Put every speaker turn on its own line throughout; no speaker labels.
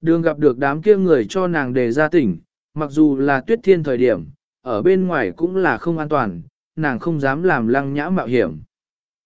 Đường gặp được đám kia người cho nàng đề ra tỉnh, mặc dù là tuyết thiên thời điểm, ở bên ngoài cũng là không an toàn, nàng không dám làm lăng nhã mạo hiểm.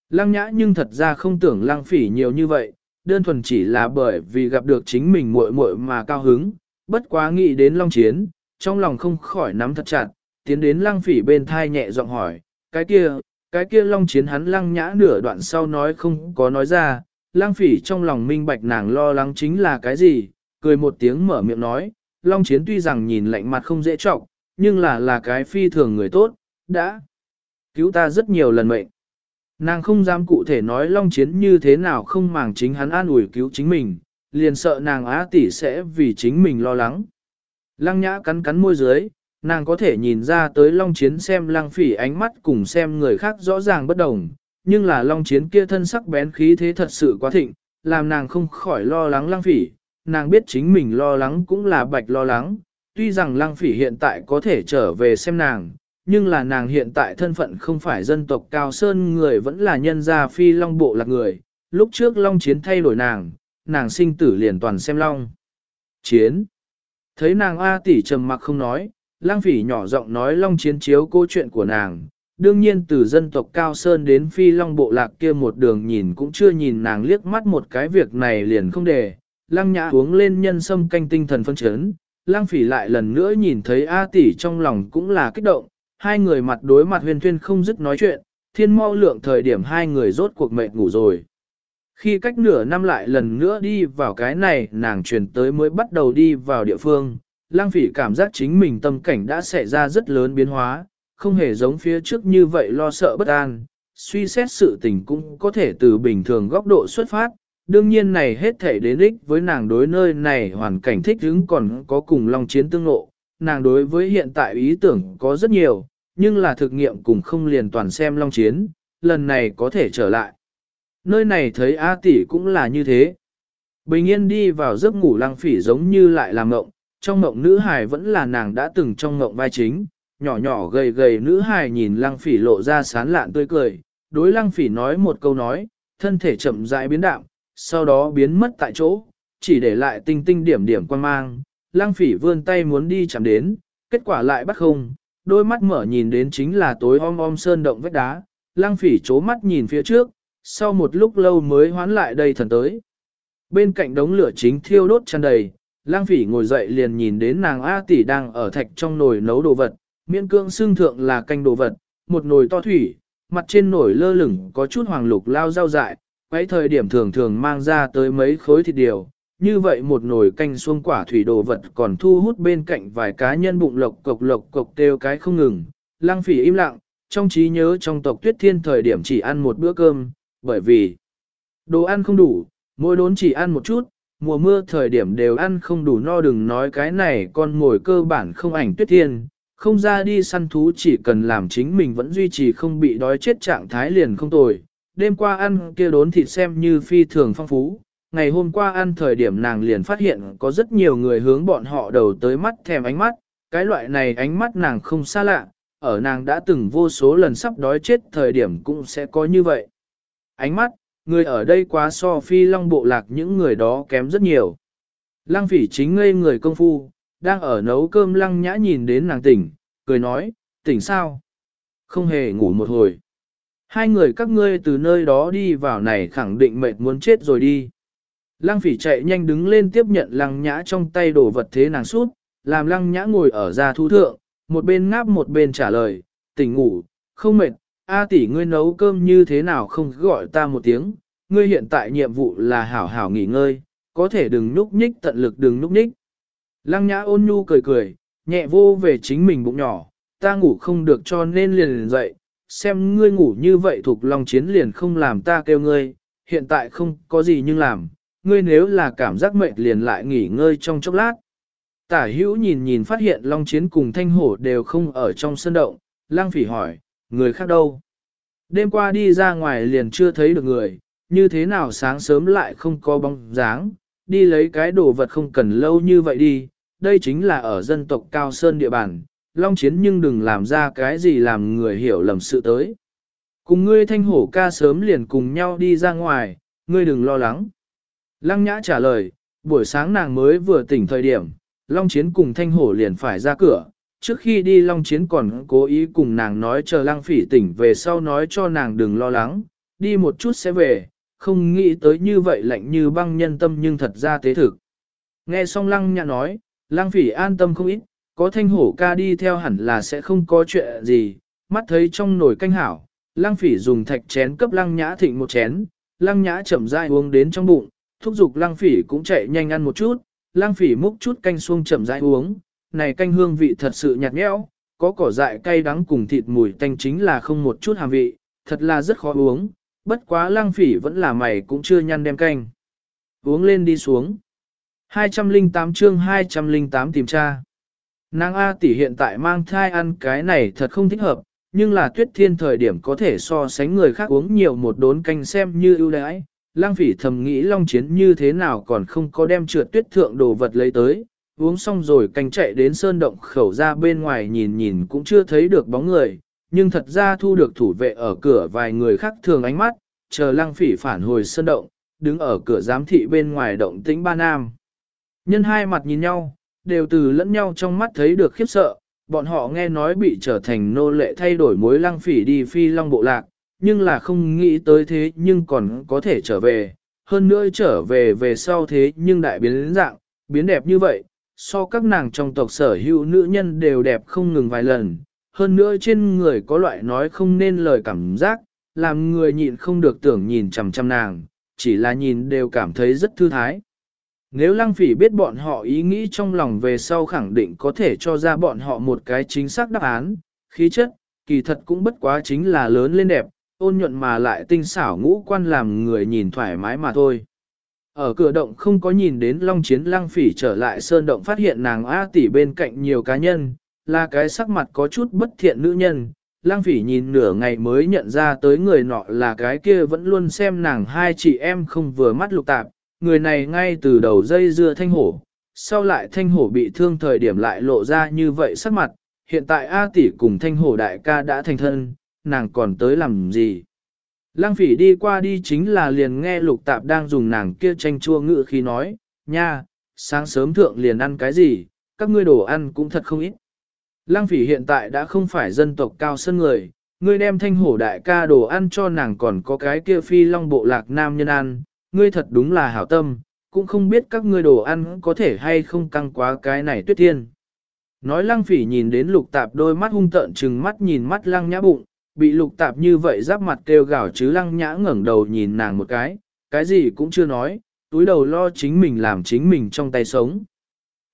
Lăng nhã nhưng thật ra không tưởng lăng phỉ nhiều như vậy, đơn thuần chỉ là bởi vì gặp được chính mình muội muội mà cao hứng, bất quá nghĩ đến long chiến, trong lòng không khỏi nắm thật chặt, tiến đến lăng phỉ bên thai nhẹ giọng hỏi, cái kia, cái kia long chiến hắn lăng nhã nửa đoạn sau nói không có nói ra, lăng phỉ trong lòng minh bạch nàng lo lắng chính là cái gì, cười một tiếng mở miệng nói, long chiến tuy rằng nhìn lạnh mặt không dễ trọng, nhưng là là cái phi thường người tốt, đã cứu ta rất nhiều lần mệnh. Nàng không dám cụ thể nói Long Chiến như thế nào không màng chính hắn an ủi cứu chính mình, liền sợ nàng á tỷ sẽ vì chính mình lo lắng. Lăng nhã cắn cắn môi dưới, nàng có thể nhìn ra tới Long Chiến xem lăng phỉ ánh mắt cùng xem người khác rõ ràng bất đồng, nhưng là Long Chiến kia thân sắc bén khí thế thật sự quá thịnh, làm nàng không khỏi lo lắng lăng phỉ, nàng biết chính mình lo lắng cũng là bạch lo lắng, tuy rằng lăng phỉ hiện tại có thể trở về xem nàng, nhưng là nàng hiện tại thân phận không phải dân tộc cao sơn người vẫn là nhân gia phi long bộ lạc người, lúc trước long chiến thay đổi nàng, nàng sinh tử liền toàn xem long. Chiến. Thấy nàng A tỷ trầm mặc không nói, lang phỉ nhỏ giọng nói long chiến chiếu câu chuyện của nàng. Đương nhiên từ dân tộc Cao Sơn đến phi long bộ lạc kia một đường nhìn cũng chưa nhìn nàng liếc mắt một cái việc này liền không để. Lăng nhã uống lên nhân sâm canh tinh thần phân chấn, lang phỉ lại lần nữa nhìn thấy A tỷ trong lòng cũng là kích động, hai người mặt đối mặt huyền thuyên không dứt nói chuyện, thiên mau lượng thời điểm hai người rốt cuộc mệt ngủ rồi. Khi cách nửa năm lại lần nữa đi vào cái này nàng truyền tới mới bắt đầu đi vào địa phương, lang phỉ cảm giác chính mình tâm cảnh đã xảy ra rất lớn biến hóa, không hề giống phía trước như vậy lo sợ bất an, suy xét sự tình cũng có thể từ bình thường góc độ xuất phát, đương nhiên này hết thể đến ích với nàng đối nơi này hoàn cảnh thích hứng còn có cùng long chiến tương lộ, nàng đối với hiện tại ý tưởng có rất nhiều, nhưng là thực nghiệm cùng không liền toàn xem long chiến, lần này có thể trở lại. Nơi này thấy A tỷ cũng là như thế. Bình yên đi vào giấc ngủ lăng phỉ giống như lại làm ngộng, trong ngộng nữ hài vẫn là nàng đã từng trong ngộng vai chính, nhỏ nhỏ gầy gầy nữ hài nhìn lăng phỉ lộ ra sán lạn tươi cười, đối lăng phỉ nói một câu nói, thân thể chậm rãi biến đạm, sau đó biến mất tại chỗ, chỉ để lại tinh tinh điểm điểm quan mang, lăng phỉ vươn tay muốn đi chạm đến, kết quả lại bắt không, đôi mắt mở nhìn đến chính là tối om om sơn động vách đá, lang phỉ chố mắt nhìn phía trước, sau một lúc lâu mới hoán lại đây thần tới. Bên cạnh đống lửa chính thiêu đốt tràn đầy, lang phỉ ngồi dậy liền nhìn đến nàng A tỷ đang ở thạch trong nồi nấu đồ vật, miễn cương xương thượng là canh đồ vật, một nồi to thủy, mặt trên nồi lơ lửng có chút hoàng lục lao rau dại, quấy thời điểm thường thường mang ra tới mấy khối thịt điều, như vậy một nồi canh xuông quả thủy đồ vật còn thu hút bên cạnh vài cá nhân bụng lộc cộc lộc cộc kêu cái không ngừng. Lăng phỉ im lặng, trong trí nhớ trong tộc tuyết thiên thời điểm chỉ ăn một bữa cơm, bởi vì đồ ăn không đủ, mỗi đốn chỉ ăn một chút, mùa mưa thời điểm đều ăn không đủ no đừng nói cái này con ngồi cơ bản không ảnh tuyết thiên, không ra đi săn thú chỉ cần làm chính mình vẫn duy trì không bị đói chết trạng thái liền không tồi. Đêm qua ăn kia đốn thịt xem như phi thường phong phú, ngày hôm qua ăn thời điểm nàng liền phát hiện có rất nhiều người hướng bọn họ đầu tới mắt thèm ánh mắt, cái loại này ánh mắt nàng không xa lạ, ở nàng đã từng vô số lần sắp đói chết thời điểm cũng sẽ có như vậy. Ánh mắt, người ở đây quá so phi long bộ lạc những người đó kém rất nhiều. Lăng phỉ chính ngây người công phu, đang ở nấu cơm lăng nhã nhìn đến nàng tỉnh, cười nói, tỉnh sao? Không hề ngủ một hồi. Hai người các ngươi từ nơi đó đi vào này khẳng định mệt muốn chết rồi đi. Lăng phỉ chạy nhanh đứng lên tiếp nhận lăng nhã trong tay đồ vật thế nàng suốt, làm lăng nhã ngồi ở ra thu thượng, một bên ngáp một bên trả lời, tỉnh ngủ, không mệt, A tỷ ngươi nấu cơm như thế nào không gọi ta một tiếng, ngươi hiện tại nhiệm vụ là hảo hảo nghỉ ngơi, có thể đừng núp nhích tận lực đừng núp nhích. Lăng nhã ôn nhu cười cười, nhẹ vô về chính mình bụng nhỏ, ta ngủ không được cho nên liền dậy, xem ngươi ngủ như vậy thuộc lòng chiến liền không làm ta kêu ngươi, hiện tại không có gì nhưng làm, ngươi nếu là cảm giác mệt liền lại nghỉ ngơi trong chốc lát. Tả hữu nhìn nhìn phát hiện Long Chiến cùng Thanh Hổ đều không ở trong sân động, lang phỉ hỏi, người khác đâu? Đêm qua đi ra ngoài liền chưa thấy được người, như thế nào sáng sớm lại không có bóng dáng, đi lấy cái đồ vật không cần lâu như vậy đi, đây chính là ở dân tộc Cao Sơn địa bàn, Long Chiến nhưng đừng làm ra cái gì làm người hiểu lầm sự tới. Cùng ngươi Thanh Hổ ca sớm liền cùng nhau đi ra ngoài, ngươi đừng lo lắng. Lăng nhã trả lời, Buổi sáng nàng mới vừa tỉnh thời điểm, Long Chiến cùng Thanh Hổ liền phải ra cửa, trước khi đi Long Chiến còn cố ý cùng nàng nói chờ Lăng Phỉ tỉnh về sau nói cho nàng đừng lo lắng, đi một chút sẽ về, không nghĩ tới như vậy lạnh như băng nhân tâm nhưng thật ra tế thực. Nghe xong Lăng Nhã nói, Lăng Phỉ an tâm không ít, có Thanh Hổ ca đi theo hẳn là sẽ không có chuyện gì, mắt thấy trong nồi canh hảo, Lăng Phỉ dùng thạch chén cấp Lăng Nhã thịnh một chén, Lăng Nhã chậm rãi uống đến trong bụng, thúc giục Lăng Phỉ cũng chạy nhanh ăn một chút, Lăng Phỉ múc chút canh xuông chậm rãi uống, này canh hương vị thật sự nhạt nhẽo, có cỏ dại cay đắng cùng thịt mùi tanh chính là không một chút hàm vị, thật là rất khó uống, bất quá Lăng Phỉ vẫn là mày cũng chưa nhăn đem canh. Uống lên đi xuống. 208 chương 208 tìm tra. Nàng A tỷ hiện tại mang thai ăn cái này thật không thích hợp, nhưng là tuyết thiên thời điểm có thể so sánh người khác uống nhiều một đốn canh xem như ưu đãi. Lang phỉ thầm nghĩ long chiến như thế nào còn không có đem trượt tuyết thượng đồ vật lấy tới, uống xong rồi canh chạy đến sơn động khẩu ra bên ngoài nhìn nhìn cũng chưa thấy được bóng người, nhưng thật ra thu được thủ vệ ở cửa vài người khác thường ánh mắt, chờ lăng phỉ phản hồi sơn động, đứng ở cửa giám thị bên ngoài động tĩnh ba nam. Nhân hai mặt nhìn nhau, đều từ lẫn nhau trong mắt thấy được khiếp sợ, bọn họ nghe nói bị trở thành nô lệ thay đổi mối lăng phỉ đi phi long bộ lạc, nhưng là không nghĩ tới thế nhưng còn có thể trở về, hơn nữa trở về về sau thế nhưng đại biến dạng, biến đẹp như vậy, so các nàng trong tộc sở hữu nữ nhân đều đẹp không ngừng vài lần, hơn nữa trên người có loại nói không nên lời cảm giác, làm người nhịn không được tưởng nhìn chằm chằm nàng, chỉ là nhìn đều cảm thấy rất thư thái. Nếu lăng phỉ biết bọn họ ý nghĩ trong lòng về sau khẳng định có thể cho ra bọn họ một cái chính xác đáp án, khí chất, kỳ thật cũng bất quá chính là lớn lên đẹp, ôn nhuận mà lại tinh xảo ngũ quan làm người nhìn thoải mái mà thôi. Ở cửa động không có nhìn đến Long Chiến Lăng Phỉ trở lại sơn động phát hiện nàng A tỷ bên cạnh nhiều cá nhân, là cái sắc mặt có chút bất thiện nữ nhân. Lăng Phỉ nhìn nửa ngày mới nhận ra tới người nọ là cái kia vẫn luôn xem nàng hai chị em không vừa mắt lục tạp, người này ngay từ đầu dây dưa thanh hổ, sau lại thanh hổ bị thương thời điểm lại lộ ra như vậy sắc mặt, hiện tại A tỷ cùng thanh hổ đại ca đã thành thân, nàng còn tới làm gì? Lăng phỉ đi qua đi chính là liền nghe lục tạp đang dùng nàng kia tranh chua ngự khi nói, nha, sáng sớm thượng liền ăn cái gì, các ngươi đồ ăn cũng thật không ít. Lăng phỉ hiện tại đã không phải dân tộc cao sân người, ngươi đem thanh hổ đại ca đồ ăn cho nàng còn có cái kia phi long bộ lạc nam nhân ăn, ngươi thật đúng là hảo tâm, cũng không biết các ngươi đồ ăn có thể hay không căng quá cái này tuyết thiên. Nói lăng phỉ nhìn đến lục tạp đôi mắt hung tợn trừng mắt nhìn mắt lăng nhã bụng, bị lục tạp như vậy giáp mặt kêu gào chứ lăng nhã ngẩng đầu nhìn nàng một cái, cái gì cũng chưa nói, túi đầu lo chính mình làm chính mình trong tay sống.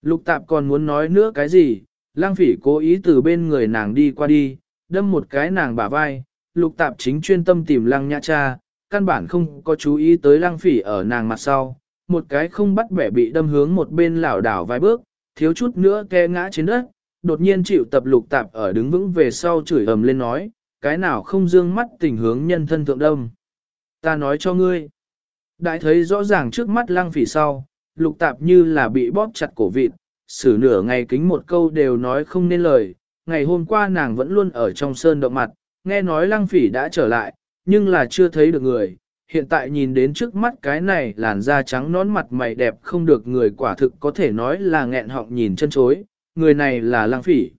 Lục tạp còn muốn nói nữa cái gì, lăng phỉ cố ý từ bên người nàng đi qua đi, đâm một cái nàng bả vai, lục tạp chính chuyên tâm tìm lăng nhã cha, căn bản không có chú ý tới lăng phỉ ở nàng mặt sau, một cái không bắt bẻ bị đâm hướng một bên lảo đảo vài bước, thiếu chút nữa ke ngã trên đất, đột nhiên chịu tập lục tạp ở đứng vững về sau chửi ầm lên nói, cái nào không dương mắt tình hướng nhân thân thượng đông. Ta nói cho ngươi. Đại thấy rõ ràng trước mắt lăng phỉ sau, lục tạp như là bị bóp chặt cổ vịt, xử nửa ngày kính một câu đều nói không nên lời. Ngày hôm qua nàng vẫn luôn ở trong sơn động mặt, nghe nói lăng phỉ đã trở lại, nhưng là chưa thấy được người. Hiện tại nhìn đến trước mắt cái này làn da trắng nón mặt mày đẹp không được người quả thực có thể nói là nghẹn họng nhìn chân chối, người này là lang phỉ.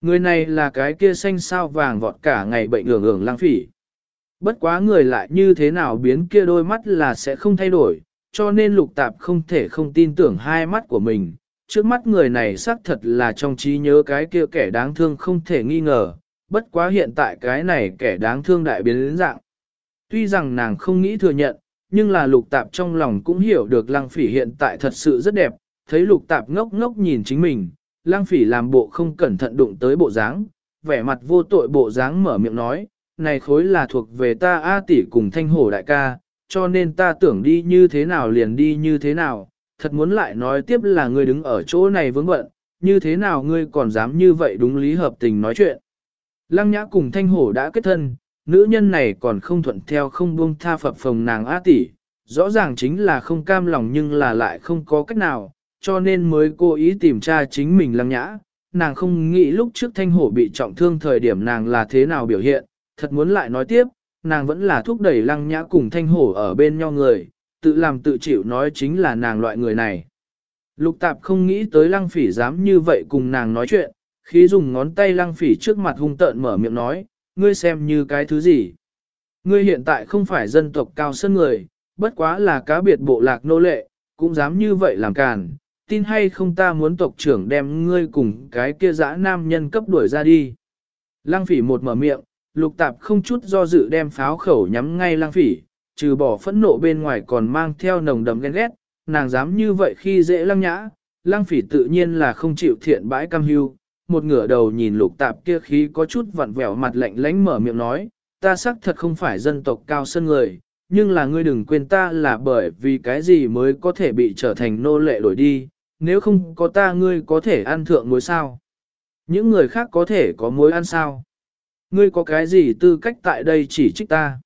Người này là cái kia xanh sao vàng vọt cả ngày bệnh ưởng ưởng lang phỉ. Bất quá người lại như thế nào biến kia đôi mắt là sẽ không thay đổi, cho nên lục tạp không thể không tin tưởng hai mắt của mình. Trước mắt người này xác thật là trong trí nhớ cái kia kẻ đáng thương không thể nghi ngờ, bất quá hiện tại cái này kẻ đáng thương đại biến đến dạng. Tuy rằng nàng không nghĩ thừa nhận, nhưng là lục tạp trong lòng cũng hiểu được lăng phỉ hiện tại thật sự rất đẹp, thấy lục tạp ngốc ngốc nhìn chính mình, lăng phỉ làm bộ không cẩn thận đụng tới bộ dáng, vẻ mặt vô tội bộ dáng mở miệng nói, này khối là thuộc về ta A tỷ cùng thanh hổ đại ca, cho nên ta tưởng đi như thế nào liền đi như thế nào, thật muốn lại nói tiếp là ngươi đứng ở chỗ này vướng bận, như thế nào ngươi còn dám như vậy đúng lý hợp tình nói chuyện. Lăng nhã cùng thanh hổ đã kết thân, nữ nhân này còn không thuận theo không buông tha phập phồng nàng á tỷ, rõ ràng chính là không cam lòng nhưng là lại không có cách nào, cho nên mới cố ý tìm tra chính mình lăng nhã. Nàng không nghĩ lúc trước thanh hổ bị trọng thương thời điểm nàng là thế nào biểu hiện, thật muốn lại nói tiếp, nàng vẫn là thúc đẩy lăng nhã cùng thanh hổ ở bên nhau người, tự làm tự chịu nói chính là nàng loại người này. Lục tạp không nghĩ tới lăng phỉ dám như vậy cùng nàng nói chuyện, Khí dùng ngón tay lăng phỉ trước mặt hung tợn mở miệng nói, ngươi xem như cái thứ gì. Ngươi hiện tại không phải dân tộc cao sơn người, bất quá là cá biệt bộ lạc nô lệ, cũng dám như vậy làm càn, tin hay không ta muốn tộc trưởng đem ngươi cùng cái kia dã nam nhân cấp đuổi ra đi. Lăng phỉ một mở miệng, lục tạp không chút do dự đem pháo khẩu nhắm ngay lăng phỉ, trừ bỏ phẫn nộ bên ngoài còn mang theo nồng đầm ghen ghét, nàng dám như vậy khi dễ lăng nhã, lăng phỉ tự nhiên là không chịu thiện bãi cam hưu, một ngửa đầu nhìn lục tạp kia khí có chút vặn vẹo mặt lạnh lánh mở miệng nói, ta xác thật không phải dân tộc cao sân người, nhưng là ngươi đừng quên ta là bởi vì cái gì mới có thể bị trở thành nô lệ đổi đi, nếu không có ta ngươi có thể ăn thượng muối sao? Những người khác có thể có muối ăn sao? Ngươi có cái gì tư cách tại đây chỉ trích ta?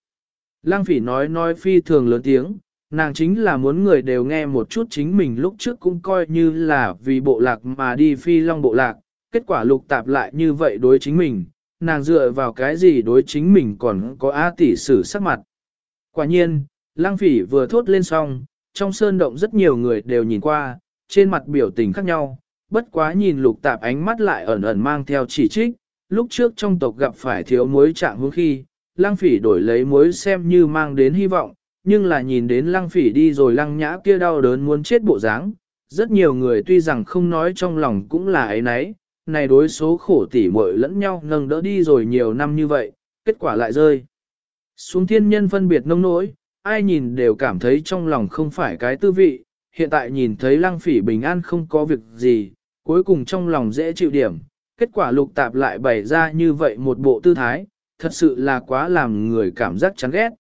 Lăng phỉ nói nói phi thường lớn tiếng, nàng chính là muốn người đều nghe một chút chính mình lúc trước cũng coi như là vì bộ lạc mà đi phi long bộ lạc, kết quả lục tạp lại như vậy đối chính mình, nàng dựa vào cái gì đối chính mình còn có á tỷ sử sắc mặt. Quả nhiên, lang phỉ vừa thốt lên xong, trong sơn động rất nhiều người đều nhìn qua, trên mặt biểu tình khác nhau, bất quá nhìn lục tạp ánh mắt lại ẩn ẩn mang theo chỉ trích, lúc trước trong tộc gặp phải thiếu muối trạng hướng khi, lang phỉ đổi lấy muối xem như mang đến hy vọng, nhưng là nhìn đến Lang phỉ đi rồi lăng nhã kia đau đớn muốn chết bộ dáng, rất nhiều người tuy rằng không nói trong lòng cũng là ấy nấy, này đối số khổ tỉ muội lẫn nhau nâng đỡ đi rồi nhiều năm như vậy, kết quả lại rơi. Xuống thiên nhân phân biệt nông nỗi, ai nhìn đều cảm thấy trong lòng không phải cái tư vị, hiện tại nhìn thấy lăng phỉ bình an không có việc gì, cuối cùng trong lòng dễ chịu điểm, kết quả lục tạp lại bày ra như vậy một bộ tư thái, thật sự là quá làm người cảm giác chán ghét.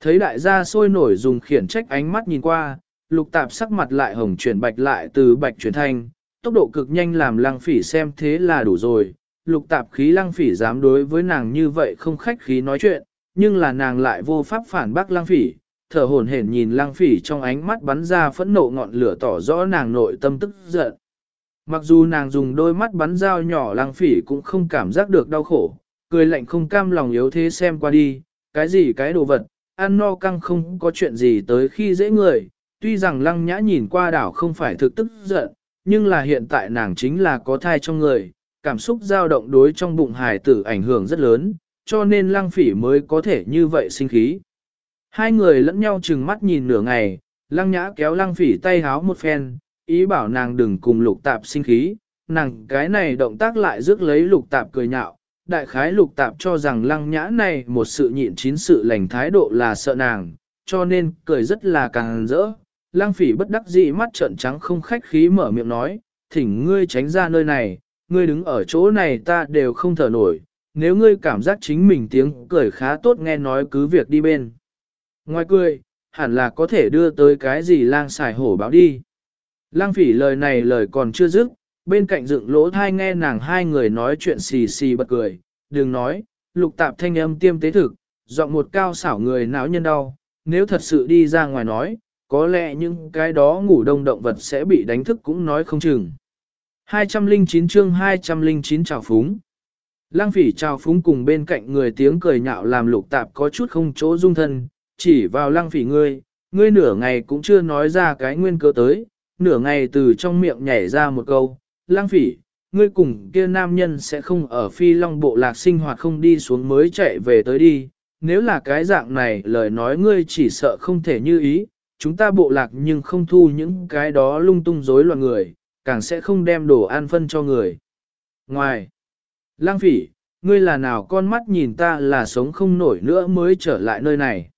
Thấy đại gia sôi nổi dùng khiển trách ánh mắt nhìn qua, lục tạp sắc mặt lại hồng chuyển bạch lại từ bạch chuyển thanh, tốc độ cực nhanh làm lăng phỉ xem thế là đủ rồi. Lục tạp khí lăng phỉ dám đối với nàng như vậy không khách khí nói chuyện, nhưng là nàng lại vô pháp phản bác lăng phỉ, thở hổn hển nhìn lăng phỉ trong ánh mắt bắn ra phẫn nộ ngọn lửa tỏ rõ nàng nội tâm tức giận. Mặc dù nàng dùng đôi mắt bắn dao nhỏ lăng phỉ cũng không cảm giác được đau khổ, cười lạnh không cam lòng yếu thế xem qua đi, cái gì cái đồ vật, ăn no căng không có chuyện gì tới khi dễ người, tuy rằng lăng nhã nhìn qua đảo không phải thực tức giận, nhưng là hiện tại nàng chính là có thai trong người, cảm xúc dao động đối trong bụng hài tử ảnh hưởng rất lớn, cho nên lăng phỉ mới có thể như vậy sinh khí. Hai người lẫn nhau chừng mắt nhìn nửa ngày, lăng nhã kéo lăng phỉ tay háo một phen, ý bảo nàng đừng cùng lục tạp sinh khí, nàng cái này động tác lại rước lấy lục tạp cười nhạo, đại khái lục tạp cho rằng lăng nhã này một sự nhịn chín sự lành thái độ là sợ nàng, cho nên cười rất là càng rỡ. Lang phỉ bất đắc dĩ mắt trợn trắng không khách khí mở miệng nói, thỉnh ngươi tránh ra nơi này, ngươi đứng ở chỗ này ta đều không thở nổi, nếu ngươi cảm giác chính mình tiếng cười khá tốt nghe nói cứ việc đi bên. Ngoài cười, hẳn là có thể đưa tới cái gì lang xài hổ báo đi. Lang phỉ lời này lời còn chưa dứt, bên cạnh dựng lỗ thai nghe nàng hai người nói chuyện xì xì bật cười, đừng nói, lục tạp thanh âm tiêm tế thực, giọng một cao xảo người não nhân đau, nếu thật sự đi ra ngoài nói, có lẽ những cái đó ngủ đông động vật sẽ bị đánh thức cũng nói không chừng. 209 chương 209 chào phúng Lăng phỉ chào phúng cùng bên cạnh người tiếng cười nhạo làm lục tạp có chút không chỗ dung thân, chỉ vào lăng phỉ ngươi, ngươi nửa ngày cũng chưa nói ra cái nguyên cơ tới, nửa ngày từ trong miệng nhảy ra một câu, lang phỉ, ngươi cùng kia nam nhân sẽ không ở phi long bộ lạc sinh hoạt không đi xuống mới chạy về tới đi, nếu là cái dạng này lời nói ngươi chỉ sợ không thể như ý, chúng ta bộ lạc nhưng không thu những cái đó lung tung rối loạn người, càng sẽ không đem đồ ăn phân cho người. Ngoài, lang phỉ, ngươi là nào con mắt nhìn ta là sống không nổi nữa mới trở lại nơi này.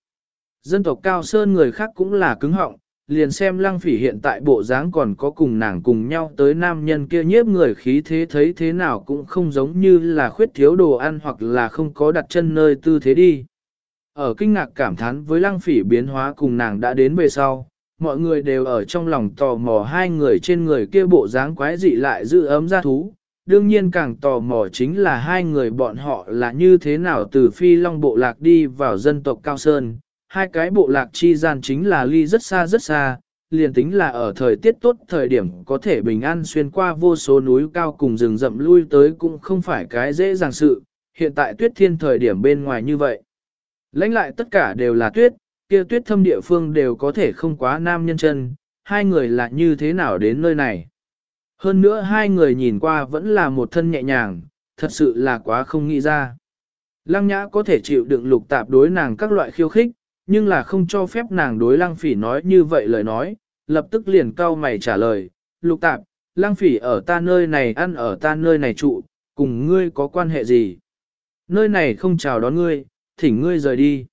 Dân tộc cao sơn người khác cũng là cứng họng, liền xem lăng phỉ hiện tại bộ dáng còn có cùng nàng cùng nhau tới nam nhân kia nhiếp người khí thế thấy thế nào cũng không giống như là khuyết thiếu đồ ăn hoặc là không có đặt chân nơi tư thế đi. Ở kinh ngạc cảm thán với lăng phỉ biến hóa cùng nàng đã đến về sau, mọi người đều ở trong lòng tò mò hai người trên người kia bộ dáng quái dị lại giữ ấm ra thú. Đương nhiên càng tò mò chính là hai người bọn họ là như thế nào từ phi long bộ lạc đi vào dân tộc Cao Sơn, hai cái bộ lạc chi gian chính là ly rất xa rất xa, liền tính là ở thời tiết tốt thời điểm có thể bình an xuyên qua vô số núi cao cùng rừng rậm lui tới cũng không phải cái dễ dàng sự, hiện tại tuyết thiên thời điểm bên ngoài như vậy. Lãnh lại tất cả đều là tuyết, kia tuyết thâm địa phương đều có thể không quá nam nhân chân, hai người là như thế nào đến nơi này. Hơn nữa hai người nhìn qua vẫn là một thân nhẹ nhàng, thật sự là quá không nghĩ ra. Lăng nhã có thể chịu đựng lục tạp đối nàng các loại khiêu khích, nhưng là không cho phép nàng đối lăng phỉ nói như vậy lời nói, lập tức liền cau mày trả lời, lục tạp, lăng phỉ ở ta nơi này ăn ở ta nơi này trụ, cùng ngươi có quan hệ gì? Nơi này không chào đón ngươi, thỉnh ngươi rời đi.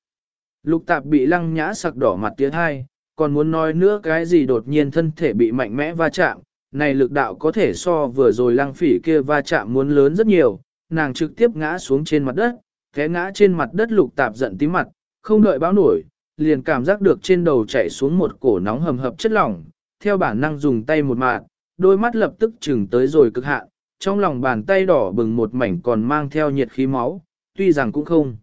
Lục tạp bị lăng nhã sặc đỏ mặt tiếng hai, còn muốn nói nữa cái gì đột nhiên thân thể bị mạnh mẽ va chạm, này lực đạo có thể so vừa rồi lăng phỉ kia va chạm muốn lớn rất nhiều, nàng trực tiếp ngã xuống trên mặt đất, té ngã trên mặt đất lục tạp giận tím mặt, không đợi báo nổi, liền cảm giác được trên đầu chảy xuống một cổ nóng hầm hập chất lỏng, theo bản năng dùng tay một mạng, đôi mắt lập tức chừng tới rồi cực hạn, trong lòng bàn tay đỏ bừng một mảnh còn mang theo nhiệt khí máu, tuy rằng cũng không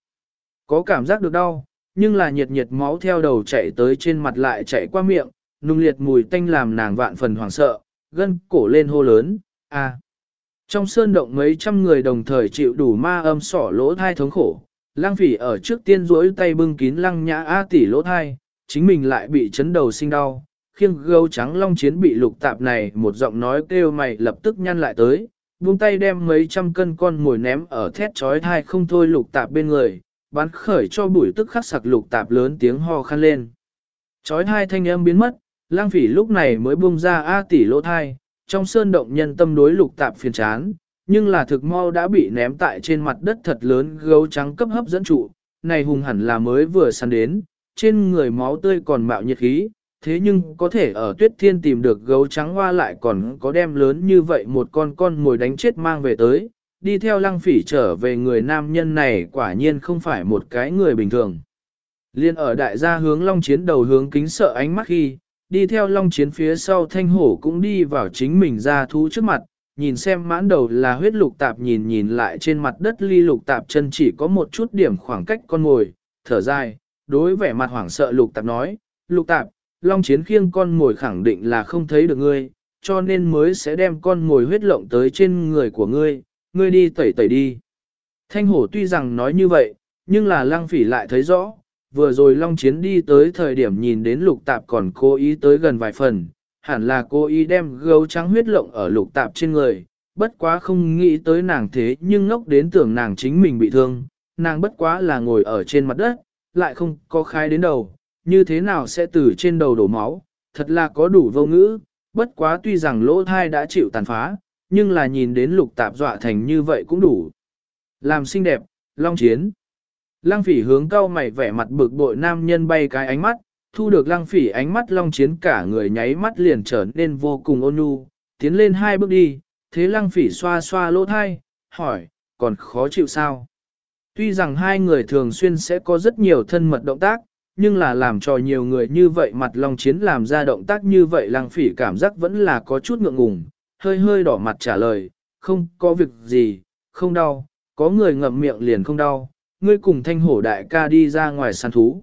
có cảm giác được đau, nhưng là nhiệt nhiệt máu theo đầu chạy tới trên mặt lại chạy qua miệng, nung liệt mùi tanh làm nàng vạn phần hoảng sợ, gân cổ lên hô lớn, a. Trong sơn động mấy trăm người đồng thời chịu đủ ma âm sỏ lỗ thai thống khổ, lang phỉ ở trước tiên duỗi tay bưng kín lăng nhã A tỷ lỗ thai, chính mình lại bị chấn đầu sinh đau, khiêng gâu trắng long chiến bị lục tạp này một giọng nói kêu mày lập tức nhăn lại tới, buông tay đem mấy trăm cân con mồi ném ở thét trói thai không thôi lục tạp bên người, bắn khởi cho bụi tức khắc sặc lục tạp lớn tiếng ho khăn lên. Trói hai thanh âm biến mất, lang phỉ lúc này mới buông ra A tỷ lỗ thai, trong sơn động nhân tâm đối lục tạp phiền chán, nhưng là thực mau đã bị ném tại trên mặt đất thật lớn gấu trắng cấp hấp dẫn trụ, này hùng hẳn là mới vừa săn đến, trên người máu tươi còn mạo nhiệt khí, thế nhưng có thể ở tuyết thiên tìm được gấu trắng hoa lại còn có đem lớn như vậy một con con ngồi đánh chết mang về tới, đi theo lăng phỉ trở về người nam nhân này quả nhiên không phải một cái người bình thường. Liên ở đại gia hướng long chiến đầu hướng kính sợ ánh mắt khi, đi theo long chiến phía sau thanh hổ cũng đi vào chính mình ra thú trước mặt, nhìn xem mãn đầu là huyết lục tạp nhìn nhìn lại trên mặt đất ly lục tạp chân chỉ có một chút điểm khoảng cách con ngồi, thở dài, đối vẻ mặt hoảng sợ lục tạp nói, lục tạp, long chiến khiêng con ngồi khẳng định là không thấy được ngươi, cho nên mới sẽ đem con ngồi huyết lộng tới trên người của ngươi, ngươi đi tẩy tẩy đi. Thanh hổ tuy rằng nói như vậy, nhưng là lăng phỉ lại thấy rõ, vừa rồi long chiến đi tới thời điểm nhìn đến lục tạp còn cố ý tới gần vài phần, hẳn là cố ý đem gấu trắng huyết lộng ở lục tạp trên người, bất quá không nghĩ tới nàng thế nhưng ngốc đến tưởng nàng chính mình bị thương, nàng bất quá là ngồi ở trên mặt đất, lại không có khai đến đầu, như thế nào sẽ từ trên đầu đổ máu, thật là có đủ vô ngữ, bất quá tuy rằng lỗ thai đã chịu tàn phá, nhưng là nhìn đến lục tạp dọa thành như vậy cũng đủ. Làm xinh đẹp, long chiến. Lăng phỉ hướng cao mày vẻ mặt bực bội nam nhân bay cái ánh mắt, thu được lăng phỉ ánh mắt long chiến cả người nháy mắt liền trở nên vô cùng ôn nhu, tiến lên hai bước đi, thế lăng phỉ xoa xoa lỗ thai, hỏi, còn khó chịu sao? Tuy rằng hai người thường xuyên sẽ có rất nhiều thân mật động tác, nhưng là làm cho nhiều người như vậy mặt long chiến làm ra động tác như vậy lăng phỉ cảm giác vẫn là có chút ngượng ngùng, hơi hơi đỏ mặt trả lời, không có việc gì, không đau, có người ngậm miệng liền không đau, ngươi cùng thanh hổ đại ca đi ra ngoài săn thú.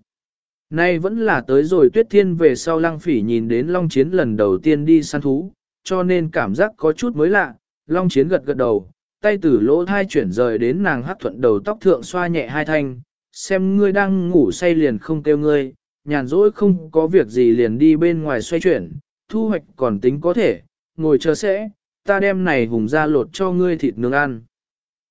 Nay vẫn là tới rồi tuyết thiên về sau lăng phỉ nhìn đến Long Chiến lần đầu tiên đi săn thú, cho nên cảm giác có chút mới lạ, Long Chiến gật gật đầu, tay từ lỗ thai chuyển rời đến nàng hát thuận đầu tóc thượng xoa nhẹ hai thanh, xem ngươi đang ngủ say liền không kêu ngươi, nhàn rỗi không có việc gì liền đi bên ngoài xoay chuyển, thu hoạch còn tính có thể, ngồi chờ sẽ, ta đem này hùng ra lột cho ngươi thịt nướng ăn.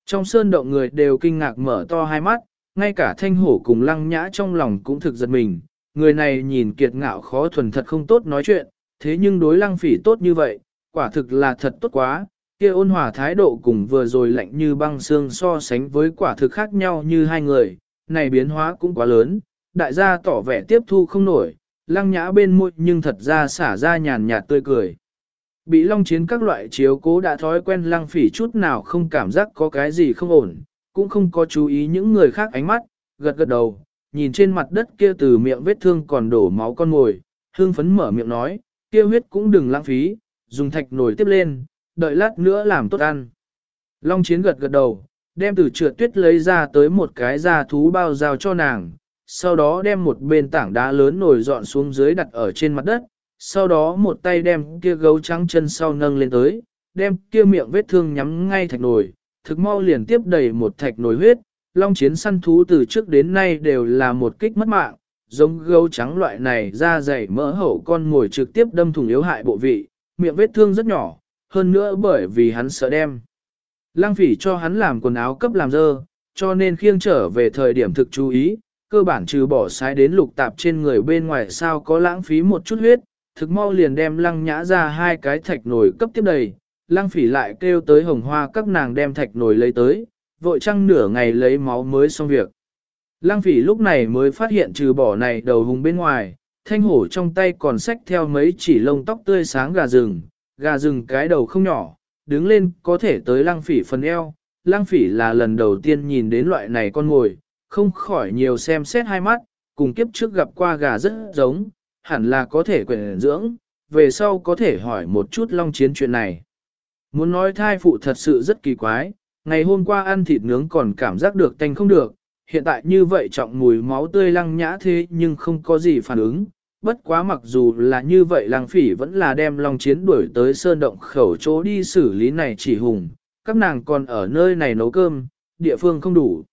Trong sơn động người đều kinh ngạc mở to hai mắt, ngay cả thanh hổ cùng lăng nhã trong lòng cũng thực giật mình, người này nhìn kiệt ngạo khó thuần thật không tốt nói chuyện, thế nhưng đối lăng phỉ tốt như vậy, quả thực là thật tốt quá, kia ôn hòa thái độ cùng vừa rồi lạnh như băng xương so sánh với quả thực khác nhau như hai người, này biến hóa cũng quá lớn, đại gia tỏ vẻ tiếp thu không nổi, lăng nhã bên môi nhưng thật ra xả ra nhàn nhạt tươi cười. Bị long chiến các loại chiếu cố đã thói quen lăng phỉ chút nào không cảm giác có cái gì không ổn, cũng không có chú ý những người khác ánh mắt, gật gật đầu, nhìn trên mặt đất kia từ miệng vết thương còn đổ máu con mồi, hương phấn mở miệng nói, kia huyết cũng đừng lãng phí, dùng thạch nồi tiếp lên, đợi lát nữa làm tốt ăn. Long chiến gật gật đầu, đem từ trượt tuyết lấy ra tới một cái da thú bao giao cho nàng, sau đó đem một bên tảng đá lớn nồi dọn xuống dưới đặt ở trên mặt đất, sau đó một tay đem kia gấu trắng chân sau nâng lên tới, đem kia miệng vết thương nhắm ngay thạch nồi, thực mau liền tiếp đầy một thạch nồi huyết, long chiến săn thú từ trước đến nay đều là một kích mất mạng, giống gấu trắng loại này da dày mỡ hậu con ngồi trực tiếp đâm thủng yếu hại bộ vị, miệng vết thương rất nhỏ, hơn nữa bởi vì hắn sợ đem. Lăng phỉ cho hắn làm quần áo cấp làm dơ, cho nên khiêng trở về thời điểm thực chú ý, cơ bản trừ bỏ sai đến lục tạp trên người bên ngoài sao có lãng phí một chút huyết, thực mau liền đem lăng nhã ra hai cái thạch nồi cấp tiếp đầy, lăng phỉ lại kêu tới hồng hoa các nàng đem thạch nồi lấy tới, vội trăng nửa ngày lấy máu mới xong việc. Lăng phỉ lúc này mới phát hiện trừ bỏ này đầu hùng bên ngoài, thanh hổ trong tay còn xách theo mấy chỉ lông tóc tươi sáng gà rừng, gà rừng cái đầu không nhỏ, đứng lên có thể tới lăng phỉ phần eo. Lăng phỉ là lần đầu tiên nhìn đến loại này con ngồi, không khỏi nhiều xem xét hai mắt, cùng kiếp trước gặp qua gà rất giống, hẳn là có thể quyền dưỡng, về sau có thể hỏi một chút long chiến chuyện này. Muốn nói thai phụ thật sự rất kỳ quái, ngày hôm qua ăn thịt nướng còn cảm giác được tanh không được, hiện tại như vậy trọng mùi máu tươi lăng nhã thế nhưng không có gì phản ứng. Bất quá mặc dù là như vậy lăng phỉ vẫn là đem long chiến đuổi tới sơn động khẩu chỗ đi xử lý này chỉ hùng, các nàng còn ở nơi này nấu cơm, địa phương không đủ.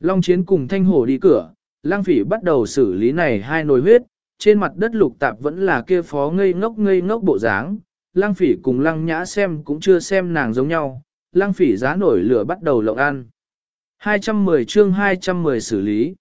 Long chiến cùng thanh hổ đi cửa, lăng phỉ bắt đầu xử lý này hai nồi huyết, trên mặt đất lục tạp vẫn là kia phó ngây ngốc ngây ngốc bộ dáng, lang phỉ cùng lang nhã xem cũng chưa xem nàng giống nhau, lang phỉ giá nổi lửa bắt đầu lộng ăn. 210 chương 210 xử lý.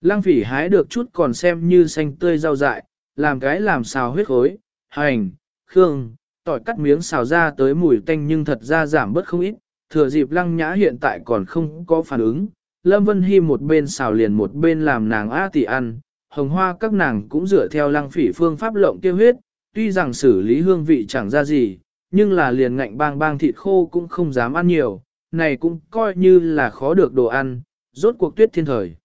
lang phỉ hái được chút còn xem như xanh tươi rau dại, làm cái làm xào huyết khối, hành, khương, tỏi cắt miếng xào ra tới mùi tanh nhưng thật ra giảm bớt không ít, thừa dịp lăng nhã hiện tại còn không có phản ứng. Lâm Vân Hy một bên xào liền một bên làm nàng á tỷ ăn, hồng hoa các nàng cũng dựa theo lăng phỉ phương pháp lộng tiêu huyết, tuy rằng xử lý hương vị chẳng ra gì, nhưng là liền ngạnh bang bang thịt khô cũng không dám ăn nhiều, này cũng coi như là khó được đồ ăn, rốt cuộc tuyết thiên thời.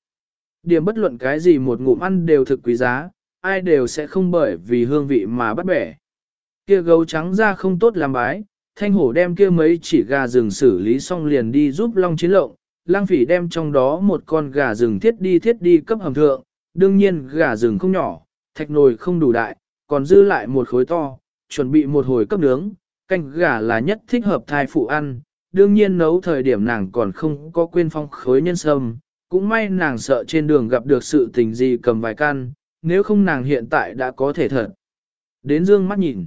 Điểm bất luận cái gì một ngụm ăn đều thực quý giá, ai đều sẽ không bởi vì hương vị mà bắt bẻ. Kia gấu trắng ra không tốt làm bái, thanh hổ đem kia mấy chỉ gà rừng xử lý xong liền đi giúp long chiến lộng, lang phỉ đem trong đó một con gà rừng thiết đi thiết đi cấp hầm thượng, đương nhiên gà rừng không nhỏ, thạch nồi không đủ đại, còn dư lại một khối to, chuẩn bị một hồi cấp nướng, canh gà là nhất thích hợp thai phụ ăn, đương nhiên nấu thời điểm nàng còn không có quên phong khối nhân sâm, cũng may nàng sợ trên đường gặp được sự tình gì cầm vài căn, nếu không nàng hiện tại đã có thể thật. Đến dương mắt nhìn,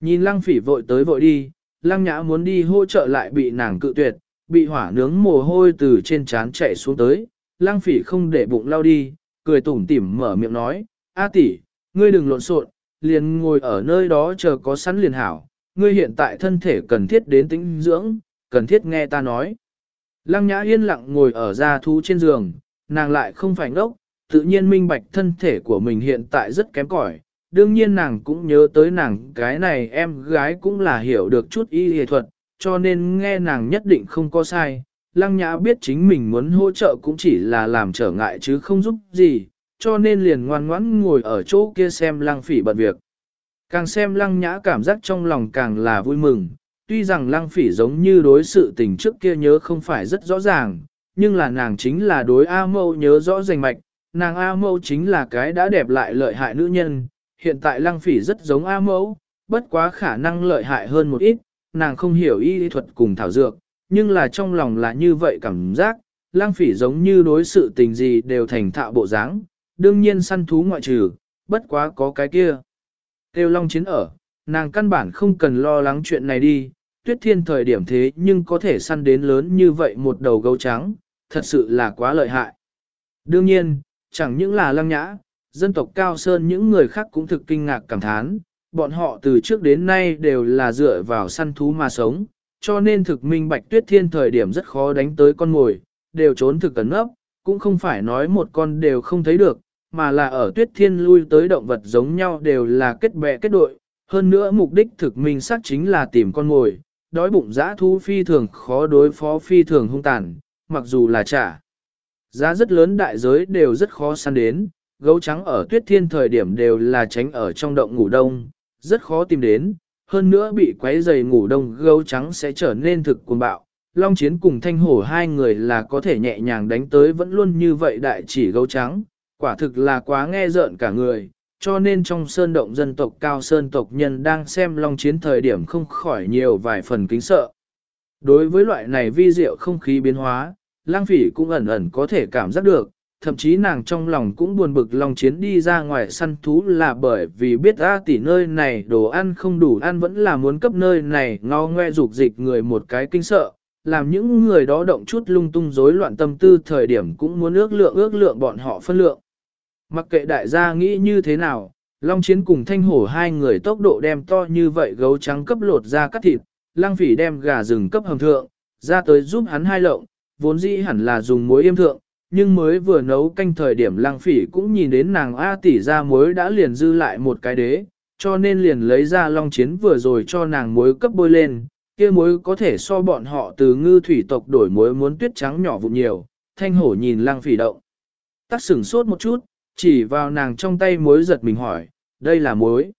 nhìn lăng phỉ vội tới vội đi, lăng nhã muốn đi hỗ trợ lại bị nàng cự tuyệt, bị hỏa nướng mồ hôi từ trên trán chạy xuống tới, lăng phỉ không để bụng lao đi, cười tủm tỉm mở miệng nói, A tỷ, ngươi đừng lộn xộn, liền ngồi ở nơi đó chờ có sẵn liền hảo, ngươi hiện tại thân thể cần thiết đến tĩnh dưỡng, cần thiết nghe ta nói. Lăng nhã yên lặng ngồi ở gia thú trên giường, nàng lại không phải ngốc, tự nhiên minh bạch thân thể của mình hiện tại rất kém cỏi. Đương nhiên nàng cũng nhớ tới nàng cái này em gái cũng là hiểu được chút y y thuật, cho nên nghe nàng nhất định không có sai. Lăng nhã biết chính mình muốn hỗ trợ cũng chỉ là làm trở ngại chứ không giúp gì, cho nên liền ngoan ngoãn ngồi ở chỗ kia xem lăng phỉ bận việc. Càng xem lăng nhã cảm giác trong lòng càng là vui mừng, tuy rằng lăng phỉ giống như đối sự tình trước kia nhớ không phải rất rõ ràng, nhưng là nàng chính là đối A mâu nhớ rõ rành mạch, nàng A mâu chính là cái đã đẹp lại lợi hại nữ nhân, hiện tại lăng phỉ rất giống A mâu, bất quá khả năng lợi hại hơn một ít, nàng không hiểu y thuật cùng thảo dược, nhưng là trong lòng là như vậy cảm giác, lang phỉ giống như đối sự tình gì đều thành thạo bộ dáng, đương nhiên săn thú ngoại trừ, bất quá có cái kia. Tiêu Long chiến ở, nàng căn bản không cần lo lắng chuyện này đi, tuyết thiên thời điểm thế nhưng có thể săn đến lớn như vậy một đầu gấu trắng, thật sự là quá lợi hại. Đương nhiên, chẳng những là lăng nhã, dân tộc Cao Sơn những người khác cũng thực kinh ngạc cảm thán, bọn họ từ trước đến nay đều là dựa vào săn thú mà sống, cho nên thực minh bạch tuyết thiên thời điểm rất khó đánh tới con mồi, đều trốn thực cẩn ấp, cũng không phải nói một con đều không thấy được, mà là ở tuyết thiên lui tới động vật giống nhau đều là kết bè kết đội, hơn nữa mục đích thực minh xác chính là tìm con mồi, đói bụng dã thu phi thường khó đối phó phi thường hung tàn, mặc dù là trả. Giá rất lớn đại giới đều rất khó săn đến, gấu trắng ở tuyết thiên thời điểm đều là tránh ở trong động ngủ đông, rất khó tìm đến, hơn nữa bị quấy dày ngủ đông gấu trắng sẽ trở nên thực cuồng bạo. Long chiến cùng thanh hổ hai người là có thể nhẹ nhàng đánh tới vẫn luôn như vậy đại chỉ gấu trắng, quả thực là quá nghe rợn cả người, cho nên trong sơn động dân tộc cao sơn tộc nhân đang xem long chiến thời điểm không khỏi nhiều vài phần kính sợ. Đối với loại này vi diệu không khí biến hóa, lang phỉ cũng ẩn ẩn có thể cảm giác được, thậm chí nàng trong lòng cũng buồn bực lòng chiến đi ra ngoài săn thú là bởi vì biết A tỷ nơi này đồ ăn không đủ ăn vẫn là muốn cấp nơi này ngao ngoe dục dịch người một cái kinh sợ, làm những người đó động chút lung tung rối loạn tâm tư thời điểm cũng muốn ước lượng ước lượng bọn họ phân lượng. Mặc kệ đại gia nghĩ như thế nào, Long Chiến cùng Thanh Hổ hai người tốc độ đem to như vậy gấu trắng cấp lột ra cắt thịt, lang phỉ đem gà rừng cấp hầm thượng, ra tới giúp hắn hai lộng, vốn dĩ hẳn là dùng muối yêm thượng, nhưng mới vừa nấu canh thời điểm lang phỉ cũng nhìn đến nàng A tỷ ra muối đã liền dư lại một cái đế, cho nên liền lấy ra Long Chiến vừa rồi cho nàng muối cấp bôi lên, kia muối có thể so bọn họ từ ngư thủy tộc đổi muối muốn tuyết trắng nhỏ vụn nhiều, Thanh Hổ nhìn lang phỉ động. Tắc sửng sốt một chút, chỉ vào nàng trong tay muối giật mình hỏi, đây là muối.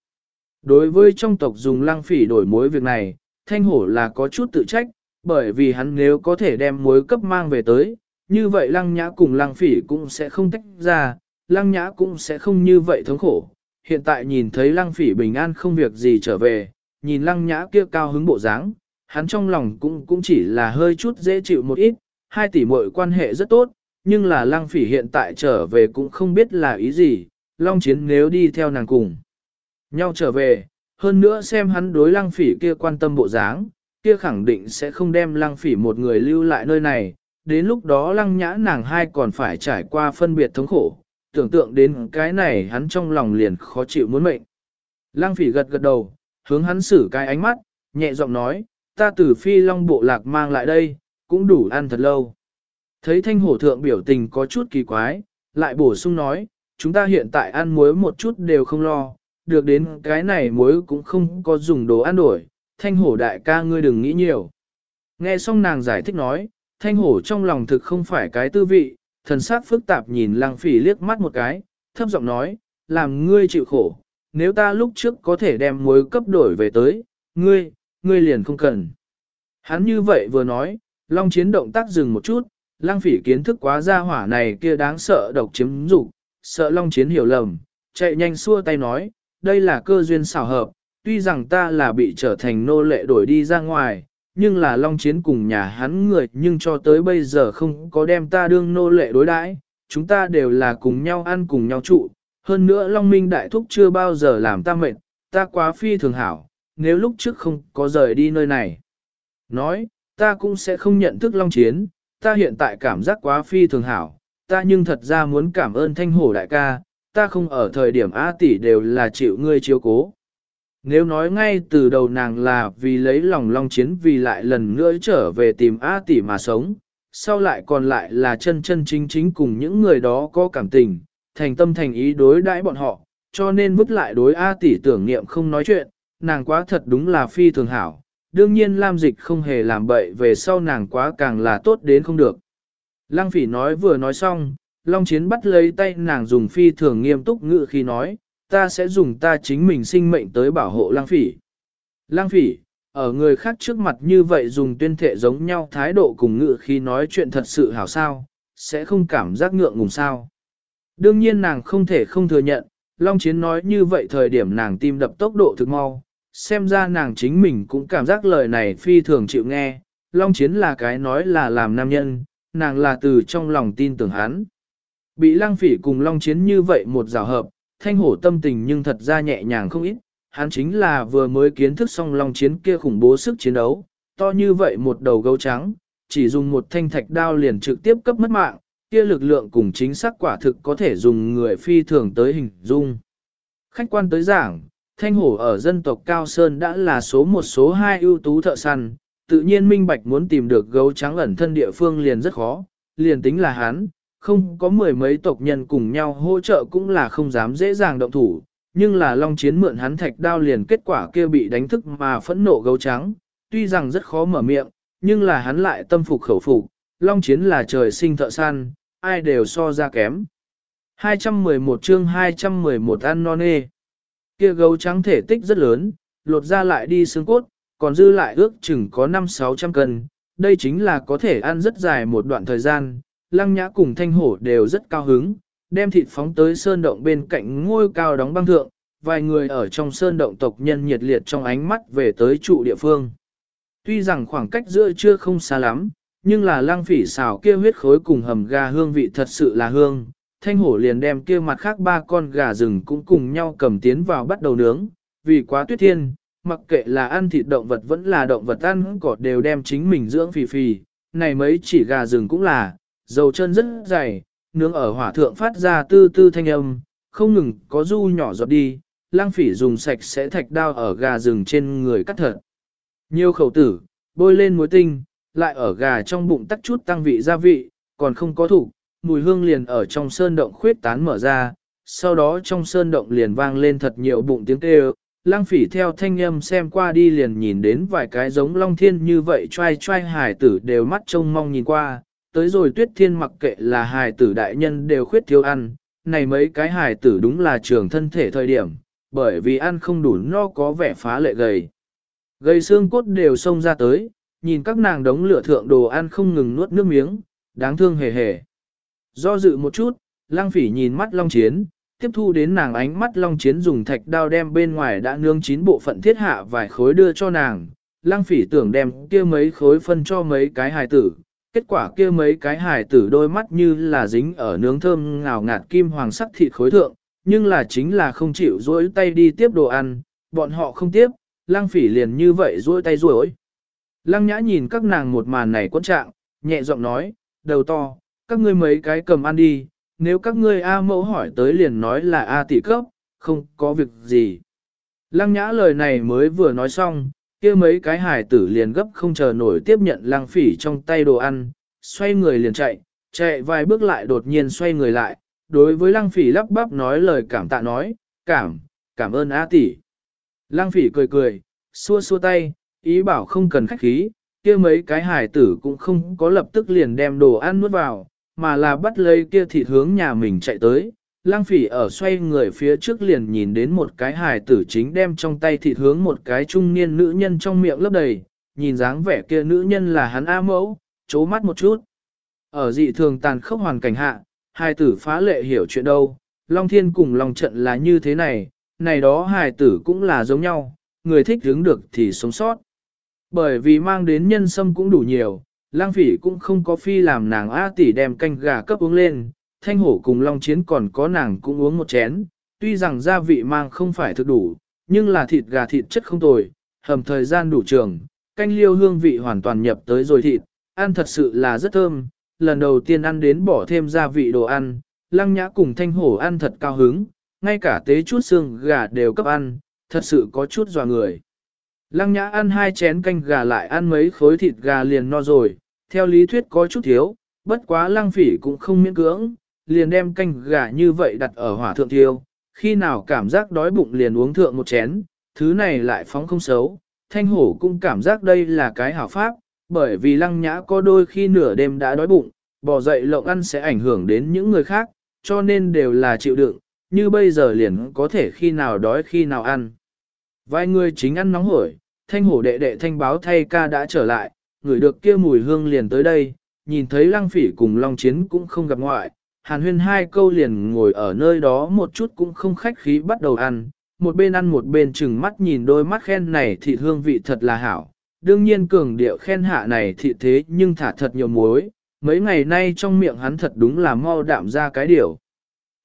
Đối với trong tộc dùng lăng phỉ đổi muối việc này, thanh hổ là có chút tự trách, bởi vì hắn nếu có thể đem muối cấp mang về tới, như vậy lăng nhã cùng lăng phỉ cũng sẽ không tách ra, lăng nhã cũng sẽ không như vậy thống khổ. Hiện tại nhìn thấy lăng phỉ bình an không việc gì trở về, nhìn lăng nhã kia cao hứng bộ dáng, hắn trong lòng cũng cũng chỉ là hơi chút dễ chịu một ít, hai tỷ muội quan hệ rất tốt, nhưng là lăng phỉ hiện tại trở về cũng không biết là ý gì, long chiến nếu đi theo nàng cùng. Nhau trở về, hơn nữa xem hắn đối lăng phỉ kia quan tâm bộ dáng, kia khẳng định sẽ không đem lăng phỉ một người lưu lại nơi này, đến lúc đó lăng nhã nàng hai còn phải trải qua phân biệt thống khổ, tưởng tượng đến cái này hắn trong lòng liền khó chịu muốn mệnh. Lăng phỉ gật gật đầu, hướng hắn xử cái ánh mắt, nhẹ giọng nói, ta từ phi long bộ lạc mang lại đây, cũng đủ ăn thật lâu. Thấy thanh hổ thượng biểu tình có chút kỳ quái, lại bổ sung nói, chúng ta hiện tại ăn muối một chút đều không lo, được đến cái này muối cũng không có dùng đồ ăn đổi, thanh hổ đại ca ngươi đừng nghĩ nhiều. Nghe xong nàng giải thích nói, thanh hổ trong lòng thực không phải cái tư vị, thần sắc phức tạp nhìn lăng phỉ liếc mắt một cái, thấp giọng nói, làm ngươi chịu khổ, nếu ta lúc trước có thể đem muối cấp đổi về tới, ngươi, ngươi liền không cần. Hắn như vậy vừa nói, long chiến động tác dừng một chút, lăng phỉ kiến thức quá ra hỏa này kia đáng sợ độc chiếm dục sợ long chiến hiểu lầm, chạy nhanh xua tay nói, đây là cơ duyên xảo hợp, tuy rằng ta là bị trở thành nô lệ đổi đi ra ngoài, nhưng là long chiến cùng nhà hắn người nhưng cho tới bây giờ không có đem ta đương nô lệ đối đãi, chúng ta đều là cùng nhau ăn cùng nhau trụ, hơn nữa long minh đại thúc chưa bao giờ làm ta mệt, ta quá phi thường hảo, nếu lúc trước không có rời đi nơi này. Nói, ta cũng sẽ không nhận thức long chiến, ta hiện tại cảm giác quá phi thường hảo, ta nhưng thật ra muốn cảm ơn thanh hổ đại ca, ta không ở thời điểm A tỷ đều là chịu ngươi chiếu cố. Nếu nói ngay từ đầu nàng là vì lấy lòng long chiến vì lại lần nữa trở về tìm A tỷ mà sống, sau lại còn lại là chân chân chính chính cùng những người đó có cảm tình, thành tâm thành ý đối đãi bọn họ, cho nên vứt lại đối A tỷ tưởng niệm không nói chuyện, nàng quá thật đúng là phi thường hảo. Đương nhiên Lam Dịch không hề làm bậy về sau nàng quá càng là tốt đến không được. Lăng phỉ nói vừa nói xong, Long Chiến bắt lấy tay nàng dùng phi thường nghiêm túc ngự khi nói, ta sẽ dùng ta chính mình sinh mệnh tới bảo hộ Lang phỉ. Lang phỉ, ở người khác trước mặt như vậy dùng tuyên thệ giống nhau thái độ cùng ngự khi nói chuyện thật sự hảo sao, sẽ không cảm giác ngượng ngùng sao. Đương nhiên nàng không thể không thừa nhận, Long Chiến nói như vậy thời điểm nàng tim đập tốc độ thực mau, xem ra nàng chính mình cũng cảm giác lời này phi thường chịu nghe, Long Chiến là cái nói là làm nam nhân, nàng là từ trong lòng tin tưởng hắn. Bị lăng phỉ cùng long chiến như vậy một rào hợp, thanh hổ tâm tình nhưng thật ra nhẹ nhàng không ít, hắn chính là vừa mới kiến thức xong long chiến kia khủng bố sức chiến đấu, to như vậy một đầu gấu trắng, chỉ dùng một thanh thạch đao liền trực tiếp cấp mất mạng, kia lực lượng cùng chính xác quả thực có thể dùng người phi thường tới hình dung. Khách quan tới giảng, thanh hổ ở dân tộc Cao Sơn đã là số một số hai ưu tú thợ săn, tự nhiên minh bạch muốn tìm được gấu trắng ẩn thân địa phương liền rất khó, liền tính là hắn, không có mười mấy tộc nhân cùng nhau hỗ trợ cũng là không dám dễ dàng động thủ, nhưng là long chiến mượn hắn thạch đao liền kết quả kia bị đánh thức mà phẫn nộ gấu trắng, tuy rằng rất khó mở miệng, nhưng là hắn lại tâm phục khẩu phục, long chiến là trời sinh thợ săn, ai đều so ra kém. 211 chương 211 ăn non nê. Kia gấu trắng thể tích rất lớn, lột ra lại đi xương cốt, còn dư lại ước chừng có 5-600 cân, đây chính là có thể ăn rất dài một đoạn thời gian, lăng nhã cùng thanh hổ đều rất cao hứng, đem thịt phóng tới sơn động bên cạnh ngôi cao đóng băng thượng, vài người ở trong sơn động tộc nhân nhiệt liệt trong ánh mắt về tới trụ địa phương. Tuy rằng khoảng cách giữa chưa không xa lắm, nhưng là lăng phỉ xào kia huyết khối cùng hầm gà hương vị thật sự là hương. Thanh hổ liền đem kia mặt khác ba con gà rừng cũng cùng nhau cầm tiến vào bắt đầu nướng, vì quá tuyết thiên, mặc kệ là ăn thịt động vật vẫn là động vật ăn cỏ đều đem chính mình dưỡng phì phì, này mấy chỉ gà rừng cũng là, dầu chân rất dày, nướng ở hỏa thượng phát ra tư tư thanh âm, không ngừng có du nhỏ giọt đi, lang phỉ dùng sạch sẽ thạch đao ở gà rừng trên người cắt thật. Nhiều khẩu tử, bôi lên muối tinh, lại ở gà trong bụng tắt chút tăng vị gia vị, còn không có thủ, mùi hương liền ở trong sơn động khuyết tán mở ra, sau đó trong sơn động liền vang lên thật nhiều bụng tiếng kêu. Lang phỉ theo thanh âm xem qua đi liền nhìn đến vài cái giống long thiên như vậy trai trai hải tử đều mắt trông mong nhìn qua, tới rồi tuyết thiên mặc kệ là hài tử đại nhân đều khuyết thiếu ăn, này mấy cái hài tử đúng là trường thân thể thời điểm, bởi vì ăn không đủ no có vẻ phá lệ gầy. Gầy xương cốt đều xông ra tới, nhìn các nàng đống lửa thượng đồ ăn không ngừng nuốt nước miếng, đáng thương hề hề. Do dự một chút, lang phỉ nhìn mắt long chiến, tiếp thu đến nàng ánh mắt long chiến dùng thạch đao đem bên ngoài đã nương chín bộ phận thiết hạ vài khối đưa cho nàng. Lang phỉ tưởng đem kia mấy khối phân cho mấy cái hài tử, kết quả kia mấy cái hài tử đôi mắt như là dính ở nướng thơm ngào ngạt kim hoàng sắc thịt khối thượng, nhưng là chính là không chịu duỗi tay đi tiếp đồ ăn, bọn họ không tiếp, lang phỉ liền như vậy duỗi tay duỗi Lăng nhã nhìn các nàng một màn này quấn trạng, nhẹ giọng nói, đầu to, các ngươi mấy cái cầm ăn đi, nếu các ngươi A mẫu hỏi tới liền nói là A tỷ cấp, không có việc gì. Lăng nhã lời này mới vừa nói xong, kia mấy cái hải tử liền gấp không chờ nổi tiếp nhận lăng phỉ trong tay đồ ăn, xoay người liền chạy, chạy vài bước lại đột nhiên xoay người lại, đối với lăng phỉ lắp bắp nói lời cảm tạ nói, cảm, cảm ơn A tỷ. Lăng phỉ cười cười, xua xua tay, ý bảo không cần khách khí, kia mấy cái hải tử cũng không có lập tức liền đem đồ ăn nuốt vào, mà là bắt lấy kia thịt hướng nhà mình chạy tới. Lang phỉ ở xoay người phía trước liền nhìn đến một cái hài tử chính đem trong tay thịt hướng một cái trung niên nữ nhân trong miệng lấp đầy, nhìn dáng vẻ kia nữ nhân là hắn A mẫu, chố mắt một chút. Ở dị thường tàn khốc hoàn cảnh hạ, hài tử phá lệ hiểu chuyện đâu, Long Thiên cùng Long Trận là như thế này, này đó hài tử cũng là giống nhau, người thích hướng được thì sống sót. Bởi vì mang đến nhân sâm cũng đủ nhiều, lang phỉ cũng không có phi làm nàng A tỷ đem canh gà cấp uống lên, thanh hổ cùng long chiến còn có nàng cũng uống một chén, tuy rằng gia vị mang không phải thực đủ, nhưng là thịt gà thịt chất không tồi, hầm thời gian đủ trường, canh liêu hương vị hoàn toàn nhập tới rồi thịt, ăn thật sự là rất thơm, lần đầu tiên ăn đến bỏ thêm gia vị đồ ăn, lăng nhã cùng thanh hổ ăn thật cao hứng, ngay cả tế chút xương gà đều cấp ăn, thật sự có chút dò người. Lăng nhã ăn hai chén canh gà lại ăn mấy khối thịt gà liền no rồi, theo lý thuyết có chút thiếu, bất quá lăng phỉ cũng không miễn cưỡng, liền đem canh gà như vậy đặt ở hỏa thượng thiêu, khi nào cảm giác đói bụng liền uống thượng một chén, thứ này lại phóng không xấu, thanh hổ cũng cảm giác đây là cái hảo pháp, bởi vì lăng nhã có đôi khi nửa đêm đã đói bụng, bỏ dậy lộng ăn sẽ ảnh hưởng đến những người khác, cho nên đều là chịu đựng, như bây giờ liền có thể khi nào đói khi nào ăn. Vài người chính ăn nóng hổi, thanh hổ đệ đệ thanh báo thay ca đã trở lại, người được kia mùi hương liền tới đây, nhìn thấy lăng phỉ cùng long chiến cũng không gặp ngoại, hàn huyên hai câu liền ngồi ở nơi đó một chút cũng không khách khí bắt đầu ăn, một bên ăn một bên chừng mắt nhìn đôi mắt khen này thịt hương vị thật là hảo, đương nhiên cường điệu khen hạ này thịt thế nhưng thả thật nhiều muối, mấy ngày nay trong miệng hắn thật đúng là mau đạm ra cái điều.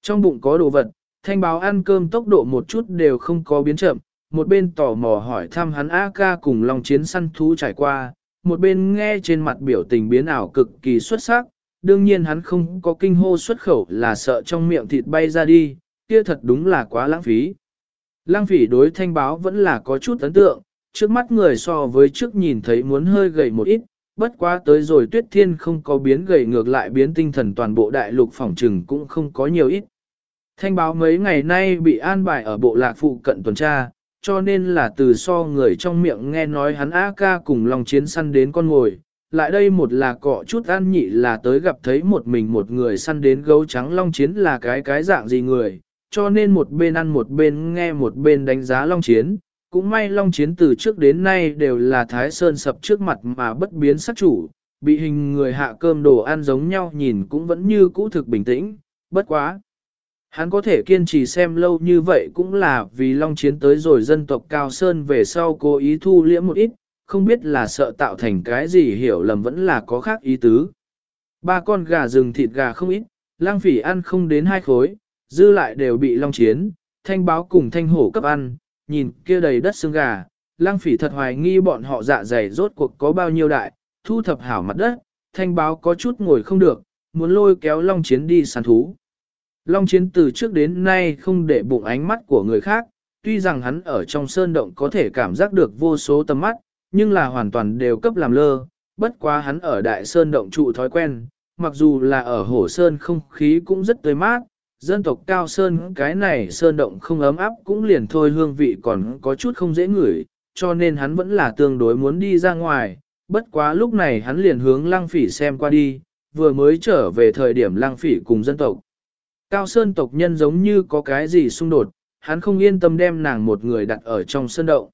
Trong bụng có đồ vật, thanh báo ăn cơm tốc độ một chút đều không có biến chậm, một bên tò mò hỏi thăm hắn A ca cùng lòng Chiến săn thú trải qua, một bên nghe trên mặt biểu tình biến ảo cực kỳ xuất sắc, đương nhiên hắn không có kinh hô xuất khẩu là sợ trong miệng thịt bay ra đi, kia thật đúng là quá lãng phí. Lãng phỉ đối thanh báo vẫn là có chút ấn tượng, trước mắt người so với trước nhìn thấy muốn hơi gầy một ít, bất quá tới rồi tuyết thiên không có biến gầy ngược lại biến tinh thần toàn bộ đại lục phỏng trừng cũng không có nhiều ít. Thanh báo mấy ngày nay bị an bài ở bộ lạc phụ cận tuần tra, cho nên là từ so người trong miệng nghe nói hắn A ca cùng lòng chiến săn đến con ngồi. Lại đây một là cọ chút ăn nhị là tới gặp thấy một mình một người săn đến gấu trắng long chiến là cái cái dạng gì người, cho nên một bên ăn một bên nghe một bên đánh giá long chiến. Cũng may long chiến từ trước đến nay đều là thái sơn sập trước mặt mà bất biến sắc chủ, bị hình người hạ cơm đồ ăn giống nhau nhìn cũng vẫn như cũ thực bình tĩnh, bất quá. Hắn có thể kiên trì xem lâu như vậy cũng là vì Long Chiến tới rồi dân tộc Cao Sơn về sau cố ý thu liễm một ít, không biết là sợ tạo thành cái gì hiểu lầm vẫn là có khác ý tứ. Ba con gà rừng thịt gà không ít, lang phỉ ăn không đến hai khối, dư lại đều bị long chiến, thanh báo cùng thanh hổ cấp ăn, nhìn kia đầy đất xương gà, lang phỉ thật hoài nghi bọn họ dạ dày rốt cuộc có bao nhiêu đại, thu thập hảo mặt đất, thanh báo có chút ngồi không được, muốn lôi kéo long chiến đi săn thú. Long chiến từ trước đến nay không để bụng ánh mắt của người khác, tuy rằng hắn ở trong sơn động có thể cảm giác được vô số tầm mắt, nhưng là hoàn toàn đều cấp làm lơ, bất quá hắn ở đại sơn động trụ thói quen, mặc dù là ở hồ sơn không khí cũng rất tươi mát, dân tộc cao sơn cái này sơn động không ấm áp cũng liền thôi hương vị còn có chút không dễ ngửi, cho nên hắn vẫn là tương đối muốn đi ra ngoài, bất quá lúc này hắn liền hướng lăng phỉ xem qua đi, vừa mới trở về thời điểm lăng phỉ cùng dân tộc. Cao sơn tộc nhân giống như có cái gì xung đột, hắn không yên tâm đem nàng một người đặt ở trong sơn động.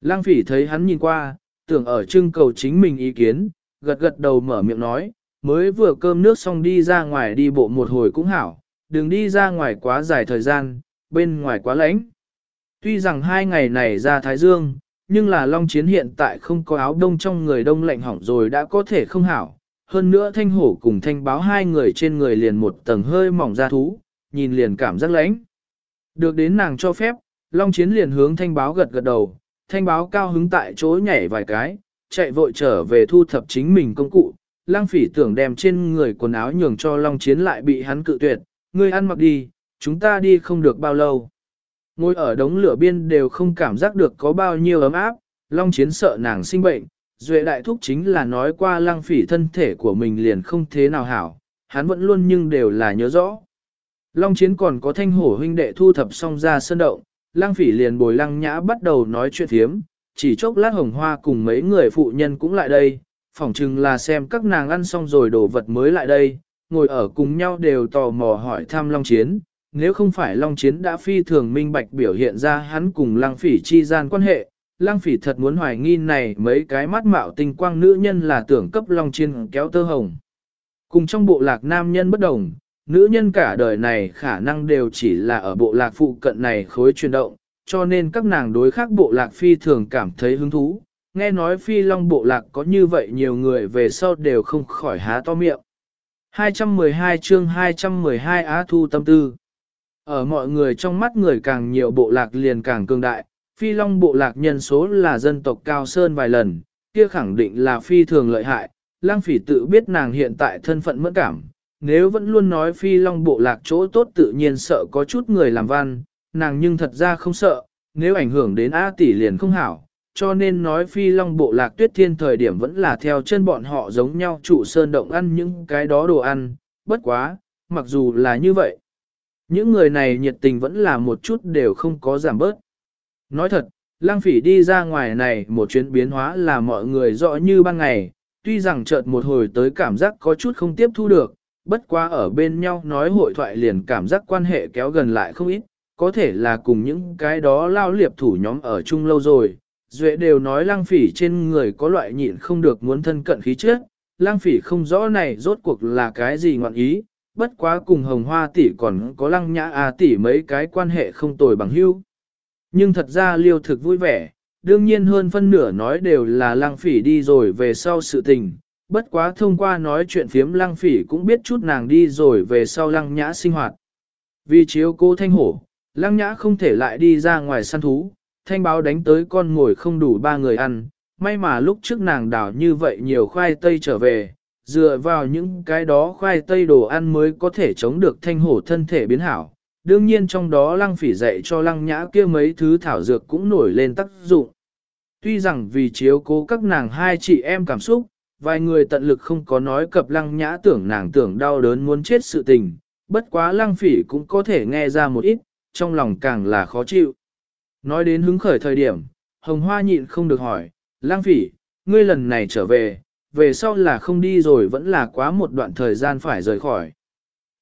Lăng phỉ thấy hắn nhìn qua, tưởng ở trưng cầu chính mình ý kiến, gật gật đầu mở miệng nói, mới vừa cơm nước xong đi ra ngoài đi bộ một hồi cũng hảo, đừng đi ra ngoài quá dài thời gian, bên ngoài quá lạnh. Tuy rằng hai ngày này ra Thái Dương, nhưng là Long Chiến hiện tại không có áo đông trong người đông lạnh hỏng rồi đã có thể không hảo. Hơn nữa thanh hổ cùng thanh báo hai người trên người liền một tầng hơi mỏng da thú, nhìn liền cảm giác lãnh. Được đến nàng cho phép, Long Chiến liền hướng thanh báo gật gật đầu, thanh báo cao hứng tại chỗ nhảy vài cái, chạy vội trở về thu thập chính mình công cụ. Lăng phỉ tưởng đem trên người quần áo nhường cho Long Chiến lại bị hắn cự tuyệt, ngươi ăn mặc đi, chúng ta đi không được bao lâu. Ngồi ở đống lửa biên đều không cảm giác được có bao nhiêu ấm áp, Long Chiến sợ nàng sinh bệnh, Duệ đại thúc chính là nói qua lăng phỉ thân thể của mình liền không thế nào hảo, hắn vẫn luôn nhưng đều là nhớ rõ. Long Chiến còn có thanh hổ huynh đệ thu thập xong ra sân động, lăng phỉ liền bồi lăng nhã bắt đầu nói chuyện thiếm, chỉ chốc lát hồng hoa cùng mấy người phụ nhân cũng lại đây, phỏng chừng là xem các nàng ăn xong rồi đồ vật mới lại đây, ngồi ở cùng nhau đều tò mò hỏi thăm Long Chiến, nếu không phải Long Chiến đã phi thường minh bạch biểu hiện ra hắn cùng Lăng Phỉ chi gian quan hệ, Lăng Phỉ thật muốn hoài nghi này mấy cái mắt mạo tinh quang nữ nhân là tưởng cấp Long Chiến kéo tơ hồng. Cùng trong bộ lạc nam nhân bất đồng, nữ nhân cả đời này khả năng đều chỉ là ở bộ lạc phụ cận này khối chuyển động, cho nên các nàng đối khác bộ lạc phi thường cảm thấy hứng thú. Nghe nói phi long bộ lạc có như vậy nhiều người về sau đều không khỏi há to miệng. 212 chương 212 Á Thu Tâm Tư Ở mọi người trong mắt người càng nhiều bộ lạc liền càng cường đại, phi long bộ lạc nhân số là dân tộc cao sơn vài lần, kia khẳng định là phi thường lợi hại, lang phỉ tự biết nàng hiện tại thân phận mẫn cảm, nếu vẫn luôn nói phi long bộ lạc chỗ tốt tự nhiên sợ có chút người làm văn, nàng nhưng thật ra không sợ, nếu ảnh hưởng đến A tỷ liền không hảo, cho nên nói phi long bộ lạc tuyết thiên thời điểm vẫn là theo chân bọn họ giống nhau trụ sơn động ăn những cái đó đồ ăn, bất quá, mặc dù là như vậy. Những người này nhiệt tình vẫn là một chút đều không có giảm bớt. Nói thật, lang phỉ đi ra ngoài này một chuyến biến hóa là mọi người rõ như ban ngày, tuy rằng chợt một hồi tới cảm giác có chút không tiếp thu được, bất quá ở bên nhau nói hội thoại liền cảm giác quan hệ kéo gần lại không ít, có thể là cùng những cái đó lao liệp thủ nhóm ở chung lâu rồi, Duệ đều nói lang phỉ trên người có loại nhịn không được muốn thân cận khí trước, lang phỉ không rõ này rốt cuộc là cái gì ngọn ý, bất quá cùng hồng hoa tỷ còn có lăng nhã à tỷ mấy cái quan hệ không tồi bằng hữu. Nhưng thật ra liêu thực vui vẻ, đương nhiên hơn phân nửa nói đều là lang phỉ đi rồi về sau sự tình, bất quá thông qua nói chuyện phiếm lăng phỉ cũng biết chút nàng đi rồi về sau lăng nhã sinh hoạt. Vì chiếu cô thanh hổ, lăng nhã không thể lại đi ra ngoài săn thú, thanh báo đánh tới con ngồi không đủ ba người ăn, may mà lúc trước nàng đảo như vậy nhiều khoai tây trở về, dựa vào những cái đó khoai tây đồ ăn mới có thể chống được thanh hổ thân thể biến hảo. Đương nhiên trong đó lăng phỉ dạy cho lăng nhã kia mấy thứ thảo dược cũng nổi lên tác dụng. Tuy rằng vì chiếu cố các nàng hai chị em cảm xúc, vài người tận lực không có nói cập lăng nhã tưởng nàng tưởng đau đớn muốn chết sự tình, bất quá lăng phỉ cũng có thể nghe ra một ít, trong lòng càng là khó chịu. Nói đến hứng khởi thời điểm, hồng hoa nhịn không được hỏi, lang phỉ, ngươi lần này trở về, về sau là không đi rồi vẫn là quá một đoạn thời gian phải rời khỏi.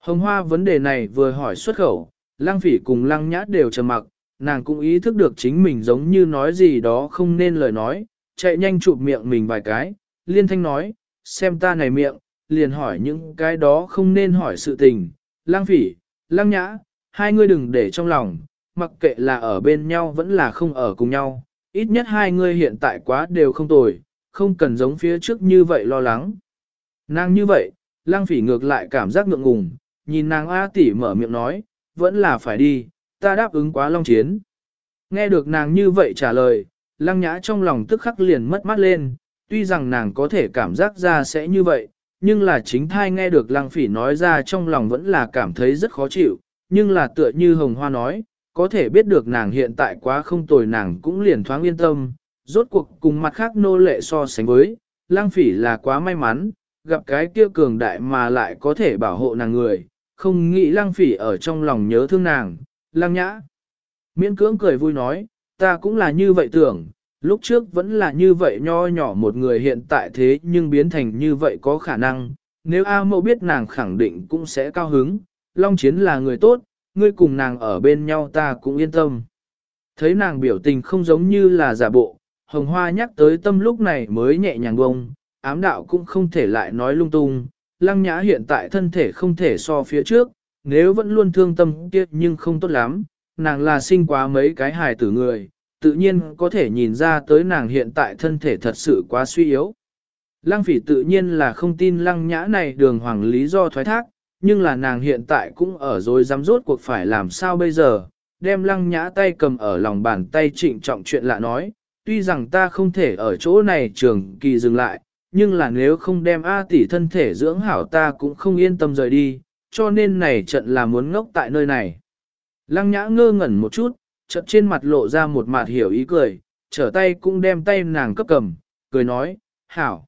Hồng hoa vấn đề này vừa hỏi xuất khẩu, lang phỉ cùng lăng nhã đều trầm mặc, nàng cũng ý thức được chính mình giống như nói gì đó không nên lời nói, chạy nhanh chụp miệng mình vài cái, liên thanh nói, xem ta này miệng, liền hỏi những cái đó không nên hỏi sự tình, lang phỉ, lang nhã, hai ngươi đừng để trong lòng, mặc kệ là ở bên nhau vẫn là không ở cùng nhau, ít nhất hai người hiện tại quá đều không tồi, không cần giống phía trước như vậy lo lắng. Nàng như vậy, lăng phỉ ngược lại cảm giác ngượng ngùng, nhìn nàng A tỷ mở miệng nói, vẫn là phải đi, ta đáp ứng quá long chiến. Nghe được nàng như vậy trả lời, lăng nhã trong lòng tức khắc liền mất mát lên, tuy rằng nàng có thể cảm giác ra sẽ như vậy, nhưng là chính thai nghe được lăng phỉ nói ra trong lòng vẫn là cảm thấy rất khó chịu, nhưng là tựa như hồng hoa nói, có thể biết được nàng hiện tại quá không tồi nàng cũng liền thoáng yên tâm, rốt cuộc cùng mặt khác nô lệ so sánh với, lăng phỉ là quá may mắn, gặp cái kia cường đại mà lại có thể bảo hộ nàng người, không nghĩ lăng phỉ ở trong lòng nhớ thương nàng, lăng nhã. Miễn cưỡng cười vui nói, ta cũng là như vậy tưởng, lúc trước vẫn là như vậy nho nhỏ một người hiện tại thế nhưng biến thành như vậy có khả năng, nếu A mẫu biết nàng khẳng định cũng sẽ cao hứng, Long Chiến là người tốt, ngươi cùng nàng ở bên nhau ta cũng yên tâm. Thấy nàng biểu tình không giống như là giả bộ, hồng hoa nhắc tới tâm lúc này mới nhẹ nhàng bông, ám đạo cũng không thể lại nói lung tung, lăng nhã hiện tại thân thể không thể so phía trước, nếu vẫn luôn thương tâm kia nhưng không tốt lắm, nàng là sinh quá mấy cái hài tử người, tự nhiên có thể nhìn ra tới nàng hiện tại thân thể thật sự quá suy yếu. Lăng phỉ tự nhiên là không tin lăng nhã này đường hoàng lý do thoái thác, nhưng là nàng hiện tại cũng ở rồi dám rốt cuộc phải làm sao bây giờ, đem lăng nhã tay cầm ở lòng bàn tay trịnh trọng chuyện lạ nói, tuy rằng ta không thể ở chỗ này trường kỳ dừng lại, nhưng là nếu không đem A tỷ thân thể dưỡng hảo ta cũng không yên tâm rời đi, cho nên này trận là muốn ngốc tại nơi này. Lăng nhã ngơ ngẩn một chút, chợt trên mặt lộ ra một mặt hiểu ý cười, trở tay cũng đem tay nàng cấp cầm, cười nói, hảo.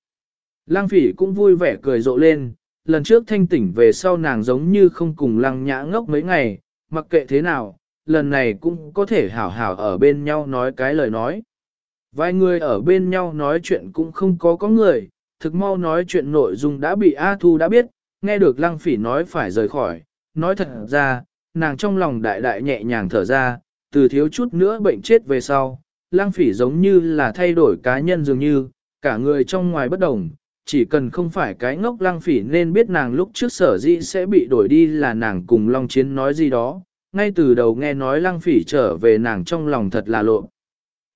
Lăng phỉ cũng vui vẻ cười rộ lên, lần trước thanh tỉnh về sau nàng giống như không cùng lăng nhã ngốc mấy ngày, mặc kệ thế nào, lần này cũng có thể hảo hảo ở bên nhau nói cái lời nói. Vài người ở bên nhau nói chuyện cũng không có có người, thực mau nói chuyện nội dung đã bị A Thu đã biết, nghe được lăng phỉ nói phải rời khỏi, nói thật ra, nàng trong lòng đại đại nhẹ nhàng thở ra, từ thiếu chút nữa bệnh chết về sau, lang phỉ giống như là thay đổi cá nhân dường như, cả người trong ngoài bất đồng, chỉ cần không phải cái ngốc lang phỉ nên biết nàng lúc trước sở dĩ sẽ bị đổi đi là nàng cùng Long Chiến nói gì đó, ngay từ đầu nghe nói lang phỉ trở về nàng trong lòng thật là lộ.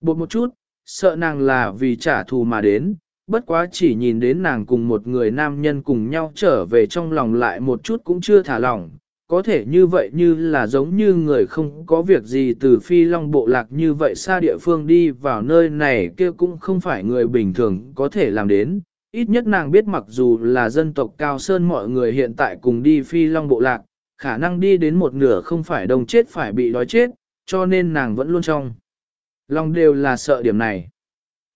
Bột một chút, sợ nàng là vì trả thù mà đến, bất quá chỉ nhìn đến nàng cùng một người nam nhân cùng nhau trở về trong lòng lại một chút cũng chưa thả lỏng, có thể như vậy như là giống như người không có việc gì từ phi long bộ lạc như vậy xa địa phương đi vào nơi này kia cũng không phải người bình thường có thể làm đến. Ít nhất nàng biết mặc dù là dân tộc cao sơn mọi người hiện tại cùng đi phi long bộ lạc, khả năng đi đến một nửa không phải đồng chết phải bị đói chết, cho nên nàng vẫn luôn trong. Lòng đều là sợ điểm này.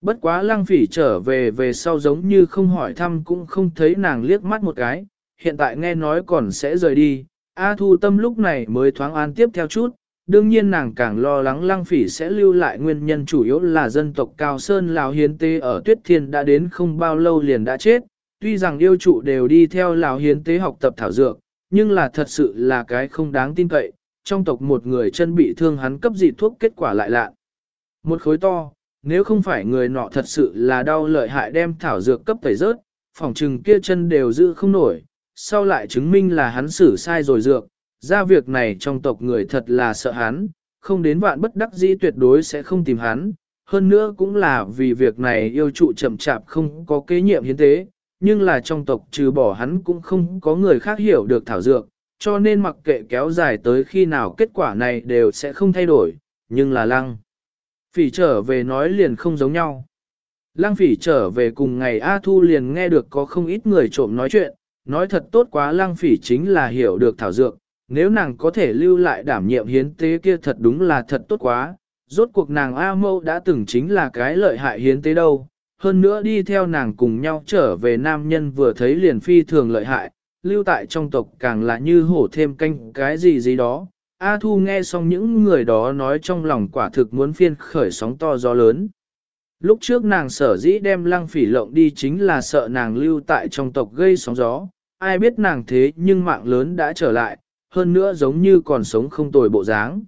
Bất quá lăng phỉ trở về về sau giống như không hỏi thăm cũng không thấy nàng liếc mắt một cái, hiện tại nghe nói còn sẽ rời đi, A Thu Tâm lúc này mới thoáng an tiếp theo chút, đương nhiên nàng càng lo lắng lăng phỉ sẽ lưu lại nguyên nhân chủ yếu là dân tộc Cao Sơn Lào Hiến Tế ở Tuyết Thiên đã đến không bao lâu liền đã chết, tuy rằng yêu trụ đều đi theo Lào Hiến Tế học tập thảo dược, nhưng là thật sự là cái không đáng tin cậy, trong tộc một người chân bị thương hắn cấp dị thuốc kết quả lại lạ. Một khối to, nếu không phải người nọ thật sự là đau lợi hại đem thảo dược cấp tẩy rớt, phòng trừng kia chân đều giữ không nổi, sau lại chứng minh là hắn xử sai rồi dược, ra việc này trong tộc người thật là sợ hắn, không đến vạn bất đắc dĩ tuyệt đối sẽ không tìm hắn, hơn nữa cũng là vì việc này yêu trụ chậm chạp không có kế nhiệm hiến tế, nhưng là trong tộc trừ bỏ hắn cũng không có người khác hiểu được thảo dược, cho nên mặc kệ kéo dài tới khi nào kết quả này đều sẽ không thay đổi, nhưng là lăng. Phỉ trở về nói liền không giống nhau. Lăng phỉ trở về cùng ngày A Thu liền nghe được có không ít người trộm nói chuyện, nói thật tốt quá lăng phỉ chính là hiểu được thảo dược, nếu nàng có thể lưu lại đảm nhiệm hiến tế kia thật đúng là thật tốt quá, rốt cuộc nàng A Mâu đã từng chính là cái lợi hại hiến tế đâu, hơn nữa đi theo nàng cùng nhau trở về nam nhân vừa thấy liền phi thường lợi hại, lưu tại trong tộc càng là như hổ thêm canh cái gì gì đó. A Thu nghe xong những người đó nói trong lòng quả thực muốn phiên khởi sóng to gió lớn. Lúc trước nàng sở dĩ đem lăng phỉ lộng đi chính là sợ nàng lưu tại trong tộc gây sóng gió, ai biết nàng thế nhưng mạng lớn đã trở lại, hơn nữa giống như còn sống không tồi bộ dáng.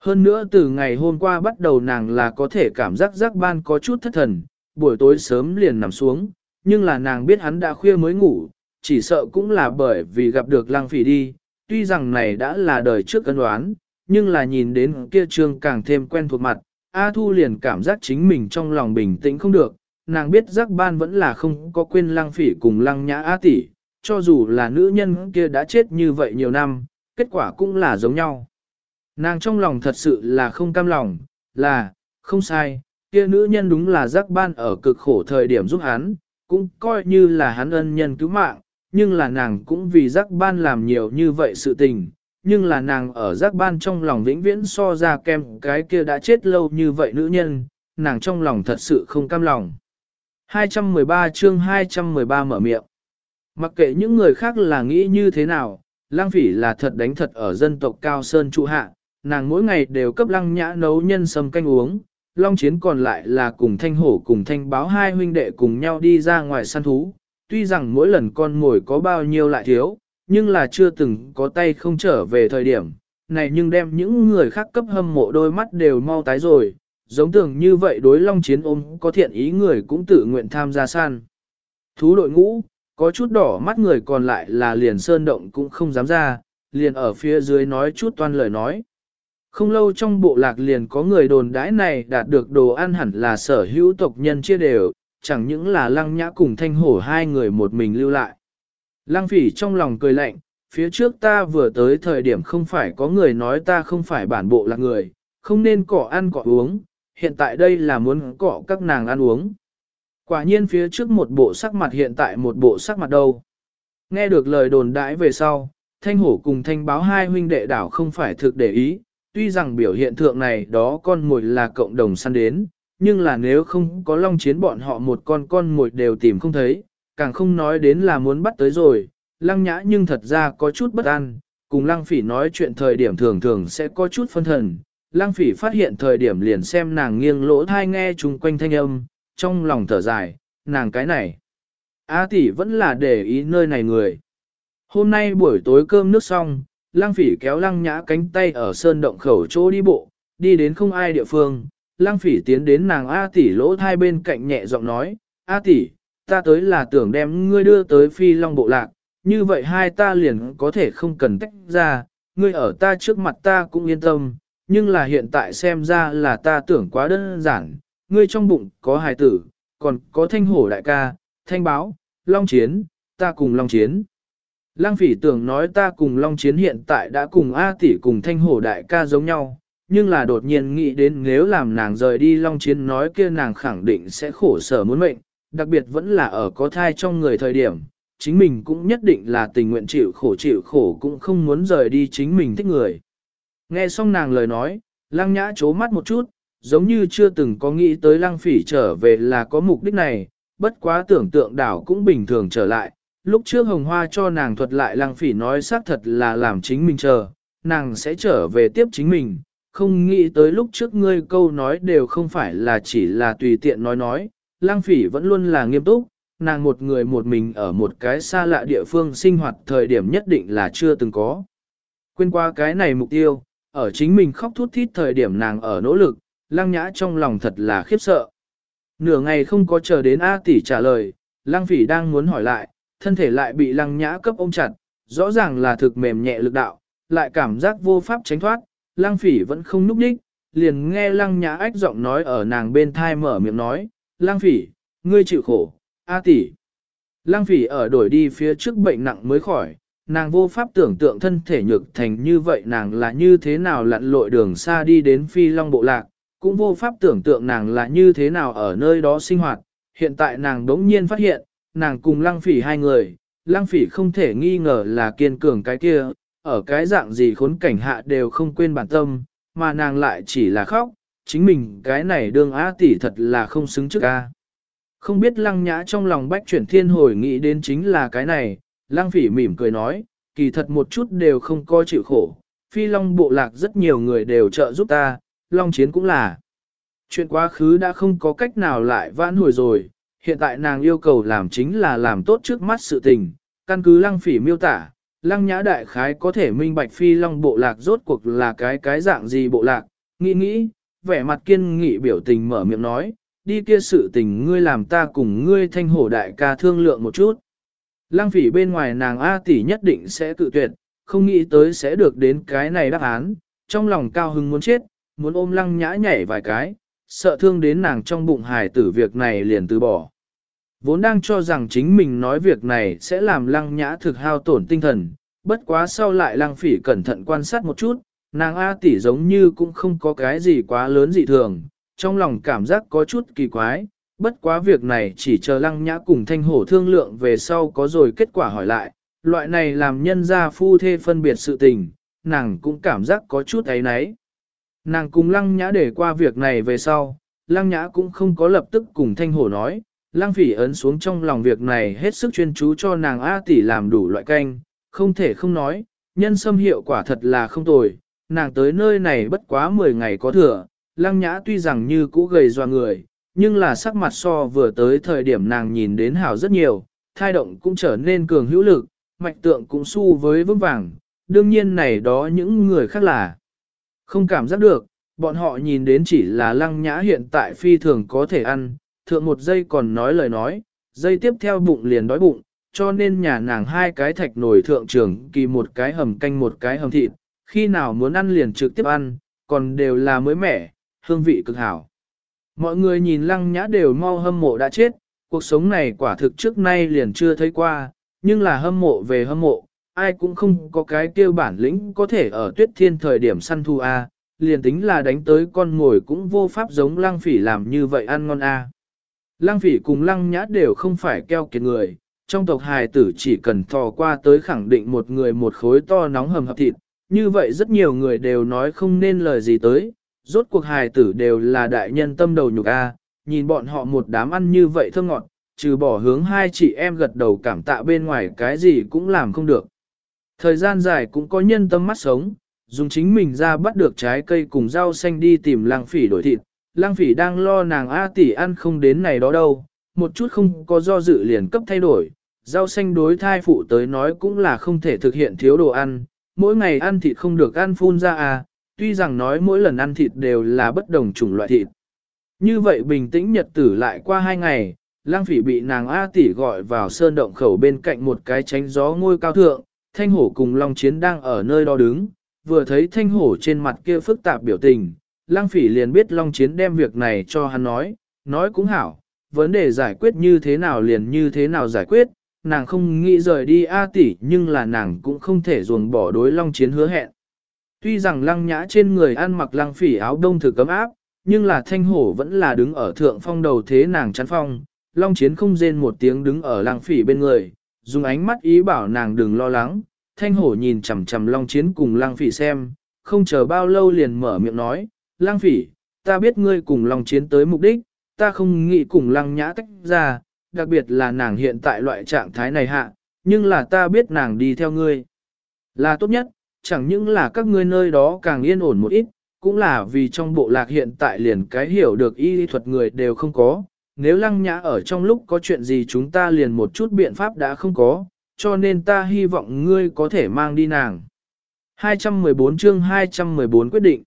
Hơn nữa từ ngày hôm qua bắt đầu nàng là có thể cảm giác giác ban có chút thất thần, buổi tối sớm liền nằm xuống, nhưng là nàng biết hắn đã khuya mới ngủ, chỉ sợ cũng là bởi vì gặp được Lang phỉ đi, tuy rằng này đã là đời trước cân đoán, nhưng là nhìn đến kia trương càng thêm quen thuộc mặt, A Thu liền cảm giác chính mình trong lòng bình tĩnh không được, nàng biết giác ban vẫn là không có quên Lang phỉ cùng Lang nhã A tỷ, cho dù là nữ nhân kia đã chết như vậy nhiều năm, kết quả cũng là giống nhau. Nàng trong lòng thật sự là không cam lòng, là, không sai, kia nữ nhân đúng là giác ban ở cực khổ thời điểm giúp hắn, cũng coi như là hắn ân nhân cứu mạng, nhưng là nàng cũng vì giác ban làm nhiều như vậy sự tình, nhưng là nàng ở giác ban trong lòng vĩnh viễn so ra kem cái kia đã chết lâu như vậy nữ nhân, nàng trong lòng thật sự không cam lòng. 213 chương 213 mở miệng. Mặc kệ những người khác là nghĩ như thế nào, lang phỉ là thật đánh thật ở dân tộc cao sơn trụ hạ, nàng mỗi ngày đều cấp lăng nhã nấu nhân sâm canh uống, long chiến còn lại là cùng thanh hổ cùng thanh báo hai huynh đệ cùng nhau đi ra ngoài săn thú, tuy rằng mỗi lần con ngồi có bao nhiêu lại thiếu, nhưng là chưa từng có tay không trở về thời điểm, này nhưng đem những người khác cấp hâm mộ đôi mắt đều mau tái rồi, giống tưởng như vậy đối long chiến ôm có thiện ý người cũng tự nguyện tham gia săn. Thú đội ngũ, có chút đỏ mắt người còn lại là liền sơn động cũng không dám ra, liền ở phía dưới nói chút toan lời nói. Không lâu trong bộ lạc liền có người đồn đãi này đạt được đồ ăn hẳn là sở hữu tộc nhân chia đều, chẳng những là lăng nhã cùng thanh hổ hai người một mình lưu lại. Lăng phỉ trong lòng cười lạnh, phía trước ta vừa tới thời điểm không phải có người nói ta không phải bản bộ lạc người, không nên cỏ ăn cỏ uống, hiện tại đây là muốn cỏ các nàng ăn uống. Quả nhiên phía trước một bộ sắc mặt hiện tại một bộ sắc mặt đâu. Nghe được lời đồn đãi về sau, thanh hổ cùng thanh báo hai huynh đệ đảo không phải thực để ý, tuy rằng biểu hiện thượng này đó con mồi là cộng đồng săn đến, nhưng là nếu không có long chiến bọn họ một con con mồi đều tìm không thấy, càng không nói đến là muốn bắt tới rồi, lăng nhã nhưng thật ra có chút bất an, cùng lăng phỉ nói chuyện thời điểm thường thường sẽ có chút phân thần, lăng phỉ phát hiện thời điểm liền xem nàng nghiêng lỗ thai nghe chung quanh thanh âm, trong lòng thở dài, nàng cái này. A tỷ vẫn là để ý nơi này người. Hôm nay buổi tối cơm nước xong, Lang phỉ kéo lăng nhã cánh tay ở sơn động khẩu chỗ đi bộ, đi đến không ai địa phương. Lang phỉ tiến đến nàng A tỷ lỗ hai bên cạnh nhẹ giọng nói, A tỷ, ta tới là tưởng đem ngươi đưa tới phi long bộ lạc, như vậy hai ta liền có thể không cần tách ra, ngươi ở ta trước mặt ta cũng yên tâm, nhưng là hiện tại xem ra là ta tưởng quá đơn giản, ngươi trong bụng có hài tử, còn có thanh hổ đại ca, thanh báo, long chiến, ta cùng long chiến. Lăng phỉ tưởng nói ta cùng long chiến hiện tại đã cùng A tỷ cùng thanh hổ đại ca giống nhau, nhưng là đột nhiên nghĩ đến nếu làm nàng rời đi long chiến nói kia nàng khẳng định sẽ khổ sở muốn mệnh, đặc biệt vẫn là ở có thai trong người thời điểm, chính mình cũng nhất định là tình nguyện chịu khổ chịu khổ cũng không muốn rời đi chính mình thích người. Nghe xong nàng lời nói, lăng nhã chố mắt một chút, giống như chưa từng có nghĩ tới lăng phỉ trở về là có mục đích này, bất quá tưởng tượng đảo cũng bình thường trở lại. Lúc trước hồng hoa cho nàng thuật lại lăng phỉ nói xác thật là làm chính mình chờ, nàng sẽ trở về tiếp chính mình, không nghĩ tới lúc trước ngươi câu nói đều không phải là chỉ là tùy tiện nói nói, lăng phỉ vẫn luôn là nghiêm túc, nàng một người một mình ở một cái xa lạ địa phương sinh hoạt thời điểm nhất định là chưa từng có. Quên qua cái này mục tiêu, ở chính mình khóc thút thít thời điểm nàng ở nỗ lực, lăng nhã trong lòng thật là khiếp sợ. Nửa ngày không có chờ đến A tỷ trả lời, lăng phỉ đang muốn hỏi lại, thân thể lại bị lăng nhã cấp ôm chặt, rõ ràng là thực mềm nhẹ lực đạo, lại cảm giác vô pháp tránh thoát, lăng phỉ vẫn không núp đích, liền nghe lăng nhã ách giọng nói ở nàng bên thai mở miệng nói, lăng phỉ, ngươi chịu khổ, A tỷ. Lăng phỉ ở đổi đi phía trước bệnh nặng mới khỏi, nàng vô pháp tưởng tượng thân thể nhược thành như vậy nàng là như thế nào lặn lội đường xa đi đến phi long bộ lạc, cũng vô pháp tưởng tượng nàng là như thế nào ở nơi đó sinh hoạt. Hiện tại nàng đống nhiên phát hiện, nàng cùng lăng phỉ hai người, lăng phỉ không thể nghi ngờ là kiên cường cái kia, ở cái dạng gì khốn cảnh hạ đều không quên bản tâm, mà nàng lại chỉ là khóc, chính mình cái này đương á tỷ thật là không xứng trước a. Không biết lăng nhã trong lòng bách chuyển thiên hồi nghĩ đến chính là cái này, lăng phỉ mỉm cười nói, kỳ thật một chút đều không coi chịu khổ, phi long bộ lạc rất nhiều người đều trợ giúp ta, long chiến cũng là. Chuyện quá khứ đã không có cách nào lại vãn hồi rồi, hiện tại nàng yêu cầu làm chính là làm tốt trước mắt sự tình, căn cứ lăng phỉ miêu tả, lăng nhã đại khái có thể minh bạch phi long bộ lạc rốt cuộc là cái cái dạng gì bộ lạc, nghĩ nghĩ, vẻ mặt kiên nghị biểu tình mở miệng nói, đi kia sự tình ngươi làm ta cùng ngươi thanh hổ đại ca thương lượng một chút. Lăng phỉ bên ngoài nàng A tỷ nhất định sẽ cự tuyệt, không nghĩ tới sẽ được đến cái này đáp án, trong lòng cao hứng muốn chết, muốn ôm lăng nhã nhảy vài cái, sợ thương đến nàng trong bụng hài tử việc này liền từ bỏ. Vốn đang cho rằng chính mình nói việc này sẽ làm lăng nhã thực hao tổn tinh thần, bất quá sau lại lăng phỉ cẩn thận quan sát một chút, nàng A tỷ giống như cũng không có cái gì quá lớn dị thường, trong lòng cảm giác có chút kỳ quái, bất quá việc này chỉ chờ lăng nhã cùng thanh hổ thương lượng về sau có rồi kết quả hỏi lại, loại này làm nhân gia phu thê phân biệt sự tình, nàng cũng cảm giác có chút ấy náy. Nàng cùng lăng nhã để qua việc này về sau, lăng nhã cũng không có lập tức cùng thanh hổ nói, lăng phỉ ấn xuống trong lòng việc này hết sức chuyên chú cho nàng A tỷ làm đủ loại canh, không thể không nói, nhân sâm hiệu quả thật là không tồi, nàng tới nơi này bất quá 10 ngày có thừa, lăng nhã tuy rằng như cũ gầy doa người, nhưng là sắc mặt so vừa tới thời điểm nàng nhìn đến hảo rất nhiều, thai động cũng trở nên cường hữu lực, mạch tượng cũng su với vững vàng, đương nhiên này đó những người khác là không cảm giác được, bọn họ nhìn đến chỉ là lăng nhã hiện tại phi thường có thể ăn, thượng một giây còn nói lời nói, giây tiếp theo bụng liền đói bụng, cho nên nhà nàng hai cái thạch nổi thượng trưởng kỳ một cái hầm canh một cái hầm thịt, khi nào muốn ăn liền trực tiếp ăn, còn đều là mới mẻ, hương vị cực hảo. Mọi người nhìn lăng nhã đều mau hâm mộ đã chết, cuộc sống này quả thực trước nay liền chưa thấy qua, nhưng là hâm mộ về hâm mộ, ai cũng không có cái kêu bản lĩnh có thể ở tuyết thiên thời điểm săn thu A, liền tính là đánh tới con ngồi cũng vô pháp giống lăng phỉ làm như vậy ăn ngon A. Lăng phỉ cùng lăng nhã đều không phải keo kiệt người, trong tộc hài tử chỉ cần thò qua tới khẳng định một người một khối to nóng hầm hập thịt, như vậy rất nhiều người đều nói không nên lời gì tới, rốt cuộc hài tử đều là đại nhân tâm đầu nhục A, nhìn bọn họ một đám ăn như vậy thơ ngọt, trừ bỏ hướng hai chị em gật đầu cảm tạ bên ngoài cái gì cũng làm không được. Thời gian dài cũng có nhân tâm mắt sống, dùng chính mình ra bắt được trái cây cùng rau xanh đi tìm lang phỉ đổi thịt. Lang phỉ đang lo nàng A tỷ ăn không đến này đó đâu, một chút không có do dự liền cấp thay đổi. Rau xanh đối thai phụ tới nói cũng là không thể thực hiện thiếu đồ ăn, mỗi ngày ăn thịt không được ăn phun ra à, tuy rằng nói mỗi lần ăn thịt đều là bất đồng chủng loại thịt. Như vậy bình tĩnh nhật tử lại qua hai ngày, lang phỉ bị nàng A tỷ gọi vào sơn động khẩu bên cạnh một cái tránh gió ngôi cao thượng, thanh hổ cùng long chiến đang ở nơi đó đứng, vừa thấy thanh hổ trên mặt kia phức tạp biểu tình, lang phỉ liền biết long chiến đem việc này cho hắn nói, nói cũng hảo, vấn đề giải quyết như thế nào liền như thế nào giải quyết, nàng không nghĩ rời đi A tỷ nhưng là nàng cũng không thể ruồng bỏ đối long chiến hứa hẹn. Tuy rằng lăng nhã trên người ăn mặc lăng phỉ áo đông thử cấm áp, nhưng là thanh hổ vẫn là đứng ở thượng phong đầu thế nàng chắn phong, long chiến không rên một tiếng đứng ở lăng phỉ bên người, dùng ánh mắt ý bảo nàng đừng lo lắng, thanh hổ nhìn chằm chằm long chiến cùng lăng phỉ xem, không chờ bao lâu liền mở miệng nói, lăng phỉ, ta biết ngươi cùng long chiến tới mục đích, ta không nghĩ cùng lăng nhã tách ra, đặc biệt là nàng hiện tại loại trạng thái này hạ, nhưng là ta biết nàng đi theo ngươi. Là tốt nhất, chẳng những là các ngươi nơi đó càng yên ổn một ít, cũng là vì trong bộ lạc hiện tại liền cái hiểu được y thuật người đều không có. Nếu lăng nhã ở trong lúc có chuyện gì chúng ta liền một chút biện pháp đã không có, cho nên ta hy vọng ngươi có thể mang đi nàng. 214 chương 214 quyết định.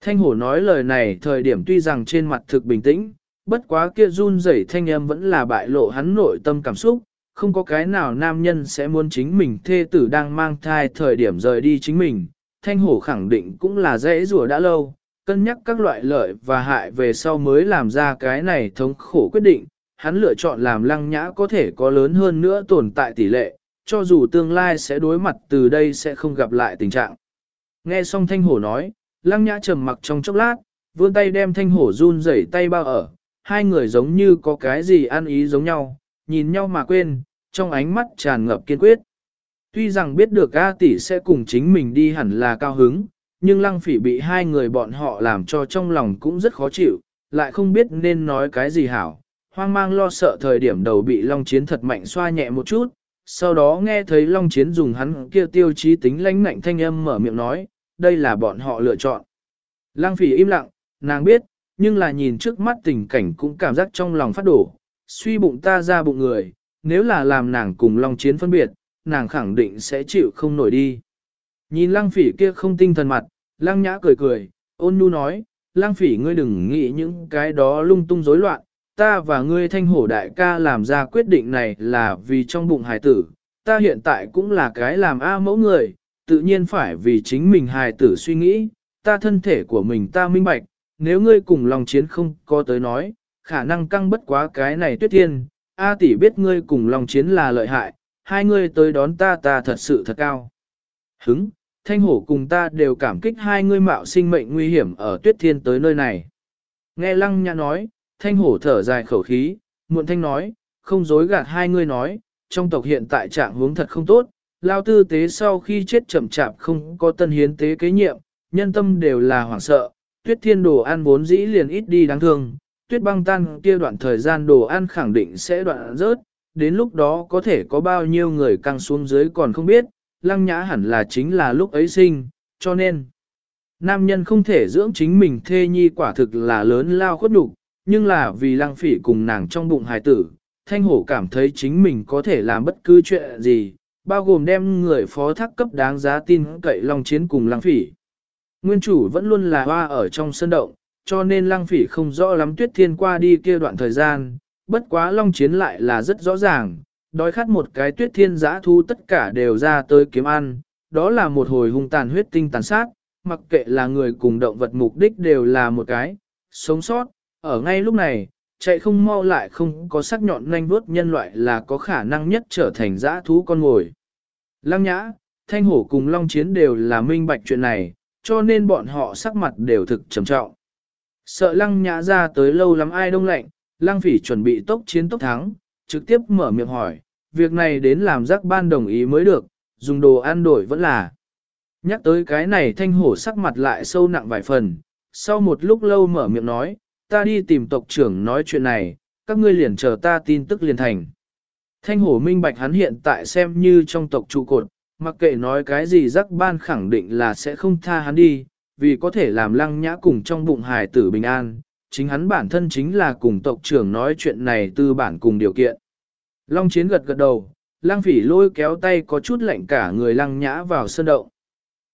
Thanh hổ nói lời này thời điểm tuy rằng trên mặt thực bình tĩnh, bất quá kia run rẩy thanh âm vẫn là bại lộ hắn nội tâm cảm xúc, không có cái nào nam nhân sẽ muốn chính mình thê tử đang mang thai thời điểm rời đi chính mình. Thanh hổ khẳng định cũng là dễ rùa đã lâu, cân nhắc các loại lợi và hại về sau mới làm ra cái này thống khổ quyết định, hắn lựa chọn làm lăng nhã có thể có lớn hơn nữa tồn tại tỷ lệ, cho dù tương lai sẽ đối mặt từ đây sẽ không gặp lại tình trạng. Nghe xong thanh hổ nói, lăng nhã trầm mặc trong chốc lát, vươn tay đem thanh hổ run rẩy tay bao ở, hai người giống như có cái gì ăn ý giống nhau, nhìn nhau mà quên, trong ánh mắt tràn ngập kiên quyết. Tuy rằng biết được A tỷ sẽ cùng chính mình đi hẳn là cao hứng, nhưng lăng phỉ bị hai người bọn họ làm cho trong lòng cũng rất khó chịu, lại không biết nên nói cái gì hảo. Hoang mang lo sợ thời điểm đầu bị Long Chiến thật mạnh xoa nhẹ một chút, sau đó nghe thấy Long Chiến dùng hắn kia tiêu chí tính lãnh ngạnh thanh âm mở miệng nói, đây là bọn họ lựa chọn. Lăng phỉ im lặng, nàng biết, nhưng là nhìn trước mắt tình cảnh cũng cảm giác trong lòng phát đổ, suy bụng ta ra bụng người, nếu là làm nàng cùng Long Chiến phân biệt, nàng khẳng định sẽ chịu không nổi đi. Nhìn lăng phỉ kia không tinh thần mặt, lăng nhã cười cười, ôn nhu nói, lăng phỉ ngươi đừng nghĩ những cái đó lung tung rối loạn, ta và ngươi thanh hổ đại ca làm ra quyết định này là vì trong bụng hài tử, ta hiện tại cũng là cái làm A mẫu người, tự nhiên phải vì chính mình hài tử suy nghĩ, ta thân thể của mình ta minh bạch, nếu ngươi cùng lòng chiến không có tới nói, khả năng căng bất quá cái này tuyết thiên, A tỷ biết ngươi cùng lòng chiến là lợi hại, hai ngươi tới đón ta ta thật sự thật cao. Hứng, thanh hổ cùng ta đều cảm kích hai ngươi mạo sinh mệnh nguy hiểm ở tuyết thiên tới nơi này. Nghe lăng nhã nói, thanh hổ thở dài khẩu khí, muộn thanh nói, không dối gạt hai ngươi nói, trong tộc hiện tại trạng hướng thật không tốt, lao tư tế sau khi chết chậm chạp không có tân hiến tế kế nhiệm, nhân tâm đều là hoảng sợ, tuyết thiên đồ ăn vốn dĩ liền ít đi đáng thương, tuyết băng tan kia đoạn thời gian đồ ăn khẳng định sẽ đoạn rớt, đến lúc đó có thể có bao nhiêu người căng xuống dưới còn không biết, lăng nhã hẳn là chính là lúc ấy sinh, cho nên, nam nhân không thể dưỡng chính mình thê nhi quả thực là lớn lao khuất đục, nhưng là vì lăng phỉ cùng nàng trong bụng hài tử, thanh hổ cảm thấy chính mình có thể làm bất cứ chuyện gì, bao gồm đem người phó thác cấp đáng giá tin cậy long chiến cùng lăng phỉ. Nguyên chủ vẫn luôn là hoa ở trong sân động, cho nên lăng phỉ không rõ lắm tuyết thiên qua đi kia đoạn thời gian, bất quá long chiến lại là rất rõ ràng, đói khát một cái tuyết thiên giã thu tất cả đều ra tới kiếm ăn, đó là một hồi hung tàn huyết tinh tàn sát, mặc kệ là người cùng động vật mục đích đều là một cái, sống sót, ở ngay lúc này, chạy không mau lại không có sắc nhọn nhanh vuốt nhân loại là có khả năng nhất trở thành giã thú con ngồi. Lăng nhã, thanh hổ cùng long chiến đều là minh bạch chuyện này, cho nên bọn họ sắc mặt đều thực trầm trọng. Sợ lăng nhã ra tới lâu lắm ai đông lạnh, lăng phỉ chuẩn bị tốc chiến tốc thắng, trực tiếp mở miệng hỏi, việc này đến làm giác ban đồng ý mới được, dùng đồ ăn đổi vẫn là. Nhắc tới cái này thanh hổ sắc mặt lại sâu nặng vài phần, sau một lúc lâu mở miệng nói, ta đi tìm tộc trưởng nói chuyện này, các ngươi liền chờ ta tin tức liền thành. Thanh hổ minh bạch hắn hiện tại xem như trong tộc trụ cột, mặc kệ nói cái gì giác ban khẳng định là sẽ không tha hắn đi, vì có thể làm lăng nhã cùng trong bụng hài tử bình an, chính hắn bản thân chính là cùng tộc trưởng nói chuyện này tư bản cùng điều kiện. Long chiến gật gật đầu, lang phỉ lôi kéo tay có chút lạnh cả người lăng nhã vào sân động.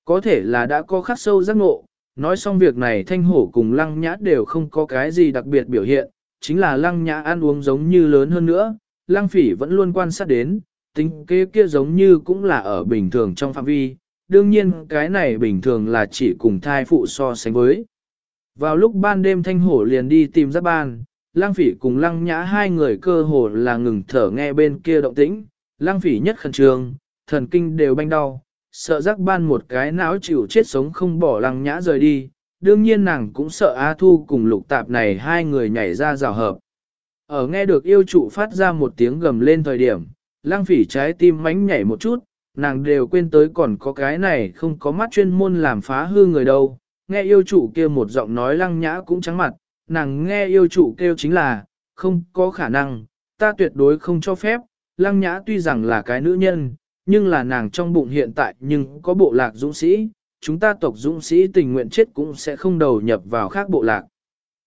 Có thể là đã có khắc sâu giác ngộ, nói xong việc này thanh hổ cùng lăng nhã đều không có cái gì đặc biệt biểu hiện, chính là lăng nhã ăn uống giống như lớn hơn nữa, lăng phỉ vẫn luôn quan sát đến, tính kế kia giống như cũng là ở bình thường trong phạm vi, đương nhiên cái này bình thường là chỉ cùng thai phụ so sánh với. Vào lúc ban đêm thanh hổ liền đi tìm giáp ban, lang phỉ cùng lăng nhã hai người cơ hồ là ngừng thở nghe bên kia động tĩnh, lang phỉ nhất khẩn trương, thần kinh đều banh đau, sợ giác ban một cái não chịu chết sống không bỏ lăng nhã rời đi, đương nhiên nàng cũng sợ A Thu cùng lục tạp này hai người nhảy ra rào hợp. Ở nghe được yêu trụ phát ra một tiếng gầm lên thời điểm, lang phỉ trái tim mánh nhảy một chút, nàng đều quên tới còn có cái này không có mắt chuyên môn làm phá hư người đâu. Nghe yêu trụ kia một giọng nói lăng nhã cũng trắng mặt, nàng nghe yêu trụ kêu chính là, không có khả năng, ta tuyệt đối không cho phép, lăng nhã tuy rằng là cái nữ nhân, nhưng là nàng trong bụng hiện tại nhưng có bộ lạc dũng sĩ, chúng ta tộc dũng sĩ tình nguyện chết cũng sẽ không đầu nhập vào khác bộ lạc.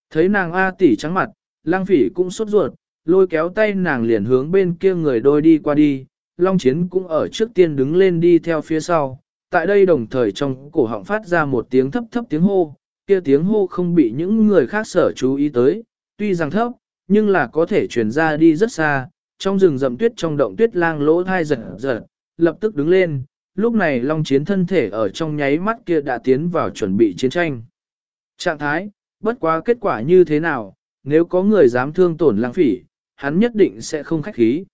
Thấy nàng A tỷ trắng mặt, lang phỉ cũng sốt ruột, lôi kéo tay nàng liền hướng bên kia người đôi đi qua đi, Long Chiến cũng ở trước tiên đứng lên đi theo phía sau. Tại đây đồng thời trong cổ họng phát ra một tiếng thấp thấp tiếng hô, kia tiếng hô không bị những người khác sở chú ý tới, tuy rằng thấp, nhưng là có thể truyền ra đi rất xa, trong rừng rậm tuyết trong động tuyết lang lỗ thai giật giật, lập tức đứng lên, lúc này Long Chiến thân thể ở trong nháy mắt kia đã tiến vào chuẩn bị chiến tranh. Trạng thái, bất quá kết quả như thế nào, nếu có người dám thương tổn lang phỉ, hắn nhất định sẽ không khách khí.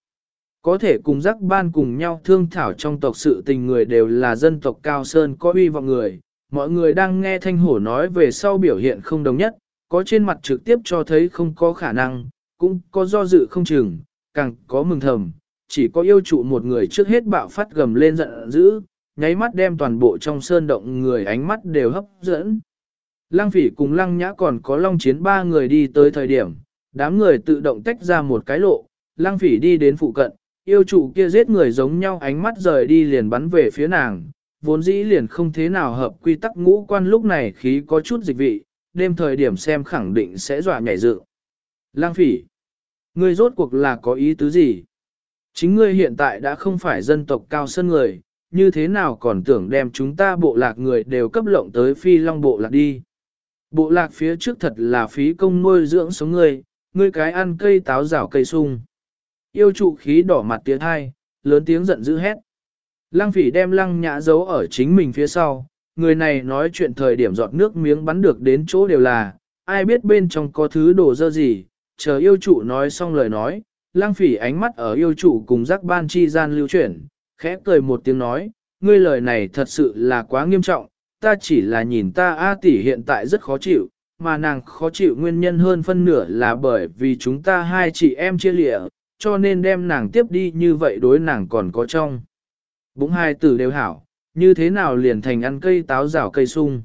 Có thể cùng giác ban cùng nhau thương thảo trong tộc sự tình người đều là dân tộc cao sơn có uy vọng người, mọi người đang nghe thanh hổ nói về sau biểu hiện không đồng nhất, có trên mặt trực tiếp cho thấy không có khả năng, cũng có do dự không chừng, càng có mừng thầm, chỉ có yêu trụ một người trước hết bạo phát gầm lên giận dữ, nháy mắt đem toàn bộ trong sơn động người ánh mắt đều hấp dẫn. Lăng phỉ cùng lăng nhã còn có long chiến ba người đi tới thời điểm, đám người tự động tách ra một cái lộ, lăng phỉ đi đến phụ cận, yêu chủ kia giết người giống nhau ánh mắt rời đi liền bắn về phía nàng, vốn dĩ liền không thế nào hợp quy tắc ngũ quan lúc này khí có chút dịch vị, đêm thời điểm xem khẳng định sẽ dọa nhảy dự. Lang phỉ, ngươi rốt cuộc là có ý tứ gì? Chính ngươi hiện tại đã không phải dân tộc cao sơn người, như thế nào còn tưởng đem chúng ta bộ lạc người đều cấp lộng tới phi long bộ lạc đi. Bộ lạc phía trước thật là phí công nuôi dưỡng sống ngươi, ngươi cái ăn cây táo rào cây sung. Yêu trụ khí đỏ mặt tiếng hai, lớn tiếng giận dữ hét. Lăng phỉ đem lăng nhã giấu ở chính mình phía sau, người này nói chuyện thời điểm giọt nước miếng bắn được đến chỗ đều là, ai biết bên trong có thứ đồ dơ gì, chờ yêu trụ nói xong lời nói, lang phỉ ánh mắt ở yêu trụ cùng giác ban chi gian lưu chuyển, khẽ cười một tiếng nói, ngươi lời này thật sự là quá nghiêm trọng, ta chỉ là nhìn ta A tỷ hiện tại rất khó chịu, mà nàng khó chịu nguyên nhân hơn phân nửa là bởi vì chúng ta hai chị em chia lịa, cho nên đem nàng tiếp đi như vậy đối nàng còn có trong. Bụng hai tử đều hảo, như thế nào liền thành ăn cây táo rào cây sung.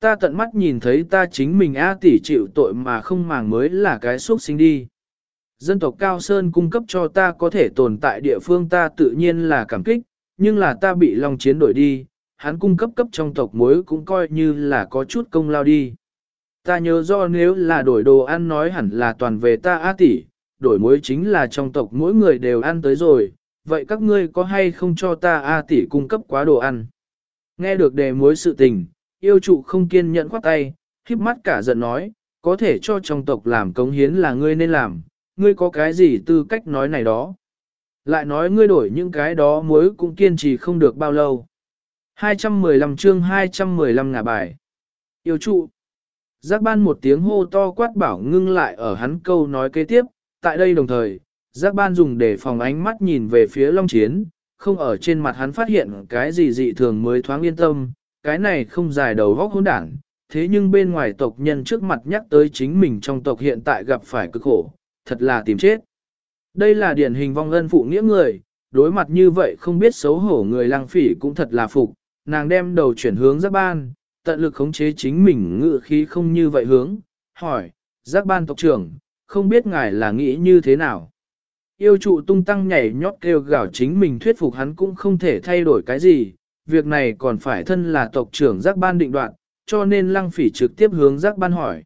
Ta tận mắt nhìn thấy ta chính mình A tỷ chịu tội mà không màng mới là cái xuất sinh đi. Dân tộc Cao Sơn cung cấp cho ta có thể tồn tại địa phương ta tự nhiên là cảm kích, nhưng là ta bị Long Chiến đổi đi, hắn cung cấp cấp trong tộc mối cũng coi như là có chút công lao đi. Ta nhớ do nếu là đổi đồ ăn nói hẳn là toàn về ta A tỷ, đổi mối chính là trong tộc mỗi người đều ăn tới rồi, vậy các ngươi có hay không cho ta A tỷ cung cấp quá đồ ăn? Nghe được đề mối sự tình, yêu trụ không kiên nhẫn khoát tay, khiếp mắt cả giận nói, có thể cho trong tộc làm cống hiến là ngươi nên làm, ngươi có cái gì tư cách nói này đó? Lại nói ngươi đổi những cái đó muối cũng kiên trì không được bao lâu. 215 chương 215 ngả bài. Yêu trụ. Giác ban một tiếng hô to quát bảo ngưng lại ở hắn câu nói kế tiếp, tại đây đồng thời, giác ban dùng để phòng ánh mắt nhìn về phía Long Chiến, không ở trên mặt hắn phát hiện cái gì dị thường mới thoáng yên tâm, cái này không dài đầu góc hỗn đảng, thế nhưng bên ngoài tộc nhân trước mặt nhắc tới chính mình trong tộc hiện tại gặp phải cực khổ, thật là tìm chết. Đây là điển hình vong ân phụ nghĩa người, đối mặt như vậy không biết xấu hổ người lang phỉ cũng thật là phục, nàng đem đầu chuyển hướng giác ban, tận lực khống chế chính mình ngự khí không như vậy hướng, hỏi, giác ban tộc trưởng, không biết ngài là nghĩ như thế nào. Yêu trụ tung tăng nhảy nhót kêu gào chính mình thuyết phục hắn cũng không thể thay đổi cái gì, việc này còn phải thân là tộc trưởng giác ban định đoạn, cho nên lăng phỉ trực tiếp hướng giác ban hỏi.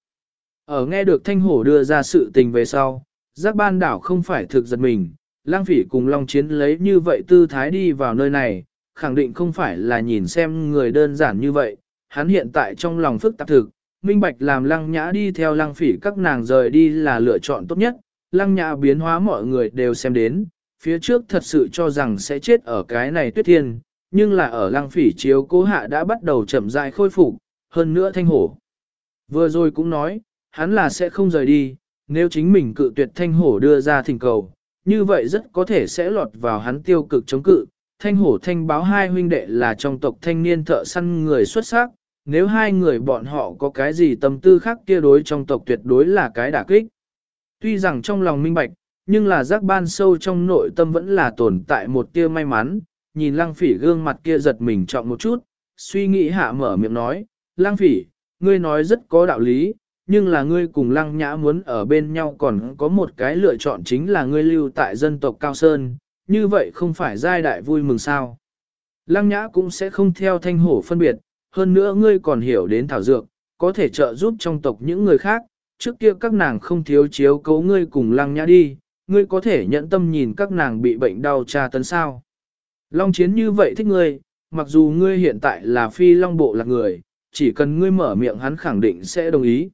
Ở nghe được thanh hổ đưa ra sự tình về sau, giác ban đảo không phải thực giật mình, lăng phỉ cùng long chiến lấy như vậy tư thái đi vào nơi này, khẳng định không phải là nhìn xem người đơn giản như vậy, hắn hiện tại trong lòng phức tạp thực, minh bạch làm lăng nhã đi theo lăng phỉ các nàng rời đi là lựa chọn tốt nhất, lăng nhã biến hóa mọi người đều xem đến, phía trước thật sự cho rằng sẽ chết ở cái này tuyết thiên, nhưng là ở lăng phỉ chiếu cố hạ đã bắt đầu chậm rãi khôi phục, hơn nữa thanh hổ. Vừa rồi cũng nói, hắn là sẽ không rời đi, nếu chính mình cự tuyệt thanh hổ đưa ra thỉnh cầu, như vậy rất có thể sẽ lọt vào hắn tiêu cực chống cự. Thanh hổ thanh báo hai huynh đệ là trong tộc thanh niên thợ săn người xuất sắc, nếu hai người bọn họ có cái gì tâm tư khác kia đối trong tộc tuyệt đối là cái đả kích. Tuy rằng trong lòng minh bạch, nhưng là giác ban sâu trong nội tâm vẫn là tồn tại một tia may mắn, nhìn lăng phỉ gương mặt kia giật mình trọng một chút, suy nghĩ hạ mở miệng nói, lăng phỉ, ngươi nói rất có đạo lý, nhưng là ngươi cùng lăng nhã muốn ở bên nhau còn có một cái lựa chọn chính là ngươi lưu tại dân tộc Cao Sơn, như vậy không phải giai đại vui mừng sao. Lăng nhã cũng sẽ không theo thanh hổ phân biệt, hơn nữa ngươi còn hiểu đến thảo dược, có thể trợ giúp trong tộc những người khác, trước kia các nàng không thiếu chiếu cấu ngươi cùng lăng nhã đi, ngươi có thể nhận tâm nhìn các nàng bị bệnh đau tra tấn sao. Long chiến như vậy thích ngươi, mặc dù ngươi hiện tại là phi long bộ là người, chỉ cần ngươi mở miệng hắn khẳng định sẽ đồng ý.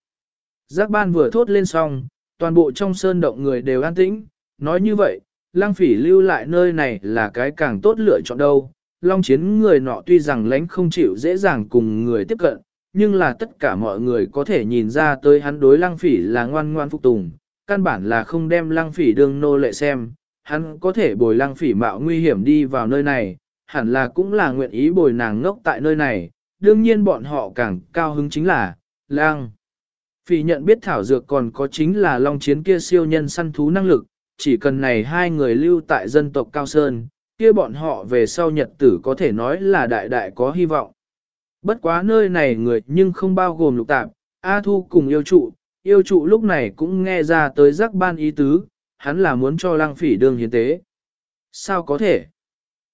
Giác ban vừa thốt lên xong, toàn bộ trong sơn động người đều an tĩnh, nói như vậy, lang phỉ lưu lại nơi này là cái càng tốt lựa chọn đâu. Long chiến người nọ tuy rằng lánh không chịu dễ dàng cùng người tiếp cận, nhưng là tất cả mọi người có thể nhìn ra tới hắn đối lang phỉ là ngoan ngoan phục tùng, căn bản là không đem lang phỉ đương nô lệ xem, hắn có thể bồi lang phỉ mạo nguy hiểm đi vào nơi này, hẳn là cũng là nguyện ý bồi nàng ngốc tại nơi này, đương nhiên bọn họ càng cao hứng chính là, lang. Phỉ nhận biết thảo dược còn có chính là long chiến kia siêu nhân săn thú năng lực, chỉ cần này hai người lưu tại dân tộc Cao Sơn, kia bọn họ về sau nhật tử có thể nói là đại đại có hy vọng. Bất quá nơi này người nhưng không bao gồm lục tạp, A Thu cùng yêu trụ, yêu trụ lúc này cũng nghe ra tới giác ban ý tứ, hắn là muốn cho lăng phỉ đương hiến tế. Sao có thể?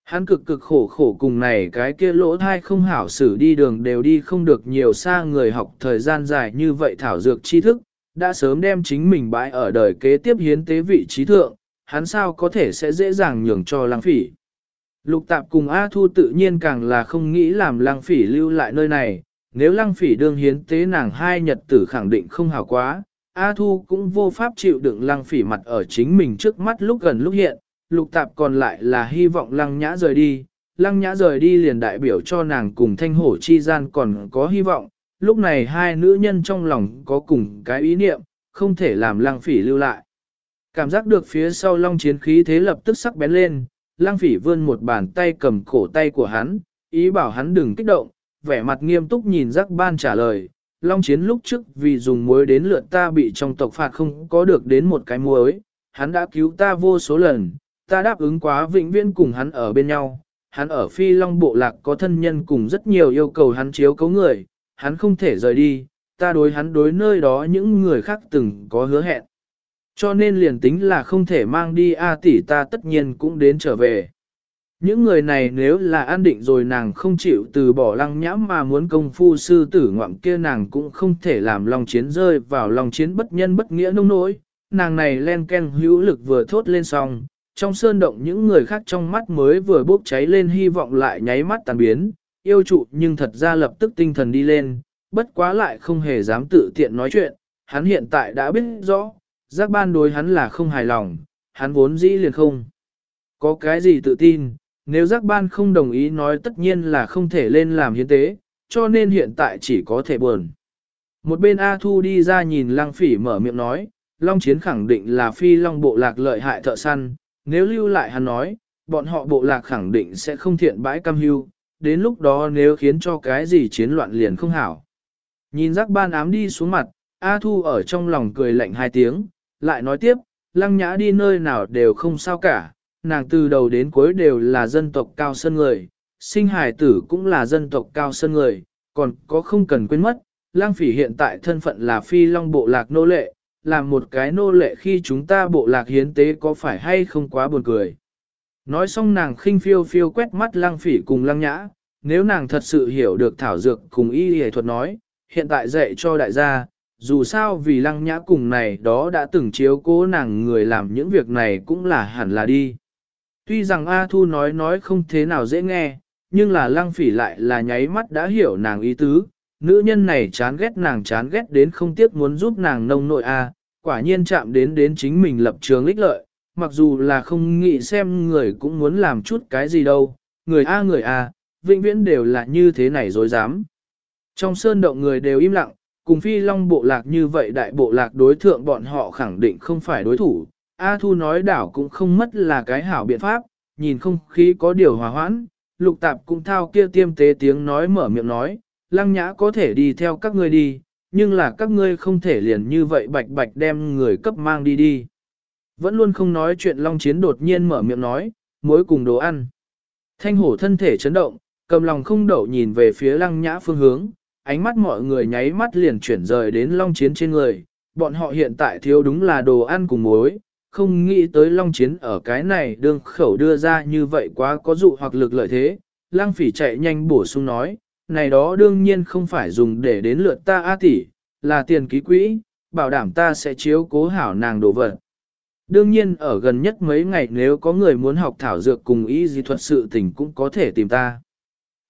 Hắn cực cực khổ khổ cùng này cái kia lỗ thai không hảo xử đi đường đều đi không được nhiều xa người học thời gian dài như vậy thảo dược tri thức, đã sớm đem chính mình bãi ở đời kế tiếp hiến tế vị trí thượng, hắn sao có thể sẽ dễ dàng nhường cho lăng phỉ. Lục tạp cùng A Thu tự nhiên càng là không nghĩ làm lăng phỉ lưu lại nơi này, nếu lăng phỉ đương hiến tế nàng hai nhật tử khẳng định không hảo quá, A Thu cũng vô pháp chịu đựng lăng phỉ mặt ở chính mình trước mắt lúc gần lúc hiện, lục tạp còn lại là hy vọng lăng nhã rời đi, lăng nhã rời đi liền đại biểu cho nàng cùng thanh hổ chi gian còn có hy vọng, lúc này hai nữ nhân trong lòng có cùng cái ý niệm, không thể làm lăng phỉ lưu lại. Cảm giác được phía sau long chiến khí thế lập tức sắc bén lên, Lang phỉ vươn một bàn tay cầm cổ tay của hắn, ý bảo hắn đừng kích động, vẻ mặt nghiêm túc nhìn giác ban trả lời. Long chiến lúc trước vì dùng muối đến lượt ta bị trong tộc phạt không có được đến một cái muối, hắn đã cứu ta vô số lần, ta đáp ứng quá vĩnh viễn cùng hắn ở bên nhau. Hắn ở phi long bộ lạc có thân nhân cùng rất nhiều yêu cầu hắn chiếu cấu người, hắn không thể rời đi, ta đối hắn đối nơi đó những người khác từng có hứa hẹn. Cho nên liền tính là không thể mang đi A tỷ ta tất nhiên cũng đến trở về. Những người này nếu là an định rồi nàng không chịu từ bỏ lăng nhãm mà muốn công phu sư tử ngoạm kia nàng cũng không thể làm lòng chiến rơi vào lòng chiến bất nhân bất nghĩa nông nỗi. Nàng này len ken hữu lực vừa thốt lên xong, trong sơn động những người khác trong mắt mới vừa bốc cháy lên hy vọng lại nháy mắt tàn biến, yêu trụ nhưng thật ra lập tức tinh thần đi lên, bất quá lại không hề dám tự tiện nói chuyện, hắn hiện tại đã biết rõ, giác ban đối hắn là không hài lòng, hắn vốn dĩ liền không. Có cái gì tự tin, nếu giác ban không đồng ý nói tất nhiên là không thể lên làm hiến tế, cho nên hiện tại chỉ có thể buồn. Một bên A Thu đi ra nhìn lăng phỉ mở miệng nói, Long Chiến khẳng định là phi long bộ lạc lợi hại thợ săn, nếu lưu lại hắn nói, bọn họ bộ lạc khẳng định sẽ không thiện bãi cam hưu, đến lúc đó nếu khiến cho cái gì chiến loạn liền không hảo. Nhìn giác ban ám đi xuống mặt, A Thu ở trong lòng cười lạnh hai tiếng, lại nói tiếp, lăng nhã đi nơi nào đều không sao cả, nàng từ đầu đến cuối đều là dân tộc cao sơn người, sinh hải tử cũng là dân tộc cao sơn người, còn có không cần quên mất, lang phỉ hiện tại thân phận là phi long bộ lạc nô lệ, làm một cái nô lệ khi chúng ta bộ lạc hiến tế có phải hay không quá buồn cười. Nói xong nàng khinh phiêu phiêu quét mắt lang phỉ cùng lang nhã, nếu nàng thật sự hiểu được thảo dược cùng y y thuật nói, hiện tại dạy cho đại gia, dù sao vì lăng nhã cùng này đó đã từng chiếu cố nàng người làm những việc này cũng là hẳn là đi. Tuy rằng A Thu nói nói không thế nào dễ nghe, nhưng là lăng phỉ lại là nháy mắt đã hiểu nàng ý tứ, nữ nhân này chán ghét nàng chán ghét đến không tiếc muốn giúp nàng nông nội A, quả nhiên chạm đến đến chính mình lập trường ích lợi, mặc dù là không nghĩ xem người cũng muốn làm chút cái gì đâu, người A người A, vĩnh viễn đều là như thế này dối dám. Trong sơn động người đều im lặng, cùng phi long bộ lạc như vậy đại bộ lạc đối thượng bọn họ khẳng định không phải đối thủ. A Thu nói đảo cũng không mất là cái hảo biện pháp, nhìn không khí có điều hòa hoãn, lục tạp cũng thao kia tiêm tế tiếng nói mở miệng nói, lăng nhã có thể đi theo các ngươi đi, nhưng là các ngươi không thể liền như vậy bạch bạch đem người cấp mang đi đi. Vẫn luôn không nói chuyện long chiến đột nhiên mở miệng nói, mối cùng đồ ăn. Thanh hổ thân thể chấn động, cầm lòng không đậu nhìn về phía lăng nhã phương hướng, ánh mắt mọi người nháy mắt liền chuyển rời đến long chiến trên người. Bọn họ hiện tại thiếu đúng là đồ ăn cùng muối, không nghĩ tới long chiến ở cái này đương khẩu đưa ra như vậy quá có dụ hoặc lực lợi thế. Lăng phỉ chạy nhanh bổ sung nói, này đó đương nhiên không phải dùng để đến lượt ta A tỷ, là tiền ký quỹ, bảo đảm ta sẽ chiếu cố hảo nàng đồ vật. Đương nhiên ở gần nhất mấy ngày nếu có người muốn học thảo dược cùng y di thuật sự tình cũng có thể tìm ta.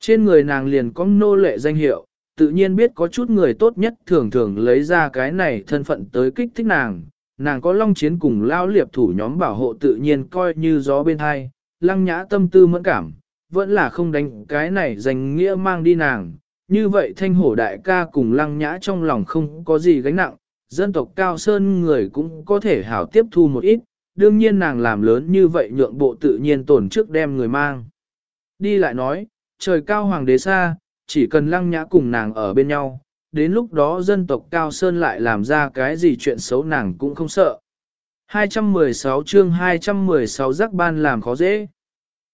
Trên người nàng liền có nô lệ danh hiệu, tự nhiên biết có chút người tốt nhất thường thường lấy ra cái này thân phận tới kích thích nàng. Nàng có long chiến cùng lao liệp thủ nhóm bảo hộ tự nhiên coi như gió bên hai, lăng nhã tâm tư mẫn cảm, vẫn là không đánh cái này dành nghĩa mang đi nàng. Như vậy thanh hổ đại ca cùng lăng nhã trong lòng không có gì gánh nặng, dân tộc cao sơn người cũng có thể hảo tiếp thu một ít, đương nhiên nàng làm lớn như vậy nhượng bộ tự nhiên tổn trước đem người mang. Đi lại nói, trời cao hoàng đế xa, chỉ cần lăng nhã cùng nàng ở bên nhau, đến lúc đó dân tộc Cao Sơn lại làm ra cái gì chuyện xấu nàng cũng không sợ. 216 chương 216 giác ban làm khó dễ.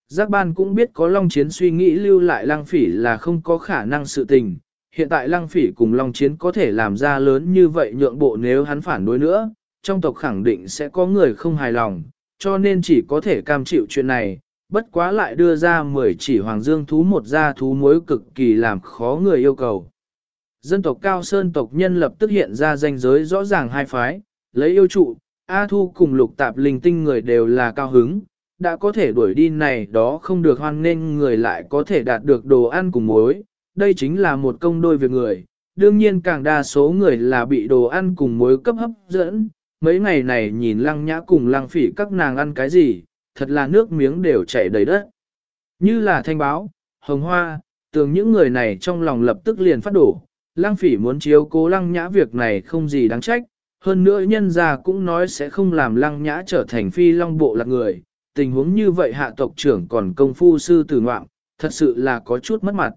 Giác ban cũng biết có Long Chiến suy nghĩ lưu lại Lăng Phỉ là không có khả năng sự tình. Hiện tại Lăng Phỉ cùng Long Chiến có thể làm ra lớn như vậy nhượng bộ nếu hắn phản đối nữa, trong tộc khẳng định sẽ có người không hài lòng, cho nên chỉ có thể cam chịu chuyện này, bất quá lại đưa ra 10 chỉ hoàng dương thú một gia thú mối cực kỳ làm khó người yêu cầu. Dân tộc Cao Sơn tộc nhân lập tức hiện ra danh giới rõ ràng hai phái, lấy yêu trụ, A Thu cùng lục tạp linh tinh người đều là cao hứng, đã có thể đuổi đi này đó không được hoan nên người lại có thể đạt được đồ ăn cùng muối đây chính là một công đôi việc người, đương nhiên càng đa số người là bị đồ ăn cùng muối cấp hấp dẫn, mấy ngày này nhìn lăng nhã cùng lăng phỉ các nàng ăn cái gì, thật là nước miếng đều chảy đầy đất. Như là thanh báo, hồng hoa, tưởng những người này trong lòng lập tức liền phát đổ, lăng phỉ muốn chiếu cố lăng nhã việc này không gì đáng trách, hơn nữa nhân gia cũng nói sẽ không làm lăng nhã trở thành phi long bộ lạc người, tình huống như vậy hạ tộc trưởng còn công phu sư tử ngoạm, thật sự là có chút mất mặt.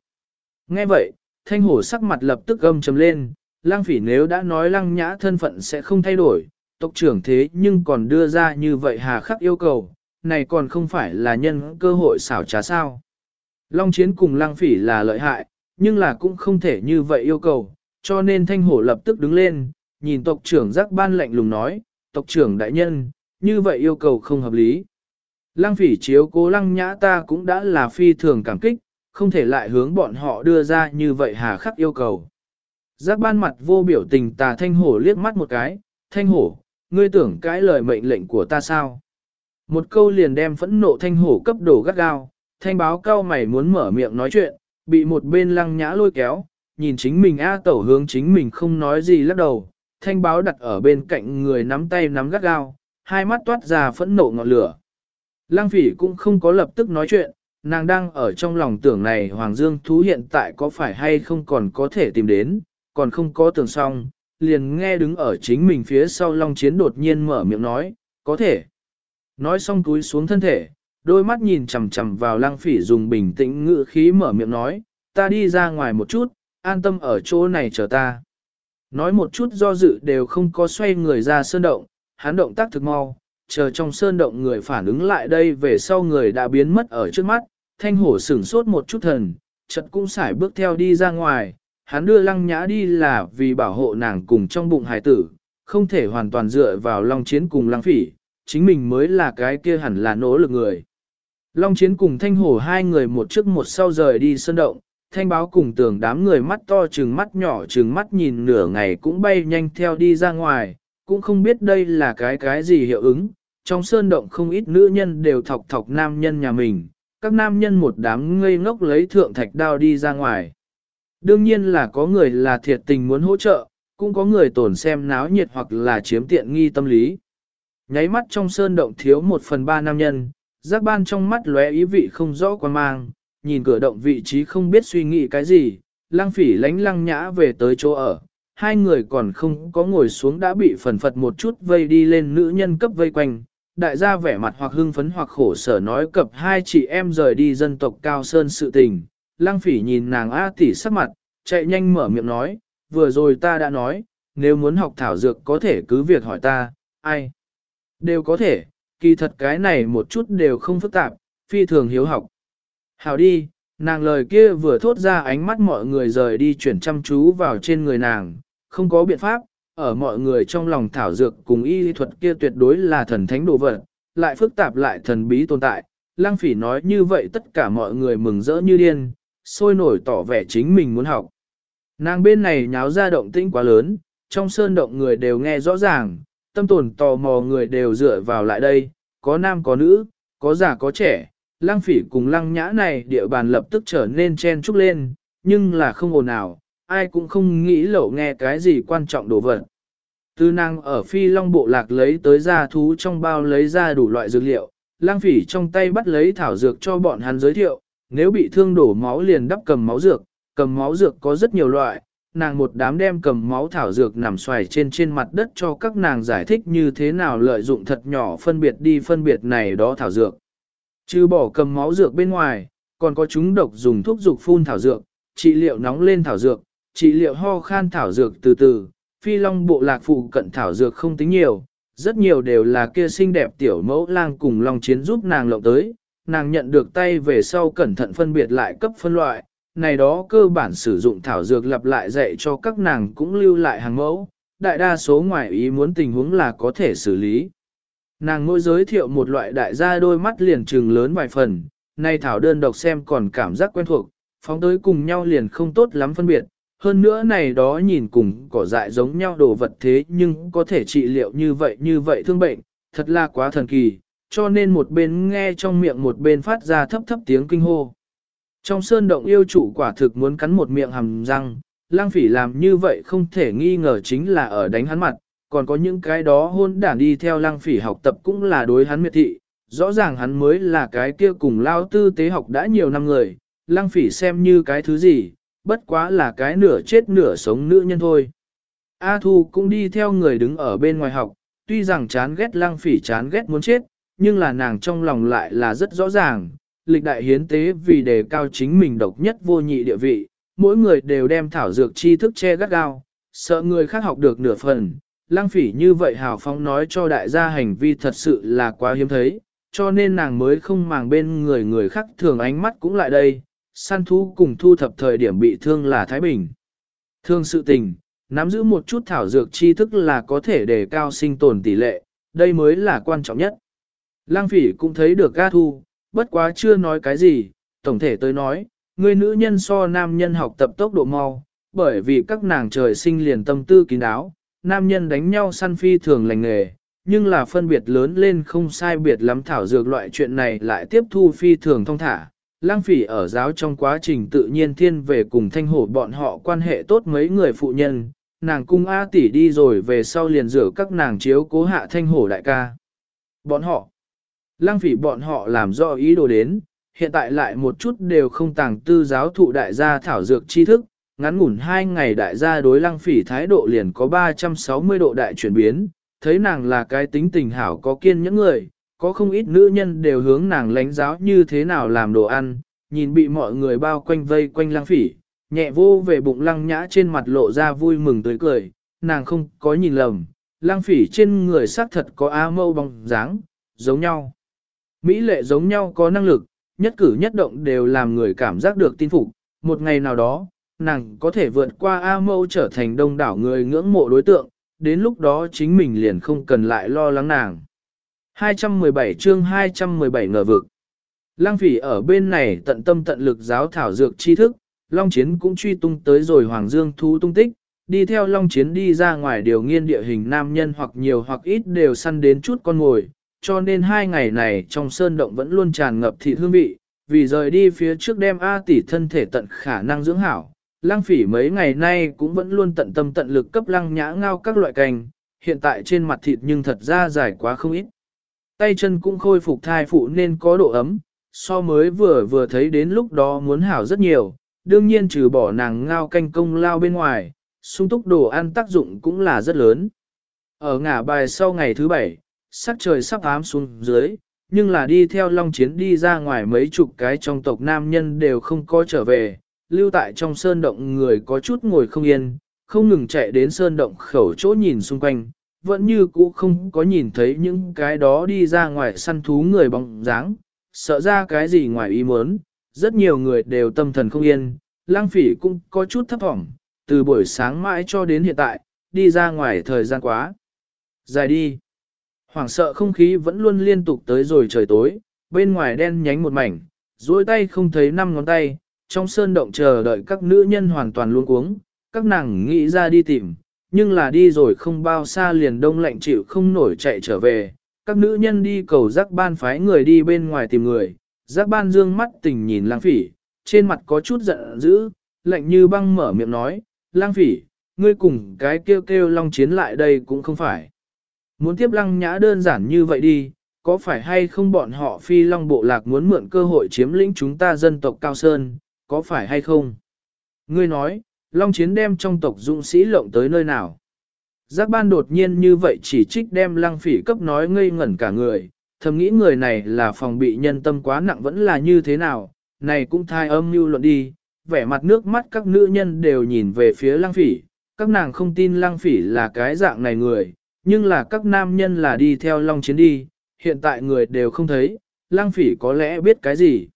Nghe vậy, thanh hổ sắc mặt lập tức gâm trầm lên, lăng phỉ nếu đã nói lăng nhã thân phận sẽ không thay đổi, tộc trưởng thế nhưng còn đưa ra như vậy hà khắc yêu cầu, này còn không phải là nhân cơ hội xảo trá sao. Long chiến cùng lăng phỉ là lợi hại, nhưng là cũng không thể như vậy yêu cầu, cho nên thanh hổ lập tức đứng lên, nhìn tộc trưởng giác ban lệnh lùng nói, tộc trưởng đại nhân, như vậy yêu cầu không hợp lý. Lăng phỉ chiếu cố lăng nhã ta cũng đã là phi thường cảm kích, không thể lại hướng bọn họ đưa ra như vậy hà khắc yêu cầu. Giác ban mặt vô biểu tình tà thanh hổ liếc mắt một cái, thanh hổ, ngươi tưởng cái lời mệnh lệnh của ta sao? Một câu liền đem phẫn nộ thanh hổ cấp đổ gắt gao, thanh báo cao mày muốn mở miệng nói chuyện, bị một bên lăng nhã lôi kéo, nhìn chính mình A tẩu hướng chính mình không nói gì lắc đầu, thanh báo đặt ở bên cạnh người nắm tay nắm gắt gao, hai mắt toát ra phẫn nộ ngọn lửa. Lăng phỉ cũng không có lập tức nói chuyện, nàng đang ở trong lòng tưởng này Hoàng Dương thú hiện tại có phải hay không còn có thể tìm đến, còn không có tưởng xong, liền nghe đứng ở chính mình phía sau Long Chiến đột nhiên mở miệng nói, có thể. Nói xong túi xuống thân thể, đôi mắt nhìn chằm chằm vào lăng phỉ dùng bình tĩnh ngữ khí mở miệng nói, ta đi ra ngoài một chút, an tâm ở chỗ này chờ ta. Nói một chút do dự đều không có xoay người ra sơn động, hắn động tác thực mau, chờ trong sơn động người phản ứng lại đây về sau người đã biến mất ở trước mắt, thanh hổ sửng sốt một chút thần, chợt cũng xải bước theo đi ra ngoài, hắn đưa lăng nhã đi là vì bảo hộ nàng cùng trong bụng hải tử, không thể hoàn toàn dựa vào long chiến cùng lăng phỉ, chính mình mới là cái kia hẳn là nỗ lực người. Long chiến cùng thanh hổ hai người một trước một sau rời đi sơn động, thanh báo cùng tưởng đám người mắt to trừng mắt nhỏ trừng mắt nhìn nửa ngày cũng bay nhanh theo đi ra ngoài, cũng không biết đây là cái cái gì hiệu ứng. Trong sơn động không ít nữ nhân đều thọc thọc nam nhân nhà mình, các nam nhân một đám ngây ngốc lấy thượng thạch đao đi ra ngoài. Đương nhiên là có người là thiệt tình muốn hỗ trợ, cũng có người tổn xem náo nhiệt hoặc là chiếm tiện nghi tâm lý. Nháy mắt trong sơn động thiếu một phần ba nam nhân, giác ban trong mắt lóe ý vị không rõ quan mang, nhìn cửa động vị trí không biết suy nghĩ cái gì, lăng phỉ lánh lăng nhã về tới chỗ ở. Hai người còn không có ngồi xuống đã bị phần phật một chút vây đi lên nữ nhân cấp vây quanh. Đại gia vẻ mặt hoặc hưng phấn hoặc khổ sở nói cập hai chị em rời đi dân tộc cao sơn sự tình. Lăng phỉ nhìn nàng A tỷ sắc mặt, chạy nhanh mở miệng nói, vừa rồi ta đã nói, nếu muốn học thảo dược có thể cứ việc hỏi ta, ai? Đều có thể, kỳ thật cái này một chút đều không phức tạp, phi thường hiếu học. Hảo đi, nàng lời kia vừa thốt ra ánh mắt mọi người rời đi chuyển chăm chú vào trên người nàng, không có biện pháp, ở mọi người trong lòng thảo dược cùng y thuật kia tuyệt đối là thần thánh đồ vật, lại phức tạp lại thần bí tồn tại. Lăng phỉ nói như vậy tất cả mọi người mừng rỡ như điên, sôi nổi tỏ vẻ chính mình muốn học. Nàng bên này nháo ra động tĩnh quá lớn, trong sơn động người đều nghe rõ ràng, tâm tồn tò mò người đều dựa vào lại đây, có nam có nữ, có già có trẻ, lăng phỉ cùng lăng nhã này địa bàn lập tức trở nên chen trúc lên, nhưng là không ồn nào, ai cũng không nghĩ lẩu nghe cái gì quan trọng đồ vật. Tư năng ở phi long bộ lạc lấy tới ra thú trong bao lấy ra đủ loại dược liệu, lang phỉ trong tay bắt lấy thảo dược cho bọn hắn giới thiệu, nếu bị thương đổ máu liền đắp cầm máu dược, cầm máu dược có rất nhiều loại, nàng một đám đem cầm máu thảo dược nằm xoài trên trên mặt đất cho các nàng giải thích như thế nào lợi dụng thật nhỏ phân biệt đi phân biệt này đó thảo dược. Trừ bỏ cầm máu dược bên ngoài, còn có chúng độc dùng thuốc dục phun thảo dược, trị liệu nóng lên thảo dược, trị liệu ho khan thảo dược từ từ, phi long bộ lạc phụ cận thảo dược không tính nhiều, rất nhiều đều là kia xinh đẹp tiểu mẫu lang cùng long chiến giúp nàng lộng tới, nàng nhận được tay về sau cẩn thận phân biệt lại cấp phân loại, này đó cơ bản sử dụng thảo dược lặp lại dạy cho các nàng cũng lưu lại hàng mẫu, đại đa số ngoại ý muốn tình huống là có thể xử lý. Nàng mỗi giới thiệu một loại đại gia đôi mắt liền trừng lớn vài phần, nay thảo đơn độc xem còn cảm giác quen thuộc, phóng tới cùng nhau liền không tốt lắm phân biệt, hơn nữa này đó nhìn cùng cỏ dại giống nhau đồ vật thế nhưng có thể trị liệu như vậy như vậy thương bệnh, thật là quá thần kỳ, cho nên một bên nghe trong miệng một bên phát ra thấp thấp tiếng kinh hô. Trong sơn động yêu chủ quả thực muốn cắn một miệng hầm răng, lang phỉ làm như vậy không thể nghi ngờ chính là ở đánh hắn mặt, còn có những cái đó hôn đản đi theo lang phỉ học tập cũng là đối hắn miệt thị, rõ ràng hắn mới là cái kia cùng lao tư tế học đã nhiều năm người, lang phỉ xem như cái thứ gì, bất quá là cái nửa chết nửa sống nữ nhân thôi. A Thu cũng đi theo người đứng ở bên ngoài học, tuy rằng chán ghét lang phỉ chán ghét muốn chết, nhưng là nàng trong lòng lại là rất rõ ràng, lịch đại hiến tế vì đề cao chính mình độc nhất vô nhị địa vị, mỗi người đều đem thảo dược tri thức che gắt gao, sợ người khác học được nửa phần. Lăng phỉ như vậy hào phóng nói cho đại gia hành vi thật sự là quá hiếm thấy, cho nên nàng mới không màng bên người người khác thường ánh mắt cũng lại đây, săn thú cùng thu thập thời điểm bị thương là Thái Bình. Thương sự tình, nắm giữ một chút thảo dược tri thức là có thể đề cao sinh tồn tỷ lệ, đây mới là quan trọng nhất. Lang phỉ cũng thấy được ga thu, bất quá chưa nói cái gì, tổng thể tới nói, người nữ nhân so nam nhân học tập tốc độ mau, bởi vì các nàng trời sinh liền tâm tư kín đáo, nam nhân đánh nhau săn phi thường lành nghề, nhưng là phân biệt lớn lên không sai biệt lắm thảo dược loại chuyện này lại tiếp thu phi thường thông thả. Lang phỉ ở giáo trong quá trình tự nhiên thiên về cùng thanh hổ bọn họ quan hệ tốt mấy người phụ nhân, nàng cung A tỷ đi rồi về sau liền rửa các nàng chiếu cố hạ thanh hổ đại ca. Bọn họ, lang phỉ bọn họ làm do ý đồ đến, hiện tại lại một chút đều không tàng tư giáo thụ đại gia thảo dược tri thức, ngắn ngủn hai ngày đại gia đối lăng phỉ thái độ liền có 360 độ đại chuyển biến, thấy nàng là cái tính tình hảo có kiên những người, có không ít nữ nhân đều hướng nàng lánh giáo như thế nào làm đồ ăn, nhìn bị mọi người bao quanh vây quanh lăng phỉ, nhẹ vô về bụng lăng nhã trên mặt lộ ra vui mừng tươi cười, nàng không có nhìn lầm, lăng phỉ trên người xác thật có á mâu bóng dáng, giống nhau. Mỹ lệ giống nhau có năng lực, nhất cử nhất động đều làm người cảm giác được tin phục, một ngày nào đó, nàng có thể vượt qua A mâu trở thành đông đảo người ngưỡng mộ đối tượng, đến lúc đó chính mình liền không cần lại lo lắng nàng. 217 chương 217 ngờ vực Lăng phỉ ở bên này tận tâm tận lực giáo thảo dược tri thức, Long Chiến cũng truy tung tới rồi Hoàng Dương thú tung tích, đi theo Long Chiến đi ra ngoài điều nghiên địa hình nam nhân hoặc nhiều hoặc ít đều săn đến chút con ngồi, cho nên hai ngày này trong sơn động vẫn luôn tràn ngập thịt hương vị, vì rời đi phía trước đem A tỷ thân thể tận khả năng dưỡng hảo. Lăng phỉ mấy ngày nay cũng vẫn luôn tận tâm tận lực cấp lăng nhã ngao các loại cành. hiện tại trên mặt thịt nhưng thật ra dài quá không ít. Tay chân cũng khôi phục thai phụ nên có độ ấm, so mới vừa vừa thấy đến lúc đó muốn hảo rất nhiều, đương nhiên trừ bỏ nàng ngao canh công lao bên ngoài, sung túc đồ ăn tác dụng cũng là rất lớn. Ở ngã bài sau ngày thứ bảy, sắc trời sắp ám xuống dưới, nhưng là đi theo long chiến đi ra ngoài mấy chục cái trong tộc nam nhân đều không có trở về, lưu tại trong sơn động người có chút ngồi không yên, không ngừng chạy đến sơn động khẩu chỗ nhìn xung quanh, vẫn như cũ không có nhìn thấy những cái đó đi ra ngoài săn thú người bóng dáng, sợ ra cái gì ngoài ý muốn, rất nhiều người đều tâm thần không yên, lang phỉ cũng có chút thấp thỏm, từ buổi sáng mãi cho đến hiện tại, đi ra ngoài thời gian quá. Dài đi. Hoảng sợ không khí vẫn luôn liên tục tới rồi trời tối, bên ngoài đen nhánh một mảnh, duỗi tay không thấy năm ngón tay, trong sơn động chờ đợi các nữ nhân hoàn toàn luôn cuống, các nàng nghĩ ra đi tìm, nhưng là đi rồi không bao xa liền đông lạnh chịu không nổi chạy trở về. Các nữ nhân đi cầu giác ban phái người đi bên ngoài tìm người, giác ban dương mắt tình nhìn lang phỉ, trên mặt có chút giận dữ, lạnh như băng mở miệng nói, lang phỉ, ngươi cùng cái kêu kêu long chiến lại đây cũng không phải. Muốn tiếp lăng nhã đơn giản như vậy đi, có phải hay không bọn họ phi long bộ lạc muốn mượn cơ hội chiếm lĩnh chúng ta dân tộc Cao Sơn, có phải hay không? Ngươi nói, long chiến đem trong tộc dũng sĩ lộng tới nơi nào? Giác ban đột nhiên như vậy chỉ trích đem lăng phỉ cấp nói ngây ngẩn cả người, thầm nghĩ người này là phòng bị nhân tâm quá nặng vẫn là như thế nào, này cũng thai âm mưu luận đi, vẻ mặt nước mắt các nữ nhân đều nhìn về phía lăng phỉ, các nàng không tin lăng phỉ là cái dạng này người, nhưng là các nam nhân là đi theo long chiến đi, hiện tại người đều không thấy, lăng phỉ có lẽ biết cái gì.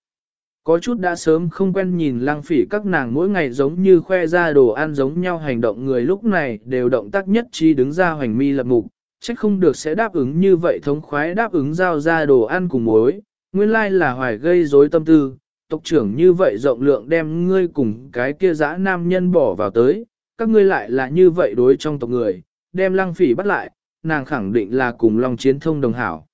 Có chút đã sớm không quen nhìn lăng phỉ các nàng mỗi ngày giống như khoe ra đồ ăn giống nhau hành động người lúc này đều động tác nhất trí đứng ra hoành mi lập mục, chắc không được sẽ đáp ứng như vậy thống khoái đáp ứng giao ra đồ ăn cùng mối, nguyên lai là hoài gây rối tâm tư, tộc trưởng như vậy rộng lượng đem ngươi cùng cái kia dã nam nhân bỏ vào tới, các ngươi lại là như vậy đối trong tộc người, đem lăng phỉ bắt lại, nàng khẳng định là cùng Long Chiến thông đồng hảo.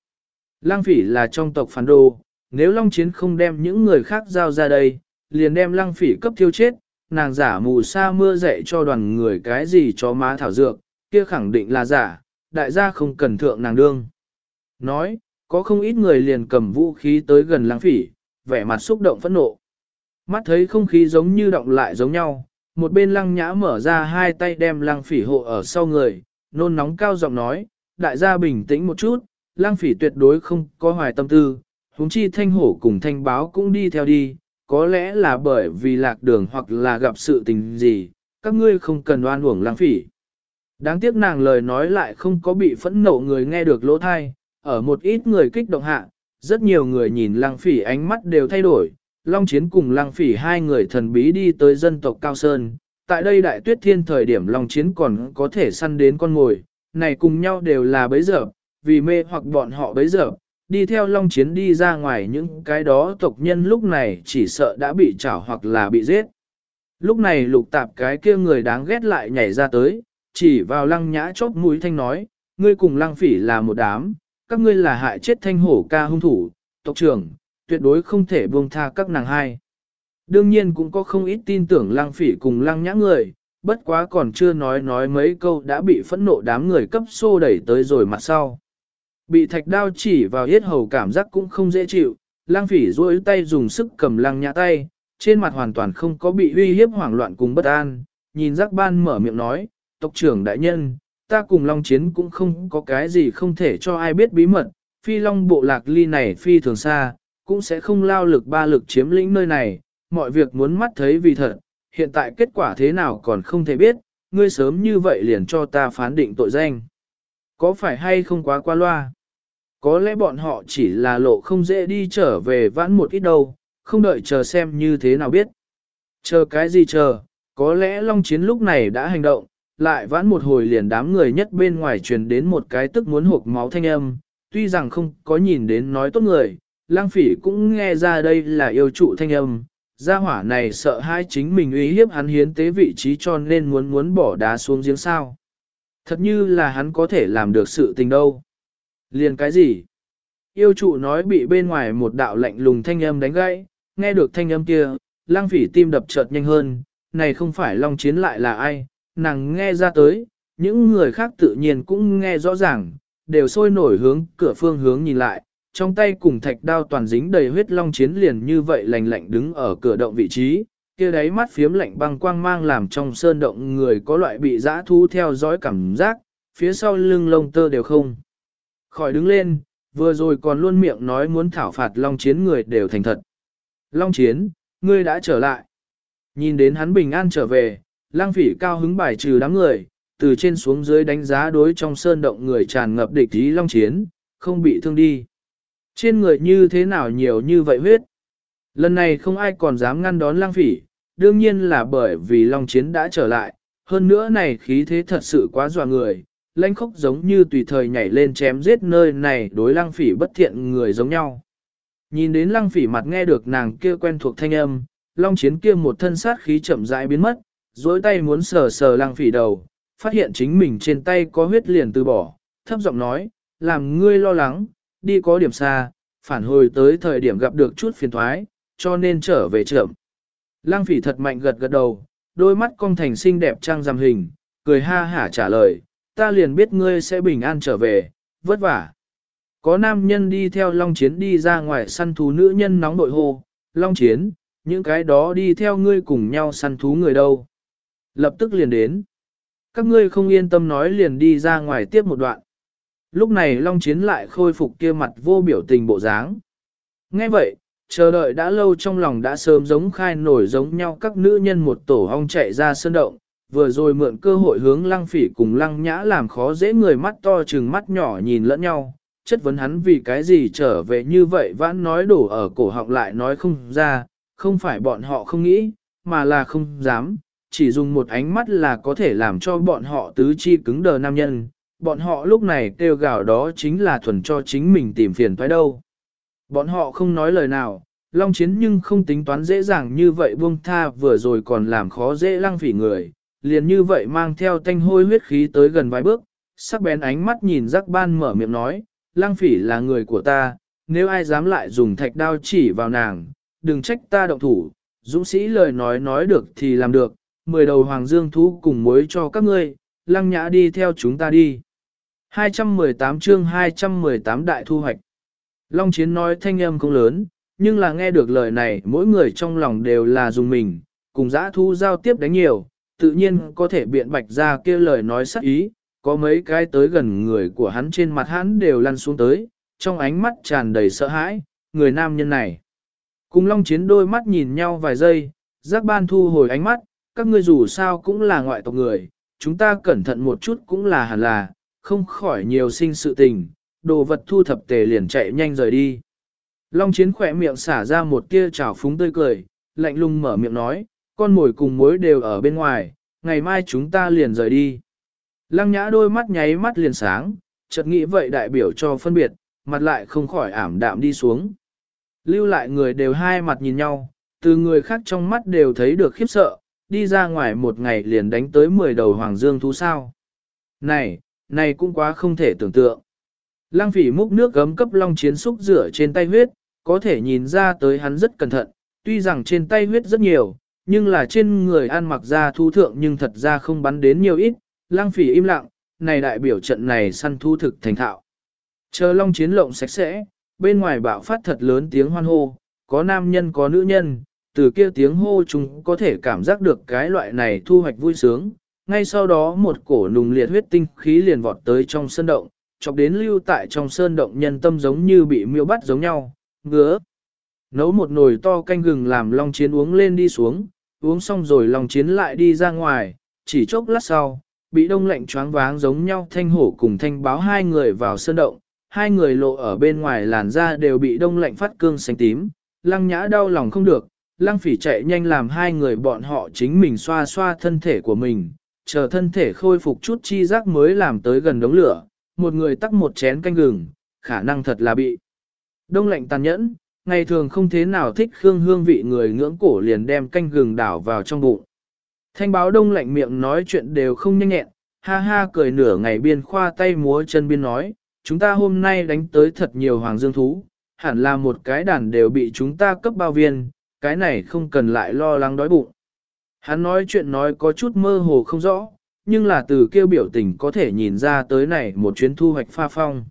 Lăng phỉ là trong tộc phản đồ, nếu Long Chiến không đem những người khác giao ra đây, liền đem lăng phỉ cấp thiêu chết, nàng giả mù sa mưa dạy cho đoàn người cái gì cho má thảo dược, kia khẳng định là giả, đại gia không cần thượng nàng đương. Nói, có không ít người liền cầm vũ khí tới gần lăng phỉ, vẻ mặt xúc động phẫn nộ. Mắt thấy không khí giống như động lại giống nhau, một bên lăng nhã mở ra hai tay đem lăng phỉ hộ ở sau người, nôn nóng cao giọng nói, đại gia bình tĩnh một chút, Lang phỉ tuyệt đối không có hoài tâm tư, huống chi thanh hổ cùng thanh báo cũng đi theo đi, có lẽ là bởi vì lạc đường hoặc là gặp sự tình gì, các ngươi không cần oan uổng lang phỉ. Đáng tiếc nàng lời nói lại không có bị phẫn nộ người nghe được lỗ thai, ở một ít người kích động hạ, rất nhiều người nhìn lang phỉ ánh mắt đều thay đổi, Long Chiến cùng lang Phỉ hai người thần bí đi tới dân tộc Cao Sơn. Tại đây đại tuyết thiên thời điểm Long Chiến còn có thể săn đến con ngồi, này cùng nhau đều là bấy giờ, vì mê hoặc bọn họ bấy giờ, đi theo Long Chiến đi ra ngoài những cái đó tộc nhân lúc này chỉ sợ đã bị chảo hoặc là bị giết. Lúc này lục tạp cái kia người đáng ghét lại nhảy ra tới, chỉ vào lăng nhã chóp mũi thanh nói, ngươi cùng lăng phỉ là một đám, các ngươi là hại chết thanh hổ ca hung thủ, tộc trưởng, tuyệt đối không thể buông tha các nàng hai. Đương nhiên cũng có không ít tin tưởng lăng phỉ cùng lăng nhã người, bất quá còn chưa nói nói mấy câu đã bị phẫn nộ đám người cấp xô đẩy tới rồi mặt sau. Bị thạch đao chỉ vào hết hầu cảm giác cũng không dễ chịu, lăng phỉ duỗi tay dùng sức cầm lăng nhã tay, trên mặt hoàn toàn không có bị uy hiếp hoảng loạn cùng bất an, nhìn giác ban mở miệng nói, tộc trưởng đại nhân, ta cùng long chiến cũng không có cái gì không thể cho ai biết bí mật, phi long bộ lạc ly này phi thường xa, cũng sẽ không lao lực ba lực chiếm lĩnh nơi này, mọi việc muốn mắt thấy vì thật, hiện tại kết quả thế nào còn không thể biết, ngươi sớm như vậy liền cho ta phán định tội danh. Có phải hay không quá qua loa? Có lẽ bọn họ chỉ là lộ không dễ đi trở về vãn một ít đâu, không đợi chờ xem như thế nào biết. Chờ cái gì chờ, có lẽ Long Chiến lúc này đã hành động, lại vãn một hồi liền đám người nhất bên ngoài truyền đến một cái tức muốn hộp máu thanh âm, tuy rằng không có nhìn đến nói tốt người, lang phỉ cũng nghe ra đây là yêu trụ thanh âm, gia hỏa này sợ hai chính mình uy hiếp hắn hiến tế vị trí cho nên muốn muốn bỏ đá xuống giếng sao. Thật như là hắn có thể làm được sự tình đâu. Liền cái gì? Yêu trụ nói bị bên ngoài một đạo lạnh lùng thanh âm đánh gãy, nghe được thanh âm kia, lang phỉ tim đập chợt nhanh hơn, này không phải long chiến lại là ai, nàng nghe ra tới, những người khác tự nhiên cũng nghe rõ ràng, đều sôi nổi hướng cửa phương hướng nhìn lại, trong tay cùng thạch đao toàn dính đầy huyết long chiến liền như vậy lạnh lạnh đứng ở cửa động vị trí, kia đáy mắt phiếm lạnh băng quang mang làm trong sơn động người có loại bị dã thu theo dõi cảm giác, phía sau lưng lông tơ đều không. Khỏi đứng lên, vừa rồi còn luôn miệng nói muốn thảo phạt long chiến người đều thành thật. Long chiến, ngươi đã trở lại. Nhìn đến hắn bình an trở về, lang phỉ cao hứng bài trừ đám người, từ trên xuống dưới đánh giá đối trong sơn động người tràn ngập địch ý long chiến, không bị thương đi. Trên người như thế nào nhiều như vậy huyết. Lần này không ai còn dám ngăn đón lang phỉ, đương nhiên là bởi vì Long Chiến đã trở lại, hơn nữa này khí thế thật sự quá dọa người, lãnh khốc giống như tùy thời nhảy lên chém giết nơi này đối lang phỉ bất thiện người giống nhau. Nhìn đến lang phỉ mặt nghe được nàng kia quen thuộc thanh âm, Long Chiến kia một thân sát khí chậm rãi biến mất, dối tay muốn sờ sờ lang phỉ đầu, phát hiện chính mình trên tay có huyết liền từ bỏ, thấp giọng nói, làm ngươi lo lắng, đi có điểm xa, phản hồi tới thời điểm gặp được chút phiền thoái, cho nên trở về trưởng. Lăng phỉ thật mạnh gật gật đầu, đôi mắt cong thành xinh đẹp trang giam hình, cười ha hả trả lời, ta liền biết ngươi sẽ bình an trở về, vất vả. Có nam nhân đi theo Long Chiến đi ra ngoài săn thú nữ nhân nóng nội hô, Long Chiến, những cái đó đi theo ngươi cùng nhau săn thú người đâu. Lập tức liền đến. Các ngươi không yên tâm nói liền đi ra ngoài tiếp một đoạn. Lúc này Long Chiến lại khôi phục kia mặt vô biểu tình bộ dáng. Nghe vậy, chờ đợi đã lâu trong lòng đã sớm giống khai nổi giống nhau các nữ nhân một tổ hong chạy ra sơn động, vừa rồi mượn cơ hội hướng lăng phỉ cùng lăng nhã làm khó dễ người mắt to chừng mắt nhỏ nhìn lẫn nhau, chất vấn hắn vì cái gì trở về như vậy vãn nói đổ ở cổ họng lại nói không ra, không phải bọn họ không nghĩ, mà là không dám, chỉ dùng một ánh mắt là có thể làm cho bọn họ tứ chi cứng đờ nam nhân, bọn họ lúc này kêu gào đó chính là thuần cho chính mình tìm phiền phải đâu. Bọn họ không nói lời nào, Long Chiến nhưng không tính toán dễ dàng như vậy buông tha vừa rồi còn làm khó dễ lăng phỉ người, liền như vậy mang theo tanh hôi huyết khí tới gần vài bước, sắc bén ánh mắt nhìn rắc ban mở miệng nói, lăng phỉ là người của ta, nếu ai dám lại dùng thạch đao chỉ vào nàng, đừng trách ta động thủ, dũng sĩ lời nói nói được thì làm được, mười đầu hoàng dương thú cùng mối cho các ngươi, lăng nhã đi theo chúng ta đi. 218 chương 218 đại thu hoạch. Long chiến nói thanh âm không lớn, nhưng là nghe được lời này mỗi người trong lòng đều là dùng mình, cùng giã thu giao tiếp đánh nhiều, tự nhiên có thể biện bạch ra kia lời nói sắc ý, có mấy cái tới gần người của hắn trên mặt hắn đều lăn xuống tới, trong ánh mắt tràn đầy sợ hãi, người nam nhân này. Cùng Long Chiến đôi mắt nhìn nhau vài giây, giác ban thu hồi ánh mắt, các ngươi dù sao cũng là ngoại tộc người, chúng ta cẩn thận một chút cũng là hẳn là, không khỏi nhiều sinh sự tình, đồ vật thu thập tề liền chạy nhanh rời đi. Long Chiến khỏe miệng xả ra một tia trào phúng tươi cười, lạnh lùng mở miệng nói, con mồi cùng mối đều ở bên ngoài, ngày mai chúng ta liền rời đi. Lăng nhã đôi mắt nháy mắt liền sáng, chợt nghĩ vậy đại biểu cho phân biệt, mặt lại không khỏi ảm đạm đi xuống. Lưu lại người đều hai mặt nhìn nhau, từ người khác trong mắt đều thấy được khiếp sợ, đi ra ngoài một ngày liền đánh tới 10 đầu hoàng dương thú sao. Này, này cũng quá không thể tưởng tượng. Lăng phỉ múc nước gấm cấp long chiến xúc rửa trên tay huyết, có thể nhìn ra tới hắn rất cẩn thận, tuy rằng trên tay huyết rất nhiều, nhưng là trên người ăn mặc ra thu thượng nhưng thật ra không bắn đến nhiều ít, lang phỉ im lặng, này đại biểu trận này săn thu thực thành thạo. Chờ long chiến lộng sạch sẽ, bên ngoài bạo phát thật lớn tiếng hoan hô, có nam nhân có nữ nhân, từ kia tiếng hô chúng có thể cảm giác được cái loại này thu hoạch vui sướng. Ngay sau đó một cổ nùng liệt huyết tinh khí liền vọt tới trong sơn động, chọc đến lưu tại trong sơn động nhân tâm giống như bị miêu bắt giống nhau, ngứa. Nấu một nồi to canh gừng làm long chiến uống lên đi xuống, uống xong rồi long chiến lại đi ra ngoài, chỉ chốc lát sau, bị đông lạnh choáng váng giống nhau thanh hổ cùng thanh báo hai người vào sơn động, hai người lộ ở bên ngoài làn da đều bị đông lạnh phát cương xanh tím, lăng nhã đau lòng không được, lăng phỉ chạy nhanh làm hai người bọn họ chính mình xoa xoa thân thể của mình, chờ thân thể khôi phục chút chi giác mới làm tới gần đống lửa, một người tắc một chén canh gừng, khả năng thật là bị đông lạnh tàn nhẫn, ngày thường không thế nào thích hương hương vị người ngưỡng cổ liền đem canh gừng đảo vào trong bụng. Thanh báo đông lạnh miệng nói chuyện đều không nhanh nhẹn, ha ha cười nửa ngày biên khoa tay múa chân biên nói, chúng ta hôm nay đánh tới thật nhiều hoàng dương thú, hẳn là một cái đàn đều bị chúng ta cấp bao viên, cái này không cần lại lo lắng đói bụng. Hắn nói chuyện nói có chút mơ hồ không rõ, nhưng là từ kêu biểu tình có thể nhìn ra tới này một chuyến thu hoạch pha phong.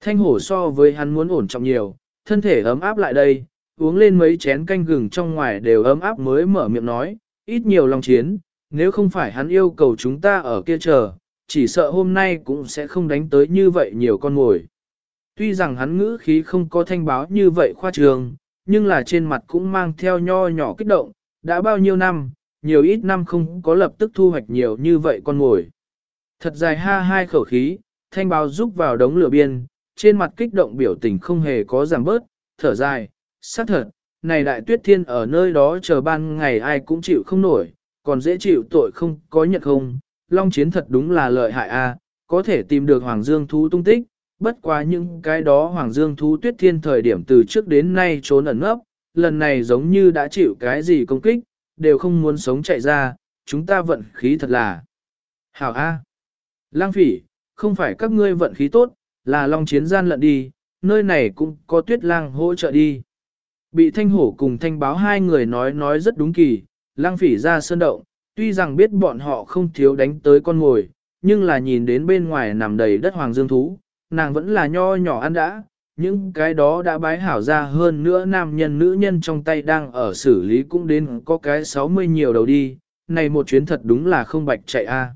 Thanh hổ so với hắn muốn ổn trọng nhiều, thân thể ấm áp lại đây, uống lên mấy chén canh gừng trong ngoài đều ấm áp mới mở miệng nói, ít nhiều lòng chiến, nếu không phải hắn yêu cầu chúng ta ở kia chờ, chỉ sợ hôm nay cũng sẽ không đánh tới như vậy nhiều con ngồi. Tuy rằng hắn ngữ khí không có thanh báo như vậy khoa trường, nhưng là trên mặt cũng mang theo nho nhỏ kích động, đã bao nhiêu năm, nhiều ít năm không có lập tức thu hoạch nhiều như vậy con ngồi. Thật dài ha hai khẩu khí, thanh báo rúc vào đống lửa biên, trên mặt kích động biểu tình không hề có giảm bớt, thở dài, xác thật, này đại tuyết thiên ở nơi đó chờ ban ngày ai cũng chịu không nổi, còn dễ chịu tội không có nhận không, long chiến thật đúng là lợi hại a, có thể tìm được Hoàng Dương thú tung tích, bất quá những cái đó Hoàng Dương thú tuyết thiên thời điểm từ trước đến nay trốn ẩn nấp, lần này giống như đã chịu cái gì công kích, đều không muốn sống chạy ra, chúng ta vận khí thật là. Hảo A. Lang phỉ, không phải các ngươi vận khí tốt, là long chiến gian lận đi, nơi này cũng có tuyết lang hỗ trợ đi. Bị thanh hổ cùng thanh báo hai người nói nói rất đúng kỳ, lang phỉ ra sơn động, tuy rằng biết bọn họ không thiếu đánh tới con ngồi, nhưng là nhìn đến bên ngoài nằm đầy đất hoàng dương thú, nàng vẫn là nho nhỏ ăn đã, những cái đó đã bái hảo ra hơn nữa nam nhân nữ nhân trong tay đang ở xử lý cũng đến có cái 60 nhiều đầu đi, này một chuyến thật đúng là không bạch chạy a.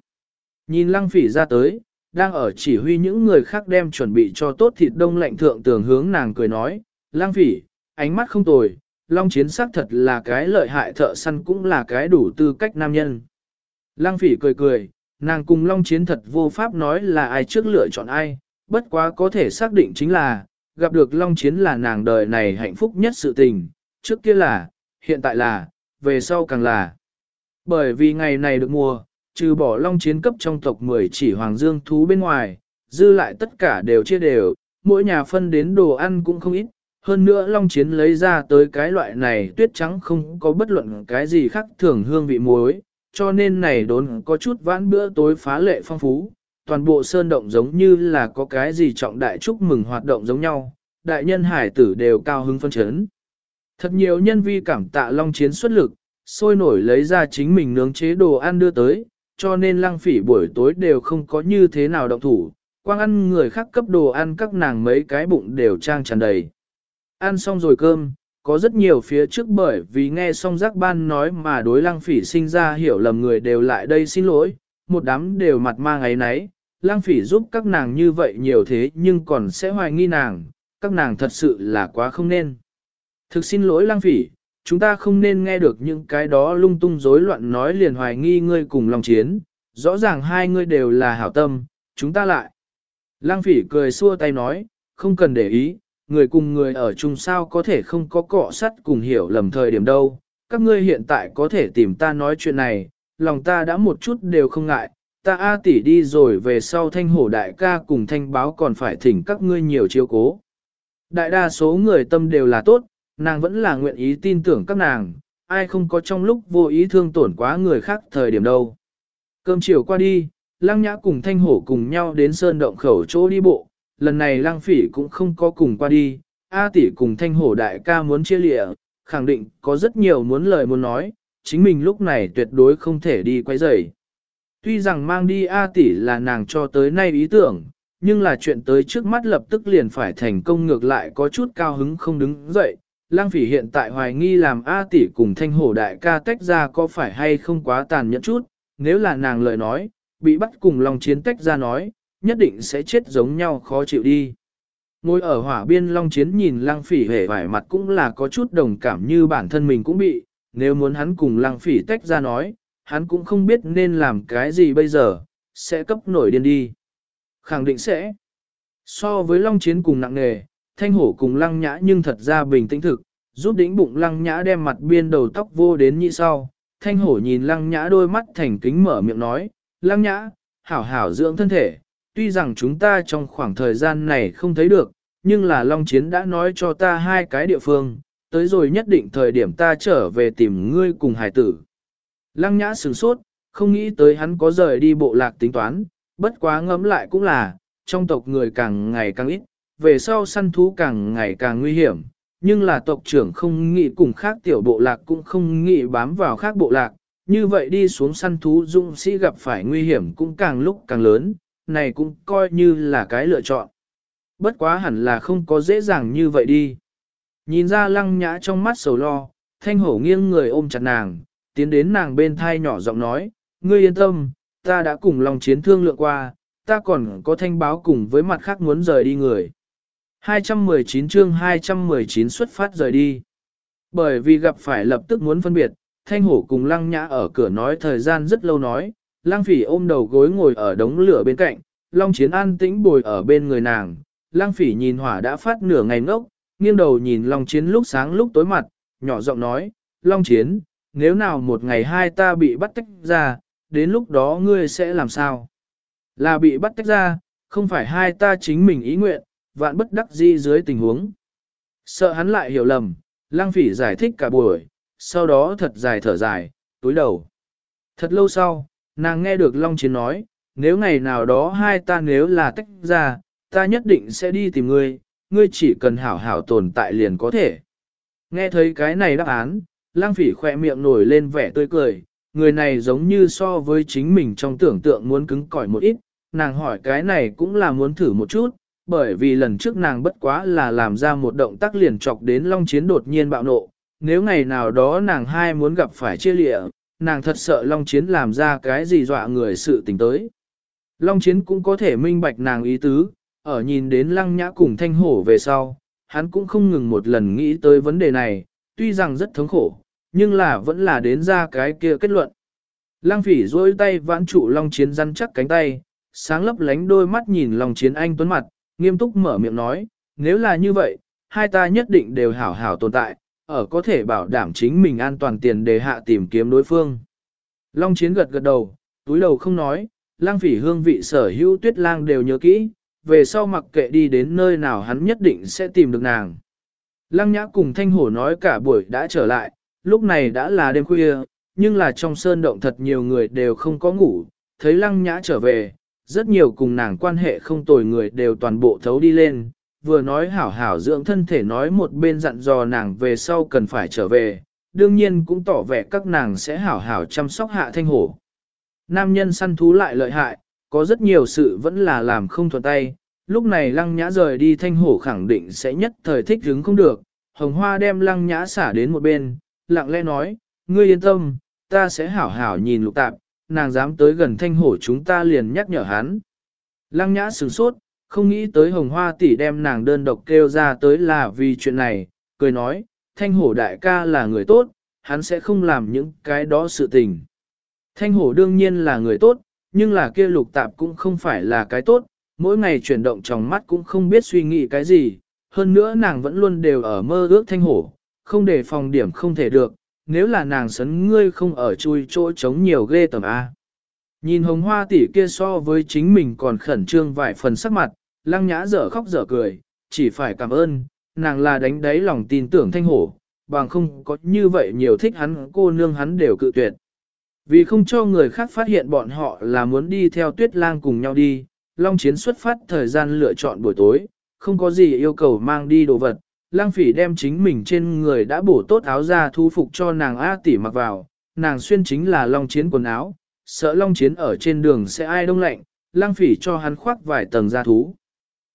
Nhìn lăng phỉ ra tới, đang ở chỉ huy những người khác đem chuẩn bị cho tốt thịt đông lạnh thượng tường hướng nàng cười nói, lang phỉ, ánh mắt không tồi, long chiến sắc thật là cái lợi hại thợ săn cũng là cái đủ tư cách nam nhân. Lang phỉ cười cười, nàng cùng long chiến thật vô pháp nói là ai trước lựa chọn ai, bất quá có thể xác định chính là, gặp được long chiến là nàng đời này hạnh phúc nhất sự tình, trước kia là, hiện tại là, về sau càng là. Bởi vì ngày này được mùa, trừ bỏ long chiến cấp trong tộc 10 chỉ hoàng dương thú bên ngoài, dư lại tất cả đều chia đều, mỗi nhà phân đến đồ ăn cũng không ít. Hơn nữa long chiến lấy ra tới cái loại này tuyết trắng không có bất luận cái gì khác thường hương vị muối, cho nên này đốn có chút vãn bữa tối phá lệ phong phú. Toàn bộ sơn động giống như là có cái gì trọng đại chúc mừng hoạt động giống nhau, đại nhân hải tử đều cao hứng phân chấn. Thật nhiều nhân vi cảm tạ long chiến xuất lực, sôi nổi lấy ra chính mình nướng chế đồ ăn đưa tới, cho nên lăng phỉ buổi tối đều không có như thế nào động thủ, quang ăn người khác cấp đồ ăn các nàng mấy cái bụng đều trang tràn đầy. Ăn xong rồi cơm, có rất nhiều phía trước bởi vì nghe xong giác ban nói mà đối lăng phỉ sinh ra hiểu lầm người đều lại đây xin lỗi, một đám đều mặt mang ấy nấy, Lang phỉ giúp các nàng như vậy nhiều thế nhưng còn sẽ hoài nghi nàng, các nàng thật sự là quá không nên. Thực xin lỗi Lang phỉ, chúng ta không nên nghe được những cái đó lung tung rối loạn nói liền hoài nghi ngươi cùng lòng chiến, rõ ràng hai ngươi đều là hảo tâm, chúng ta lại. Lang phỉ cười xua tay nói, không cần để ý, người cùng người ở chung sao có thể không có cọ sắt cùng hiểu lầm thời điểm đâu. Các ngươi hiện tại có thể tìm ta nói chuyện này, lòng ta đã một chút đều không ngại, ta A tỷ đi rồi về sau thanh hổ đại ca cùng thanh báo còn phải thỉnh các ngươi nhiều chiếu cố. Đại đa số người tâm đều là tốt, nàng vẫn là nguyện ý tin tưởng các nàng, ai không có trong lúc vô ý thương tổn quá người khác thời điểm đâu. Cơm chiều qua đi, Lăng Nhã cùng Thanh Hổ cùng nhau đến sơn động khẩu chỗ đi bộ, lần này Lăng Phỉ cũng không có cùng qua đi, A tỷ cùng Thanh Hổ đại ca muốn chia lịa, khẳng định có rất nhiều muốn lời muốn nói, chính mình lúc này tuyệt đối không thể đi quay rầy. Tuy rằng mang đi A tỷ là nàng cho tới nay ý tưởng, nhưng là chuyện tới trước mắt lập tức liền phải thành công ngược lại có chút cao hứng không đứng dậy. Lăng phỉ hiện tại hoài nghi làm A tỷ cùng thanh hổ đại ca tách ra có phải hay không quá tàn nhẫn chút, nếu là nàng lời nói, bị bắt cùng lòng chiến tách ra nói, nhất định sẽ chết giống nhau khó chịu đi. Ngồi ở hỏa biên long chiến nhìn lăng phỉ hề vải mặt cũng là có chút đồng cảm như bản thân mình cũng bị, nếu muốn hắn cùng lăng phỉ tách ra nói, hắn cũng không biết nên làm cái gì bây giờ, sẽ cấp nổi điên đi. Khẳng định sẽ. So với long chiến cùng nặng nề, thanh hổ cùng lăng nhã nhưng thật ra bình tĩnh thực, giúp đỉnh bụng lăng nhã đem mặt biên đầu tóc vô đến như sau. Thanh hổ nhìn lăng nhã đôi mắt thành kính mở miệng nói, lăng nhã, hảo hảo dưỡng thân thể, tuy rằng chúng ta trong khoảng thời gian này không thấy được, nhưng là Long Chiến đã nói cho ta hai cái địa phương, tới rồi nhất định thời điểm ta trở về tìm ngươi cùng hải tử. Lăng nhã sửng sốt, không nghĩ tới hắn có rời đi bộ lạc tính toán, bất quá ngẫm lại cũng là, trong tộc người càng ngày càng ít, về sau săn thú càng ngày càng nguy hiểm, nhưng là tộc trưởng không nghĩ cùng khác tiểu bộ lạc cũng không nghĩ bám vào khác bộ lạc, như vậy đi xuống săn thú dũng sĩ gặp phải nguy hiểm cũng càng lúc càng lớn, này cũng coi như là cái lựa chọn. Bất quá hẳn là không có dễ dàng như vậy đi. Nhìn ra lăng nhã trong mắt sầu lo, thanh hổ nghiêng người ôm chặt nàng, tiến đến nàng bên thai nhỏ giọng nói, ngươi yên tâm, ta đã cùng lòng chiến thương lượng qua, ta còn có thanh báo cùng với mặt khác muốn rời đi người. 219 chương 219 xuất phát rời đi. Bởi vì gặp phải lập tức muốn phân biệt, thanh hổ cùng lăng nhã ở cửa nói thời gian rất lâu nói, lăng phỉ ôm đầu gối ngồi ở đống lửa bên cạnh, long chiến an tĩnh bồi ở bên người nàng, lăng phỉ nhìn hỏa đã phát nửa ngày ngốc, nghiêng đầu nhìn long chiến lúc sáng lúc tối mặt, nhỏ giọng nói, long chiến, nếu nào một ngày hai ta bị bắt tách ra, đến lúc đó ngươi sẽ làm sao? Là bị bắt tách ra, không phải hai ta chính mình ý nguyện, vạn bất đắc di dưới tình huống. Sợ hắn lại hiểu lầm, lang phỉ giải thích cả buổi, sau đó thật dài thở dài, túi đầu. Thật lâu sau, nàng nghe được Long Chiến nói, nếu ngày nào đó hai ta nếu là tách ra, ta nhất định sẽ đi tìm ngươi, ngươi chỉ cần hảo hảo tồn tại liền có thể. Nghe thấy cái này đáp án, lang phỉ khỏe miệng nổi lên vẻ tươi cười, người này giống như so với chính mình trong tưởng tượng muốn cứng cỏi một ít, nàng hỏi cái này cũng là muốn thử một chút, bởi vì lần trước nàng bất quá là làm ra một động tác liền chọc đến Long Chiến đột nhiên bạo nộ, nếu ngày nào đó nàng hai muốn gặp phải chia lịa, nàng thật sợ Long Chiến làm ra cái gì dọa người sự tình tới. Long Chiến cũng có thể minh bạch nàng ý tứ, ở nhìn đến Lăng Nhã cùng Thanh Hổ về sau, hắn cũng không ngừng một lần nghĩ tới vấn đề này, tuy rằng rất thống khổ, nhưng là vẫn là đến ra cái kia kết luận. Lăng phỉ dôi tay vãn trụ Long Chiến răn chắc cánh tay, sáng lấp lánh đôi mắt nhìn Long Chiến anh tuấn mặt, nghiêm túc mở miệng nói, nếu là như vậy, hai ta nhất định đều hảo hảo tồn tại, ở có thể bảo đảm chính mình an toàn tiền đề hạ tìm kiếm đối phương. Long Chiến gật gật đầu, túi đầu không nói, lăng phỉ hương vị sở hữu tuyết lang đều nhớ kỹ, về sau mặc kệ đi đến nơi nào hắn nhất định sẽ tìm được nàng. Lăng nhã cùng thanh hổ nói cả buổi đã trở lại, lúc này đã là đêm khuya, nhưng là trong sơn động thật nhiều người đều không có ngủ, thấy lăng nhã trở về, rất nhiều cùng nàng quan hệ không tồi người đều toàn bộ thấu đi lên, vừa nói hảo hảo dưỡng thân thể nói một bên dặn dò nàng về sau cần phải trở về, đương nhiên cũng tỏ vẻ các nàng sẽ hảo hảo chăm sóc hạ thanh hổ. Nam nhân săn thú lại lợi hại, có rất nhiều sự vẫn là làm không thuận tay, lúc này lăng nhã rời đi thanh hổ khẳng định sẽ nhất thời thích hứng không được, hồng hoa đem lăng nhã xả đến một bên, lặng lẽ nói, ngươi yên tâm, ta sẽ hảo hảo nhìn lục tạp, nàng dám tới gần thanh hổ chúng ta liền nhắc nhở hắn. Lăng nhã sửng sốt, không nghĩ tới hồng hoa tỷ đem nàng đơn độc kêu ra tới là vì chuyện này, cười nói, thanh hổ đại ca là người tốt, hắn sẽ không làm những cái đó sự tình. Thanh hổ đương nhiên là người tốt, nhưng là kia lục tạp cũng không phải là cái tốt, mỗi ngày chuyển động trong mắt cũng không biết suy nghĩ cái gì, hơn nữa nàng vẫn luôn đều ở mơ ước thanh hổ, không để phòng điểm không thể được, nếu là nàng sấn ngươi không ở chui chỗ chống nhiều ghê tầm A. Nhìn hồng hoa tỷ kia so với chính mình còn khẩn trương vài phần sắc mặt, lăng nhã dở khóc dở cười, chỉ phải cảm ơn, nàng là đánh đáy lòng tin tưởng thanh hổ, bằng không có như vậy nhiều thích hắn cô nương hắn đều cự tuyệt. Vì không cho người khác phát hiện bọn họ là muốn đi theo tuyết lang cùng nhau đi, Long Chiến xuất phát thời gian lựa chọn buổi tối, không có gì yêu cầu mang đi đồ vật. Lang phỉ đem chính mình trên người đã bổ tốt áo ra thu phục cho nàng A tỷ mặc vào, nàng xuyên chính là Long Chiến quần áo, sợ Long Chiến ở trên đường sẽ ai đông lạnh, Lang phỉ cho hắn khoác vài tầng da thú.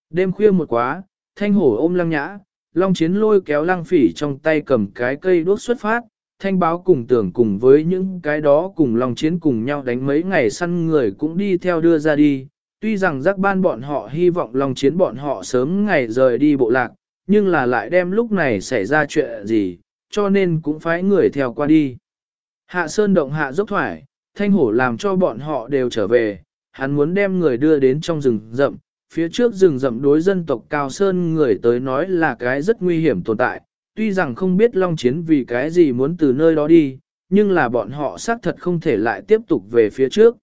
Đêm khuya một quá, thanh hổ ôm Lăng nhã, Long Chiến lôi kéo Lang phỉ trong tay cầm cái cây đốt xuất phát, thanh báo cùng tưởng cùng với những cái đó cùng lòng Chiến cùng nhau đánh mấy ngày săn người cũng đi theo đưa ra đi. Tuy rằng giác ban bọn họ hy vọng lòng Chiến bọn họ sớm ngày rời đi bộ lạc, nhưng là lại đem lúc này xảy ra chuyện gì, cho nên cũng phải người theo qua đi. Hạ Sơn động hạ dốc thoải, thanh hổ làm cho bọn họ đều trở về, hắn muốn đem người đưa đến trong rừng rậm, phía trước rừng rậm đối dân tộc Cao Sơn người tới nói là cái rất nguy hiểm tồn tại, tuy rằng không biết Long Chiến vì cái gì muốn từ nơi đó đi, nhưng là bọn họ xác thật không thể lại tiếp tục về phía trước.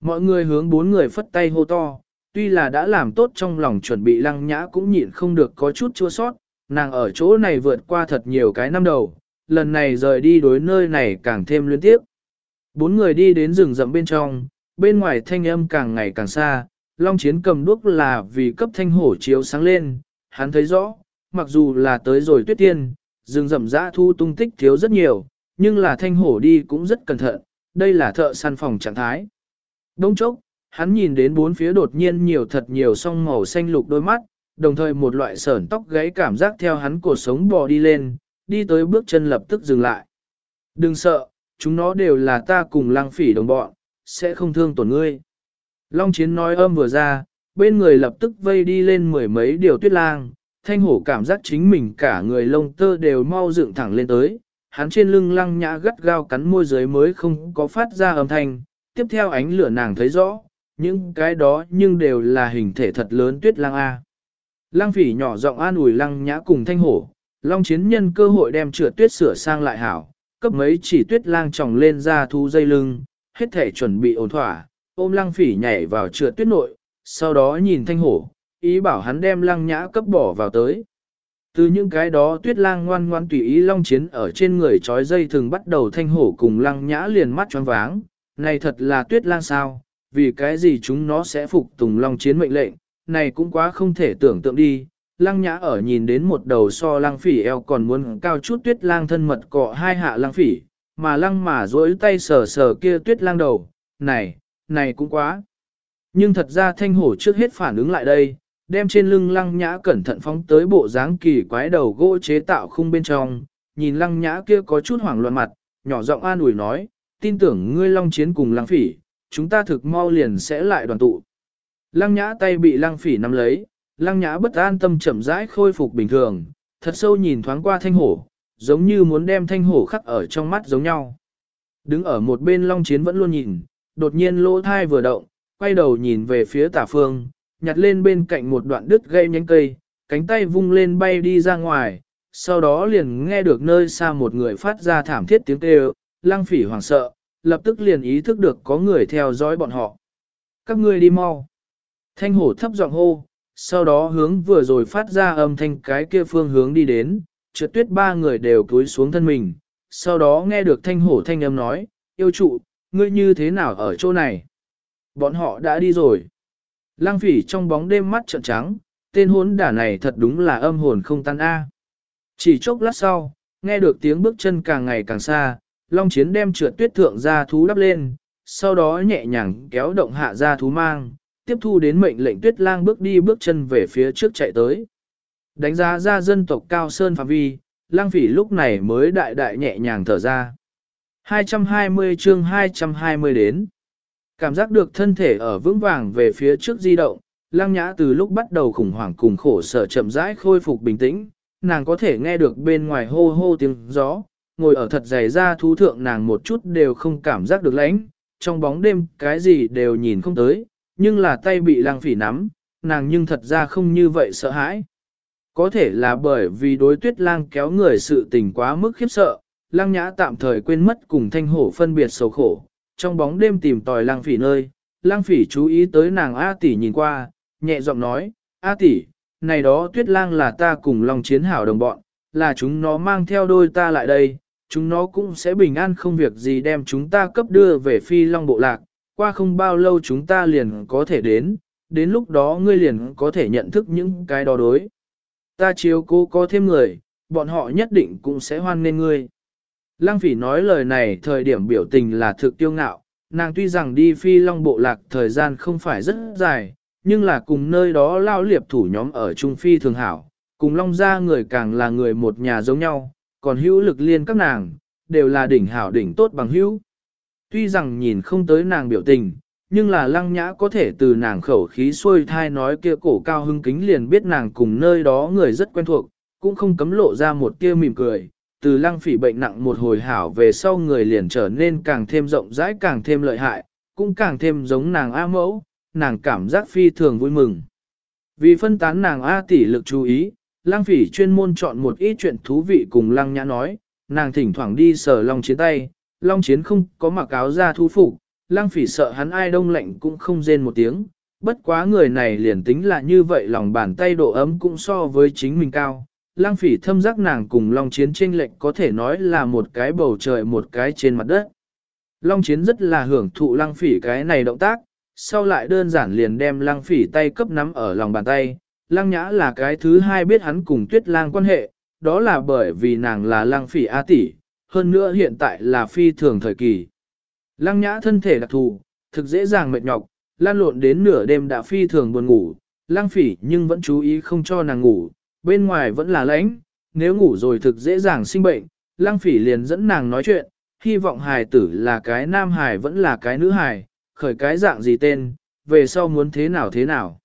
Mọi người hướng bốn người phất tay hô to, tuy là đã làm tốt trong lòng chuẩn bị lăng nhã cũng nhịn không được có chút chua sót, nàng ở chỗ này vượt qua thật nhiều cái năm đầu, lần này rời đi đối nơi này càng thêm liên tiếp. Bốn người đi đến rừng rậm bên trong, bên ngoài thanh âm càng ngày càng xa, Long Chiến cầm đuốc là vì cấp thanh hổ chiếu sáng lên, hắn thấy rõ, mặc dù là tới rồi tuyết tiên, rừng rậm rã thu tung tích thiếu rất nhiều, nhưng là thanh hổ đi cũng rất cẩn thận, đây là thợ săn phòng trạng thái. Đông chốc, hắn nhìn đến bốn phía đột nhiên nhiều thật nhiều song màu xanh lục đôi mắt, đồng thời một loại sởn tóc gáy cảm giác theo hắn cột sống bò đi lên, đi tới bước chân lập tức dừng lại. Đừng sợ, chúng nó đều là ta cùng lang phỉ đồng bọn, sẽ không thương tổn ngươi. Long chiến nói âm vừa ra, bên người lập tức vây đi lên mười mấy điều tuyết lang, thanh hổ cảm giác chính mình cả người lông tơ đều mau dựng thẳng lên tới, hắn trên lưng lăng nhã gắt gao cắn môi dưới mới không có phát ra âm thanh, tiếp theo ánh lửa nàng thấy rõ, những cái đó nhưng đều là hình thể thật lớn tuyết lang A. Lăng phỉ nhỏ giọng an ủi lăng nhã cùng thanh hổ, long chiến nhân cơ hội đem trượt tuyết sửa sang lại hảo, cấp mấy chỉ tuyết lang tròng lên ra thu dây lưng, hết thể chuẩn bị ổn thỏa, ôm lăng phỉ nhảy vào trượt tuyết nội, sau đó nhìn thanh hổ, ý bảo hắn đem lăng nhã cấp bỏ vào tới. Từ những cái đó tuyết lang ngoan ngoan tùy ý long chiến ở trên người trói dây thường bắt đầu thanh hổ cùng lăng nhã liền mắt choáng váng, này thật là tuyết lang sao, vì cái gì chúng nó sẽ phục tùng long chiến mệnh lệnh, này cũng quá không thể tưởng tượng đi. Lăng nhã ở nhìn đến một đầu so lăng phỉ eo còn muốn cao chút tuyết lang thân mật cọ hai hạ lăng phỉ, mà lăng mà dối tay sờ sờ kia tuyết lang đầu, này, này cũng quá. Nhưng thật ra thanh hổ trước hết phản ứng lại đây, đem trên lưng lăng nhã cẩn thận phóng tới bộ dáng kỳ quái đầu gỗ chế tạo khung bên trong, nhìn lăng nhã kia có chút hoảng loạn mặt, nhỏ giọng an ủi nói, tin tưởng ngươi long chiến cùng lăng phỉ, chúng ta thực mau liền sẽ lại đoàn tụ. Lăng nhã tay bị lăng phỉ nắm lấy, lăng nhã bất an tâm chậm rãi khôi phục bình thường, thật sâu nhìn thoáng qua thanh hổ, giống như muốn đem thanh hổ khắc ở trong mắt giống nhau. Đứng ở một bên long chiến vẫn luôn nhìn, đột nhiên lỗ thai vừa động, quay đầu nhìn về phía tả phương, nhặt lên bên cạnh một đoạn đứt gây nhánh cây, cánh tay vung lên bay đi ra ngoài, sau đó liền nghe được nơi xa một người phát ra thảm thiết tiếng kêu, lăng phỉ hoảng sợ, lập tức liền ý thức được có người theo dõi bọn họ. Các ngươi đi mau. Thanh hổ thấp giọng hô, sau đó hướng vừa rồi phát ra âm thanh cái kia phương hướng đi đến, trượt tuyết ba người đều cúi xuống thân mình, sau đó nghe được thanh hổ thanh âm nói, yêu trụ, ngươi như thế nào ở chỗ này? Bọn họ đã đi rồi. Lăng phỉ trong bóng đêm mắt trợn trắng, tên hốn đả này thật đúng là âm hồn không tan a. Chỉ chốc lát sau, nghe được tiếng bước chân càng ngày càng xa, Long Chiến đem trượt tuyết thượng ra thú đắp lên, sau đó nhẹ nhàng kéo động hạ ra thú mang, tiếp thu đến mệnh lệnh tuyết lang bước đi bước chân về phía trước chạy tới. Đánh giá ra dân tộc cao sơn phạm vi, lang phỉ lúc này mới đại đại nhẹ nhàng thở ra. 220 chương 220 đến. Cảm giác được thân thể ở vững vàng về phía trước di động, lăng nhã từ lúc bắt đầu khủng hoảng cùng khổ sở chậm rãi khôi phục bình tĩnh, nàng có thể nghe được bên ngoài hô hô tiếng gió, ngồi ở thật dày ra thú thượng nàng một chút đều không cảm giác được lãnh, trong bóng đêm cái gì đều nhìn không tới, nhưng là tay bị lăng phỉ nắm, nàng nhưng thật ra không như vậy sợ hãi. Có thể là bởi vì đối tuyết lang kéo người sự tình quá mức khiếp sợ, lăng nhã tạm thời quên mất cùng thanh hổ phân biệt sầu khổ, trong bóng đêm tìm tòi lang phỉ nơi, lang phỉ chú ý tới nàng A tỷ nhìn qua, nhẹ giọng nói, A tỷ, này đó tuyết lang là ta cùng lòng chiến hảo đồng bọn, là chúng nó mang theo đôi ta lại đây, chúng nó cũng sẽ bình an không việc gì đem chúng ta cấp đưa về phi long bộ lạc, qua không bao lâu chúng ta liền có thể đến, đến lúc đó ngươi liền có thể nhận thức những cái đó đối. Ta chiếu cố có thêm người, bọn họ nhất định cũng sẽ hoan nghênh ngươi. Lăng phỉ nói lời này thời điểm biểu tình là thực tiêu ngạo, nàng tuy rằng đi phi long bộ lạc thời gian không phải rất dài, nhưng là cùng nơi đó lao liệp thủ nhóm ở Trung Phi thường hảo, cùng long gia người càng là người một nhà giống nhau, còn hữu lực liên các nàng, đều là đỉnh hảo đỉnh tốt bằng hữu. Tuy rằng nhìn không tới nàng biểu tình, nhưng là lăng nhã có thể từ nàng khẩu khí xuôi thai nói kia cổ cao hưng kính liền biết nàng cùng nơi đó người rất quen thuộc, cũng không cấm lộ ra một kia mỉm cười. Từ lăng phỉ bệnh nặng một hồi hảo về sau người liền trở nên càng thêm rộng rãi càng thêm lợi hại, cũng càng thêm giống nàng A mẫu, nàng cảm giác phi thường vui mừng. Vì phân tán nàng A tỷ lực chú ý, lăng phỉ chuyên môn chọn một ít chuyện thú vị cùng lăng nhã nói, nàng thỉnh thoảng đi sờ long chiến tay, long chiến không có mặc áo ra thu phục, lăng phỉ sợ hắn ai đông lạnh cũng không rên một tiếng, bất quá người này liền tính là như vậy lòng bàn tay độ ấm cũng so với chính mình cao. Lang phỉ thâm giác nàng cùng Long Chiến tranh lệnh có thể nói là một cái bầu trời một cái trên mặt đất. Long Chiến rất là hưởng thụ Lang phỉ cái này động tác, sau lại đơn giản liền đem Lang phỉ tay cấp nắm ở lòng bàn tay. Lăng nhã là cái thứ hai biết hắn cùng tuyết lang quan hệ, đó là bởi vì nàng là Lang phỉ A tỷ, hơn nữa hiện tại là phi thường thời kỳ. Lăng nhã thân thể đặc thù, thực dễ dàng mệt nhọc, lan lộn đến nửa đêm đã phi thường buồn ngủ, lăng phỉ nhưng vẫn chú ý không cho nàng ngủ, bên ngoài vẫn là lạnh, nếu ngủ rồi thực dễ dàng sinh bệnh, lăng phỉ liền dẫn nàng nói chuyện, hy vọng hài tử là cái nam hài vẫn là cái nữ hài, khởi cái dạng gì tên, về sau muốn thế nào thế nào.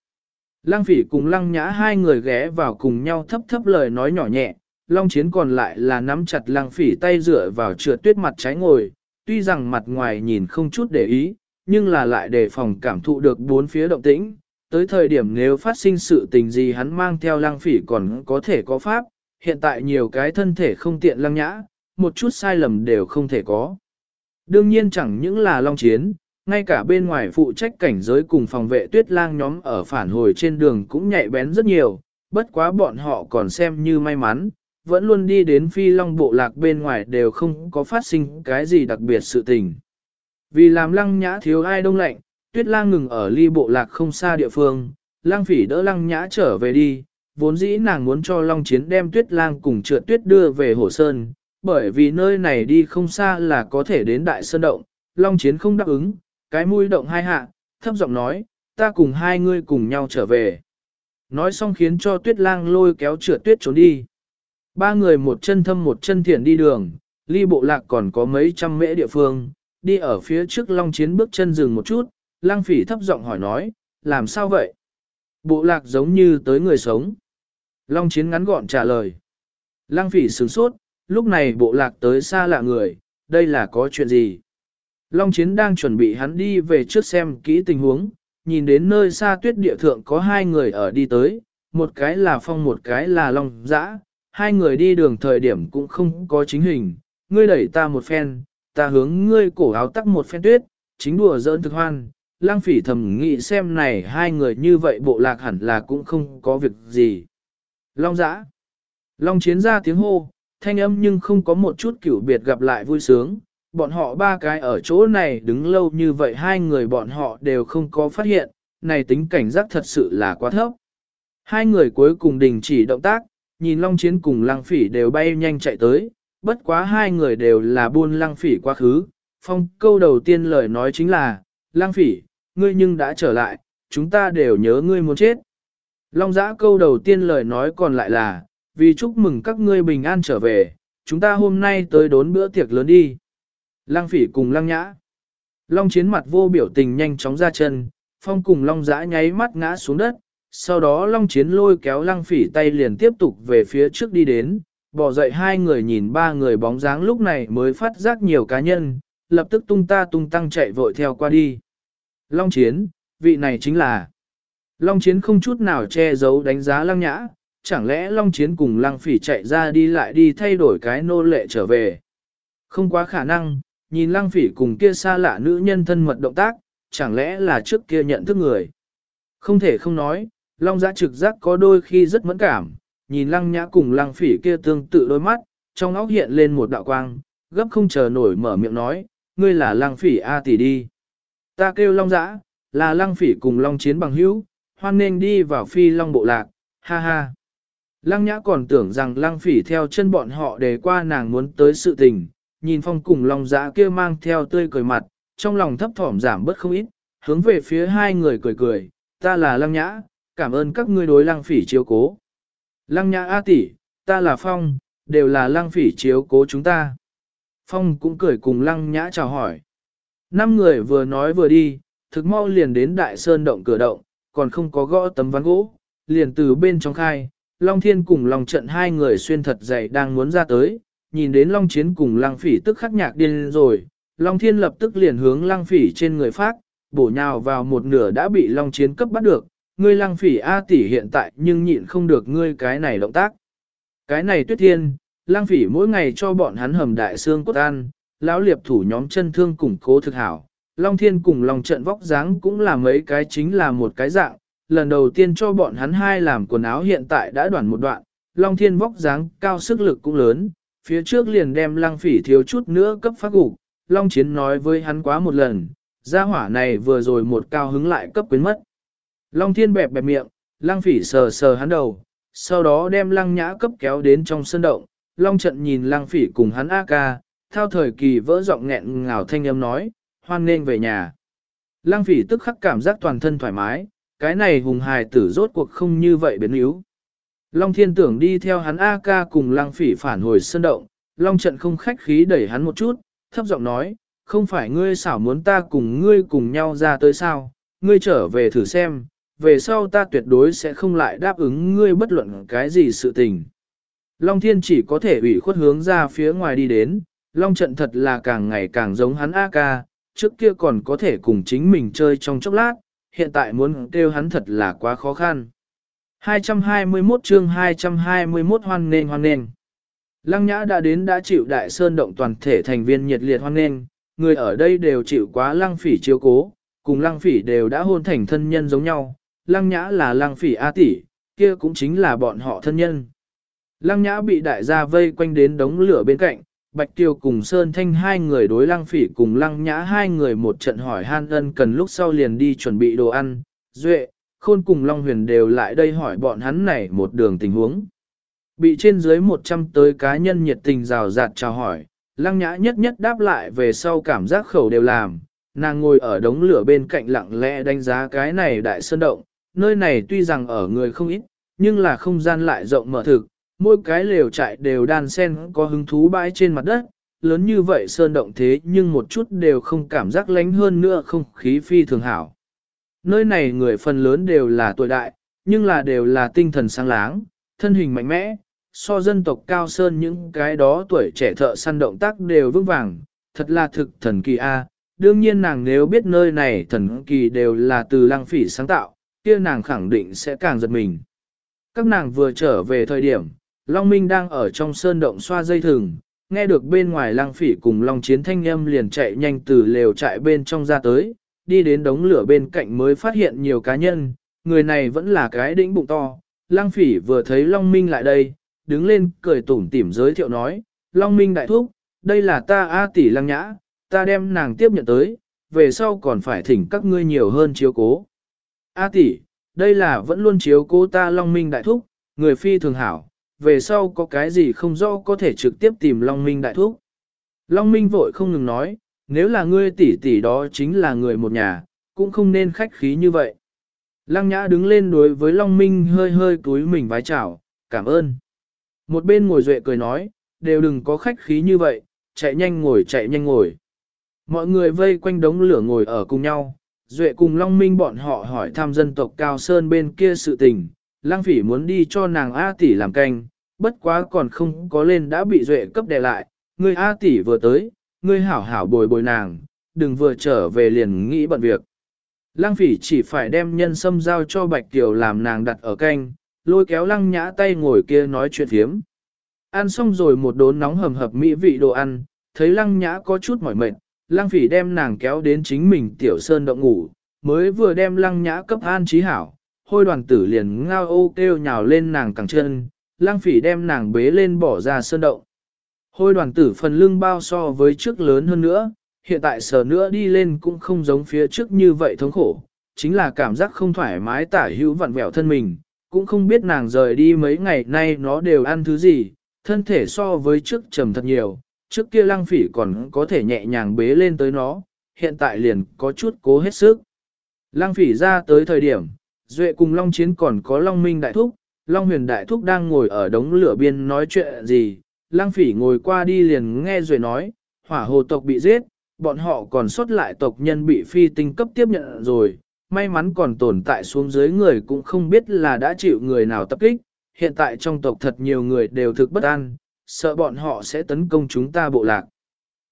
Lăng phỉ cùng lăng nhã hai người ghé vào cùng nhau thấp thấp lời nói nhỏ nhẹ, long chiến còn lại là nắm chặt lăng phỉ tay dựa vào trượt tuyết mặt trái ngồi, tuy rằng mặt ngoài nhìn không chút để ý, nhưng là lại đề phòng cảm thụ được bốn phía động tĩnh. Tới thời điểm nếu phát sinh sự tình gì hắn mang theo lăng phỉ còn có thể có pháp, hiện tại nhiều cái thân thể không tiện lăng nhã, một chút sai lầm đều không thể có. Đương nhiên chẳng những là long chiến, ngay cả bên ngoài phụ trách cảnh giới cùng phòng vệ tuyết lang nhóm ở phản hồi trên đường cũng nhạy bén rất nhiều, bất quá bọn họ còn xem như may mắn, vẫn luôn đi đến phi long bộ lạc bên ngoài đều không có phát sinh cái gì đặc biệt sự tình. Vì làm lăng nhã thiếu ai đông lạnh, tuyết lang ngừng ở ly bộ lạc không xa địa phương, lang phỉ đỡ lăng nhã trở về đi, vốn dĩ nàng muốn cho long chiến đem tuyết lang cùng trượt tuyết đưa về hồ sơn, bởi vì nơi này đi không xa là có thể đến đại sơn động, long chiến không đáp ứng, cái mũi động hai hạ, thấp giọng nói, ta cùng hai ngươi cùng nhau trở về. Nói xong khiến cho tuyết lang lôi kéo trượt tuyết trốn đi. Ba người một chân thâm một chân thiện đi đường, ly bộ lạc còn có mấy trăm mễ địa phương, đi ở phía trước long chiến bước chân dừng một chút, lang phỉ thấp giọng hỏi nói, làm sao vậy? Bộ lạc giống như tới người sống. Long chiến ngắn gọn trả lời. Lang phỉ sửng sốt, lúc này bộ lạc tới xa lạ người, đây là có chuyện gì? Long chiến đang chuẩn bị hắn đi về trước xem kỹ tình huống, nhìn đến nơi xa tuyết địa thượng có hai người ở đi tới, một cái là phong một cái là long dã, hai người đi đường thời điểm cũng không có chính hình, ngươi đẩy ta một phen, ta hướng ngươi cổ áo tắc một phen tuyết, chính đùa giỡn thực hoan, lang phỉ thầm nghĩ xem này hai người như vậy bộ lạc hẳn là cũng không có việc gì. Long giã, long chiến ra tiếng hô, thanh âm nhưng không có một chút kiểu biệt gặp lại vui sướng, bọn họ ba cái ở chỗ này đứng lâu như vậy hai người bọn họ đều không có phát hiện, này tính cảnh giác thật sự là quá thấp. Hai người cuối cùng đình chỉ động tác, nhìn Long Chiến cùng Lăng Phỉ đều bay nhanh chạy tới, bất quá hai người đều là buôn Lăng Phỉ quá khứ. Phong câu đầu tiên lời nói chính là, Lang Phỉ, ngươi nhưng đã trở lại, chúng ta đều nhớ ngươi muốn chết. Long giã câu đầu tiên lời nói còn lại là, vì chúc mừng các ngươi bình an trở về, chúng ta hôm nay tới đốn bữa tiệc lớn đi. Lang phỉ cùng Lang nhã. Long chiến mặt vô biểu tình nhanh chóng ra chân, phong cùng long giã nháy mắt ngã xuống đất, sau đó long chiến lôi kéo Lang phỉ tay liền tiếp tục về phía trước đi đến, bỏ dậy hai người nhìn ba người bóng dáng lúc này mới phát giác nhiều cá nhân, lập tức tung ta tung tăng chạy vội theo qua đi. Long chiến, vị này chính là Long chiến không chút nào che giấu đánh giá lăng nhã, chẳng lẽ Long chiến cùng lăng phỉ chạy ra đi lại đi thay đổi cái nô lệ trở về. Không quá khả năng, nhìn lăng phỉ cùng kia xa lạ nữ nhân thân mật động tác, chẳng lẽ là trước kia nhận thức người. Không thể không nói, Long giã trực giác có đôi khi rất mẫn cảm, nhìn lăng nhã cùng lăng phỉ kia tương tự đôi mắt, trong óc hiện lên một đạo quang, gấp không chờ nổi mở miệng nói, ngươi là lăng phỉ A tỷ đi. Ta kêu Long Dã, là lăng phỉ cùng Long chiến bằng hữu, hoan nên đi vào phi Long bộ lạc, ha ha. Lăng nhã còn tưởng rằng lăng phỉ theo chân bọn họ để qua nàng muốn tới sự tình, nhìn phong cùng Long Dã kia mang theo tươi cười mặt, trong lòng thấp thỏm giảm bớt không ít, hướng về phía hai người cười cười, ta là lăng nhã, cảm ơn các ngươi đối lăng phỉ chiếu cố. Lăng nhã A tỷ, ta là Phong, đều là lăng phỉ chiếu cố chúng ta. Phong cũng cười cùng lăng nhã chào hỏi. Năm người vừa nói vừa đi, thực mau liền đến đại sơn động cửa động, còn không có gõ tấm ván gỗ, liền từ bên trong khai. Long Thiên cùng Long Trận hai người xuyên thật dày đang muốn ra tới, nhìn đến Long Chiến cùng Lăng Phỉ tức khắc nhạc điên rồi. Long Thiên lập tức liền hướng Lăng Phỉ trên người phát, bổ nhào vào một nửa đã bị Long Chiến cấp bắt được, ngươi lăng phỉ A tỷ hiện tại nhưng nhịn không được ngươi cái này động tác. Cái này tuyết thiên, lăng phỉ mỗi ngày cho bọn hắn hầm đại xương cốt ăn, lão liệp thủ nhóm chân thương củng cố thực hảo. Long thiên cùng lòng trận vóc dáng cũng là mấy cái chính là một cái dạng, lần đầu tiên cho bọn hắn hai làm quần áo hiện tại đã đoạn một đoạn, Long thiên vóc dáng cao sức lực cũng lớn, phía trước liền đem lăng phỉ thiếu chút nữa cấp phát gục, Long chiến nói với hắn quá một lần, gia hỏa này vừa rồi một cao hứng lại cấp quyến mất. Long thiên bẹp bẹp miệng, lăng phỉ sờ sờ hắn đầu, sau đó đem lăng nhã cấp kéo đến trong sân động. Long trận nhìn lăng phỉ cùng hắn A ca, thao thời kỳ vỡ giọng nghẹn ngào thanh âm nói, hoan nên về nhà. Lăng phỉ tức khắc cảm giác toàn thân thoải mái, cái này hùng hài tử rốt cuộc không như vậy biến yếu. Long thiên tưởng đi theo hắn A ca cùng lăng phỉ phản hồi sân động, Long trận không khách khí đẩy hắn một chút, thấp giọng nói, không phải ngươi xảo muốn ta cùng ngươi cùng nhau ra tới sao, ngươi trở về thử xem, về sau ta tuyệt đối sẽ không lại đáp ứng ngươi bất luận cái gì sự tình. Long Thiên chỉ có thể ủy khuất hướng ra phía ngoài đi đến, Long trận thật là càng ngày càng giống hắn A ca, trước kia còn có thể cùng chính mình chơi trong chốc lát, hiện tại muốn kêu hắn thật là quá khó khăn. 221 chương 221 hoan nền hoan nền. Lăng Nhã đã đến đã chịu đại sơn động toàn thể thành viên nhiệt liệt hoan nền, người ở đây đều chịu quá lăng phỉ chiếu cố, cùng lăng phỉ đều đã hôn thành thân nhân giống nhau, lăng nhã là lăng phỉ A tỷ, kia cũng chính là bọn họ thân nhân. Lăng nhã bị đại gia vây quanh đến đống lửa bên cạnh, Bạch Tiêu cùng Sơn Thanh hai người đối lăng phỉ cùng lăng nhã hai người một trận hỏi han ân cần lúc sau liền đi chuẩn bị đồ ăn, duệ, khôn cùng Long Huyền đều lại đây hỏi bọn hắn này một đường tình huống. Bị trên dưới 100 tới cá nhân nhiệt tình rào rạt chào hỏi, lăng nhã nhất nhất đáp lại về sau cảm giác khẩu đều làm, nàng ngồi ở đống lửa bên cạnh lặng lẽ đánh giá cái này đại sơn động, nơi này tuy rằng ở người không ít, nhưng là không gian lại rộng mở thực, mỗi cái lều trại đều đan sen có hứng thú bãi trên mặt đất, lớn như vậy sơn động thế nhưng một chút đều không cảm giác lánh hơn nữa không khí phi thường hảo. Nơi này người phần lớn đều là tuổi đại, nhưng là đều là tinh thần sáng láng, thân hình mạnh mẽ, so dân tộc cao sơn những cái đó tuổi trẻ thợ săn động tác đều vững vàng, thật là thực thần kỳ a. Đương nhiên nàng nếu biết nơi này thần kỳ đều là từ lăng phỉ sáng tạo, kia nàng khẳng định sẽ càng giật mình. Các nàng vừa trở về thời điểm, Long Minh đang ở trong sơn động xoa dây thừng, nghe được bên ngoài Lang phỉ cùng Long Chiến thanh âm liền chạy nhanh từ lều trại bên trong ra tới, đi đến đống lửa bên cạnh mới phát hiện nhiều cá nhân, người này vẫn là cái đĩnh bụng to. Lang phỉ vừa thấy Long Minh lại đây, đứng lên cười tủm tỉm giới thiệu nói, Long Minh đại thúc, đây là ta A tỷ Lang nhã, ta đem nàng tiếp nhận tới, về sau còn phải thỉnh các ngươi nhiều hơn chiếu cố. A tỷ, đây là vẫn luôn chiếu cố ta Long Minh Đại Thúc, người phi thường hảo, về sau có cái gì không rõ có thể trực tiếp tìm Long Minh Đại Thúc. Long Minh vội không ngừng nói, nếu là ngươi tỷ tỷ đó chính là người một nhà, cũng không nên khách khí như vậy. Lăng nhã đứng lên đối với Long Minh hơi hơi cúi mình vái chào, cảm ơn. Một bên ngồi duệ cười nói, đều đừng có khách khí như vậy, chạy nhanh ngồi chạy nhanh ngồi. Mọi người vây quanh đống lửa ngồi ở cùng nhau, duệ cùng Long Minh bọn họ hỏi thăm dân tộc Cao Sơn bên kia sự tình, Lang Phỉ muốn đi cho nàng A tỷ làm canh, bất quá còn không có lên đã bị duệ cấp đè lại, người A tỷ vừa tới, ngươi hảo hảo bồi bồi nàng, đừng vừa trở về liền nghĩ bận việc. Lăng phỉ chỉ phải đem nhân sâm giao cho Bạch Kiều làm nàng đặt ở canh, lôi kéo lăng nhã tay ngồi kia nói chuyện hiếm. Ăn xong rồi một đốn nóng hầm hập mỹ vị đồ ăn, thấy lăng nhã có chút mỏi mệt, lăng phỉ đem nàng kéo đến chính mình tiểu sơn động ngủ, mới vừa đem lăng nhã cấp an trí hảo, hôi đoàn tử liền ngao ô kêu nhào lên nàng cẳng chân, lang phỉ đem nàng bế lên bỏ ra sơn động. Hôi đoàn tử phần lưng bao so với trước lớn hơn nữa, hiện tại sờ nữa đi lên cũng không giống phía trước như vậy thống khổ, chính là cảm giác không thoải mái tả hữu vặn vẹo thân mình, cũng không biết nàng rời đi mấy ngày nay nó đều ăn thứ gì, thân thể so với trước trầm thật nhiều, trước kia lang phỉ còn có thể nhẹ nhàng bế lên tới nó, hiện tại liền có chút cố hết sức. Lăng phỉ ra tới thời điểm, Duệ cùng Long Chiến còn có Long Minh Đại Thúc, Long Huyền Đại Thúc đang ngồi ở đống lửa biên nói chuyện gì, Lăng phỉ ngồi qua đi liền nghe Duệ nói, hỏa hồ tộc bị giết, bọn họ còn xuất lại tộc nhân bị phi tinh cấp tiếp nhận rồi, may mắn còn tồn tại xuống dưới người cũng không biết là đã chịu người nào tập kích, hiện tại trong tộc thật nhiều người đều thực bất an, sợ bọn họ sẽ tấn công chúng ta bộ lạc.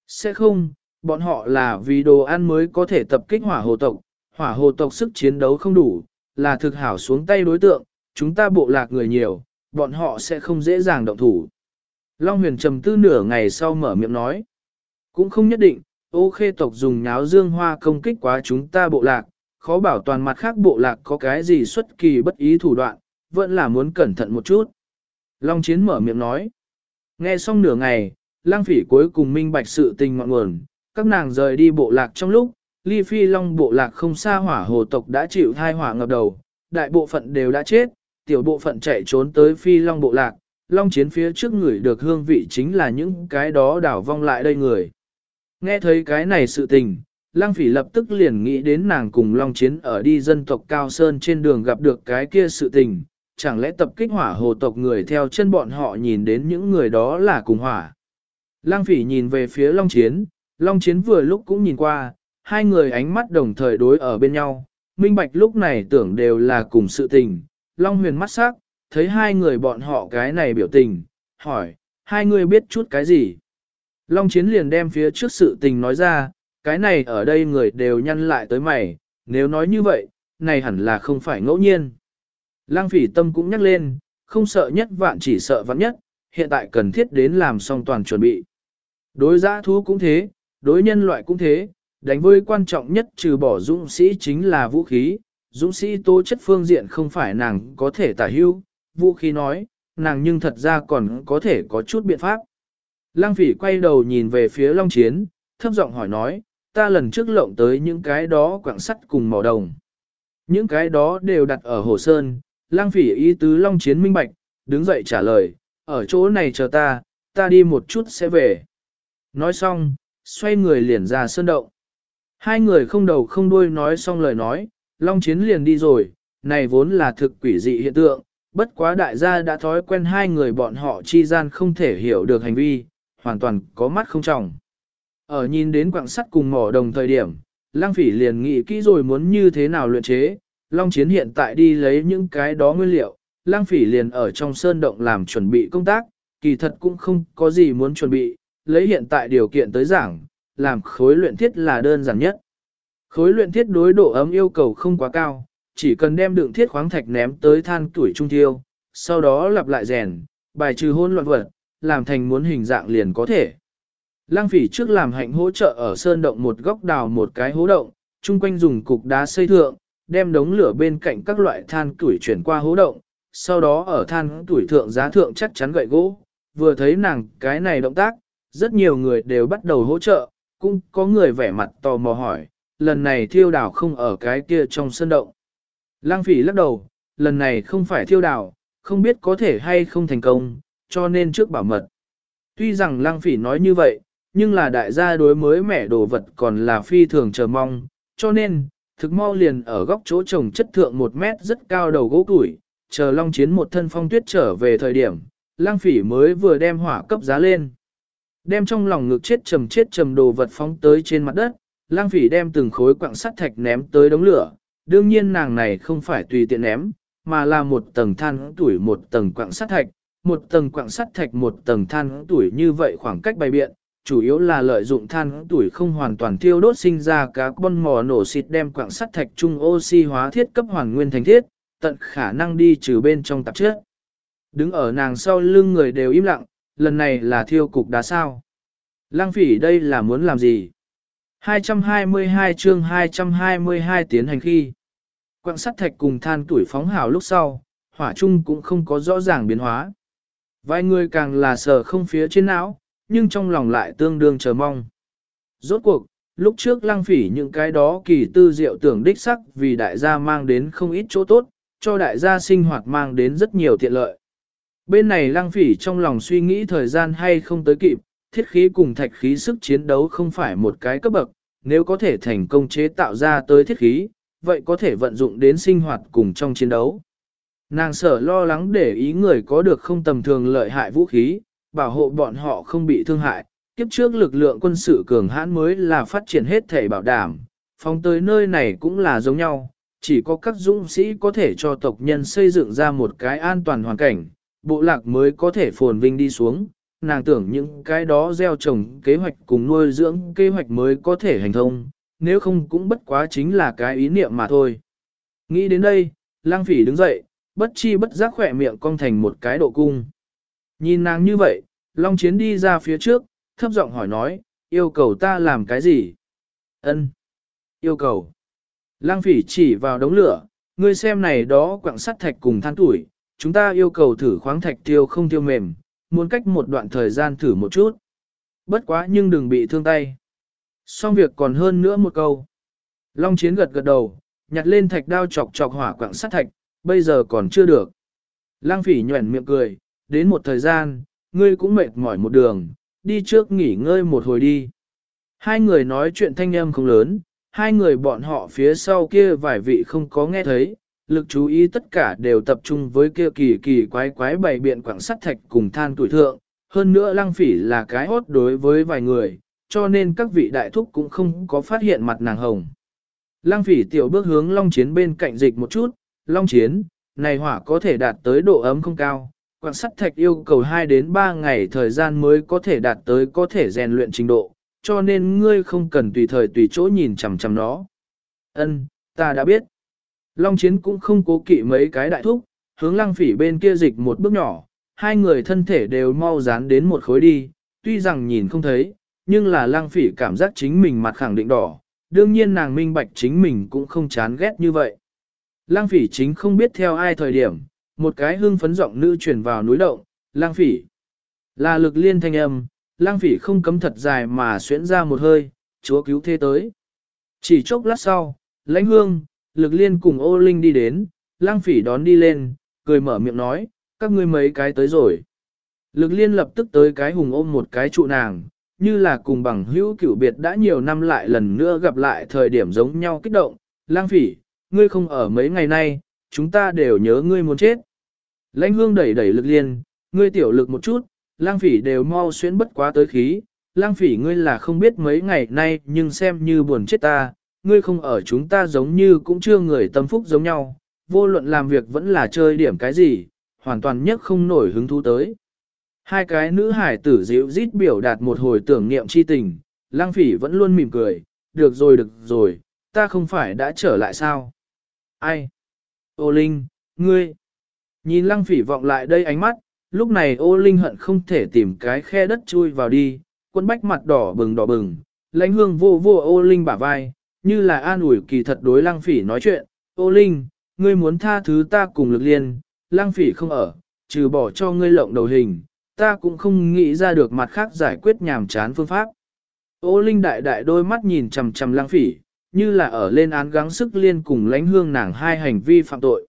Sẽ không, bọn họ là vì đồ ăn mới có thể tập kích hỏa hồ tộc, hỏa hồ tộc sức chiến đấu không đủ, là thực hảo xuống tay đối tượng, chúng ta bộ lạc người nhiều, bọn họ sẽ không dễ dàng động thủ. Long huyền trầm tư nửa ngày sau mở miệng nói, cũng không nhất định, ô khê tộc dùng nháo dương hoa công kích quá chúng ta bộ lạc, khó bảo toàn mặt khác bộ lạc có cái gì xuất kỳ bất ý thủ đoạn, vẫn là muốn cẩn thận một chút. Long chiến mở miệng nói, nghe xong nửa ngày, lang phỉ cuối cùng minh bạch sự tình ngọn nguồn, các nàng rời đi bộ lạc trong lúc, ly phi long bộ lạc không xa hỏa hồ tộc đã chịu thai hỏa ngập đầu, đại bộ phận đều đã chết, tiểu bộ phận chạy trốn tới phi long bộ lạc, long chiến phía trước người được hương vị chính là những cái đó đảo vong lại đây người. Nghe thấy cái này sự tình, Lăng Phỉ lập tức liền nghĩ đến nàng cùng Long Chiến ở đi dân tộc Cao Sơn trên đường gặp được cái kia sự tình, chẳng lẽ tập kích hỏa hồ tộc người theo chân bọn họ nhìn đến những người đó là cùng hỏa. Lăng Phỉ nhìn về phía Long Chiến, Long Chiến vừa lúc cũng nhìn qua, hai người ánh mắt đồng thời đối ở bên nhau, minh bạch lúc này tưởng đều là cùng sự tình, Long Huyền mắt sắc, thấy hai người bọn họ cái này biểu tình, hỏi, hai người biết chút cái gì? Long Chiến liền đem phía trước sự tình nói ra, cái này ở đây người đều nhăn lại tới mày, nếu nói như vậy, này hẳn là không phải ngẫu nhiên. Lang phỉ tâm cũng nhắc lên, không sợ nhất vạn chỉ sợ vạn nhất, hiện tại cần thiết đến làm xong toàn chuẩn bị. Đối giã thú cũng thế, đối nhân loại cũng thế, đánh với quan trọng nhất trừ bỏ dũng sĩ chính là vũ khí, dũng sĩ tố chất phương diện không phải nàng có thể tả hưu, vũ khí nói, nàng nhưng thật ra còn có thể có chút biện pháp. Lăng phỉ quay đầu nhìn về phía Long Chiến, thấp giọng hỏi nói, ta lần trước lộng tới những cái đó quảng sắt cùng màu đồng. Những cái đó đều đặt ở hồ sơn, Lăng phỉ ý tứ Long Chiến minh bạch, đứng dậy trả lời, ở chỗ này chờ ta, ta đi một chút sẽ về. Nói xong, xoay người liền ra sơn động. Hai người không đầu không đuôi nói xong lời nói, Long Chiến liền đi rồi, này vốn là thực quỷ dị hiện tượng, bất quá đại gia đã thói quen hai người bọn họ chi gian không thể hiểu được hành vi, hoàn toàn có mắt không trọng. Ở nhìn đến quạng sắt cùng mỏ đồng thời điểm, Lăng Phỉ liền nghĩ kỹ rồi muốn như thế nào luyện chế, Long Chiến hiện tại đi lấy những cái đó nguyên liệu, Lăng Phỉ liền ở trong sơn động làm chuẩn bị công tác, kỳ thật cũng không có gì muốn chuẩn bị, lấy hiện tại điều kiện tới giảng, làm khối luyện thiết là đơn giản nhất. Khối luyện thiết đối độ ấm yêu cầu không quá cao, chỉ cần đem đựng thiết khoáng thạch ném tới than tuổi trung thiêu, sau đó lặp lại rèn, bài trừ hôn loạn vật, làm thành muốn hình dạng liền có thể. Lăng phỉ trước làm hạnh hỗ trợ ở sơn động một góc đào một cái hố động, chung quanh dùng cục đá xây thượng, đem đống lửa bên cạnh các loại than tuổi chuyển qua hố động, sau đó ở than tuổi thượng giá thượng chắc chắn gậy gỗ. Vừa thấy nàng cái này động tác, rất nhiều người đều bắt đầu hỗ trợ, cũng có người vẻ mặt tò mò hỏi, lần này thiêu Đảo không ở cái kia trong sân động. Lăng phỉ lắc đầu, lần này không phải thiêu Đảo không biết có thể hay không thành công, cho nên trước bảo mật. Tuy rằng lăng phỉ nói như vậy, nhưng là đại gia đối mới mẻ đồ vật còn là phi thường chờ mong, cho nên, Thực mau liền ở góc chỗ trồng chất thượng một mét rất cao đầu gỗ củi, chờ long chiến một thân phong tuyết trở về thời điểm, lang phỉ mới vừa đem hỏa cấp giá lên. Đem trong lòng ngực chết trầm chết trầm đồ vật phóng tới trên mặt đất, lang phỉ đem từng khối quặng sắt thạch ném tới đống lửa, đương nhiên nàng này không phải tùy tiện ném, mà là một tầng than tuổi một tầng quặng sắt thạch, một tầng quặng sắt thạch một tầng than tuổi như vậy khoảng cách bày biện, chủ yếu là lợi dụng than tuổi không hoàn toàn thiêu đốt sinh ra carbon mò nổ xịt đem quặng sắt thạch trung oxy hóa thiết cấp hoàn nguyên thành thiết, tận khả năng đi trừ bên trong tạp chất. Đứng ở nàng sau lưng người đều im lặng, lần này là thiêu cục đá sao. Lăng phỉ đây là muốn làm gì? 222 chương 222 tiến hành khi. Quặng sắt thạch cùng than tuổi phóng hào lúc sau, hỏa chung cũng không có rõ ràng biến hóa. Vài người càng là sờ không phía trên não, nhưng trong lòng lại tương đương chờ mong. Rốt cuộc, lúc trước lăng phỉ những cái đó kỳ tư diệu tưởng đích sắc vì đại gia mang đến không ít chỗ tốt, cho đại gia sinh hoạt mang đến rất nhiều tiện lợi. Bên này lăng phỉ trong lòng suy nghĩ thời gian hay không tới kịp, thiết khí cùng thạch khí sức chiến đấu không phải một cái cấp bậc, nếu có thể thành công chế tạo ra tới thiết khí, vậy có thể vận dụng đến sinh hoạt cùng trong chiến đấu. Nàng sở lo lắng để ý người có được không tầm thường lợi hại vũ khí, bảo hộ bọn họ không bị thương hại. Kiếp trước lực lượng quân sự cường hãn mới là phát triển hết thể bảo đảm, phong tới nơi này cũng là giống nhau, chỉ có các dũng sĩ có thể cho tộc nhân xây dựng ra một cái an toàn hoàn cảnh, bộ lạc mới có thể phồn vinh đi xuống. Nàng tưởng những cái đó gieo trồng kế hoạch cùng nuôi dưỡng kế hoạch mới có thể hành thông, nếu không cũng bất quá chính là cái ý niệm mà thôi. Nghĩ đến đây, lang phỉ đứng dậy, bất chi bất giác khỏe miệng cong thành một cái độ cung. Nhìn nàng như vậy, Long Chiến đi ra phía trước, thấp giọng hỏi nói, yêu cầu ta làm cái gì? Ân, Yêu cầu. Lang phỉ chỉ vào đống lửa, ngươi xem này đó quặng sắt thạch cùng than tuổi, chúng ta yêu cầu thử khoáng thạch tiêu không tiêu mềm, muốn cách một đoạn thời gian thử một chút. Bất quá nhưng đừng bị thương tay. Xong việc còn hơn nữa một câu. Long Chiến gật gật đầu, nhặt lên thạch đao chọc chọc hỏa quặng sắt thạch, bây giờ còn chưa được. Lang phỉ nhuẩn miệng cười, đến một thời gian, ngươi cũng mệt mỏi một đường, đi trước nghỉ ngơi một hồi đi. Hai người nói chuyện thanh âm không lớn, hai người bọn họ phía sau kia vài vị không có nghe thấy, lực chú ý tất cả đều tập trung với kia kỳ kỳ quái quái bày biện quảng sắt thạch cùng than tuổi thượng, hơn nữa lăng phỉ là cái hốt đối với vài người, cho nên các vị đại thúc cũng không có phát hiện mặt nàng hồng. Lăng phỉ tiểu bước hướng long chiến bên cạnh dịch một chút, long chiến, này hỏa có thể đạt tới độ ấm không cao, quặng sắt thạch yêu cầu 2 đến 3 ngày thời gian mới có thể đạt tới có thể rèn luyện trình độ, cho nên ngươi không cần tùy thời tùy chỗ nhìn chằm chằm nó. Ân, ta đã biết. Long chiến cũng không cố kỵ mấy cái đại thúc, hướng lăng phỉ bên kia dịch một bước nhỏ, hai người thân thể đều mau dán đến một khối đi, tuy rằng nhìn không thấy, nhưng là lăng phỉ cảm giác chính mình mặt khẳng định đỏ, đương nhiên nàng minh bạch chính mình cũng không chán ghét như vậy. Lăng phỉ chính không biết theo ai thời điểm, một cái hương phấn giọng nữ truyền vào núi động, lang phỉ. Là lực liên thanh âm, lang phỉ không cấm thật dài mà xuyễn ra một hơi, chúa cứu thế tới. Chỉ chốc lát sau, lãnh hương, lực liên cùng ô linh đi đến, lang phỉ đón đi lên, cười mở miệng nói, các ngươi mấy cái tới rồi. Lực liên lập tức tới cái hùng ôm một cái trụ nàng, như là cùng bằng hữu cửu biệt đã nhiều năm lại lần nữa gặp lại thời điểm giống nhau kích động. Lang phỉ, ngươi không ở mấy ngày nay, chúng ta đều nhớ ngươi muốn chết. Lãnh hương đẩy đẩy lực liên, ngươi tiểu lực một chút, lang phỉ đều mau xuyến bất quá tới khí, lang phỉ ngươi là không biết mấy ngày nay nhưng xem như buồn chết ta, ngươi không ở chúng ta giống như cũng chưa người tâm phúc giống nhau, vô luận làm việc vẫn là chơi điểm cái gì, hoàn toàn nhất không nổi hứng thú tới. Hai cái nữ hải tử dịu rít biểu đạt một hồi tưởng niệm chi tình, lang phỉ vẫn luôn mỉm cười, được rồi được rồi, ta không phải đã trở lại sao? Ai? Ô Linh, ngươi. Nhìn lăng phỉ vọng lại đây ánh mắt, lúc này ô Linh hận không thể tìm cái khe đất chui vào đi, quân bách mặt đỏ bừng đỏ bừng, lãnh hương vô vô ô Linh bả vai, như là an ủi kỳ thật đối lăng phỉ nói chuyện, ô Linh, ngươi muốn tha thứ ta cùng lực liên, lăng phỉ không ở, trừ bỏ cho ngươi lộng đầu hình, ta cũng không nghĩ ra được mặt khác giải quyết nhàm chán phương pháp. Ô Linh đại đại đôi mắt nhìn chầm chầm lăng phỉ, như là ở lên án gắng sức liên cùng lãnh hương nàng hai hành vi phạm tội.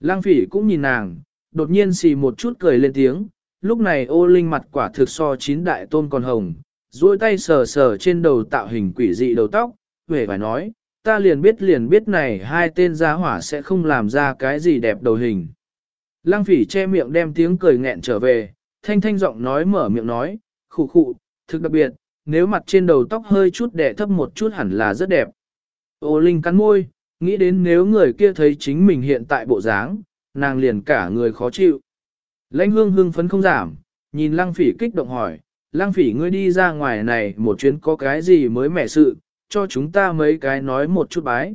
Lang phỉ cũng nhìn nàng, đột nhiên xì một chút cười lên tiếng, lúc này ô linh mặt quả thực so chín đại tôn còn hồng, duỗi tay sờ sờ trên đầu tạo hình quỷ dị đầu tóc, vẻ phải nói, ta liền biết liền biết này hai tên gia hỏa sẽ không làm ra cái gì đẹp đầu hình. Lăng phỉ che miệng đem tiếng cười nghẹn trở về, thanh thanh giọng nói mở miệng nói, khụ khụ, thực đặc biệt, nếu mặt trên đầu tóc hơi chút đẻ thấp một chút hẳn là rất đẹp. Ô Linh cắn môi, nghĩ đến nếu người kia thấy chính mình hiện tại bộ dáng, nàng liền cả người khó chịu. Lãnh hương hương phấn không giảm, nhìn lăng phỉ kích động hỏi, lăng phỉ ngươi đi ra ngoài này một chuyến có cái gì mới mẻ sự, cho chúng ta mấy cái nói một chút bái.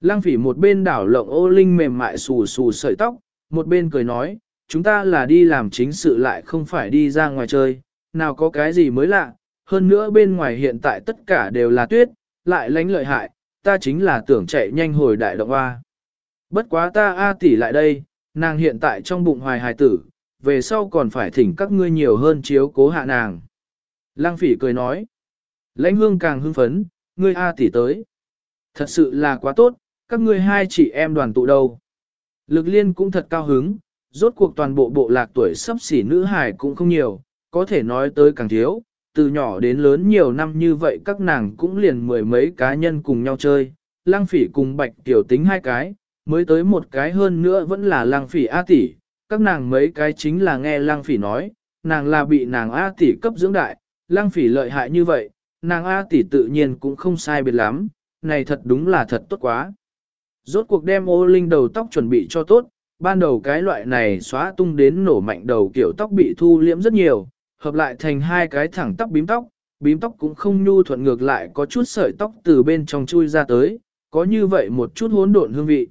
Lăng phỉ một bên đảo lộng ô linh mềm mại xù xù sợi tóc, một bên cười nói, chúng ta là đi làm chính sự lại không phải đi ra ngoài chơi, nào có cái gì mới lạ, hơn nữa bên ngoài hiện tại tất cả đều là tuyết, lại lánh lợi hại, ta chính là tưởng chạy nhanh hồi đại động hoa. Bất quá ta A tỷ lại đây, nàng hiện tại trong bụng hoài hài tử, về sau còn phải thỉnh các ngươi nhiều hơn chiếu cố hạ nàng. Lăng phỉ cười nói, lãnh hương càng hưng phấn, ngươi A tỷ tới. Thật sự là quá tốt, các ngươi hai chị em đoàn tụ đâu. Lực liên cũng thật cao hứng, rốt cuộc toàn bộ bộ lạc tuổi sắp xỉ nữ hài cũng không nhiều, có thể nói tới càng thiếu, từ nhỏ đến lớn nhiều năm như vậy các nàng cũng liền mười mấy cá nhân cùng nhau chơi, lang phỉ cùng bạch tiểu tính hai cái, mới tới một cái hơn nữa vẫn là lang phỉ A tỷ, các nàng mấy cái chính là nghe lang phỉ nói, nàng là bị nàng A tỷ cấp dưỡng đại, lang phỉ lợi hại như vậy, nàng A tỷ tự nhiên cũng không sai biệt lắm, này thật đúng là thật tốt quá. Rốt cuộc đem ô linh đầu tóc chuẩn bị cho tốt, ban đầu cái loại này xóa tung đến nổ mạnh đầu kiểu tóc bị thu liễm rất nhiều, hợp lại thành hai cái thẳng tóc bím tóc, bím tóc cũng không nhu thuận ngược lại có chút sợi tóc từ bên trong chui ra tới, có như vậy một chút hỗn độn hương vị.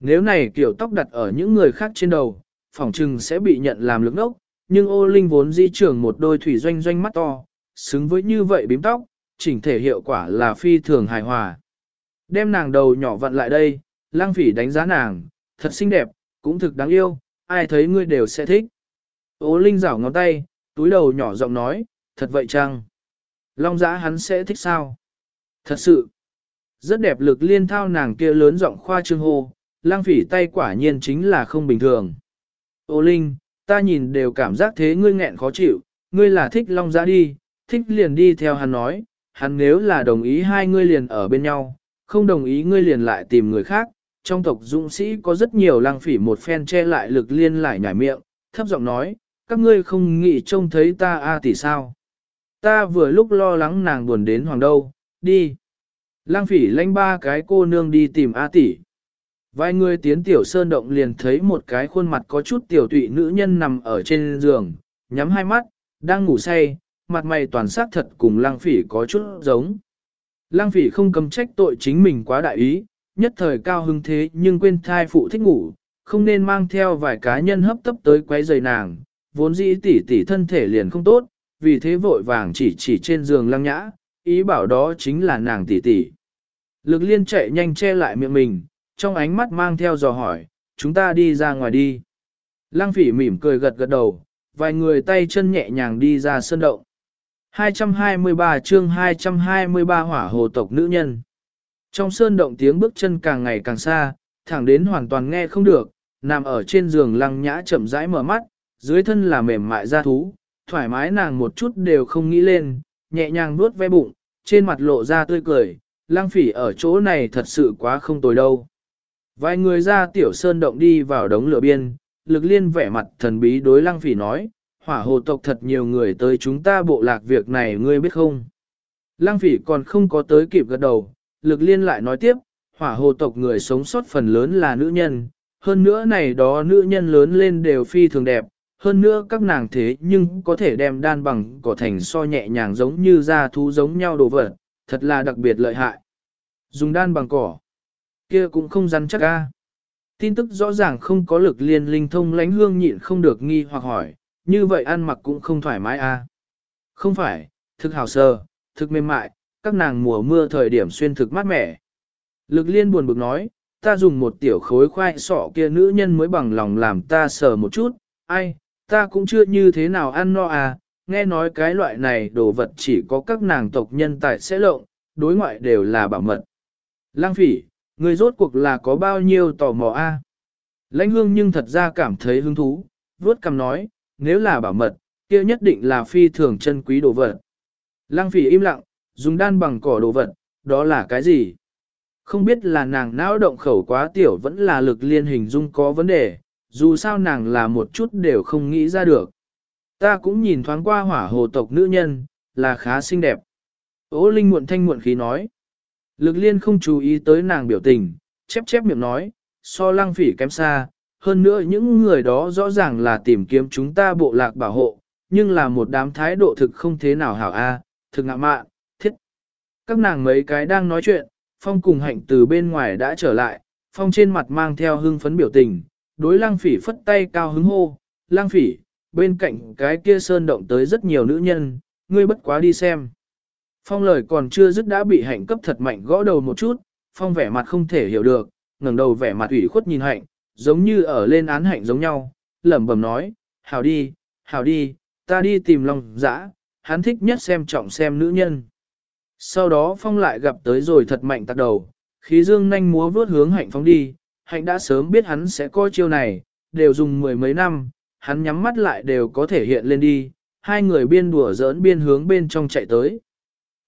Nếu này kiểu tóc đặt ở những người khác trên đầu, phỏng trừng sẽ bị nhận làm lực ốc, nhưng ô linh vốn di trưởng một đôi thủy doanh doanh mắt to, xứng với như vậy bím tóc, chỉnh thể hiệu quả là phi thường hài hòa. Đem nàng đầu nhỏ vặn lại đây, lang phỉ đánh giá nàng, thật xinh đẹp, cũng thực đáng yêu, ai thấy ngươi đều sẽ thích. Ô linh rảo ngón tay, túi đầu nhỏ giọng nói, thật vậy chăng? Long giã hắn sẽ thích sao? Thật sự, rất đẹp lực liên thao nàng kia lớn giọng khoa trương hô, lang phỉ tay quả nhiên chính là không bình thường. Ô Linh, ta nhìn đều cảm giác thế ngươi nghẹn khó chịu, ngươi là thích Long giã đi, thích liền đi theo hắn nói, hắn nếu là đồng ý hai ngươi liền ở bên nhau, không đồng ý ngươi liền lại tìm người khác. Trong tộc dũng sĩ có rất nhiều lang phỉ một phen che lại lực liên lại nhảy miệng, thấp giọng nói, các ngươi không nghĩ trông thấy ta a tỷ sao. Ta vừa lúc lo lắng nàng buồn đến hoàng đâu, đi. Lang phỉ lanh ba cái cô nương đi tìm a tỷ. Vài người tiến tiểu sơn động liền thấy một cái khuôn mặt có chút tiểu tụy nữ nhân nằm ở trên giường, nhắm hai mắt, đang ngủ say, mặt mày toàn sắc thật cùng lang phỉ có chút giống. Lang phỉ không cầm trách tội chính mình quá đại ý, nhất thời cao hưng thế nhưng quên thai phụ thích ngủ, không nên mang theo vài cá nhân hấp tấp tới quấy rầy nàng, vốn dĩ tỷ tỷ thân thể liền không tốt, vì thế vội vàng chỉ chỉ trên giường lăng nhã, ý bảo đó chính là nàng tỷ tỷ. Lực liên chạy nhanh che lại miệng mình, trong ánh mắt mang theo dò hỏi, chúng ta đi ra ngoài đi. Lăng phỉ mỉm cười gật gật đầu, vài người tay chân nhẹ nhàng đi ra sân động. 223 chương 223 hỏa hồ tộc nữ nhân. Trong sơn động tiếng bước chân càng ngày càng xa, thẳng đến hoàn toàn nghe không được, nằm ở trên giường lăng nhã chậm rãi mở mắt, dưới thân là mềm mại da thú, thoải mái nàng một chút đều không nghĩ lên, nhẹ nhàng nuốt ve bụng, trên mặt lộ ra tươi cười, lăng phỉ ở chỗ này thật sự quá không tồi đâu. Vài người ra tiểu sơn động đi vào đống lửa biên, lực liên vẻ mặt thần bí đối lăng phỉ nói, hỏa hồ tộc thật nhiều người tới chúng ta bộ lạc việc này ngươi biết không? Lang phỉ còn không có tới kịp gật đầu, lực liên lại nói tiếp, hỏa hồ tộc người sống sót phần lớn là nữ nhân, hơn nữa này đó nữ nhân lớn lên đều phi thường đẹp, hơn nữa các nàng thế nhưng có thể đem đan bằng cỏ thành so nhẹ nhàng giống như da thú giống nhau đồ vật, thật là đặc biệt lợi hại. Dùng đan bằng cỏ, kia cũng không rắn chắc ca. Tin tức rõ ràng không có lực liên linh thông lánh hương nhịn không được nghi hoặc hỏi, như vậy ăn mặc cũng không thoải mái a à? Không phải, thực hào sơ, thực mềm mại, các nàng mùa mưa thời điểm xuyên thực mát mẻ. Lực liên buồn bực nói, ta dùng một tiểu khối khoai sọ kia nữ nhân mới bằng lòng làm ta sờ một chút, ai, ta cũng chưa như thế nào ăn no à, nghe nói cái loại này đồ vật chỉ có các nàng tộc nhân tại sẽ lộng, đối ngoại đều là bảo mật. Lang phỉ, người rốt cuộc là có bao nhiêu tò mò a? À? Lãnh hương nhưng thật ra cảm thấy hứng thú, vuốt cằm nói, nếu là bảo mật, kia nhất định là phi thường chân quý đồ vật. Lang phỉ im lặng, dùng đan bằng cỏ đồ vật, đó là cái gì? Không biết là nàng não động khẩu quá tiểu vẫn là lực liên hình dung có vấn đề, dù sao nàng là một chút đều không nghĩ ra được. Ta cũng nhìn thoáng qua hỏa hồ tộc nữ nhân, là khá xinh đẹp. Ô Linh muộn thanh muộn khí nói. Lực liên không chú ý tới nàng biểu tình, chép chép miệng nói, so lăng phỉ kém xa, hơn nữa những người đó rõ ràng là tìm kiếm chúng ta bộ lạc bảo hộ, nhưng là một đám thái độ thực không thế nào hảo a, thực ngạ mạn, thiết. Các nàng mấy cái đang nói chuyện, Phong cùng hạnh từ bên ngoài đã trở lại, Phong trên mặt mang theo hưng phấn biểu tình, đối lang phỉ phất tay cao hứng hô, lang phỉ, bên cạnh cái kia sơn động tới rất nhiều nữ nhân, ngươi bất quá đi xem. Phong lời còn chưa dứt đã bị hạnh cấp thật mạnh gõ đầu một chút, Phong vẻ mặt không thể hiểu được, ngẩng đầu vẻ mặt ủy khuất nhìn hạnh, giống như ở lên án hạnh giống nhau, lẩm bẩm nói, hảo đi, hảo đi, ta đi tìm lòng dã, hắn thích nhất xem trọng xem nữ nhân. Sau đó Phong lại gặp tới rồi thật mạnh tạc đầu, khí dương nhanh múa vướt hướng hạnh Phong đi, hạnh đã sớm biết hắn sẽ coi chiêu này, đều dùng mười mấy năm, hắn nhắm mắt lại đều có thể hiện lên đi, hai người biên đùa giỡn biên hướng bên trong chạy tới.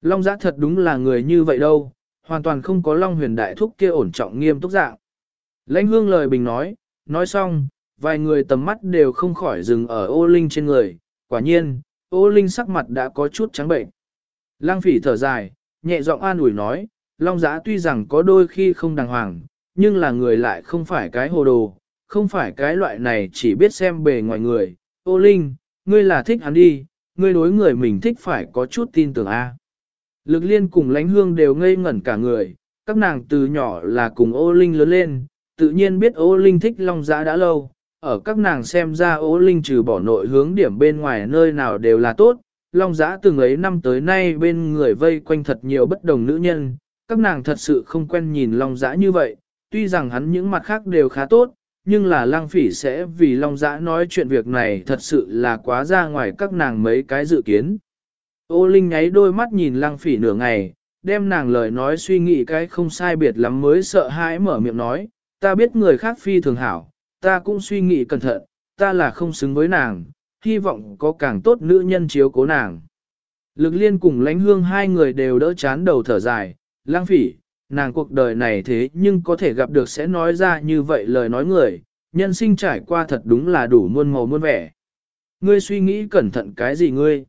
Long giã thật đúng là người như vậy đâu, hoàn toàn không có Long huyền đại thúc kia ổn trọng nghiêm túc dạng. Lãnh hương lời bình nói, nói xong, vài người tầm mắt đều không khỏi dừng ở ô linh trên người, quả nhiên, ô linh sắc mặt đã có chút trắng bệnh. Lang phỉ thở dài, nhẹ giọng an ủi nói, Long giã tuy rằng có đôi khi không đàng hoàng, nhưng là người lại không phải cái hồ đồ, không phải cái loại này chỉ biết xem bề ngoài người. Ô Linh, ngươi là thích hắn đi, ngươi đối người mình thích phải có chút tin tưởng a. Lực liên cùng lánh hương đều ngây ngẩn cả người, các nàng từ nhỏ là cùng ô Linh lớn lên, tự nhiên biết ô Linh thích Long giã đã lâu. Ở các nàng xem ra ô Linh trừ bỏ nội hướng điểm bên ngoài nơi nào đều là tốt, Long giã từng ấy năm tới nay bên người vây quanh thật nhiều bất đồng nữ nhân, các nàng thật sự không quen nhìn Long giã như vậy, tuy rằng hắn những mặt khác đều khá tốt, nhưng là Lang phỉ sẽ vì Long giã nói chuyện việc này thật sự là quá ra ngoài các nàng mấy cái dự kiến. Ô Linh nháy đôi mắt nhìn Lang phỉ nửa ngày, đem nàng lời nói suy nghĩ cái không sai biệt lắm mới sợ hãi mở miệng nói, ta biết người khác phi thường hảo, ta cũng suy nghĩ cẩn thận, ta là không xứng với nàng, hy vọng có càng tốt nữ nhân chiếu cố nàng. Lực liên cùng lãnh hương hai người đều đỡ chán đầu thở dài, lang phỉ, nàng cuộc đời này thế nhưng có thể gặp được sẽ nói ra như vậy lời nói người, nhân sinh trải qua thật đúng là đủ muôn màu muôn vẻ. Ngươi suy nghĩ cẩn thận cái gì ngươi?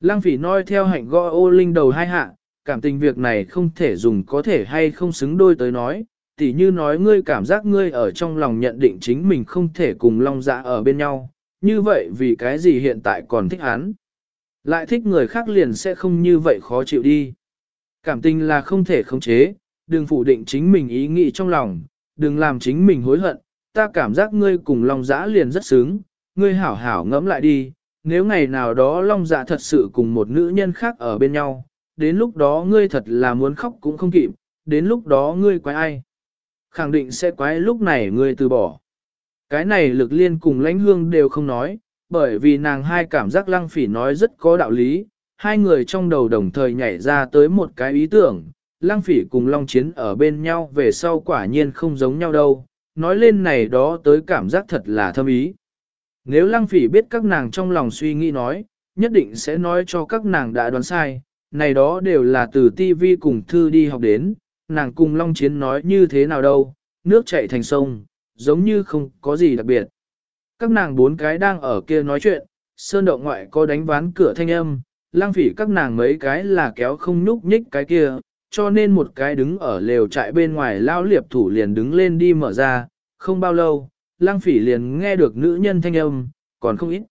Lăng phỉ nói theo hạnh gõ ô linh đầu hai hạ, cảm tình việc này không thể dùng có thể hay không xứng đôi tới nói, tỉ như nói ngươi cảm giác ngươi ở trong lòng nhận định chính mình không thể cùng long dạ ở bên nhau, như vậy vì cái gì hiện tại còn thích hắn? Lại thích người khác liền sẽ không như vậy khó chịu đi. Cảm tình là không thể khống chế, đừng phủ định chính mình ý nghĩ trong lòng, đừng làm chính mình hối hận, ta cảm giác ngươi cùng Long dạ liền rất sướng, ngươi hảo hảo ngẫm lại đi, nếu ngày nào đó Long dạ thật sự cùng một nữ nhân khác ở bên nhau, đến lúc đó ngươi thật là muốn khóc cũng không kịp, đến lúc đó ngươi quái ai? Khẳng định sẽ quái lúc này ngươi từ bỏ. Cái này lực liên cùng lãnh hương đều không nói, bởi vì nàng hai cảm giác lăng phỉ nói rất có đạo lý, hai người trong đầu đồng thời nhảy ra tới một cái ý tưởng, lăng phỉ cùng long chiến ở bên nhau về sau quả nhiên không giống nhau đâu, nói lên này đó tới cảm giác thật là thâm ý. Nếu lăng phỉ biết các nàng trong lòng suy nghĩ nói, nhất định sẽ nói cho các nàng đã đoán sai, này đó đều là từ TV cùng thư đi học đến, nàng cùng long chiến nói như thế nào đâu, nước chảy thành sông, giống như không có gì đặc biệt. Các nàng bốn cái đang ở kia nói chuyện, sơn động ngoại có đánh ván cửa thanh âm, lang phỉ các nàng mấy cái là kéo không nhúc nhích cái kia, cho nên một cái đứng ở lều trại bên ngoài lao liệp thủ liền đứng lên đi mở ra, không bao lâu, lang phỉ liền nghe được nữ nhân thanh âm, còn không ít.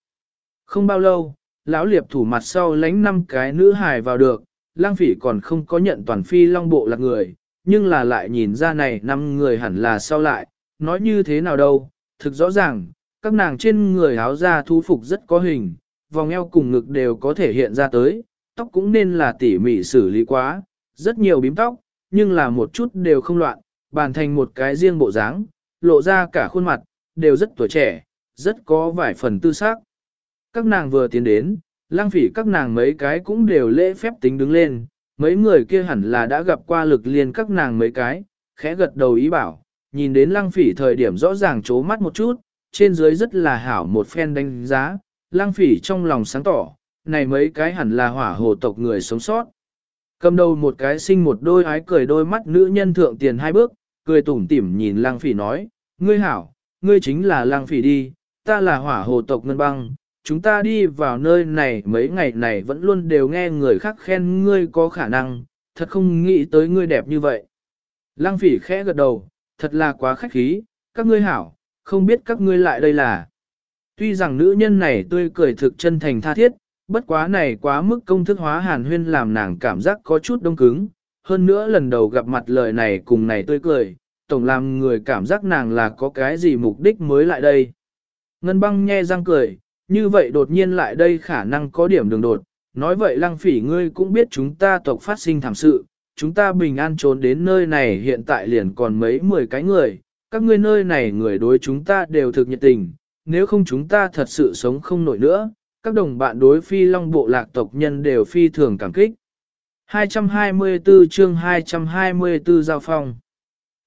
Không bao lâu, lão liệp thủ mặt sau lánh năm cái nữ hài vào được, lang phỉ còn không có nhận toàn phi long bộ là người, nhưng là lại nhìn ra này năm người hẳn là sau lại, nói như thế nào đâu, thực rõ ràng, các nàng trên người áo da thu phục rất có hình, vòng eo cùng ngực đều có thể hiện ra tới, tóc cũng nên là tỉ mỉ xử lý quá, rất nhiều bím tóc, nhưng là một chút đều không loạn, bàn thành một cái riêng bộ dáng, lộ ra cả khuôn mặt, đều rất tuổi trẻ, rất có vài phần tư xác. Các nàng vừa tiến đến, lang phỉ các nàng mấy cái cũng đều lễ phép tính đứng lên, mấy người kia hẳn là đã gặp qua lực liên các nàng mấy cái, khẽ gật đầu ý bảo, nhìn đến lang phỉ thời điểm rõ ràng chố mắt một chút, trên dưới rất là hảo một phen đánh giá, lang phỉ trong lòng sáng tỏ, này mấy cái hẳn là hỏa hồ tộc người sống sót. Cầm đầu một cái sinh một đôi ái cười đôi mắt nữ nhân thượng tiền hai bước, cười tủm tỉm nhìn lang phỉ nói, ngươi hảo, ngươi chính là lang phỉ đi, ta là hỏa hồ tộc ngân băng, chúng ta đi vào nơi này mấy ngày này vẫn luôn đều nghe người khác khen ngươi có khả năng, thật không nghĩ tới ngươi đẹp như vậy. Lăng phỉ khẽ gật đầu, thật là quá khách khí, các ngươi hảo, không biết các ngươi lại đây là. Tuy rằng nữ nhân này tươi cười thực chân thành tha thiết, bất quá này quá mức công thức hóa hàn huyên làm nàng cảm giác có chút đông cứng, hơn nữa lần đầu gặp mặt lời này cùng này tươi cười, tổng làm người cảm giác nàng là có cái gì mục đích mới lại đây. Ngân băng nhe răng cười, như vậy đột nhiên lại đây khả năng có điểm đường đột, nói vậy lăng phỉ ngươi cũng biết chúng ta tộc phát sinh thảm sự, chúng ta bình an trốn đến nơi này hiện tại liền còn mấy mười cái người, các ngươi nơi này người đối chúng ta đều thực nhiệt tình, nếu không chúng ta thật sự sống không nổi nữa, các đồng bạn đối phi long bộ lạc tộc nhân đều phi thường cảm kích. 224 chương 224 giao phong.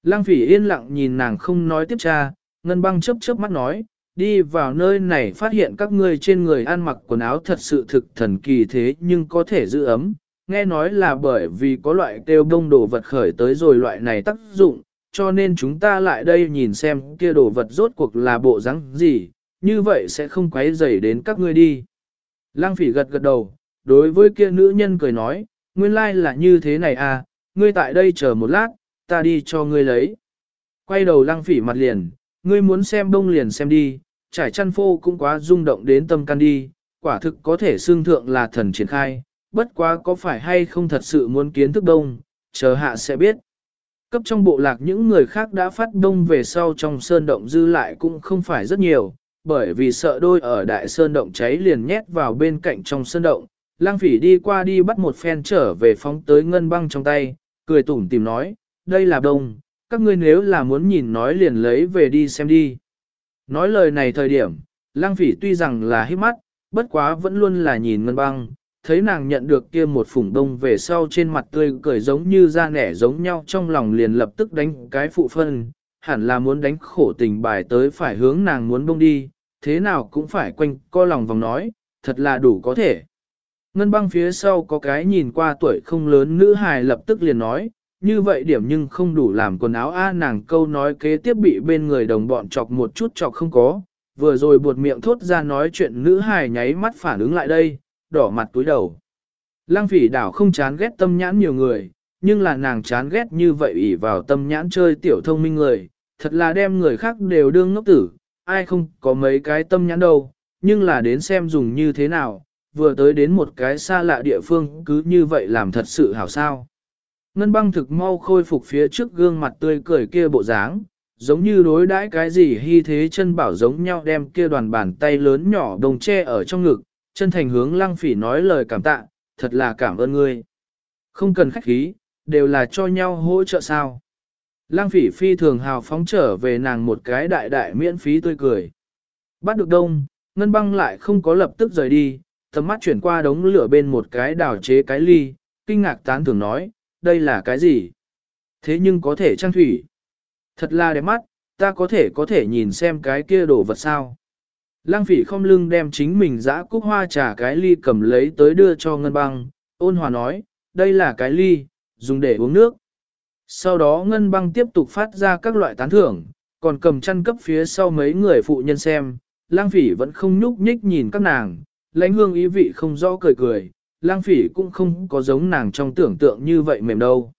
Lăng phỉ yên lặng nhìn nàng không nói tiếp tra, ngân băng chớp chớp mắt nói, đi vào nơi này phát hiện các ngươi trên người ăn mặc quần áo thật sự thực thần kỳ thế nhưng có thể giữ ấm. Nghe nói là bởi vì có loại kêu bông đồ vật khởi tới rồi loại này tác dụng, cho nên chúng ta lại đây nhìn xem kia đồ vật rốt cuộc là bộ rắn gì, như vậy sẽ không quấy rầy đến các ngươi đi. Lăng phỉ gật gật đầu, đối với kia nữ nhân cười nói, nguyên lai like là như thế này à, ngươi tại đây chờ một lát, ta đi cho ngươi lấy. Quay đầu lăng phỉ mặt liền, ngươi muốn xem đông liền xem đi, trải chăn phô cũng quá rung động đến tâm can đi, quả thực có thể xương thượng là thần triển khai, bất quá có phải hay không thật sự muốn kiến thức đông, chờ hạ sẽ biết. Cấp trong bộ lạc những người khác đã phát đông về sau trong sơn động dư lại cũng không phải rất nhiều, bởi vì sợ đôi ở đại sơn động cháy liền nhét vào bên cạnh trong sơn động. Lang phỉ đi qua đi bắt một phen trở về phóng tới ngân băng trong tay, cười tủm tìm nói, đây là đông, các ngươi nếu là muốn nhìn nói liền lấy về đi xem đi. Nói lời này thời điểm, lang phỉ tuy rằng là hít mắt, bất quá vẫn luôn là nhìn ngân băng, thấy nàng nhận được kia một phủng đông về sau trên mặt tươi cười giống như da nẻ giống nhau trong lòng liền lập tức đánh cái phụ phân, hẳn là muốn đánh khổ tình bài tới phải hướng nàng muốn bông đi, thế nào cũng phải quanh co lòng vòng nói, thật là đủ có thể. Ngân băng phía sau có cái nhìn qua tuổi không lớn nữ hài lập tức liền nói, như vậy điểm nhưng không đủ làm quần áo a nàng câu nói kế tiếp bị bên người đồng bọn chọc một chút chọc không có, vừa rồi buột miệng thốt ra nói chuyện nữ hài nháy mắt phản ứng lại đây, đỏ mặt túi đầu. Lăng phỉ đảo không chán ghét tâm nhãn nhiều người, nhưng là nàng chán ghét như vậy ỷ vào tâm nhãn chơi tiểu thông minh người, thật là đem người khác đều đương ngốc tử, ai không có mấy cái tâm nhãn đâu, nhưng là đến xem dùng như thế nào, vừa tới đến một cái xa lạ địa phương cứ như vậy làm thật sự hảo sao. Ngân băng thực mau khôi phục phía trước gương mặt tươi cười kia bộ dáng, giống như đối đãi cái gì hy thế chân bảo giống nhau đem kia đoàn bàn tay lớn nhỏ đồng che ở trong ngực, chân thành hướng lăng phỉ nói lời cảm tạ, thật là cảm ơn ngươi. Không cần khách khí, đều là cho nhau hỗ trợ sao. Lăng phỉ phi thường hào phóng trở về nàng một cái đại đại miễn phí tươi cười. Bắt được đông, ngân băng lại không có lập tức rời đi, tầm mắt chuyển qua đống lửa bên một cái đảo chế cái ly, kinh ngạc tán thường nói, đây là cái gì? Thế nhưng có thể trang thủy. Thật là đẹp mắt, ta có thể có thể nhìn xem cái kia đồ vật sao. Lăng phỉ không lưng đem chính mình dã cúc hoa trà cái ly cầm lấy tới đưa cho ngân băng, ôn hòa nói, đây là cái ly, dùng để uống nước. Sau đó ngân băng tiếp tục phát ra các loại tán thưởng, còn cầm chăn cấp phía sau mấy người phụ nhân xem, lang phỉ vẫn không nhúc nhích nhìn các nàng, lãnh hương ý vị không rõ cười cười, lang phỉ cũng không có giống nàng trong tưởng tượng như vậy mềm đâu.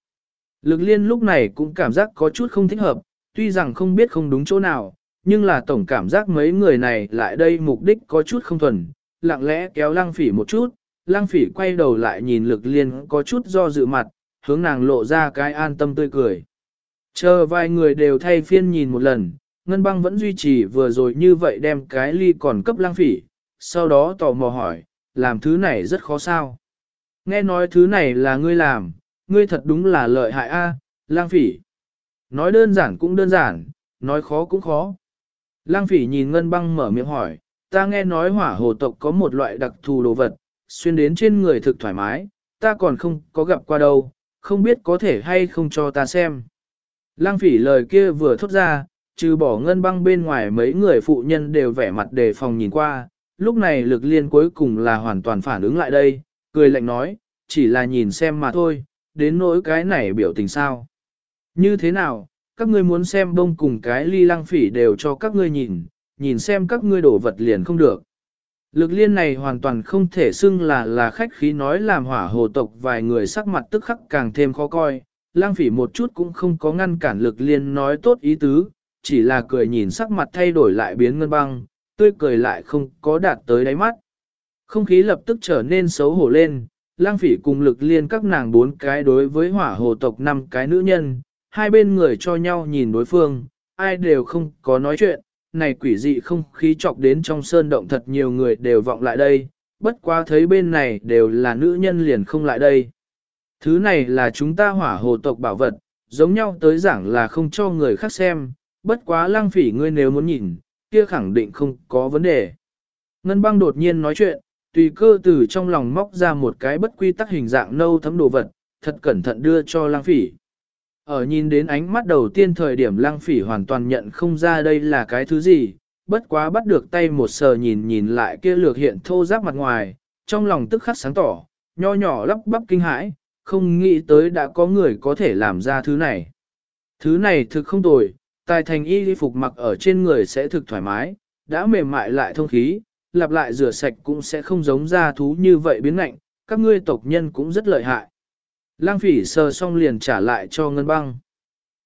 Lực liên lúc này cũng cảm giác có chút không thích hợp, tuy rằng không biết không đúng chỗ nào, nhưng là tổng cảm giác mấy người này lại đây mục đích có chút không thuần, lặng lẽ kéo lang phỉ một chút, lang phỉ quay đầu lại nhìn lực liên có chút do dự mặt, hướng nàng lộ ra cái an tâm tươi cười. Chờ vài người đều thay phiên nhìn một lần, Ngân băng vẫn duy trì vừa rồi như vậy đem cái ly còn cấp lang phỉ, sau đó tò mò hỏi, làm thứ này rất khó sao. Nghe nói thứ này là ngươi làm, ngươi thật đúng là lợi hại a, lang phỉ. Nói đơn giản cũng đơn giản, nói khó cũng khó. Lang phỉ nhìn ngân băng mở miệng hỏi, ta nghe nói hỏa hồ tộc có một loại đặc thù đồ vật, xuyên đến trên người thực thoải mái, ta còn không có gặp qua đâu, không biết có thể hay không cho ta xem. Lang phỉ lời kia vừa thốt ra, trừ bỏ ngân băng bên ngoài mấy người phụ nhân đều vẻ mặt đề phòng nhìn qua, lúc này lực liên cuối cùng là hoàn toàn phản ứng lại đây, cười lạnh nói, chỉ là nhìn xem mà thôi, đến nỗi cái này biểu tình sao. Như thế nào, các ngươi muốn xem bông cùng cái ly lăng phỉ đều cho các ngươi nhìn, nhìn xem các ngươi đổ vật liền không được. Lực liên này hoàn toàn không thể xưng là là khách khí nói làm hỏa hồ tộc vài người sắc mặt tức khắc càng thêm khó coi, lang phỉ một chút cũng không có ngăn cản lực liên nói tốt ý tứ, chỉ là cười nhìn sắc mặt thay đổi lại biến ngân băng, tươi cười lại không có đạt tới đáy mắt. Không khí lập tức trở nên xấu hổ lên, lang phỉ cùng lực liên các nàng bốn cái đối với hỏa hồ tộc năm cái nữ nhân, hai bên người cho nhau nhìn đối phương, ai đều không có nói chuyện, này quỷ dị không khí chọc đến trong sơn động thật nhiều người đều vọng lại đây, bất quá thấy bên này đều là nữ nhân liền không lại đây. Thứ này là chúng ta hỏa hồ tộc bảo vật, giống nhau tới giảng là không cho người khác xem, bất quá lang phỉ ngươi nếu muốn nhìn, kia khẳng định không có vấn đề. Ngân băng đột nhiên nói chuyện, tùy cơ từ trong lòng móc ra một cái bất quy tắc hình dạng nâu thấm đồ vật, thật cẩn thận đưa cho Lang phỉ. Ở nhìn đến ánh mắt đầu tiên thời điểm Lang phỉ hoàn toàn nhận không ra đây là cái thứ gì, bất quá bắt được tay một sờ nhìn nhìn lại kia lược hiện thô ráp mặt ngoài, trong lòng tức khắc sáng tỏ, nho nhỏ lắp bắp kinh hãi, không nghĩ tới đã có người có thể làm ra thứ này. Thứ này thực không tồi, tài thành y phục mặc ở trên người sẽ thực thoải mái, đã mềm mại lại thông khí, lặp lại rửa sạch cũng sẽ không giống da thú như vậy biến ngạnh, các ngươi tộc nhân cũng rất lợi hại. Lang phỉ sờ xong liền trả lại cho ngân băng.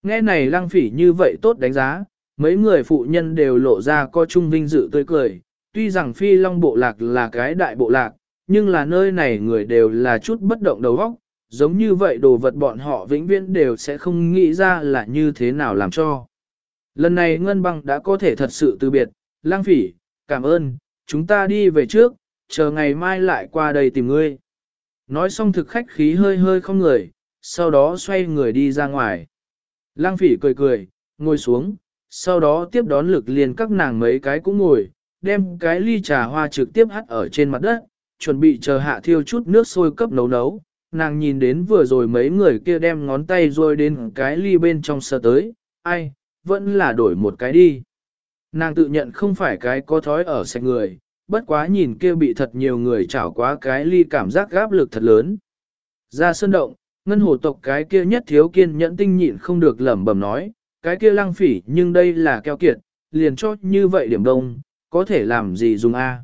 Nghe này lang phỉ như vậy tốt đánh giá, mấy người phụ nhân đều lộ ra co trung vinh dự tươi cười. Tuy rằng phi long bộ lạc là cái đại bộ lạc, nhưng là nơi này người đều là chút bất động đầu óc, giống như vậy đồ vật bọn họ vĩnh viễn đều sẽ không nghĩ ra là như thế nào làm cho. Lần này Ngân Băng đã có thể thật sự từ biệt, lang phỉ, cảm ơn, chúng ta đi về trước, chờ ngày mai lại qua đây tìm ngươi. Nói xong thực khách khí hơi hơi không người, sau đó xoay người đi ra ngoài. Lang phỉ cười cười, ngồi xuống, sau đó tiếp đón lực liền các nàng mấy cái cũng ngồi, đem cái ly trà hoa trực tiếp hắt ở trên mặt đất, chuẩn bị chờ hạ thiêu chút nước sôi cấp nấu nấu. Nàng nhìn đến vừa rồi mấy người kia đem ngón tay rồi đến cái ly bên trong sờ tới, ai, vẫn là đổi một cái đi. Nàng tự nhận không phải cái có thói ở sạch người, bất quá nhìn kia bị thật nhiều người chảo quá cái ly cảm giác gáp lực thật lớn. Ra sơn động, ngân hồ tộc cái kia nhất thiếu kiên nhẫn tinh nhịn không được lẩm bẩm nói, cái kia lăng phỉ nhưng đây là keo kiệt, liền cho như vậy điểm đông, có thể làm gì dùng a?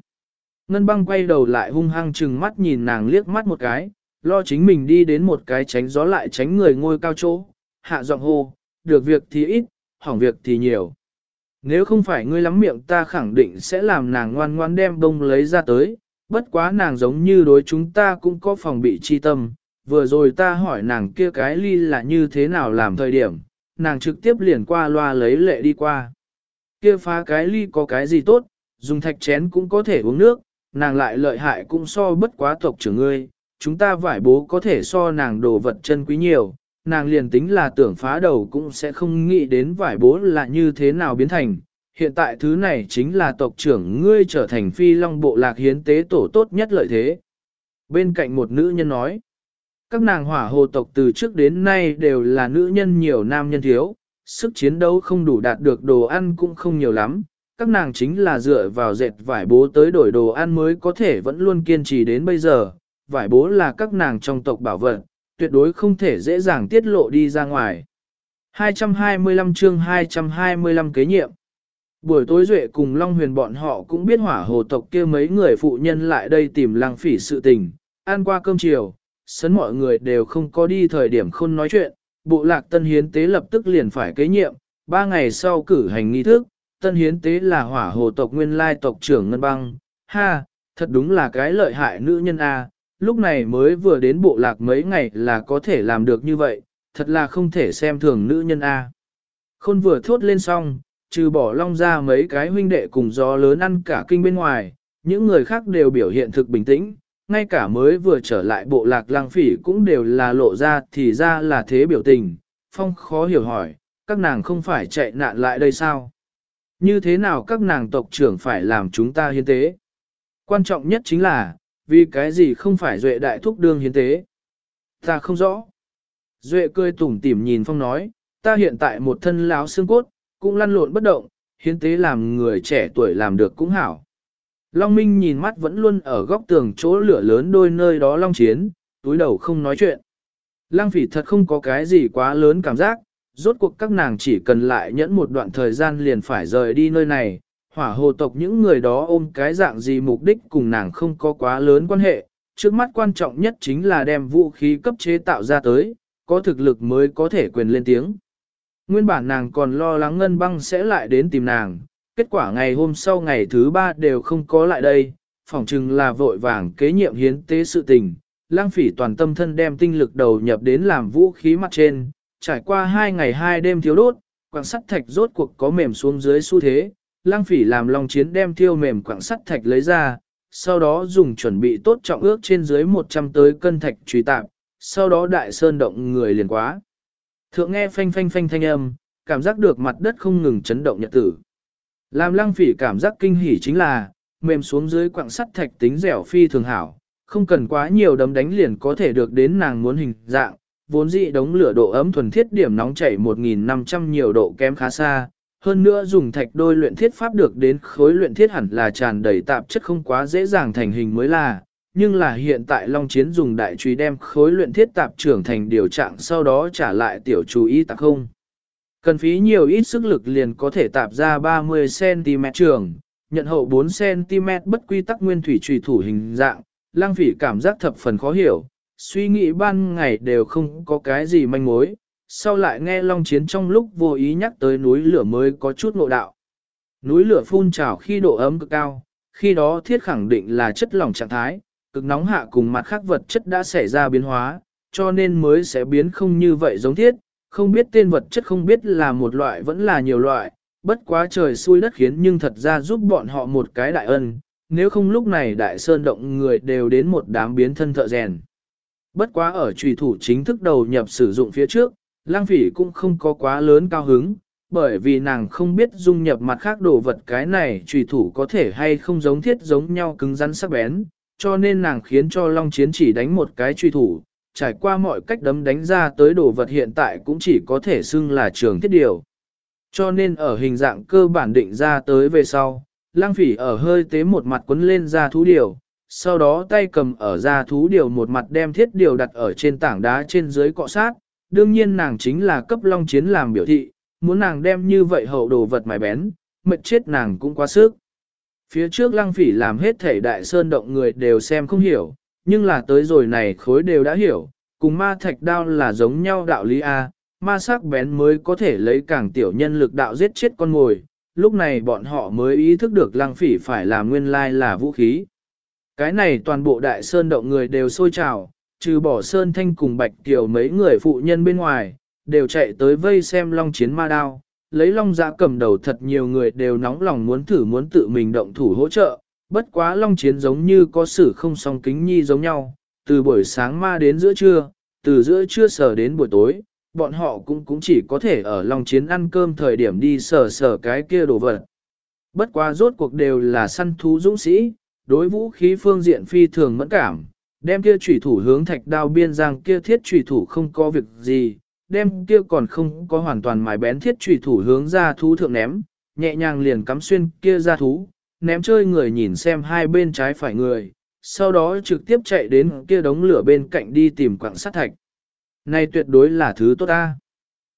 Ngân băng quay đầu lại hung hăng chừng mắt nhìn nàng liếc mắt một cái, lo chính mình đi đến một cái tránh gió lại tránh người ngôi cao chỗ, hạ giọng hô, được việc thì ít, hỏng việc thì nhiều. Nếu không phải ngươi lắm miệng ta khẳng định sẽ làm nàng ngoan ngoan đem bông lấy ra tới, bất quá nàng giống như đối chúng ta cũng có phòng bị chi tâm. Vừa rồi ta hỏi nàng kia cái ly là như thế nào làm thời điểm, nàng trực tiếp liền qua loa lấy lệ đi qua. Kia phá cái ly có cái gì tốt, dùng thạch chén cũng có thể uống nước, nàng lại lợi hại cũng so bất quá tộc trưởng ngươi, chúng ta vải bố có thể so nàng đồ vật chân quý nhiều, nàng liền tính là tưởng phá đầu cũng sẽ không nghĩ đến vải bố là như thế nào biến thành. Hiện tại thứ này chính là tộc trưởng ngươi trở thành phi long bộ lạc hiến tế tổ tốt nhất lợi thế. Bên cạnh một nữ nhân nói, các nàng hỏa hồ tộc từ trước đến nay đều là nữ nhân nhiều nam nhân thiếu, sức chiến đấu không đủ đạt được đồ ăn cũng không nhiều lắm. Các nàng chính là dựa vào dệt vải bố tới đổi đồ ăn mới có thể vẫn luôn kiên trì đến bây giờ. Vải bố là các nàng trong tộc bảo vật, tuyệt đối không thể dễ dàng tiết lộ đi ra ngoài. 225 chương 225 kế nhiệm. Buổi tối Duệ cùng Long Huyền bọn họ cũng biết hỏa hồ tộc kia mấy người phụ nhân lại đây tìm lăng phỉ sự tình, ăn qua cơm chiều, sấn mọi người đều không có đi thời điểm không nói chuyện, bộ lạc tân hiến tế lập tức liền phải kế nhiệm, ba ngày sau cử hành nghi thức, tân hiến tế là hỏa hồ tộc nguyên lai tộc trưởng Ngân Băng, ha, thật đúng là cái lợi hại nữ nhân A, lúc này mới vừa đến bộ lạc mấy ngày là có thể làm được như vậy, thật là không thể xem thường nữ nhân A. Khôn vừa thốt lên xong, trừ bỏ long ra mấy cái huynh đệ cùng gió lớn ăn cả kinh bên ngoài, những người khác đều biểu hiện thực bình tĩnh, ngay cả mới vừa trở lại bộ lạc lang phỉ cũng đều là lộ ra thì ra là thế biểu tình. Phong khó hiểu hỏi, các nàng không phải chạy nạn lại đây sao? Như thế nào các nàng tộc trưởng phải làm chúng ta hiến tế? Quan trọng nhất chính là, vì cái gì không phải Duệ đại thúc đương hiến tế? Ta không rõ. Duệ cười tủm tỉm nhìn Phong nói, ta hiện tại một thân láo xương cốt, cũng lăn lộn bất động, hiến tế làm người trẻ tuổi làm được cũng hảo. Long Minh nhìn mắt vẫn luôn ở góc tường chỗ lửa lớn đôi nơi đó long chiến, túi đầu không nói chuyện. Lăng phỉ thật không có cái gì quá lớn cảm giác, rốt cuộc các nàng chỉ cần lại nhẫn một đoạn thời gian liền phải rời đi nơi này, hỏa hồ tộc những người đó ôm cái dạng gì mục đích cùng nàng không có quá lớn quan hệ, trước mắt quan trọng nhất chính là đem vũ khí cấp chế tạo ra tới, có thực lực mới có thể quyền lên tiếng. Nguyên bản nàng còn lo lắng ngân băng sẽ lại đến tìm nàng, kết quả ngày hôm sau ngày thứ ba đều không có lại đây, phỏng chừng là vội vàng kế nhiệm hiến tế sự tình. Lang phỉ toàn tâm thân đem tinh lực đầu nhập đến làm vũ khí mặt trên, trải qua hai ngày hai đêm thiếu đốt, quảng sắt thạch rốt cuộc có mềm xuống dưới xu thế, lang phỉ làm Long chiến đem thiêu mềm quảng sắt thạch lấy ra, sau đó dùng chuẩn bị tốt trọng ước trên dưới 100 tới cân thạch truy tạm, sau đó đại sơn động người liền quá. Thượng nghe phanh phanh phanh thanh âm, cảm giác được mặt đất không ngừng chấn động nhật tử. Làm lang phỉ cảm giác kinh hỉ chính là, mềm xuống dưới quặng sắt thạch tính dẻo phi thường hảo, không cần quá nhiều đấm đánh liền có thể được đến nàng muốn hình dạng, vốn dị đống lửa độ ấm thuần thiết điểm nóng chảy 1.500 nhiều độ kém khá xa, hơn nữa dùng thạch đôi luyện thiết pháp được đến khối luyện thiết hẳn là tràn đầy tạp chất không quá dễ dàng thành hình mới là, nhưng là hiện tại Long Chiến dùng đại truy đem khối luyện thiết tạp trưởng thành điều trạng sau đó trả lại tiểu chú ý tạp không. Cần phí nhiều ít sức lực liền có thể tạp ra 30cm trường, nhận hậu 4cm bất quy tắc nguyên thủy trùy thủ hình dạng, lang phỉ cảm giác thập phần khó hiểu, suy nghĩ ban ngày đều không có cái gì manh mối, sau lại nghe Long Chiến trong lúc vô ý nhắc tới núi lửa mới có chút ngộ đạo. Núi lửa phun trào khi độ ấm cực cao, khi đó thiết khẳng định là chất lỏng trạng thái, cực nóng hạ cùng mặt khác vật chất đã xảy ra biến hóa, cho nên mới sẽ biến không như vậy giống thiết, không biết tên vật chất không biết là một loại vẫn là nhiều loại, bất quá trời xui đất khiến nhưng thật ra giúp bọn họ một cái đại ân, nếu không lúc này đại sơn động người đều đến một đám biến thân thợ rèn. Bất quá ở trùy thủ chính thức đầu nhập sử dụng phía trước, lang phỉ cũng không có quá lớn cao hứng, bởi vì nàng không biết dung nhập mặt khác đồ vật cái này trùy thủ có thể hay không giống thiết giống nhau cứng rắn sắc bén, cho nên nàng khiến cho Long Chiến chỉ đánh một cái truy thủ, trải qua mọi cách đấm đánh ra tới đồ vật hiện tại cũng chỉ có thể xưng là trường thiết điều. Cho nên ở hình dạng cơ bản định ra tới về sau, lang phỉ ở hơi tế một mặt quấn lên ra thú điều, sau đó tay cầm ở ra thú điều một mặt đem thiết điều đặt ở trên tảng đá trên dưới cọ sát, đương nhiên nàng chính là cấp long chiến làm biểu thị, muốn nàng đem như vậy hậu đồ vật mài bén, mệt chết nàng cũng quá sức. Phía trước lăng phỉ làm hết thể đại sơn động người đều xem không hiểu, nhưng là tới rồi này khối đều đã hiểu, cùng ma thạch đao là giống nhau đạo lý A, ma sắc bén mới có thể lấy càng tiểu nhân lực đạo giết chết con mồi, lúc này bọn họ mới ý thức được lăng phỉ phải là nguyên lai là vũ khí. Cái này toàn bộ đại sơn động người đều sôi trào, trừ bỏ sơn thanh cùng bạch tiểu mấy người phụ nhân bên ngoài, đều chạy tới vây xem long chiến ma đao, lấy long giã cầm đầu thật nhiều người đều nóng lòng muốn thử muốn tự mình động thủ hỗ trợ, bất quá long chiến giống như có sự không song kính nhi giống nhau, từ buổi sáng ma đến giữa trưa, từ giữa trưa sở đến buổi tối, bọn họ cũng cũng chỉ có thể ở long chiến ăn cơm thời điểm đi sở sở cái kia đồ vật. Bất quá rốt cuộc đều là săn thú dũng sĩ, đối vũ khí phương diện phi thường mẫn cảm, đem kia chủy thủ hướng thạch đao biên giang kia thiết chủy thủ không có việc gì, đem kia còn không có hoàn toàn mài bén thiết trùy thủ hướng ra thú thượng ném, nhẹ nhàng liền cắm xuyên kia ra thú, ném chơi người nhìn xem hai bên trái phải người, sau đó trực tiếp chạy đến kia đống lửa bên cạnh đi tìm quặng sát thạch. Này tuyệt đối là thứ tốt ta.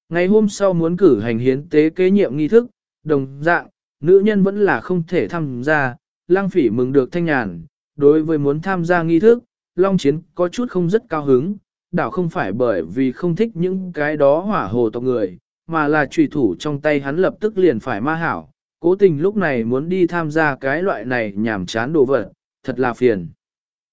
Ngày hôm sau muốn cử hành hiến tế kế nhiệm nghi thức, đồng dạng, nữ nhân vẫn là không thể tham gia, lang phỉ mừng được thanh nhàn, đối với muốn tham gia nghi thức, Long Chiến có chút không rất cao hứng, đảo không phải bởi vì không thích những cái đó hỏa hồ tộc người, mà là trùy thủ trong tay hắn lập tức liền phải ma hảo, cố tình lúc này muốn đi tham gia cái loại này nhảm chán đồ vật, thật là phiền.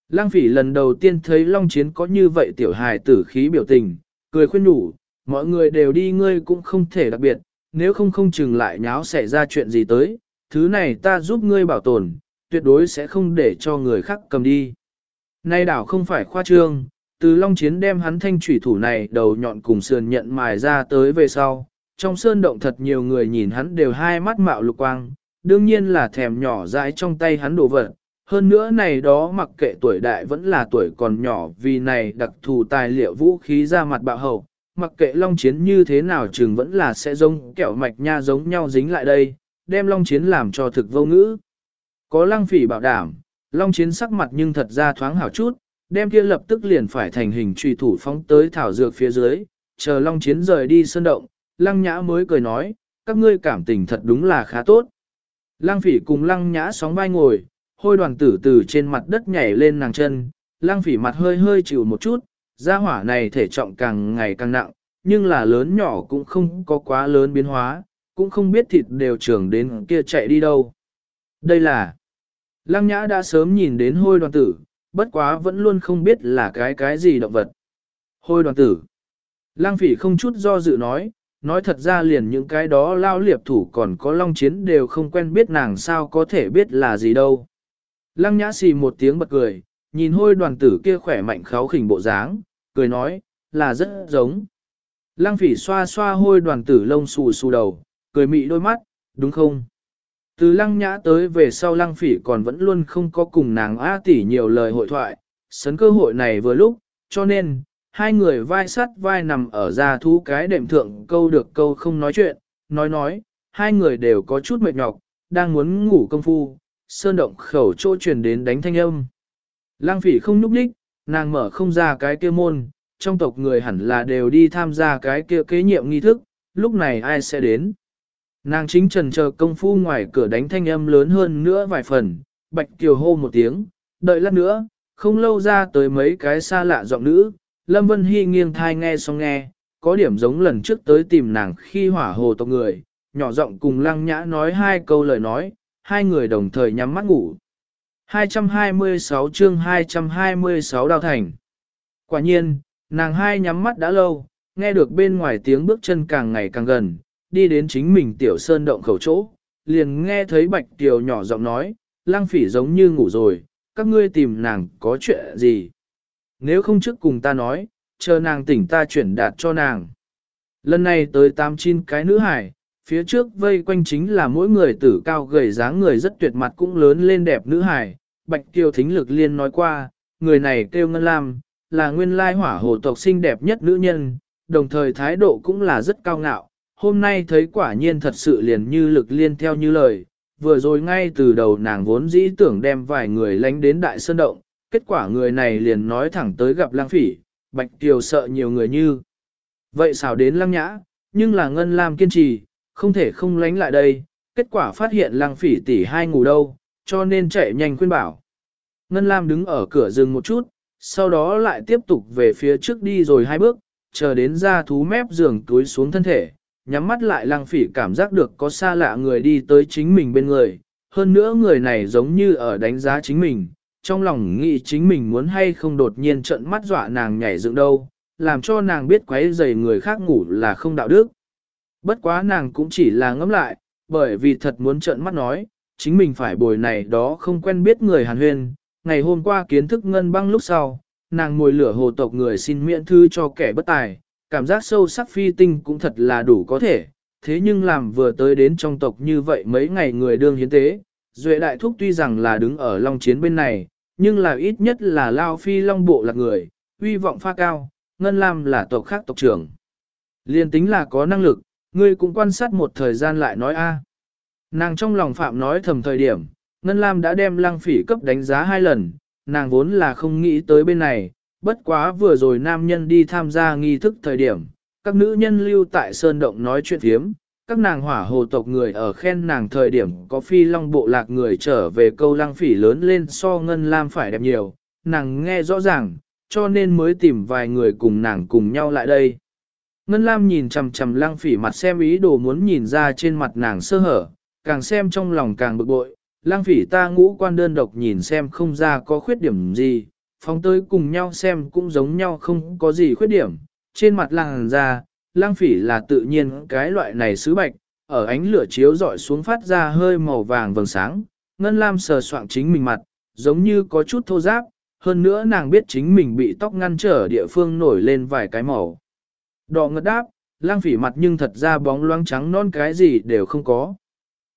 Lang phỉ lần đầu tiên thấy Long Chiến có như vậy tiểu hài tử khí biểu tình, cười khuyên nhủ, mọi người đều đi ngươi cũng không thể đặc biệt, nếu không không chừng lại nháo xảy ra chuyện gì tới, thứ này ta giúp ngươi bảo tồn, tuyệt đối sẽ không để cho người khác cầm đi. Nay đảo không phải khoa trương, từ Long Chiến đem hắn thanh thủy thủ này đầu nhọn cùng sườn nhận mài ra tới về sau. Trong sơn động thật nhiều người nhìn hắn đều hai mắt mạo lục quang, đương nhiên là thèm nhỏ dãi trong tay hắn đồ vật. Hơn nữa này đó mặc kệ tuổi đại vẫn là tuổi còn nhỏ vì này đặc thù tài liệu vũ khí ra mặt bạo hậu, mặc kệ long chiến như thế nào chừng vẫn là sẽ giống kẹo mạch nha giống nhau dính lại đây, đem long chiến làm cho thực vô ngữ. Có lăng phỉ bảo đảm, long chiến sắc mặt nhưng thật ra thoáng hảo chút, đem kia lập tức liền phải thành hình truy thủ phóng tới thảo dược phía dưới, chờ Long Chiến rời đi sơn động, Lăng Nhã mới cười nói, các ngươi cảm tình thật đúng là khá tốt. Lăng Phỉ cùng Lăng Nhã sóng vai ngồi, hôi đoàn tử từ trên mặt đất nhảy lên nàng chân, Lăng Phỉ mặt hơi hơi chịu một chút, gia hỏa này thể trọng càng ngày càng nặng, nhưng là lớn nhỏ cũng không có quá lớn biến hóa, cũng không biết thịt đều trưởng đến kia chạy đi đâu. Đây là Lăng Nhã đã sớm nhìn đến hôi đoàn tử, bất quá vẫn luôn không biết là cái cái gì động vật. Hôi đoàn tử. Lăng phỉ không chút do dự nói, nói thật ra liền những cái đó lao liệp thủ còn có long chiến đều không quen biết nàng sao có thể biết là gì đâu. Lăng nhã xì một tiếng bật cười, nhìn hôi đoàn tử kia khỏe mạnh kháo khỉnh bộ dáng, cười nói, là rất giống. Lăng phỉ xoa xoa hôi đoàn tử lông xù xù đầu, cười mị đôi mắt, đúng không? Từ lăng nhã tới về sau lăng phỉ còn vẫn luôn không có cùng nàng A tỷ nhiều lời hội thoại, sấn cơ hội này vừa lúc, cho nên, hai người vai sắt vai nằm ở ra thú cái đệm thượng câu được câu không nói chuyện, nói nói, hai người đều có chút mệt nhọc, đang muốn ngủ công phu, sơn động khẩu chỗ truyền đến đánh thanh âm. Lăng phỉ không nhúc đích, nàng mở không ra cái kia môn, trong tộc người hẳn là đều đi tham gia cái kia kế nhiệm nghi thức, lúc này ai sẽ đến. Nàng chính trần chờ công phu ngoài cửa đánh thanh âm lớn hơn nữa vài phần, bạch kiều hô một tiếng, đợi lát nữa, không lâu ra tới mấy cái xa lạ giọng nữ, Lâm Vân Hy nghiêng thai nghe xong nghe, có điểm giống lần trước tới tìm nàng khi hỏa hồ tộc người, nhỏ giọng cùng lăng nhã nói hai câu lời nói, hai người đồng thời nhắm mắt ngủ. 226 chương 226 đào thành. Quả nhiên, nàng hai nhắm mắt đã lâu, nghe được bên ngoài tiếng bước chân càng ngày càng gần, đi đến chính mình tiểu sơn động khẩu chỗ, liền nghe thấy bạch tiểu nhỏ giọng nói, Lang phỉ giống như ngủ rồi, các ngươi tìm nàng có chuyện gì. Nếu không trước cùng ta nói, chờ nàng tỉnh ta chuyển đạt cho nàng. Lần này tới tám chín cái nữ hải, phía trước vây quanh chính là mỗi người tử cao gầy dáng người rất tuyệt mặt cũng lớn lên đẹp nữ hải. Bạch Tiêu Thính Lực Liên nói qua, người này kêu Ngân Lam, là nguyên lai hỏa hồ tộc xinh đẹp nhất nữ nhân, đồng thời thái độ cũng là rất cao ngạo. Hôm nay thấy quả nhiên thật sự liền như Lực Liên theo như lời, vừa rồi ngay từ đầu nàng vốn dĩ tưởng đem vài người lánh đến Đại Sơn Động, kết quả người này liền nói thẳng tới gặp lang phỉ, bạch tiều sợ nhiều người như. Vậy xảo đến lăng nhã, nhưng là ngân lam kiên trì, không thể không lánh lại đây, kết quả phát hiện lang phỉ tỷ hai ngủ đâu, cho nên chạy nhanh khuyên bảo. Ngân lam đứng ở cửa rừng một chút, sau đó lại tiếp tục về phía trước đi rồi hai bước, chờ đến ra thú mép giường túi xuống thân thể, nhắm mắt lại lăng phỉ cảm giác được có xa lạ người đi tới chính mình bên người, hơn nữa người này giống như ở đánh giá chính mình, trong lòng nghĩ chính mình muốn hay không đột nhiên trận mắt dọa nàng nhảy dựng đâu, làm cho nàng biết quấy rầy người khác ngủ là không đạo đức. Bất quá nàng cũng chỉ là ngẫm lại, bởi vì thật muốn trận mắt nói, chính mình phải bồi này đó không quen biết người hàn huyên, ngày hôm qua kiến thức ngân băng lúc sau, nàng ngồi lửa hồ tộc người xin miễn thư cho kẻ bất tài, cảm giác sâu sắc phi tinh cũng thật là đủ có thể, thế nhưng làm vừa tới đến trong tộc như vậy mấy ngày người đương hiến tế, Duệ đại thúc tuy rằng là đứng ở long chiến bên này, nhưng là ít nhất là Lao Phi Long Bộ là người, uy vọng pha cao, Ngân Lam là tộc khác tộc trưởng. Liên tính là có năng lực, ngươi cũng quan sát một thời gian lại nói a. Nàng trong lòng phạm nói thầm thời điểm, Ngân Lam đã đem lăng phỉ cấp đánh giá hai lần, nàng vốn là không nghĩ tới bên này, bất quá vừa rồi nam nhân đi tham gia nghi thức thời điểm, các nữ nhân lưu tại sơn động nói chuyện thiếm, các nàng hỏa hồ tộc người ở khen nàng thời điểm có phi long bộ lạc người trở về câu lăng phỉ lớn lên so ngân lam phải đẹp nhiều, nàng nghe rõ ràng, cho nên mới tìm vài người cùng nàng cùng nhau lại đây. Ngân lam nhìn chằm chằm lăng phỉ mặt xem ý đồ muốn nhìn ra trên mặt nàng sơ hở, càng xem trong lòng càng bực bội, lăng phỉ ta ngũ quan đơn độc nhìn xem không ra có khuyết điểm gì, phóng tới cùng nhau xem cũng giống nhau không có gì khuyết điểm, trên mặt làng ra, lang phỉ là tự nhiên cái loại này sứ bạch, ở ánh lửa chiếu dọi xuống phát ra hơi màu vàng vầng sáng, ngân lam sờ soạng chính mình mặt, giống như có chút thô giáp, hơn nữa nàng biết chính mình bị tóc ngăn trở địa phương nổi lên vài cái màu. Đỏ ngật đáp, lang phỉ mặt nhưng thật ra bóng loáng trắng non cái gì đều không có.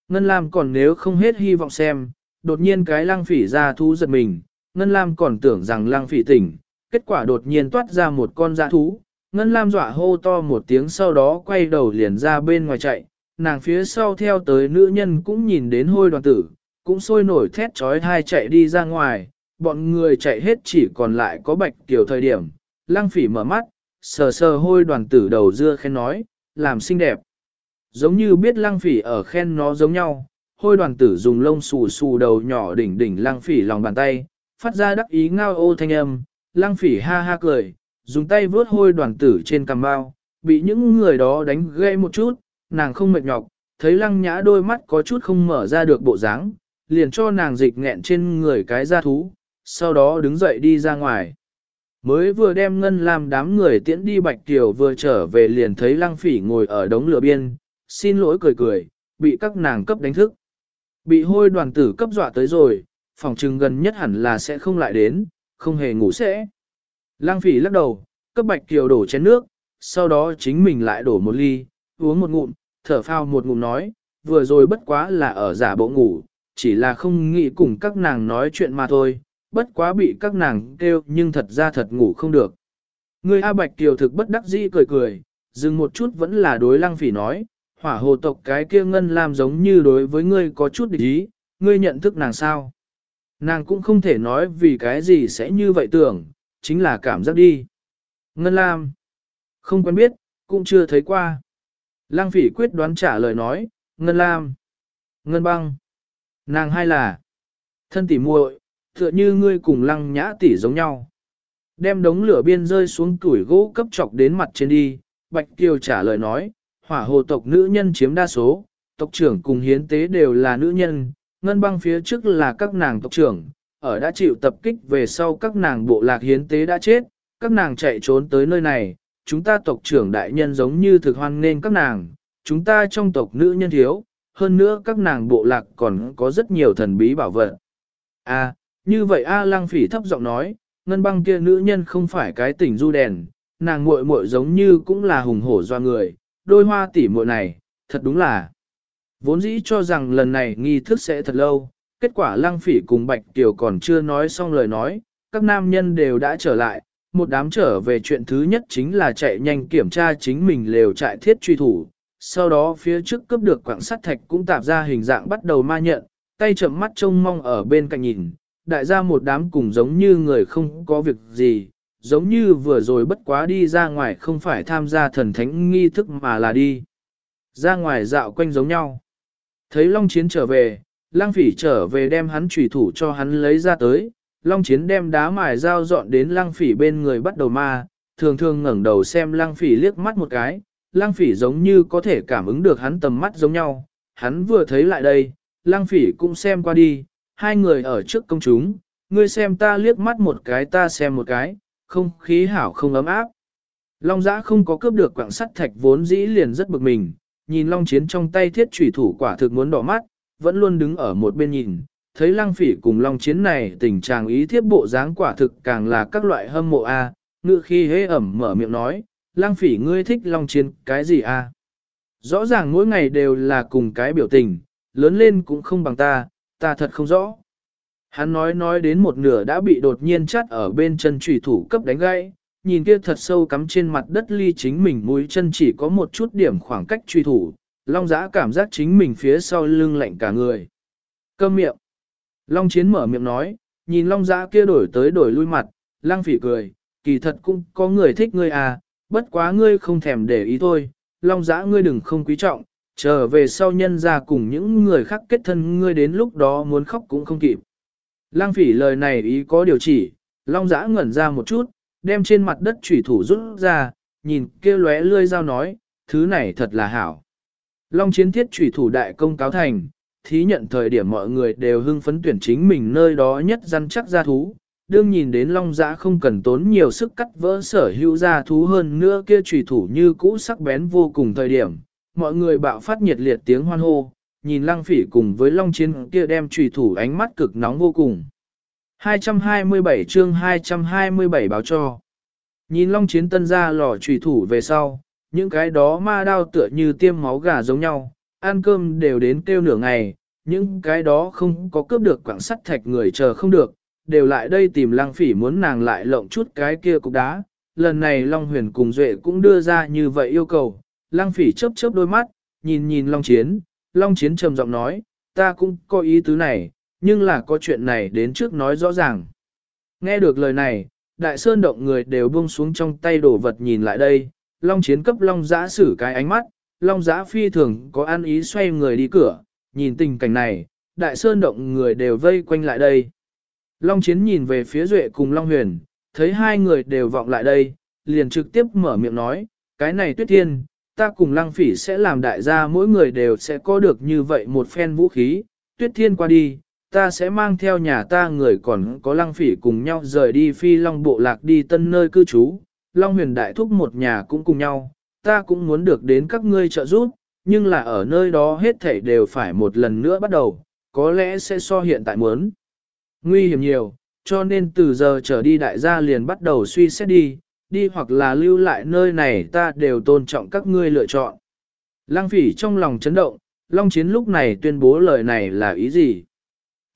Ngân lam còn nếu không hết hy vọng xem, đột nhiên cái lang phỉ ra thu giật mình, ngân lam còn tưởng rằng lang phỉ tỉnh, kết quả đột nhiên toát ra một con dã thú, Ngân Lam dọa hô to một tiếng sau đó quay đầu liền ra bên ngoài chạy, nàng phía sau theo tới nữ nhân cũng nhìn đến hôi đoàn tử, cũng sôi nổi thét trói thai chạy đi ra ngoài, bọn người chạy hết chỉ còn lại có bạch tiểu thời điểm, lăng phỉ mở mắt, sờ sờ hôi đoàn tử đầu dưa khen nói, làm xinh đẹp. Giống như biết lăng phỉ ở khen nó giống nhau, hôi đoàn tử dùng lông xù xù đầu nhỏ đỉnh đỉnh lăng phỉ lòng bàn tay, phát ra đắc ý ngao ô thanh âm, lăng phỉ ha ha cười, dùng tay vớt hôi đoàn tử trên cằm bao, bị những người đó đánh gây một chút, nàng không mệt nhọc, thấy lăng nhã đôi mắt có chút không mở ra được bộ dáng, liền cho nàng dịch nghẹn trên người cái da thú, sau đó đứng dậy đi ra ngoài. Mới vừa đem ngân làm đám người tiễn đi bạch tiểu vừa trở về liền thấy lăng phỉ ngồi ở đống lửa biên, xin lỗi cười cười, bị các nàng cấp đánh thức. Bị hôi đoàn tử cấp dọa tới rồi, phòng trừng gần nhất hẳn là sẽ không lại đến, không hề ngủ sẽ. Lăng phỉ lắc đầu, cấp bạch kiều đổ chén nước, sau đó chính mình lại đổ một ly, uống một ngụm, thở phao một ngụm nói, vừa rồi bất quá là ở giả bộ ngủ, chỉ là không nghĩ cùng các nàng nói chuyện mà thôi, bất quá bị các nàng kêu nhưng thật ra thật ngủ không được. Người A Bạch Kiều thực bất đắc dĩ cười cười, dừng một chút vẫn là đối lăng phỉ nói, hỏa hồ tộc cái kia ngân làm giống như đối với ngươi có chút địch ý, ngươi nhận thức nàng sao? Nàng cũng không thể nói vì cái gì sẽ như vậy tưởng, chính là cảm giác đi. Ngân Lam. Không quen biết, cũng chưa thấy qua. Lăng phỉ quyết đoán trả lời nói, Ngân Lam. Ngân băng. Nàng hay là. Thân tỉ muội, tựa như ngươi cùng lăng nhã tỷ giống nhau. Đem đống lửa biên rơi xuống tuổi gỗ cấp chọc đến mặt trên đi, Bạch Kiều trả lời nói, hỏa hồ tộc nữ nhân chiếm đa số, tộc trưởng cùng hiến tế đều là nữ nhân, ngân băng phía trước là các nàng tộc trưởng, ở đã chịu tập kích về sau các nàng bộ lạc hiến tế đã chết, các nàng chạy trốn tới nơi này, chúng ta tộc trưởng đại nhân giống như thực hoan nên các nàng, chúng ta trong tộc nữ nhân thiếu, hơn nữa các nàng bộ lạc còn có rất nhiều thần bí bảo vật. À, như vậy A Lăng Phỉ thấp giọng nói, ngân băng kia nữ nhân không phải cái tỉnh du đèn, nàng muội muội giống như cũng là hùng hổ doa người, đôi hoa tỷ muội này, thật đúng là. Vốn dĩ cho rằng lần này nghi thức sẽ thật lâu, kết quả Lăng Phỉ cùng Bạch Tiểu còn chưa nói xong lời nói, các nam nhân đều đã trở lại, một đám trở về chuyện thứ nhất chính là chạy nhanh kiểm tra chính mình lều trại thiết truy thủ, sau đó phía trước cướp được quảng sắt thạch cũng tạp ra hình dạng bắt đầu ma nhận, tay chậm mắt trông mong ở bên cạnh nhìn, đại gia một đám cùng giống như người không có việc gì, giống như vừa rồi bất quá đi ra ngoài không phải tham gia thần thánh nghi thức mà là đi. Ra ngoài dạo quanh giống nhau. Thấy Long Chiến trở về, lang phỉ trở về đem hắn trùy thủ cho hắn lấy ra tới, Long Chiến đem đá mài dao dọn đến lang phỉ bên người bắt đầu ma, thường thường ngẩng đầu xem lang phỉ liếc mắt một cái, lang phỉ giống như có thể cảm ứng được hắn tầm mắt giống nhau, hắn vừa thấy lại đây, lang phỉ cũng xem qua đi, hai người ở trước công chúng, ngươi xem ta liếc mắt một cái ta xem một cái, không khí hảo không ấm áp. Long giã không có cướp được quảng sắt thạch vốn dĩ liền rất bực mình, nhìn long chiến trong tay thiết trùy thủ quả thực muốn đỏ mắt, vẫn luôn đứng ở một bên nhìn, thấy lăng phỉ cùng long chiến này tình trạng ý thiếp bộ dáng quả thực càng là các loại hâm mộ A, ngự khi hế ẩm mở miệng nói, lăng phỉ ngươi thích long chiến cái gì A. Rõ ràng mỗi ngày đều là cùng cái biểu tình, lớn lên cũng không bằng ta, ta thật không rõ. Hắn nói nói đến một nửa đã bị đột nhiên chắt ở bên chân trùy thủ cấp đánh gãy, nhìn kia thật sâu cắm trên mặt đất ly chính mình mũi chân chỉ có một chút điểm khoảng cách truy thủ, Long giã cảm giác chính mình phía sau lưng lạnh cả người. Cơm miệng. Long chiến mở miệng nói, nhìn Long giã kia đổi tới đổi lui mặt, lang phỉ cười, kỳ thật cũng có người thích ngươi à, bất quá ngươi không thèm để ý thôi, Long giã ngươi đừng không quý trọng, trở về sau nhân ra cùng những người khác kết thân ngươi đến lúc đó muốn khóc cũng không kịp. Lang phỉ lời này ý có điều chỉ, Long giã ngẩn ra một chút, đem trên mặt đất chủy thủ rút ra, nhìn kia lóe lươi dao nói, thứ này thật là hảo. Long chiến thiết chủy thủ đại công cáo thành, thí nhận thời điểm mọi người đều hưng phấn tuyển chính mình nơi đó nhất răn chắc gia thú. Đương nhìn đến long giã không cần tốn nhiều sức cắt vỡ sở hữu gia thú hơn nữa kia trùy thủ như cũ sắc bén vô cùng thời điểm, mọi người bạo phát nhiệt liệt tiếng hoan hô, nhìn lăng phỉ cùng với long chiến kia đem trùy thủ ánh mắt cực nóng vô cùng. 227 chương 227 báo cho. Nhìn long chiến tân ra lò trùy thủ về sau, những cái đó ma đao tựa như tiêm máu gà giống nhau, ăn cơm đều đến kêu nửa ngày, những cái đó không có cướp được quảng sắt thạch người chờ không được, đều lại đây tìm lăng phỉ muốn nàng lại lộng chút cái kia cục đá. Lần này Long Huyền cùng Duệ cũng đưa ra như vậy yêu cầu, lăng phỉ chớp chớp đôi mắt, nhìn nhìn Long Chiến, Long Chiến trầm giọng nói, ta cũng có ý tứ này, nhưng là có chuyện này đến trước nói rõ ràng. Nghe được lời này, đại sơn động người đều buông xuống trong tay đồ vật nhìn lại đây, long chiến cấp long giã xử cái ánh mắt, long giã phi thường có ăn ý xoay người đi cửa, nhìn tình cảnh này, đại sơn động người đều vây quanh lại đây. Long chiến nhìn về phía duệ cùng long huyền, thấy hai người đều vọng lại đây, liền trực tiếp mở miệng nói, cái này tuyết thiên, ta cùng lăng phỉ sẽ làm đại gia mỗi người đều sẽ có được như vậy một phen vũ khí, tuyết thiên qua đi, ta sẽ mang theo nhà ta người còn có lăng phỉ cùng nhau rời đi phi long bộ lạc đi tân nơi cư trú, long huyền đại thúc một nhà cũng cùng nhau, ta cũng muốn được đến các ngươi trợ giúp, nhưng là ở nơi đó hết thảy đều phải một lần nữa bắt đầu, có lẽ sẽ so hiện tại muốn. Nguy hiểm nhiều, cho nên từ giờ trở đi đại gia liền bắt đầu suy xét đi, đi hoặc là lưu lại nơi này ta đều tôn trọng các ngươi lựa chọn. Lăng phỉ trong lòng chấn động, Long Chiến lúc này tuyên bố lời này là ý gì?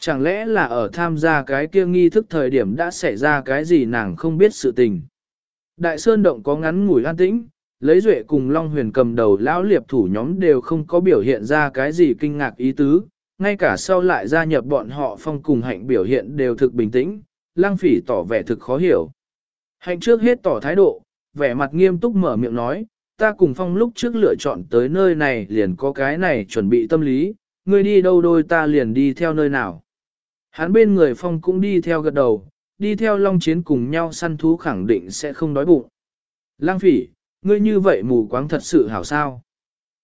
Chẳng lẽ là ở tham gia cái kia nghi thức thời điểm đã xảy ra cái gì nàng không biết sự tình? Đại Sơn Động có ngắn ngủi an tĩnh, lấy duệ cùng Long Huyền cầm đầu lão liệp thủ nhóm đều không có biểu hiện ra cái gì kinh ngạc ý tứ, ngay cả sau lại gia nhập bọn họ phong cùng hạnh biểu hiện đều thực bình tĩnh, lang phỉ tỏ vẻ thực khó hiểu. Hạnh trước hết tỏ thái độ, vẻ mặt nghiêm túc mở miệng nói, ta cùng phong lúc trước lựa chọn tới nơi này liền có cái này chuẩn bị tâm lý, ngươi đi đâu đôi ta liền đi theo nơi nào. Hắn bên người phong cũng đi theo gật đầu, đi theo long chiến cùng nhau săn thú khẳng định sẽ không đói bụng. Lang phỉ, ngươi như vậy mù quáng thật sự hảo sao.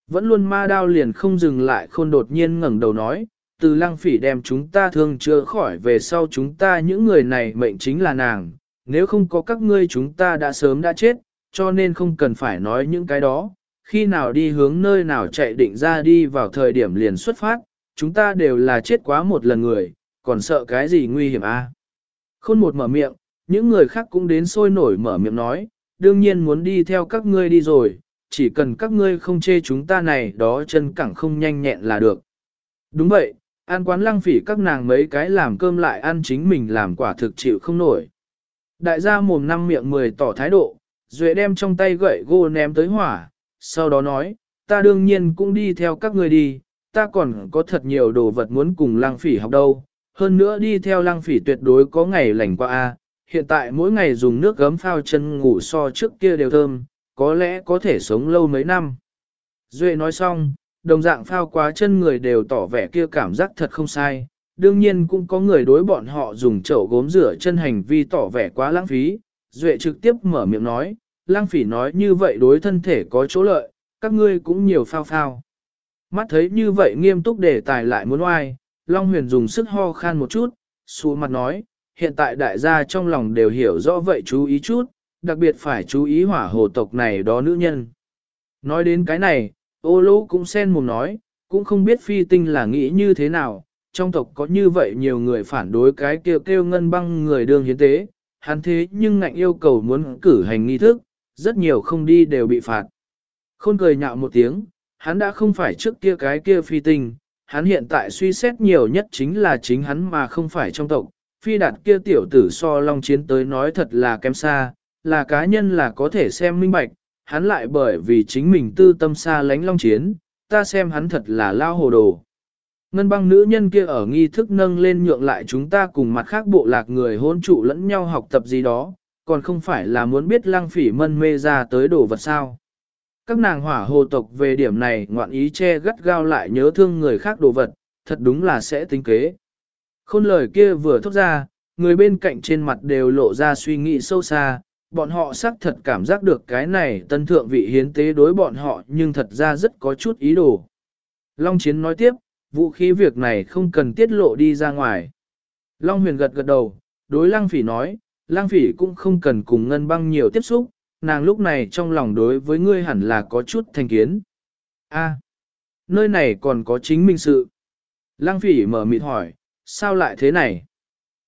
Vẫn luôn ma đao liền không dừng lại khôn đột nhiên ngẩng đầu nói, từ lăng phỉ đem chúng ta thương chữa khỏi về sau chúng ta những người này mệnh chính là nàng, nếu không có các ngươi chúng ta đã sớm đã chết, cho nên không cần phải nói những cái đó, khi nào đi hướng nơi nào chạy định ra đi vào thời điểm liền xuất phát, chúng ta đều là chết quá một lần người, còn sợ cái gì nguy hiểm a? À? Khôn một mở miệng, những người khác cũng đến sôi nổi mở miệng nói, đương nhiên muốn đi theo các ngươi đi rồi, chỉ cần các ngươi không chê chúng ta này đó chân cẳng không nhanh nhẹn là được. Đúng vậy, ăn quán lăng phỉ các nàng mấy cái làm cơm lại ăn chính mình làm quả thực chịu không nổi. Đại gia mồm năm miệng mười tỏ thái độ, Duệ đem trong tay gậy gô ném tới hỏa, sau đó nói, ta đương nhiên cũng đi theo các ngươi đi, ta còn có thật nhiều đồ vật muốn cùng lăng phỉ học đâu, hơn nữa đi theo lăng phỉ tuyệt đối có ngày lành qua a. hiện tại mỗi ngày dùng nước gấm phao chân ngủ so trước kia đều thơm, có lẽ có thể sống lâu mấy năm. Duệ nói xong, đồng dạng phao quá chân người đều tỏ vẻ kia cảm giác thật không sai, đương nhiên cũng có người đối bọn họ dùng chậu gốm rửa chân hành vi tỏ vẻ quá lãng phí. Duệ trực tiếp mở miệng nói, lang phỉ nói như vậy đối thân thể có chỗ lợi, các ngươi cũng nhiều phao phao. Mắt thấy như vậy nghiêm túc để tài lại muốn oai, Long huyền dùng sức ho khan một chút, xuống mặt nói, hiện tại đại gia trong lòng đều hiểu rõ vậy chú ý chút, đặc biệt phải chú ý hỏa hồ tộc này đó nữ nhân. Nói đến cái này, ô lỗ cũng sen mồm nói, cũng không biết phi tinh là nghĩ như thế nào, trong tộc có như vậy nhiều người phản đối cái kêu kêu ngân băng người đương hiến tế, hắn thế nhưng ngạnh yêu cầu muốn cử hành nghi thức, rất nhiều không đi đều bị phạt. Khôn cười nhạo một tiếng, hắn đã không phải trước kia cái kia phi tinh, hắn hiện tại suy xét nhiều nhất chính là chính hắn mà không phải trong tộc. Phi đạt kia tiểu tử so long chiến tới nói thật là kém xa, là cá nhân là có thể xem minh bạch, hắn lại bởi vì chính mình tư tâm xa lánh long chiến, ta xem hắn thật là lao hồ đồ. Ngân băng nữ nhân kia ở nghi thức nâng lên nhượng lại chúng ta cùng mặt khác bộ lạc người hôn trụ lẫn nhau học tập gì đó, còn không phải là muốn biết lăng phỉ mân mê ra tới đồ vật sao. Các nàng hỏa hồ tộc về điểm này ngoạn ý che gắt gao lại nhớ thương người khác đồ vật, thật đúng là sẽ tính kế. Khôn lời kia vừa thốt ra, người bên cạnh trên mặt đều lộ ra suy nghĩ sâu xa, bọn họ xác thật cảm giác được cái này tân thượng vị hiến tế đối bọn họ nhưng thật ra rất có chút ý đồ. Long Chiến nói tiếp, vũ khí việc này không cần tiết lộ đi ra ngoài. Long Huyền gật gật đầu, đối Lăng Phỉ nói, Lăng Phỉ cũng không cần cùng Ngân Băng nhiều tiếp xúc, nàng lúc này trong lòng đối với ngươi hẳn là có chút thành kiến. A, nơi này còn có chính minh sự. Lăng Phỉ mở mịt hỏi, sao lại thế này?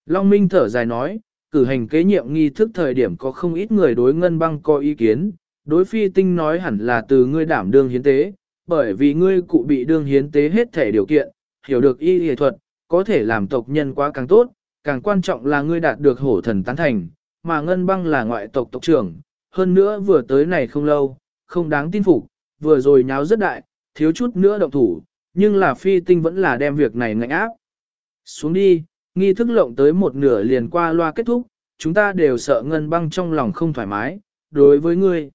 Long Minh thở dài nói, cử hành kế nhiệm nghi thức thời điểm có không ít người đối ngân băng có ý kiến, đối phi tinh nói hẳn là từ ngươi đảm đương hiến tế, bởi vì ngươi cụ bị đương hiến tế hết thể điều kiện, hiểu được y y thuật, có thể làm tộc nhân quá càng tốt, càng quan trọng là ngươi đạt được hổ thần tán thành, mà ngân băng là ngoại tộc tộc trưởng, hơn nữa vừa tới này không lâu, không đáng tin phục, vừa rồi nháo rất đại, thiếu chút nữa động thủ, nhưng là phi tinh vẫn là đem việc này ngạnh áp. Xuống đi, nghi thức lộng tới một nửa liền qua loa kết thúc, chúng ta đều sợ ngân băng trong lòng không thoải mái, đối với ngươi.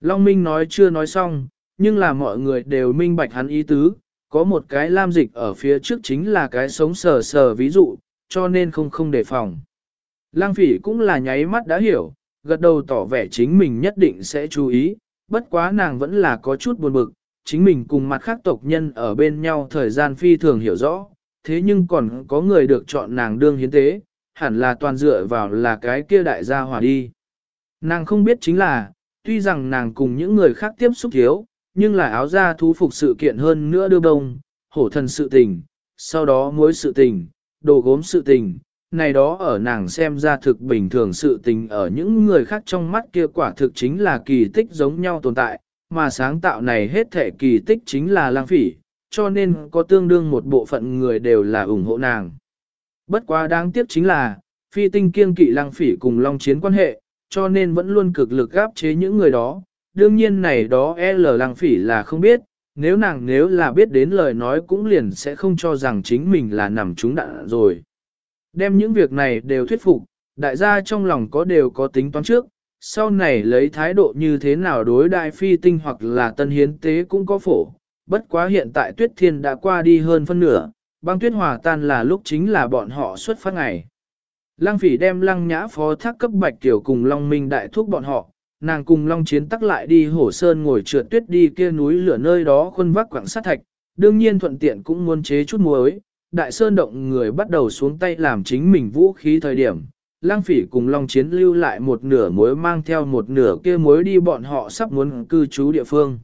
Long Minh nói chưa nói xong, nhưng là mọi người đều minh bạch hắn ý tứ, có một cái lam dịch ở phía trước chính là cái sống sờ sờ ví dụ, cho nên không không đề phòng. Lang phỉ cũng là nháy mắt đã hiểu, gật đầu tỏ vẻ chính mình nhất định sẽ chú ý, bất quá nàng vẫn là có chút buồn bực, chính mình cùng mặt khác tộc nhân ở bên nhau thời gian phi thường hiểu rõ, thế nhưng còn có người được chọn nàng đương hiến tế, hẳn là toàn dựa vào là cái kia đại gia hòa đi. Nàng không biết chính là, tuy rằng nàng cùng những người khác tiếp xúc thiếu, nhưng là áo da thú phục sự kiện hơn nữa đưa bông, hổ thần sự tình, sau đó mối sự tình, đồ gốm sự tình, này đó ở nàng xem ra thực bình thường sự tình ở những người khác trong mắt kia quả thực chính là kỳ tích giống nhau tồn tại, mà sáng tạo này hết thể kỳ tích chính là lang phỉ, cho nên có tương đương một bộ phận người đều là ủng hộ nàng. Bất quá đáng tiếc chính là, phi tinh kiên kỵ lang phỉ cùng long chiến quan hệ, cho nên vẫn luôn cực lực gáp chế những người đó. Đương nhiên này đó L lang phỉ là không biết, nếu nàng nếu là biết đến lời nói cũng liền sẽ không cho rằng chính mình là nằm trúng đạn rồi. Đem những việc này đều thuyết phục, đại gia trong lòng có đều có tính toán trước, sau này lấy thái độ như thế nào đối đại phi tinh hoặc là tân hiến tế cũng có phổ. Bất quá hiện tại tuyết thiên đã qua đi hơn phân nửa, băng tuyết hòa tan là lúc chính là bọn họ xuất phát ngày. Lăng phỉ đem lăng nhã phó thác cấp bạch tiểu cùng Long Minh đại thúc bọn họ, nàng cùng Long Chiến tắc lại đi hổ sơn ngồi trượt tuyết đi kia núi lửa nơi đó khuân vác quảng sát thạch, đương nhiên thuận tiện cũng muốn chế chút muối. Đại sơn động người bắt đầu xuống tay làm chính mình vũ khí thời điểm, lang phỉ cùng Long Chiến lưu lại một nửa muối mang theo một nửa kia muối đi bọn họ sắp muốn cư trú địa phương.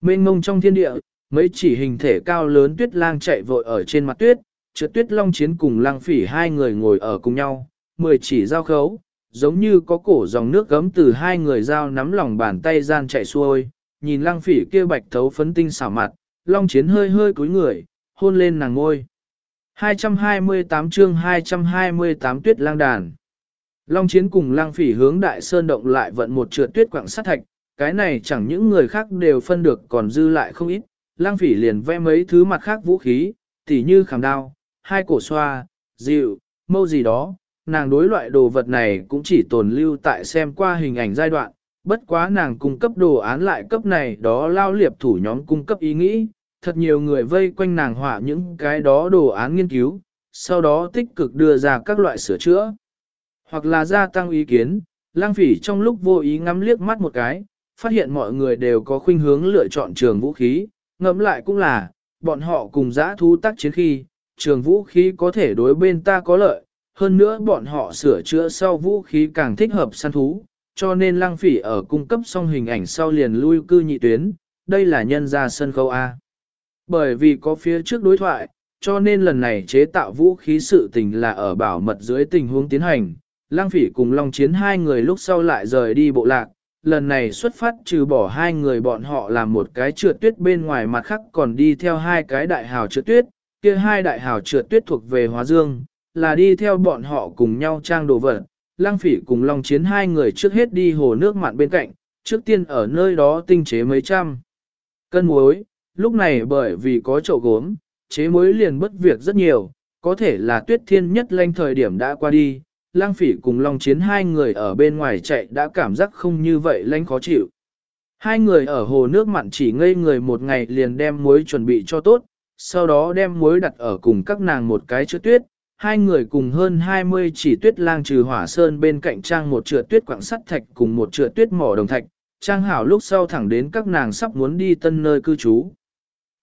Mênh mông trong thiên địa, mấy chỉ hình thể cao lớn tuyết lang chạy vội ở trên mặt tuyết, trượt tuyết long chiến cùng lang phỉ hai người ngồi ở cùng nhau, mười chỉ giao khấu, giống như có cổ dòng nước gấm từ hai người giao nắm lòng bàn tay gian chạy xuôi, nhìn lang phỉ kia bạch thấu phấn tinh xảo mặt, long chiến hơi hơi cúi người, hôn lên nàng ngôi. 228 chương 228 tuyết lang đàn. Long chiến cùng lang phỉ hướng đại sơn động lại vận một trượt tuyết quạng sát thạch, cái này chẳng những người khác đều phân được còn dư lại không ít, lang phỉ liền vẽ mấy thứ mặt khác vũ khí, tỉ như khảm đao, hai cổ xoa, dịu, mâu gì đó, nàng đối loại đồ vật này cũng chỉ tồn lưu tại xem qua hình ảnh giai đoạn, bất quá nàng cung cấp đồ án lại cấp này đó lao liệp thủ nhóm cung cấp ý nghĩ, thật nhiều người vây quanh nàng họa những cái đó đồ án nghiên cứu, sau đó tích cực đưa ra các loại sửa chữa, hoặc là gia tăng ý kiến, lang phỉ trong lúc vô ý ngắm liếc mắt một cái, phát hiện mọi người đều có khuynh hướng lựa chọn trường vũ khí, ngẫm lại cũng là, bọn họ cùng giã thú tác chiến khi, trường vũ khí có thể đối bên ta có lợi, hơn nữa bọn họ sửa chữa sau vũ khí càng thích hợp săn thú, cho nên Lang phỉ ở cung cấp xong hình ảnh sau liền lui cư nhị tuyến, đây là nhân ra sân khấu A. Bởi vì có phía trước đối thoại, cho nên lần này chế tạo vũ khí sự tình là ở bảo mật dưới tình huống tiến hành, lăng phỉ cùng Long Chiến hai người lúc sau lại rời đi bộ lạc, lần này xuất phát trừ bỏ hai người bọn họ làm một cái trượt tuyết bên ngoài mặt khác còn đi theo hai cái đại hào trượt tuyết, kia hai đại hào trượt tuyết thuộc về Hóa Dương, là đi theo bọn họ cùng nhau trang đồ vật. Lăng phỉ cùng Long Chiến hai người trước hết đi hồ nước mặn bên cạnh, trước tiên ở nơi đó tinh chế mấy trăm cân muối, lúc này bởi vì có chậu gốm, chế muối liền bất việc rất nhiều, có thể là tuyết thiên nhất lanh thời điểm đã qua đi, lang phỉ cùng Long Chiến hai người ở bên ngoài chạy đã cảm giác không như vậy lanh khó chịu. Hai người ở hồ nước mặn chỉ ngây người một ngày liền đem muối chuẩn bị cho tốt, sau đó đem muối đặt ở cùng các nàng một cái chứa tuyết, hai người cùng hơn 20 chỉ tuyết lang trừ hỏa sơn bên cạnh trang một trượt tuyết quảng sắt thạch cùng một trượt tuyết mỏ đồng thạch, trang hảo lúc sau thẳng đến các nàng sắp muốn đi tân nơi cư trú.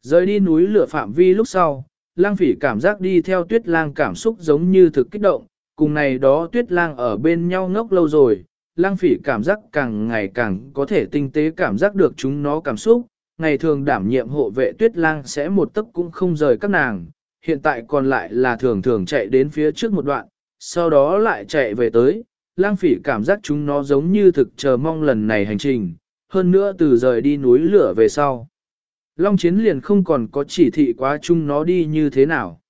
Rời đi núi lửa phạm vi lúc sau, lang phỉ cảm giác đi theo tuyết lang cảm xúc giống như thực kích động, cùng này đó tuyết lang ở bên nhau ngốc lâu rồi, lang phỉ cảm giác càng ngày càng có thể tinh tế cảm giác được chúng nó cảm xúc, ngày thường đảm nhiệm hộ vệ tuyết lang sẽ một tấc cũng không rời các nàng, hiện tại còn lại là thường thường chạy đến phía trước một đoạn, sau đó lại chạy về tới, lang phỉ cảm giác chúng nó giống như thực chờ mong lần này hành trình, hơn nữa từ rời đi núi lửa về sau. Long chiến liền không còn có chỉ thị quá chúng nó đi như thế nào.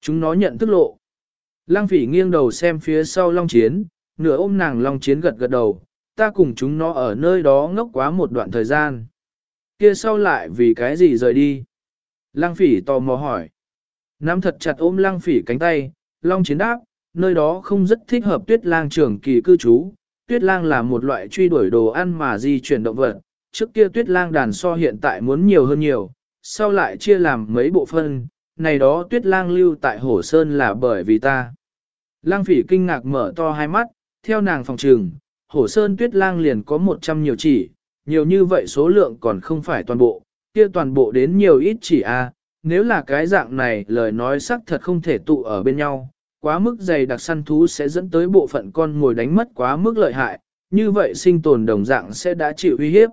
Chúng nó nhận thức lộ. Lang phỉ nghiêng đầu xem phía sau Long chiến, nửa ôm nàng Long chiến gật gật đầu, ta cùng chúng nó ở nơi đó ngốc quá một đoạn thời gian. Kia sau lại vì cái gì rời đi? Lang phỉ tò mò hỏi. Nắm thật chặt ôm lang phỉ cánh tay, Long chiến đáp, nơi đó không rất thích hợp tuyết lang trưởng kỳ cư trú. Tuyết lang là một loại truy đuổi đồ ăn mà di chuyển động vật, trước kia tuyết lang đàn so hiện tại muốn nhiều hơn nhiều, sau lại chia làm mấy bộ phân, này đó tuyết lang lưu tại Hổ Sơn là bởi vì ta. Lang phỉ kinh ngạc mở to hai mắt, theo nàng phòng trường, Hổ Sơn tuyết lang liền có 100 nhiều chỉ, nhiều như vậy số lượng còn không phải toàn bộ, kia toàn bộ đến nhiều ít chỉ a. nếu là cái dạng này lời nói sắc thật không thể tụ ở bên nhau, quá mức dày đặc săn thú sẽ dẫn tới bộ phận con ngồi đánh mất quá mức lợi hại, như vậy sinh tồn đồng dạng sẽ đã chịu uy hiếp.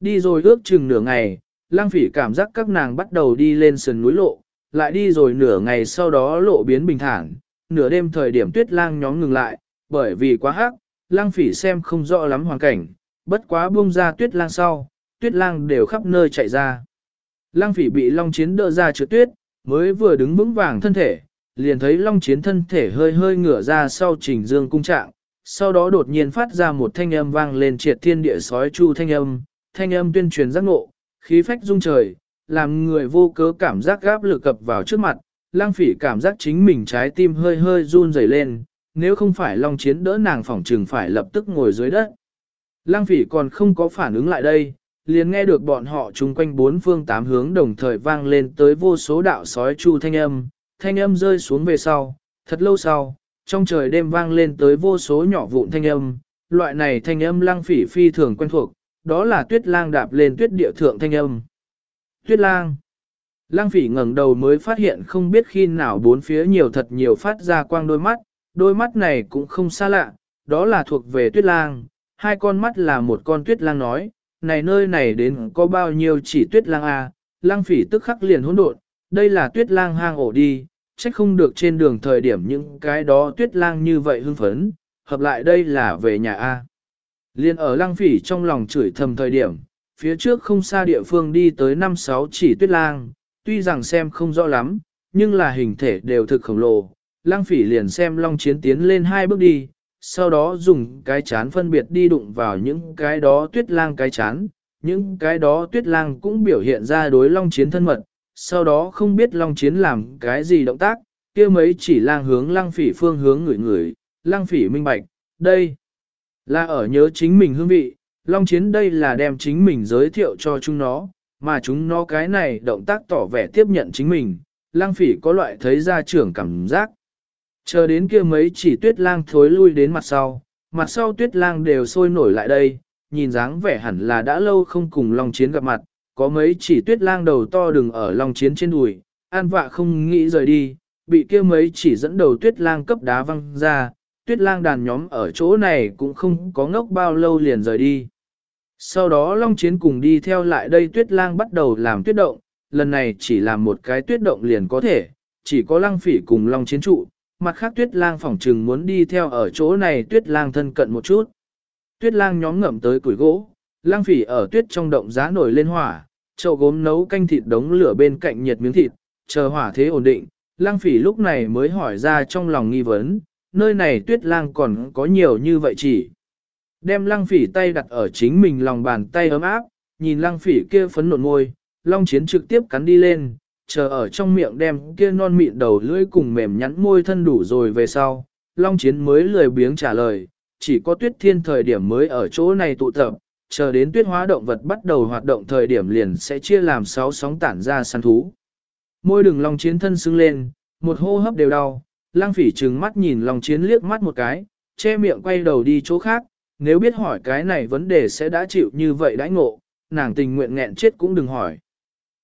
Đi rồi ước chừng nửa ngày, lang phỉ cảm giác các nàng bắt đầu đi lên sườn núi lộ, lại đi rồi nửa ngày sau đó lộ biến bình thản, nửa đêm thời điểm tuyết lang nhóm ngừng lại, bởi vì quá hắc, lang phỉ xem không rõ lắm hoàn cảnh, bất quá buông ra tuyết lang sau, tuyết lang đều khắp nơi chạy ra. Lang phỉ bị long chiến đỡ ra trượt tuyết, mới vừa đứng vững vàng thân thể, liền thấy long chiến thân thể hơi hơi ngửa ra sau trình dương cung trạng, sau đó đột nhiên phát ra một thanh âm vang lên triệt thiên địa sói chu thanh âm, thanh âm tuyên truyền giác ngộ, khí phách rung trời, làm người vô cớ cảm giác gáp lực cập vào trước mặt, lang phỉ cảm giác chính mình trái tim hơi hơi run rẩy lên, nếu không phải long chiến đỡ nàng phỏng trừng phải lập tức ngồi dưới đất. Lang phỉ còn không có phản ứng lại đây, liền nghe được bọn họ chung quanh bốn phương tám hướng đồng thời vang lên tới vô số đạo sói chu thanh âm, thanh âm rơi xuống về sau, thật lâu sau, trong trời đêm vang lên tới vô số nhỏ vụn thanh âm, loại này thanh âm lang phỉ phi thường quen thuộc, đó là tuyết lang đạp lên tuyết địa thượng thanh âm. Tuyết lang. Lang phỉ ngẩng đầu mới phát hiện không biết khi nào bốn phía nhiều thật nhiều phát ra quang đôi mắt, đôi mắt này cũng không xa lạ, đó là thuộc về tuyết lang, hai con mắt là một con tuyết lang nói, này nơi này đến có bao nhiêu chỉ tuyết lang à, lang phỉ tức khắc liền hỗn độn, đây là tuyết lang hang ổ đi, trách không được trên đường thời điểm những cái đó tuyết lang như vậy hưng phấn, hợp lại đây là về nhà A. Liên ở lăng phỉ trong lòng chửi thầm thời điểm, phía trước không xa địa phương đi tới năm sáu chỉ tuyết lang, tuy rằng xem không rõ lắm, nhưng là hình thể đều thực khổng lồ. lăng phỉ liền xem long chiến tiến lên hai bước đi, sau đó dùng cái chán phân biệt đi đụng vào những cái đó tuyết lang cái chán, những cái đó tuyết lang cũng biểu hiện ra đối long chiến thân mật, sau đó không biết long chiến làm cái gì động tác, kia mấy chỉ lang hướng lang phỉ phương hướng người người, lang phỉ minh bạch, đây là ở nhớ chính mình hương vị, long chiến đây là đem chính mình giới thiệu cho chúng nó, mà chúng nó cái này động tác tỏ vẻ tiếp nhận chính mình, lang phỉ có loại thấy ra trưởng cảm giác. Chờ đến kia mấy chỉ tuyết lang thối lui đến mặt sau, mặt sau tuyết lang đều sôi nổi lại đây, nhìn dáng vẻ hẳn là đã lâu không cùng Long Chiến gặp mặt, có mấy chỉ tuyết lang đầu to đừng ở Long Chiến trên đùi, an vạ không nghĩ rời đi, bị kia mấy chỉ dẫn đầu tuyết lang cấp đá văng ra, tuyết lang đàn nhóm ở chỗ này cũng không có ngốc bao lâu liền rời đi. Sau đó Long Chiến cùng đi theo lại đây tuyết lang bắt đầu làm tuyết động, lần này chỉ làm một cái tuyết động liền có thể, chỉ có lăng phỉ cùng Long Chiến trụ, mặt khác tuyết lang phỏng trừng muốn đi theo ở chỗ này tuyết lang thân cận một chút. Tuyết lang nhóm ngậm tới củi gỗ, lang phỉ ở tuyết trong động giá nổi lên hỏa, chậu gốm nấu canh thịt đống lửa bên cạnh nhiệt miếng thịt, chờ hỏa thế ổn định, lang phỉ lúc này mới hỏi ra trong lòng nghi vấn, nơi này tuyết lang còn có nhiều như vậy chỉ. Đem lăng phỉ tay đặt ở chính mình lòng bàn tay ấm áp, nhìn lăng phỉ kia phấn nộn môi, long chiến trực tiếp cắn đi lên, chờ ở trong miệng đem kia non mịn đầu lưỡi cùng mềm nhắn môi thân đủ rồi về sau, Long Chiến mới lười biếng trả lời, chỉ có tuyết thiên thời điểm mới ở chỗ này tụ tập, chờ đến tuyết hóa động vật bắt đầu hoạt động thời điểm liền sẽ chia làm sáu sóng tản ra săn thú. Môi đường Long Chiến thân sưng lên, một hô hấp đều đau, lang phỉ trừng mắt nhìn Long Chiến liếc mắt một cái, che miệng quay đầu đi chỗ khác, nếu biết hỏi cái này vấn đề sẽ đã chịu như vậy đãi ngộ, nàng tình nguyện nghẹn chết cũng đừng hỏi.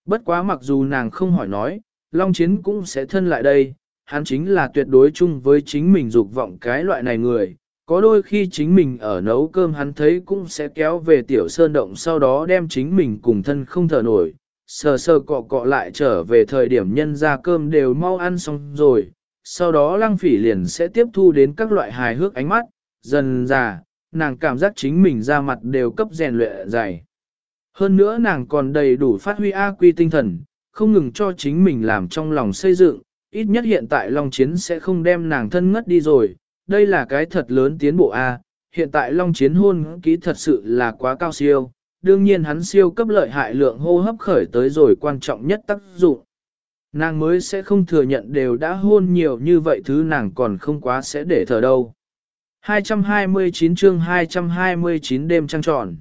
Bất quá mặc dù nàng không hỏi nói, Long Chiến cũng sẽ thân lại đây, hắn chính là tuyệt đối chung với chính mình dục vọng cái loại này người. Có đôi khi chính mình ở nấu cơm hắn thấy cũng sẽ kéo về tiểu sơn động sau đó đem chính mình cùng thân không thở nổi, sờ sờ cọ cọ lại trở về thời điểm nhân ra cơm đều mau ăn xong rồi. Sau đó lăng phỉ liền sẽ tiếp thu đến các loại hài hước ánh mắt, dần già, nàng cảm giác chính mình ra mặt đều cấp rèn luyện dày. Hơn nữa nàng còn đầy đủ phát huy A quy tinh thần, không ngừng cho chính mình làm trong lòng xây dựng, ít nhất hiện tại Long Chiến sẽ không đem nàng thân ngất đi rồi, đây là cái thật lớn tiến bộ A, hiện tại Long Chiến hôn ký thật sự là quá cao siêu, đương nhiên hắn siêu cấp lợi hại lượng hô hấp khởi tới rồi quan trọng nhất tác dụng. Nàng mới sẽ không thừa nhận đều đã hôn nhiều như vậy thứ nàng còn không quá sẽ để thở đâu. 229 chương 229 đêm trăng tròn.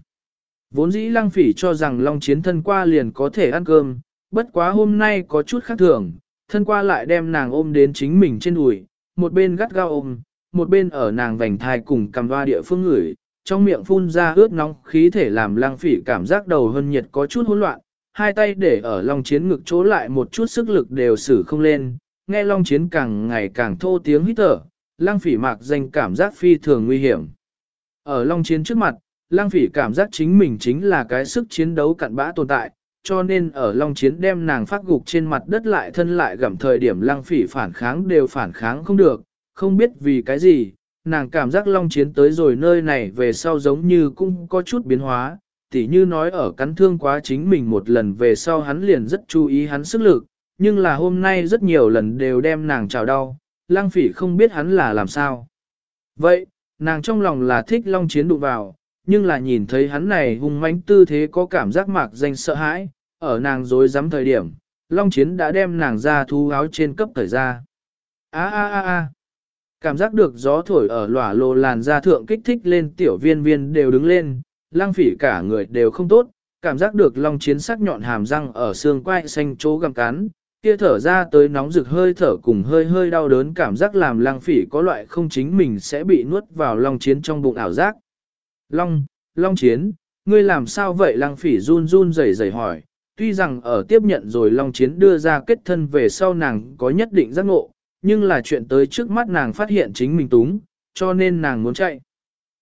Vốn dĩ lăng phỉ cho rằng Long Chiến thân qua liền có thể ăn cơm, bất quá hôm nay có chút khác thường, thân qua lại đem nàng ôm đến chính mình trên đùi, một bên gắt gao ôm, một bên ở nàng vành thai cùng cầm hoa địa phương ngửi, trong miệng phun ra ướt nóng khí thể làm lăng phỉ cảm giác đầu hơn nhiệt có chút hỗn loạn, hai tay để ở Long Chiến ngực chỗ lại một chút sức lực đều xử không lên, nghe Long Chiến càng ngày càng thô tiếng hít thở, lăng phỉ mạc danh cảm giác phi thường nguy hiểm. Ở Long Chiến trước mặt, lăng phỉ cảm giác chính mình chính là cái sức chiến đấu cặn bã tồn tại, cho nên ở Long Chiến đem nàng phát gục trên mặt đất lại thân lại gặm thời điểm lăng phỉ phản kháng đều phản kháng không được, không biết vì cái gì, nàng cảm giác Long Chiến tới rồi nơi này về sau giống như cũng có chút biến hóa, tỉ như nói ở cắn thương quá chính mình một lần về sau hắn liền rất chú ý hắn sức lực, nhưng là hôm nay rất nhiều lần đều đem nàng chào đau, lang phỉ không biết hắn là làm sao. Vậy, nàng trong lòng là thích long chiến đụng vào, nhưng là nhìn thấy hắn này hung mãnh tư thế có cảm giác mạc danh sợ hãi, ở nàng dối dám thời điểm, long chiến đã đem nàng ra thu áo trên cấp thời ra. A a a a. Cảm giác được gió thổi ở lỏa lồ làn da thượng kích thích lên tiểu viên viên đều đứng lên, lang phỉ cả người đều không tốt, cảm giác được long chiến sắc nhọn hàm răng ở xương quai xanh chỗ găm cắn, kia thở ra tới nóng rực hơi thở cùng hơi hơi đau đớn cảm giác làm lang phỉ có loại không chính mình sẽ bị nuốt vào long chiến trong bụng ảo giác. Long, long chiến, ngươi làm sao vậy lang phỉ run run rẩy rẩy hỏi, tuy rằng ở tiếp nhận rồi long chiến đưa ra kết thân về sau nàng có nhất định giác ngộ, nhưng là chuyện tới trước mắt nàng phát hiện chính mình túng, cho nên nàng muốn chạy.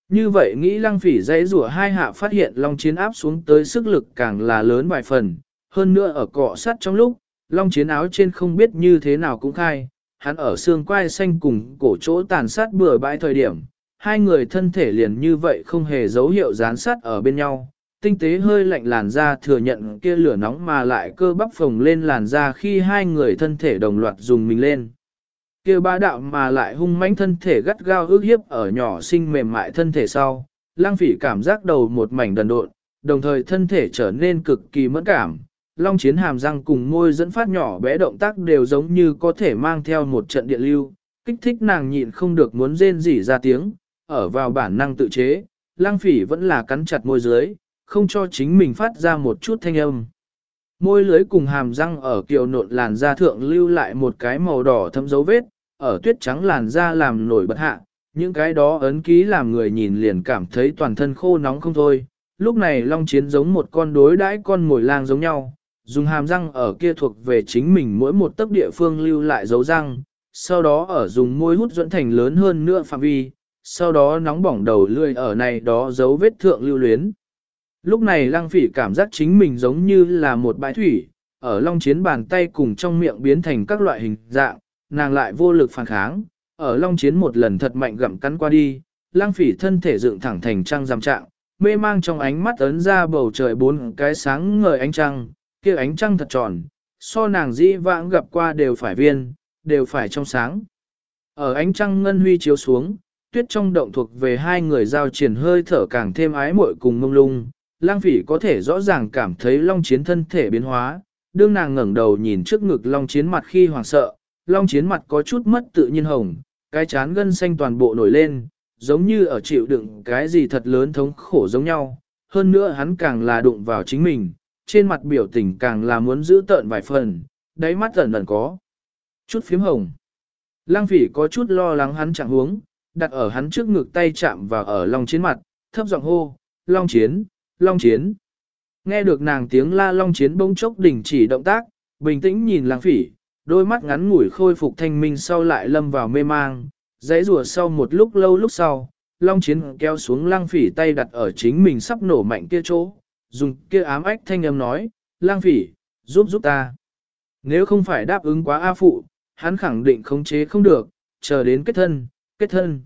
Như vậy nghĩ lăng phỉ dãy rủa hai hạ phát hiện long chiến áp xuống tới sức lực càng là lớn vài phần, hơn nữa ở cọ sắt trong lúc, long chiến áo trên không biết như thế nào cũng khai, hắn ở xương quai xanh cùng cổ chỗ tàn sát bừa bãi thời điểm, hai người thân thể liền như vậy không hề dấu hiệu dán sát ở bên nhau, tinh tế hơi lạnh làn da thừa nhận kia lửa nóng mà lại cơ bắp phồng lên làn da khi hai người thân thể đồng loạt dùng mình lên kia ba đạo mà lại hung mãnh thân thể gắt gao ước hiếp ở nhỏ sinh mềm mại thân thể sau, lang phỉ cảm giác đầu một mảnh đần độn, đồng thời thân thể trở nên cực kỳ mẫn cảm. Long chiến hàm răng cùng môi dẫn phát nhỏ bé động tác đều giống như có thể mang theo một trận điện lưu, kích thích nàng nhịn không được muốn rên rỉ ra tiếng, ở vào bản năng tự chế, lang phỉ vẫn là cắn chặt môi dưới, không cho chính mình phát ra một chút thanh âm. Môi lưới cùng hàm răng ở kiều nộn làn da thượng lưu lại một cái màu đỏ thấm dấu vết, ở tuyết trắng làn da làm nổi bật hạ, những cái đó ấn ký làm người nhìn liền cảm thấy toàn thân khô nóng không thôi. Lúc này Long Chiến giống một con đối đãi con mồi lang giống nhau, dùng hàm răng ở kia thuộc về chính mình mỗi một tấc địa phương lưu lại dấu răng, sau đó ở dùng môi hút dẫn thành lớn hơn nữa phạm vi, sau đó nóng bỏng đầu lươi ở này đó dấu vết thượng lưu luyến. Lúc này lăng phỉ cảm giác chính mình giống như là một bãi thủy, ở long chiến bàn tay cùng trong miệng biến thành các loại hình dạng, nàng lại vô lực phản kháng, ở long chiến một lần thật mạnh gặm cắn qua đi, lang phỉ thân thể dựng thẳng thành trăng giam trạng, mê mang trong ánh mắt ấn ra bầu trời bốn cái sáng ngời ánh trăng, kia ánh trăng thật tròn, so nàng dĩ vãng gặp qua đều phải viên, đều phải trong sáng. Ở ánh trăng ngân huy chiếu xuống, tuyết trong động thuộc về hai người giao triển hơi thở càng thêm ái muội cùng mông lung, lang phỉ có thể rõ ràng cảm thấy long chiến thân thể biến hóa, đương nàng ngẩng đầu nhìn trước ngực long chiến mặt khi hoảng sợ, long chiến mặt có chút mất tự nhiên hồng, cái chán gân xanh toàn bộ nổi lên, giống như ở chịu đựng cái gì thật lớn thống khổ giống nhau, hơn nữa hắn càng là đụng vào chính mình, trên mặt biểu tình càng là muốn giữ tợn vài phần, đáy mắt ẩn ẩn có chút phím hồng. Lang phỉ có chút lo lắng hắn chẳng huống, đặt ở hắn trước ngực tay chạm vào ở long chiến mặt, thấp giọng hô, long chiến, long chiến. Nghe được nàng tiếng la long chiến bỗng chốc đình chỉ động tác, bình tĩnh nhìn lang phỉ, đôi mắt ngắn ngủi khôi phục thanh minh sau lại lâm vào mê mang, dãy rùa sau một lúc lâu lúc sau, long chiến kéo xuống lang phỉ tay đặt ở chính mình sắp nổ mạnh kia chỗ, dùng kia ám ách thanh âm nói, lang phỉ, giúp giúp ta. Nếu không phải đáp ứng quá A phụ, hắn khẳng định khống chế không được, chờ đến kết thân, kết thân.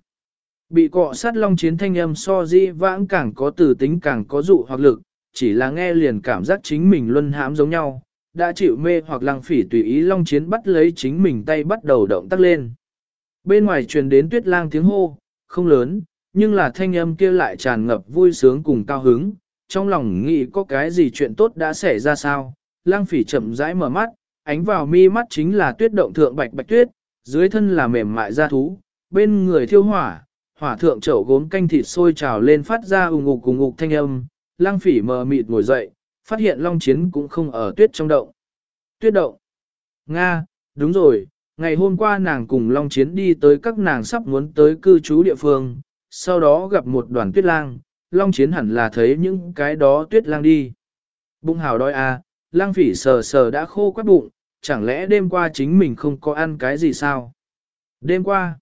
Bị cọ sát long chiến thanh âm so di vãng càng có từ tính càng có dụ hoặc lực, chỉ là nghe liền cảm giác chính mình luân hãm giống nhau, đã chịu mê hoặc lăng phỉ tùy ý long chiến bắt lấy chính mình tay bắt đầu động tác lên. Bên ngoài truyền đến tuyết lang tiếng hô, không lớn, nhưng là thanh âm kia lại tràn ngập vui sướng cùng cao hứng, trong lòng nghĩ có cái gì chuyện tốt đã xảy ra sao, lang phỉ chậm rãi mở mắt, ánh vào mi mắt chính là tuyết động thượng bạch bạch tuyết, dưới thân là mềm mại da thú, bên người thiêu hỏa, hỏa thượng chậu gốm canh thịt sôi trào lên phát ra ùng ục cùng ục thanh âm, lang phỉ mờ mịt ngồi dậy, phát hiện long chiến cũng không ở tuyết trong động. Tuyết động. Nga, đúng rồi, ngày hôm qua nàng cùng long chiến đi tới các nàng sắp muốn tới cư trú địa phương, sau đó gặp một đoàn tuyết lang, long chiến hẳn là thấy những cái đó tuyết lang đi. Bụng hào đói à, lang phỉ sờ sờ đã khô quắt bụng, chẳng lẽ đêm qua chính mình không có ăn cái gì sao? Đêm qua,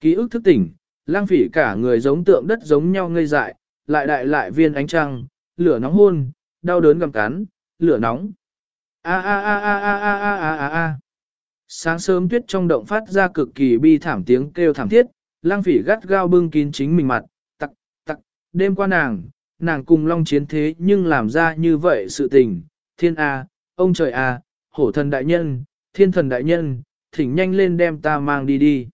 ký ức thức tỉnh, lang phỉ cả người giống tượng đất giống nhau ngây dại, lại đại lại viên ánh trăng, lửa nóng hôn, đau đớn gầm cắn, lửa nóng. A a a a a a a a a a. Sáng sớm tuyết trong động phát ra cực kỳ bi thảm tiếng kêu thảm thiết, lang phỉ gắt gao bưng kín chính mình mặt, tặc, tặc, đêm qua nàng, nàng cùng long chiến thế nhưng làm ra như vậy sự tình, thiên A, ông trời A, hổ thần đại nhân, thiên thần đại nhân, thỉnh nhanh lên đem ta mang đi đi.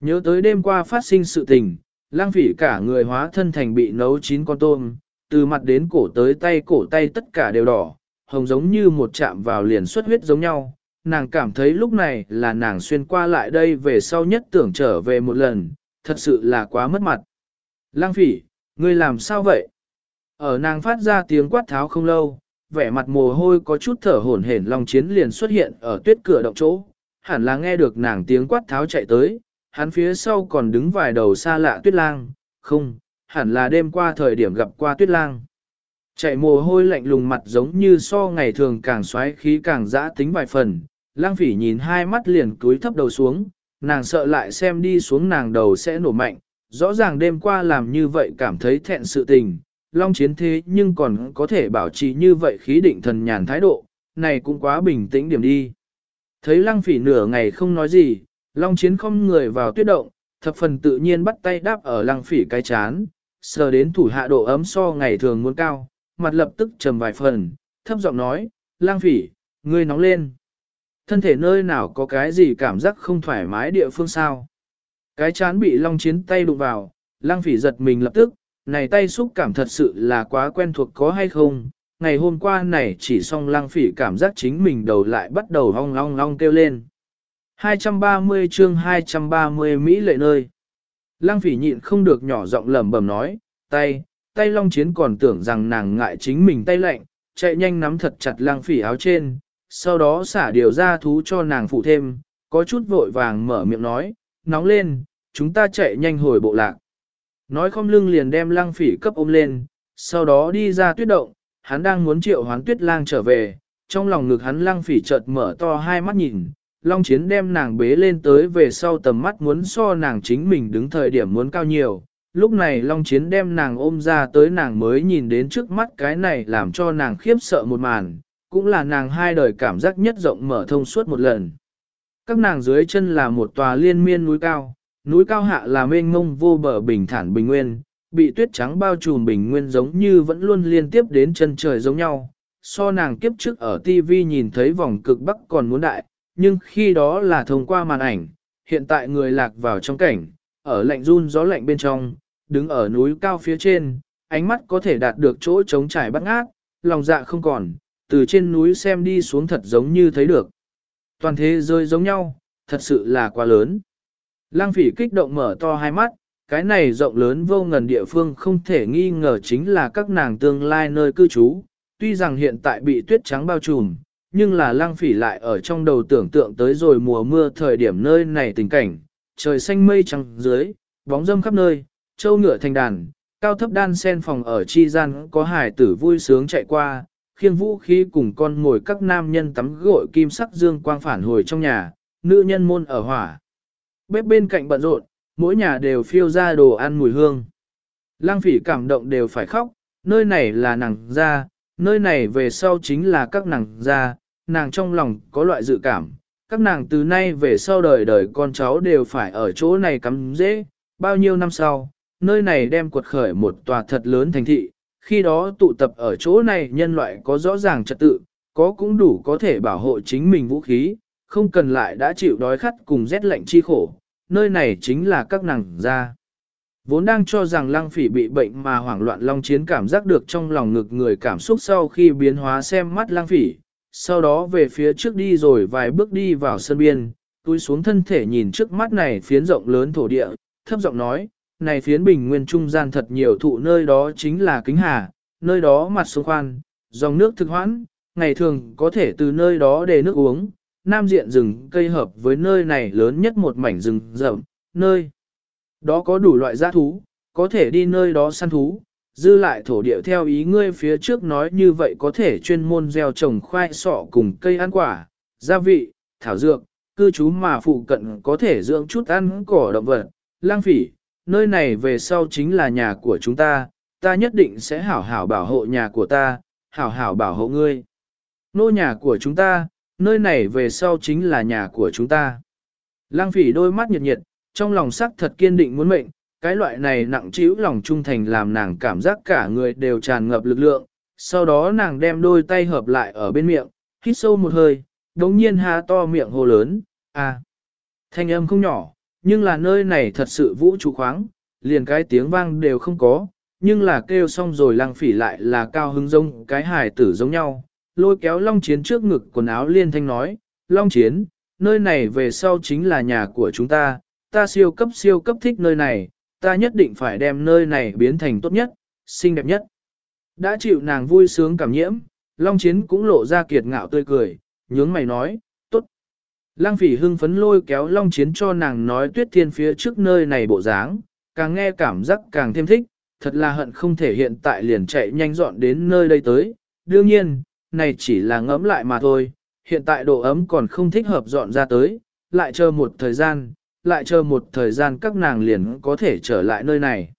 Nhớ tới đêm qua phát sinh sự tình, lang phỉ cả người hóa thân thành bị nấu chín con tôm, từ mặt đến cổ tới tay cổ tay tất cả đều đỏ, hồng giống như một chạm vào liền xuất huyết giống nhau. Nàng cảm thấy lúc này là nàng xuyên qua lại đây về sau nhất tưởng trở về một lần, thật sự là quá mất mặt. Lang phỉ, ngươi làm sao vậy? Ở nàng phát ra tiếng quát tháo không lâu, vẻ mặt mồ hôi có chút thở hổn hển Long Chiến liền xuất hiện ở tuyết cửa động chỗ, hẳn là nghe được nàng tiếng quát tháo chạy tới, hắn phía sau còn đứng vài đầu xa lạ tuyết lang, không, hẳn là đêm qua thời điểm gặp qua tuyết lang. Chạy mồ hôi lạnh lùng mặt giống như so ngày thường càng xoáy khí càng dã tính vài phần, lang phỉ nhìn hai mắt liền cúi thấp đầu xuống, nàng sợ lại xem đi xuống nàng đầu sẽ nổ mạnh, rõ ràng đêm qua làm như vậy cảm thấy thẹn sự tình, long chiến thế nhưng còn có thể bảo trì như vậy khí định thần nhàn thái độ, này cũng quá bình tĩnh điểm đi. Thấy lăng phỉ nửa ngày không nói gì, long chiến không người vào tuyết động, thập phần tự nhiên bắt tay đáp ở lăng phỉ cái chán, sờ đến thủ hạ độ ấm so ngày thường muốn cao, mặt lập tức trầm vài phần, thấp giọng nói, lang phỉ, ngươi nóng lên. Thân thể nơi nào có cái gì cảm giác không thoải mái địa phương sao? Cái chán bị long chiến tay đụng vào, lang phỉ giật mình lập tức, này tay xúc cảm thật sự là quá quen thuộc có hay không? Ngày hôm qua này chỉ xong lang phỉ cảm giác chính mình đầu lại bắt đầu ong long long kêu lên. 230 chương 230 Mỹ lệ nơi. Lang phỉ nhịn không được nhỏ giọng lẩm bẩm nói, tay, tay long chiến còn tưởng rằng nàng ngại chính mình tay lạnh, chạy nhanh nắm thật chặt lang phỉ áo trên, sau đó xả điều ra thú cho nàng phụ thêm, có chút vội vàng mở miệng nói, nóng lên, chúng ta chạy nhanh hồi bộ lạc. Nói không lưng liền đem lang phỉ cấp ôm lên, sau đó đi ra tuyết động, hắn đang muốn triệu hoán tuyết lang trở về, trong lòng ngực hắn lang phỉ chợt mở to hai mắt nhìn, Long Chiến đem nàng bế lên tới về sau tầm mắt muốn so nàng chính mình đứng thời điểm muốn cao nhiều. Lúc này Long Chiến đem nàng ôm ra tới nàng mới nhìn đến trước mắt cái này làm cho nàng khiếp sợ một màn, cũng là nàng hai đời cảm giác nhất rộng mở thông suốt một lần. Các nàng dưới chân là một tòa liên miên núi cao, núi cao hạ là mênh mông vô bờ bình thản bình nguyên, bị tuyết trắng bao trùm bình nguyên giống như vẫn luôn liên tiếp đến chân trời giống nhau. So nàng kiếp trước ở TV nhìn thấy vòng cực bắc còn muốn đại, nhưng khi đó là thông qua màn ảnh, hiện tại người lạc vào trong cảnh, ở lạnh run gió lạnh bên trong, đứng ở núi cao phía trên, ánh mắt có thể đạt được chỗ trống trải bắt ngát, lòng dạ không còn, từ trên núi xem đi xuống thật giống như thấy được. Toàn thế rơi giống nhau, thật sự là quá lớn. Lang phỉ kích động mở to hai mắt, cái này rộng lớn vô ngần địa phương không thể nghi ngờ chính là các nàng tương lai nơi cư trú, tuy rằng hiện tại bị tuyết trắng bao trùm, nhưng là lang phỉ lại ở trong đầu tưởng tượng tới rồi mùa mưa thời điểm nơi này tình cảnh, trời xanh mây trắng dưới, bóng dâm khắp nơi, châu ngựa thành đàn, cao thấp đan sen phòng ở chi gian có hải tử vui sướng chạy qua, khiêng vũ khí cùng con ngồi các nam nhân tắm gội kim sắc dương quang phản hồi trong nhà, nữ nhân môn ở hỏa. Bếp bên cạnh bận rộn, mỗi nhà đều phiêu ra đồ ăn mùi hương. Lang phỉ cảm động đều phải khóc, nơi này là nàng ra, nơi này về sau chính là các nàng gia, nàng trong lòng có loại dự cảm, các nàng từ nay về sau đời đời con cháu đều phải ở chỗ này cắm dễ, bao nhiêu năm sau, nơi này đem quật khởi một tòa thật lớn thành thị, khi đó tụ tập ở chỗ này nhân loại có rõ ràng trật tự, có cũng đủ có thể bảo hộ chính mình vũ khí, không cần lại đã chịu đói khát cùng rét lạnh chi khổ, nơi này chính là các nàng gia. Vốn đang cho rằng lăng phỉ bị bệnh mà hoảng loạn long chiến cảm giác được trong lòng ngực người cảm xúc sau khi biến hóa xem mắt lăng phỉ, sau đó về phía trước đi rồi vài bước đi vào sân biên, túi xuống thân thể nhìn trước mắt này phiến rộng lớn thổ địa, thấp giọng nói, này phiến bình nguyên trung gian thật nhiều thụ nơi đó chính là kính hà, nơi đó mặt sông khoan, dòng nước thực hoãn, ngày thường có thể từ nơi đó để nước uống, nam diện rừng cây hợp với nơi này lớn nhất một mảnh rừng rậm, nơi đó có đủ loại giã thú, có thể đi nơi đó săn thú, dư lại thổ địa theo ý ngươi phía trước nói như vậy có thể chuyên môn gieo trồng khoai sọ cùng cây ăn quả, gia vị, thảo dược, cư trú mà phụ cận có thể dưỡng chút ăn cỏ động vật, lang phỉ, nơi này về sau chính là nhà của chúng ta, ta nhất định sẽ hảo hảo bảo hộ nhà của ta, hảo hảo bảo hộ ngươi. Nô nhà của chúng ta, nơi này về sau chính là nhà của chúng ta. Lang phỉ đôi mắt nhiệt nhiệt, trong lòng sắc thật kiên định muốn mệnh, cái loại này nặng trĩu lòng trung thành làm nàng cảm giác cả người đều tràn ngập lực lượng, sau đó nàng đem đôi tay hợp lại ở bên miệng, hít sâu một hơi, đống nhiên há to miệng hồ lớn, à. Thanh âm không nhỏ, nhưng là nơi này thật sự vũ trụ khoáng, liền cái tiếng vang đều không có, nhưng là kêu xong rồi lăng phỉ lại là cao hứng rông cái hài tử giống nhau, lôi kéo Long Chiến trước ngực quần áo liên thanh nói, Long Chiến, nơi này về sau chính là nhà của chúng ta, ta siêu cấp siêu cấp thích nơi này, ta nhất định phải đem nơi này biến thành tốt nhất, xinh đẹp nhất. Đã chịu nàng vui sướng cảm nhiễm, Long Chiến cũng lộ ra kiệt ngạo tươi cười, nhướng mày nói, tốt. Lăng phỉ hưng phấn lôi kéo Long Chiến cho nàng nói tuyết thiên phía trước nơi này bộ dáng, càng nghe cảm giác càng thêm thích, thật là hận không thể hiện tại liền chạy nhanh dọn đến nơi đây tới. Đương nhiên, này chỉ là ngẫm lại mà thôi, hiện tại độ ấm còn không thích hợp dọn ra tới, lại chờ một thời gian, lại chờ một thời gian các nàng liền có thể trở lại nơi này.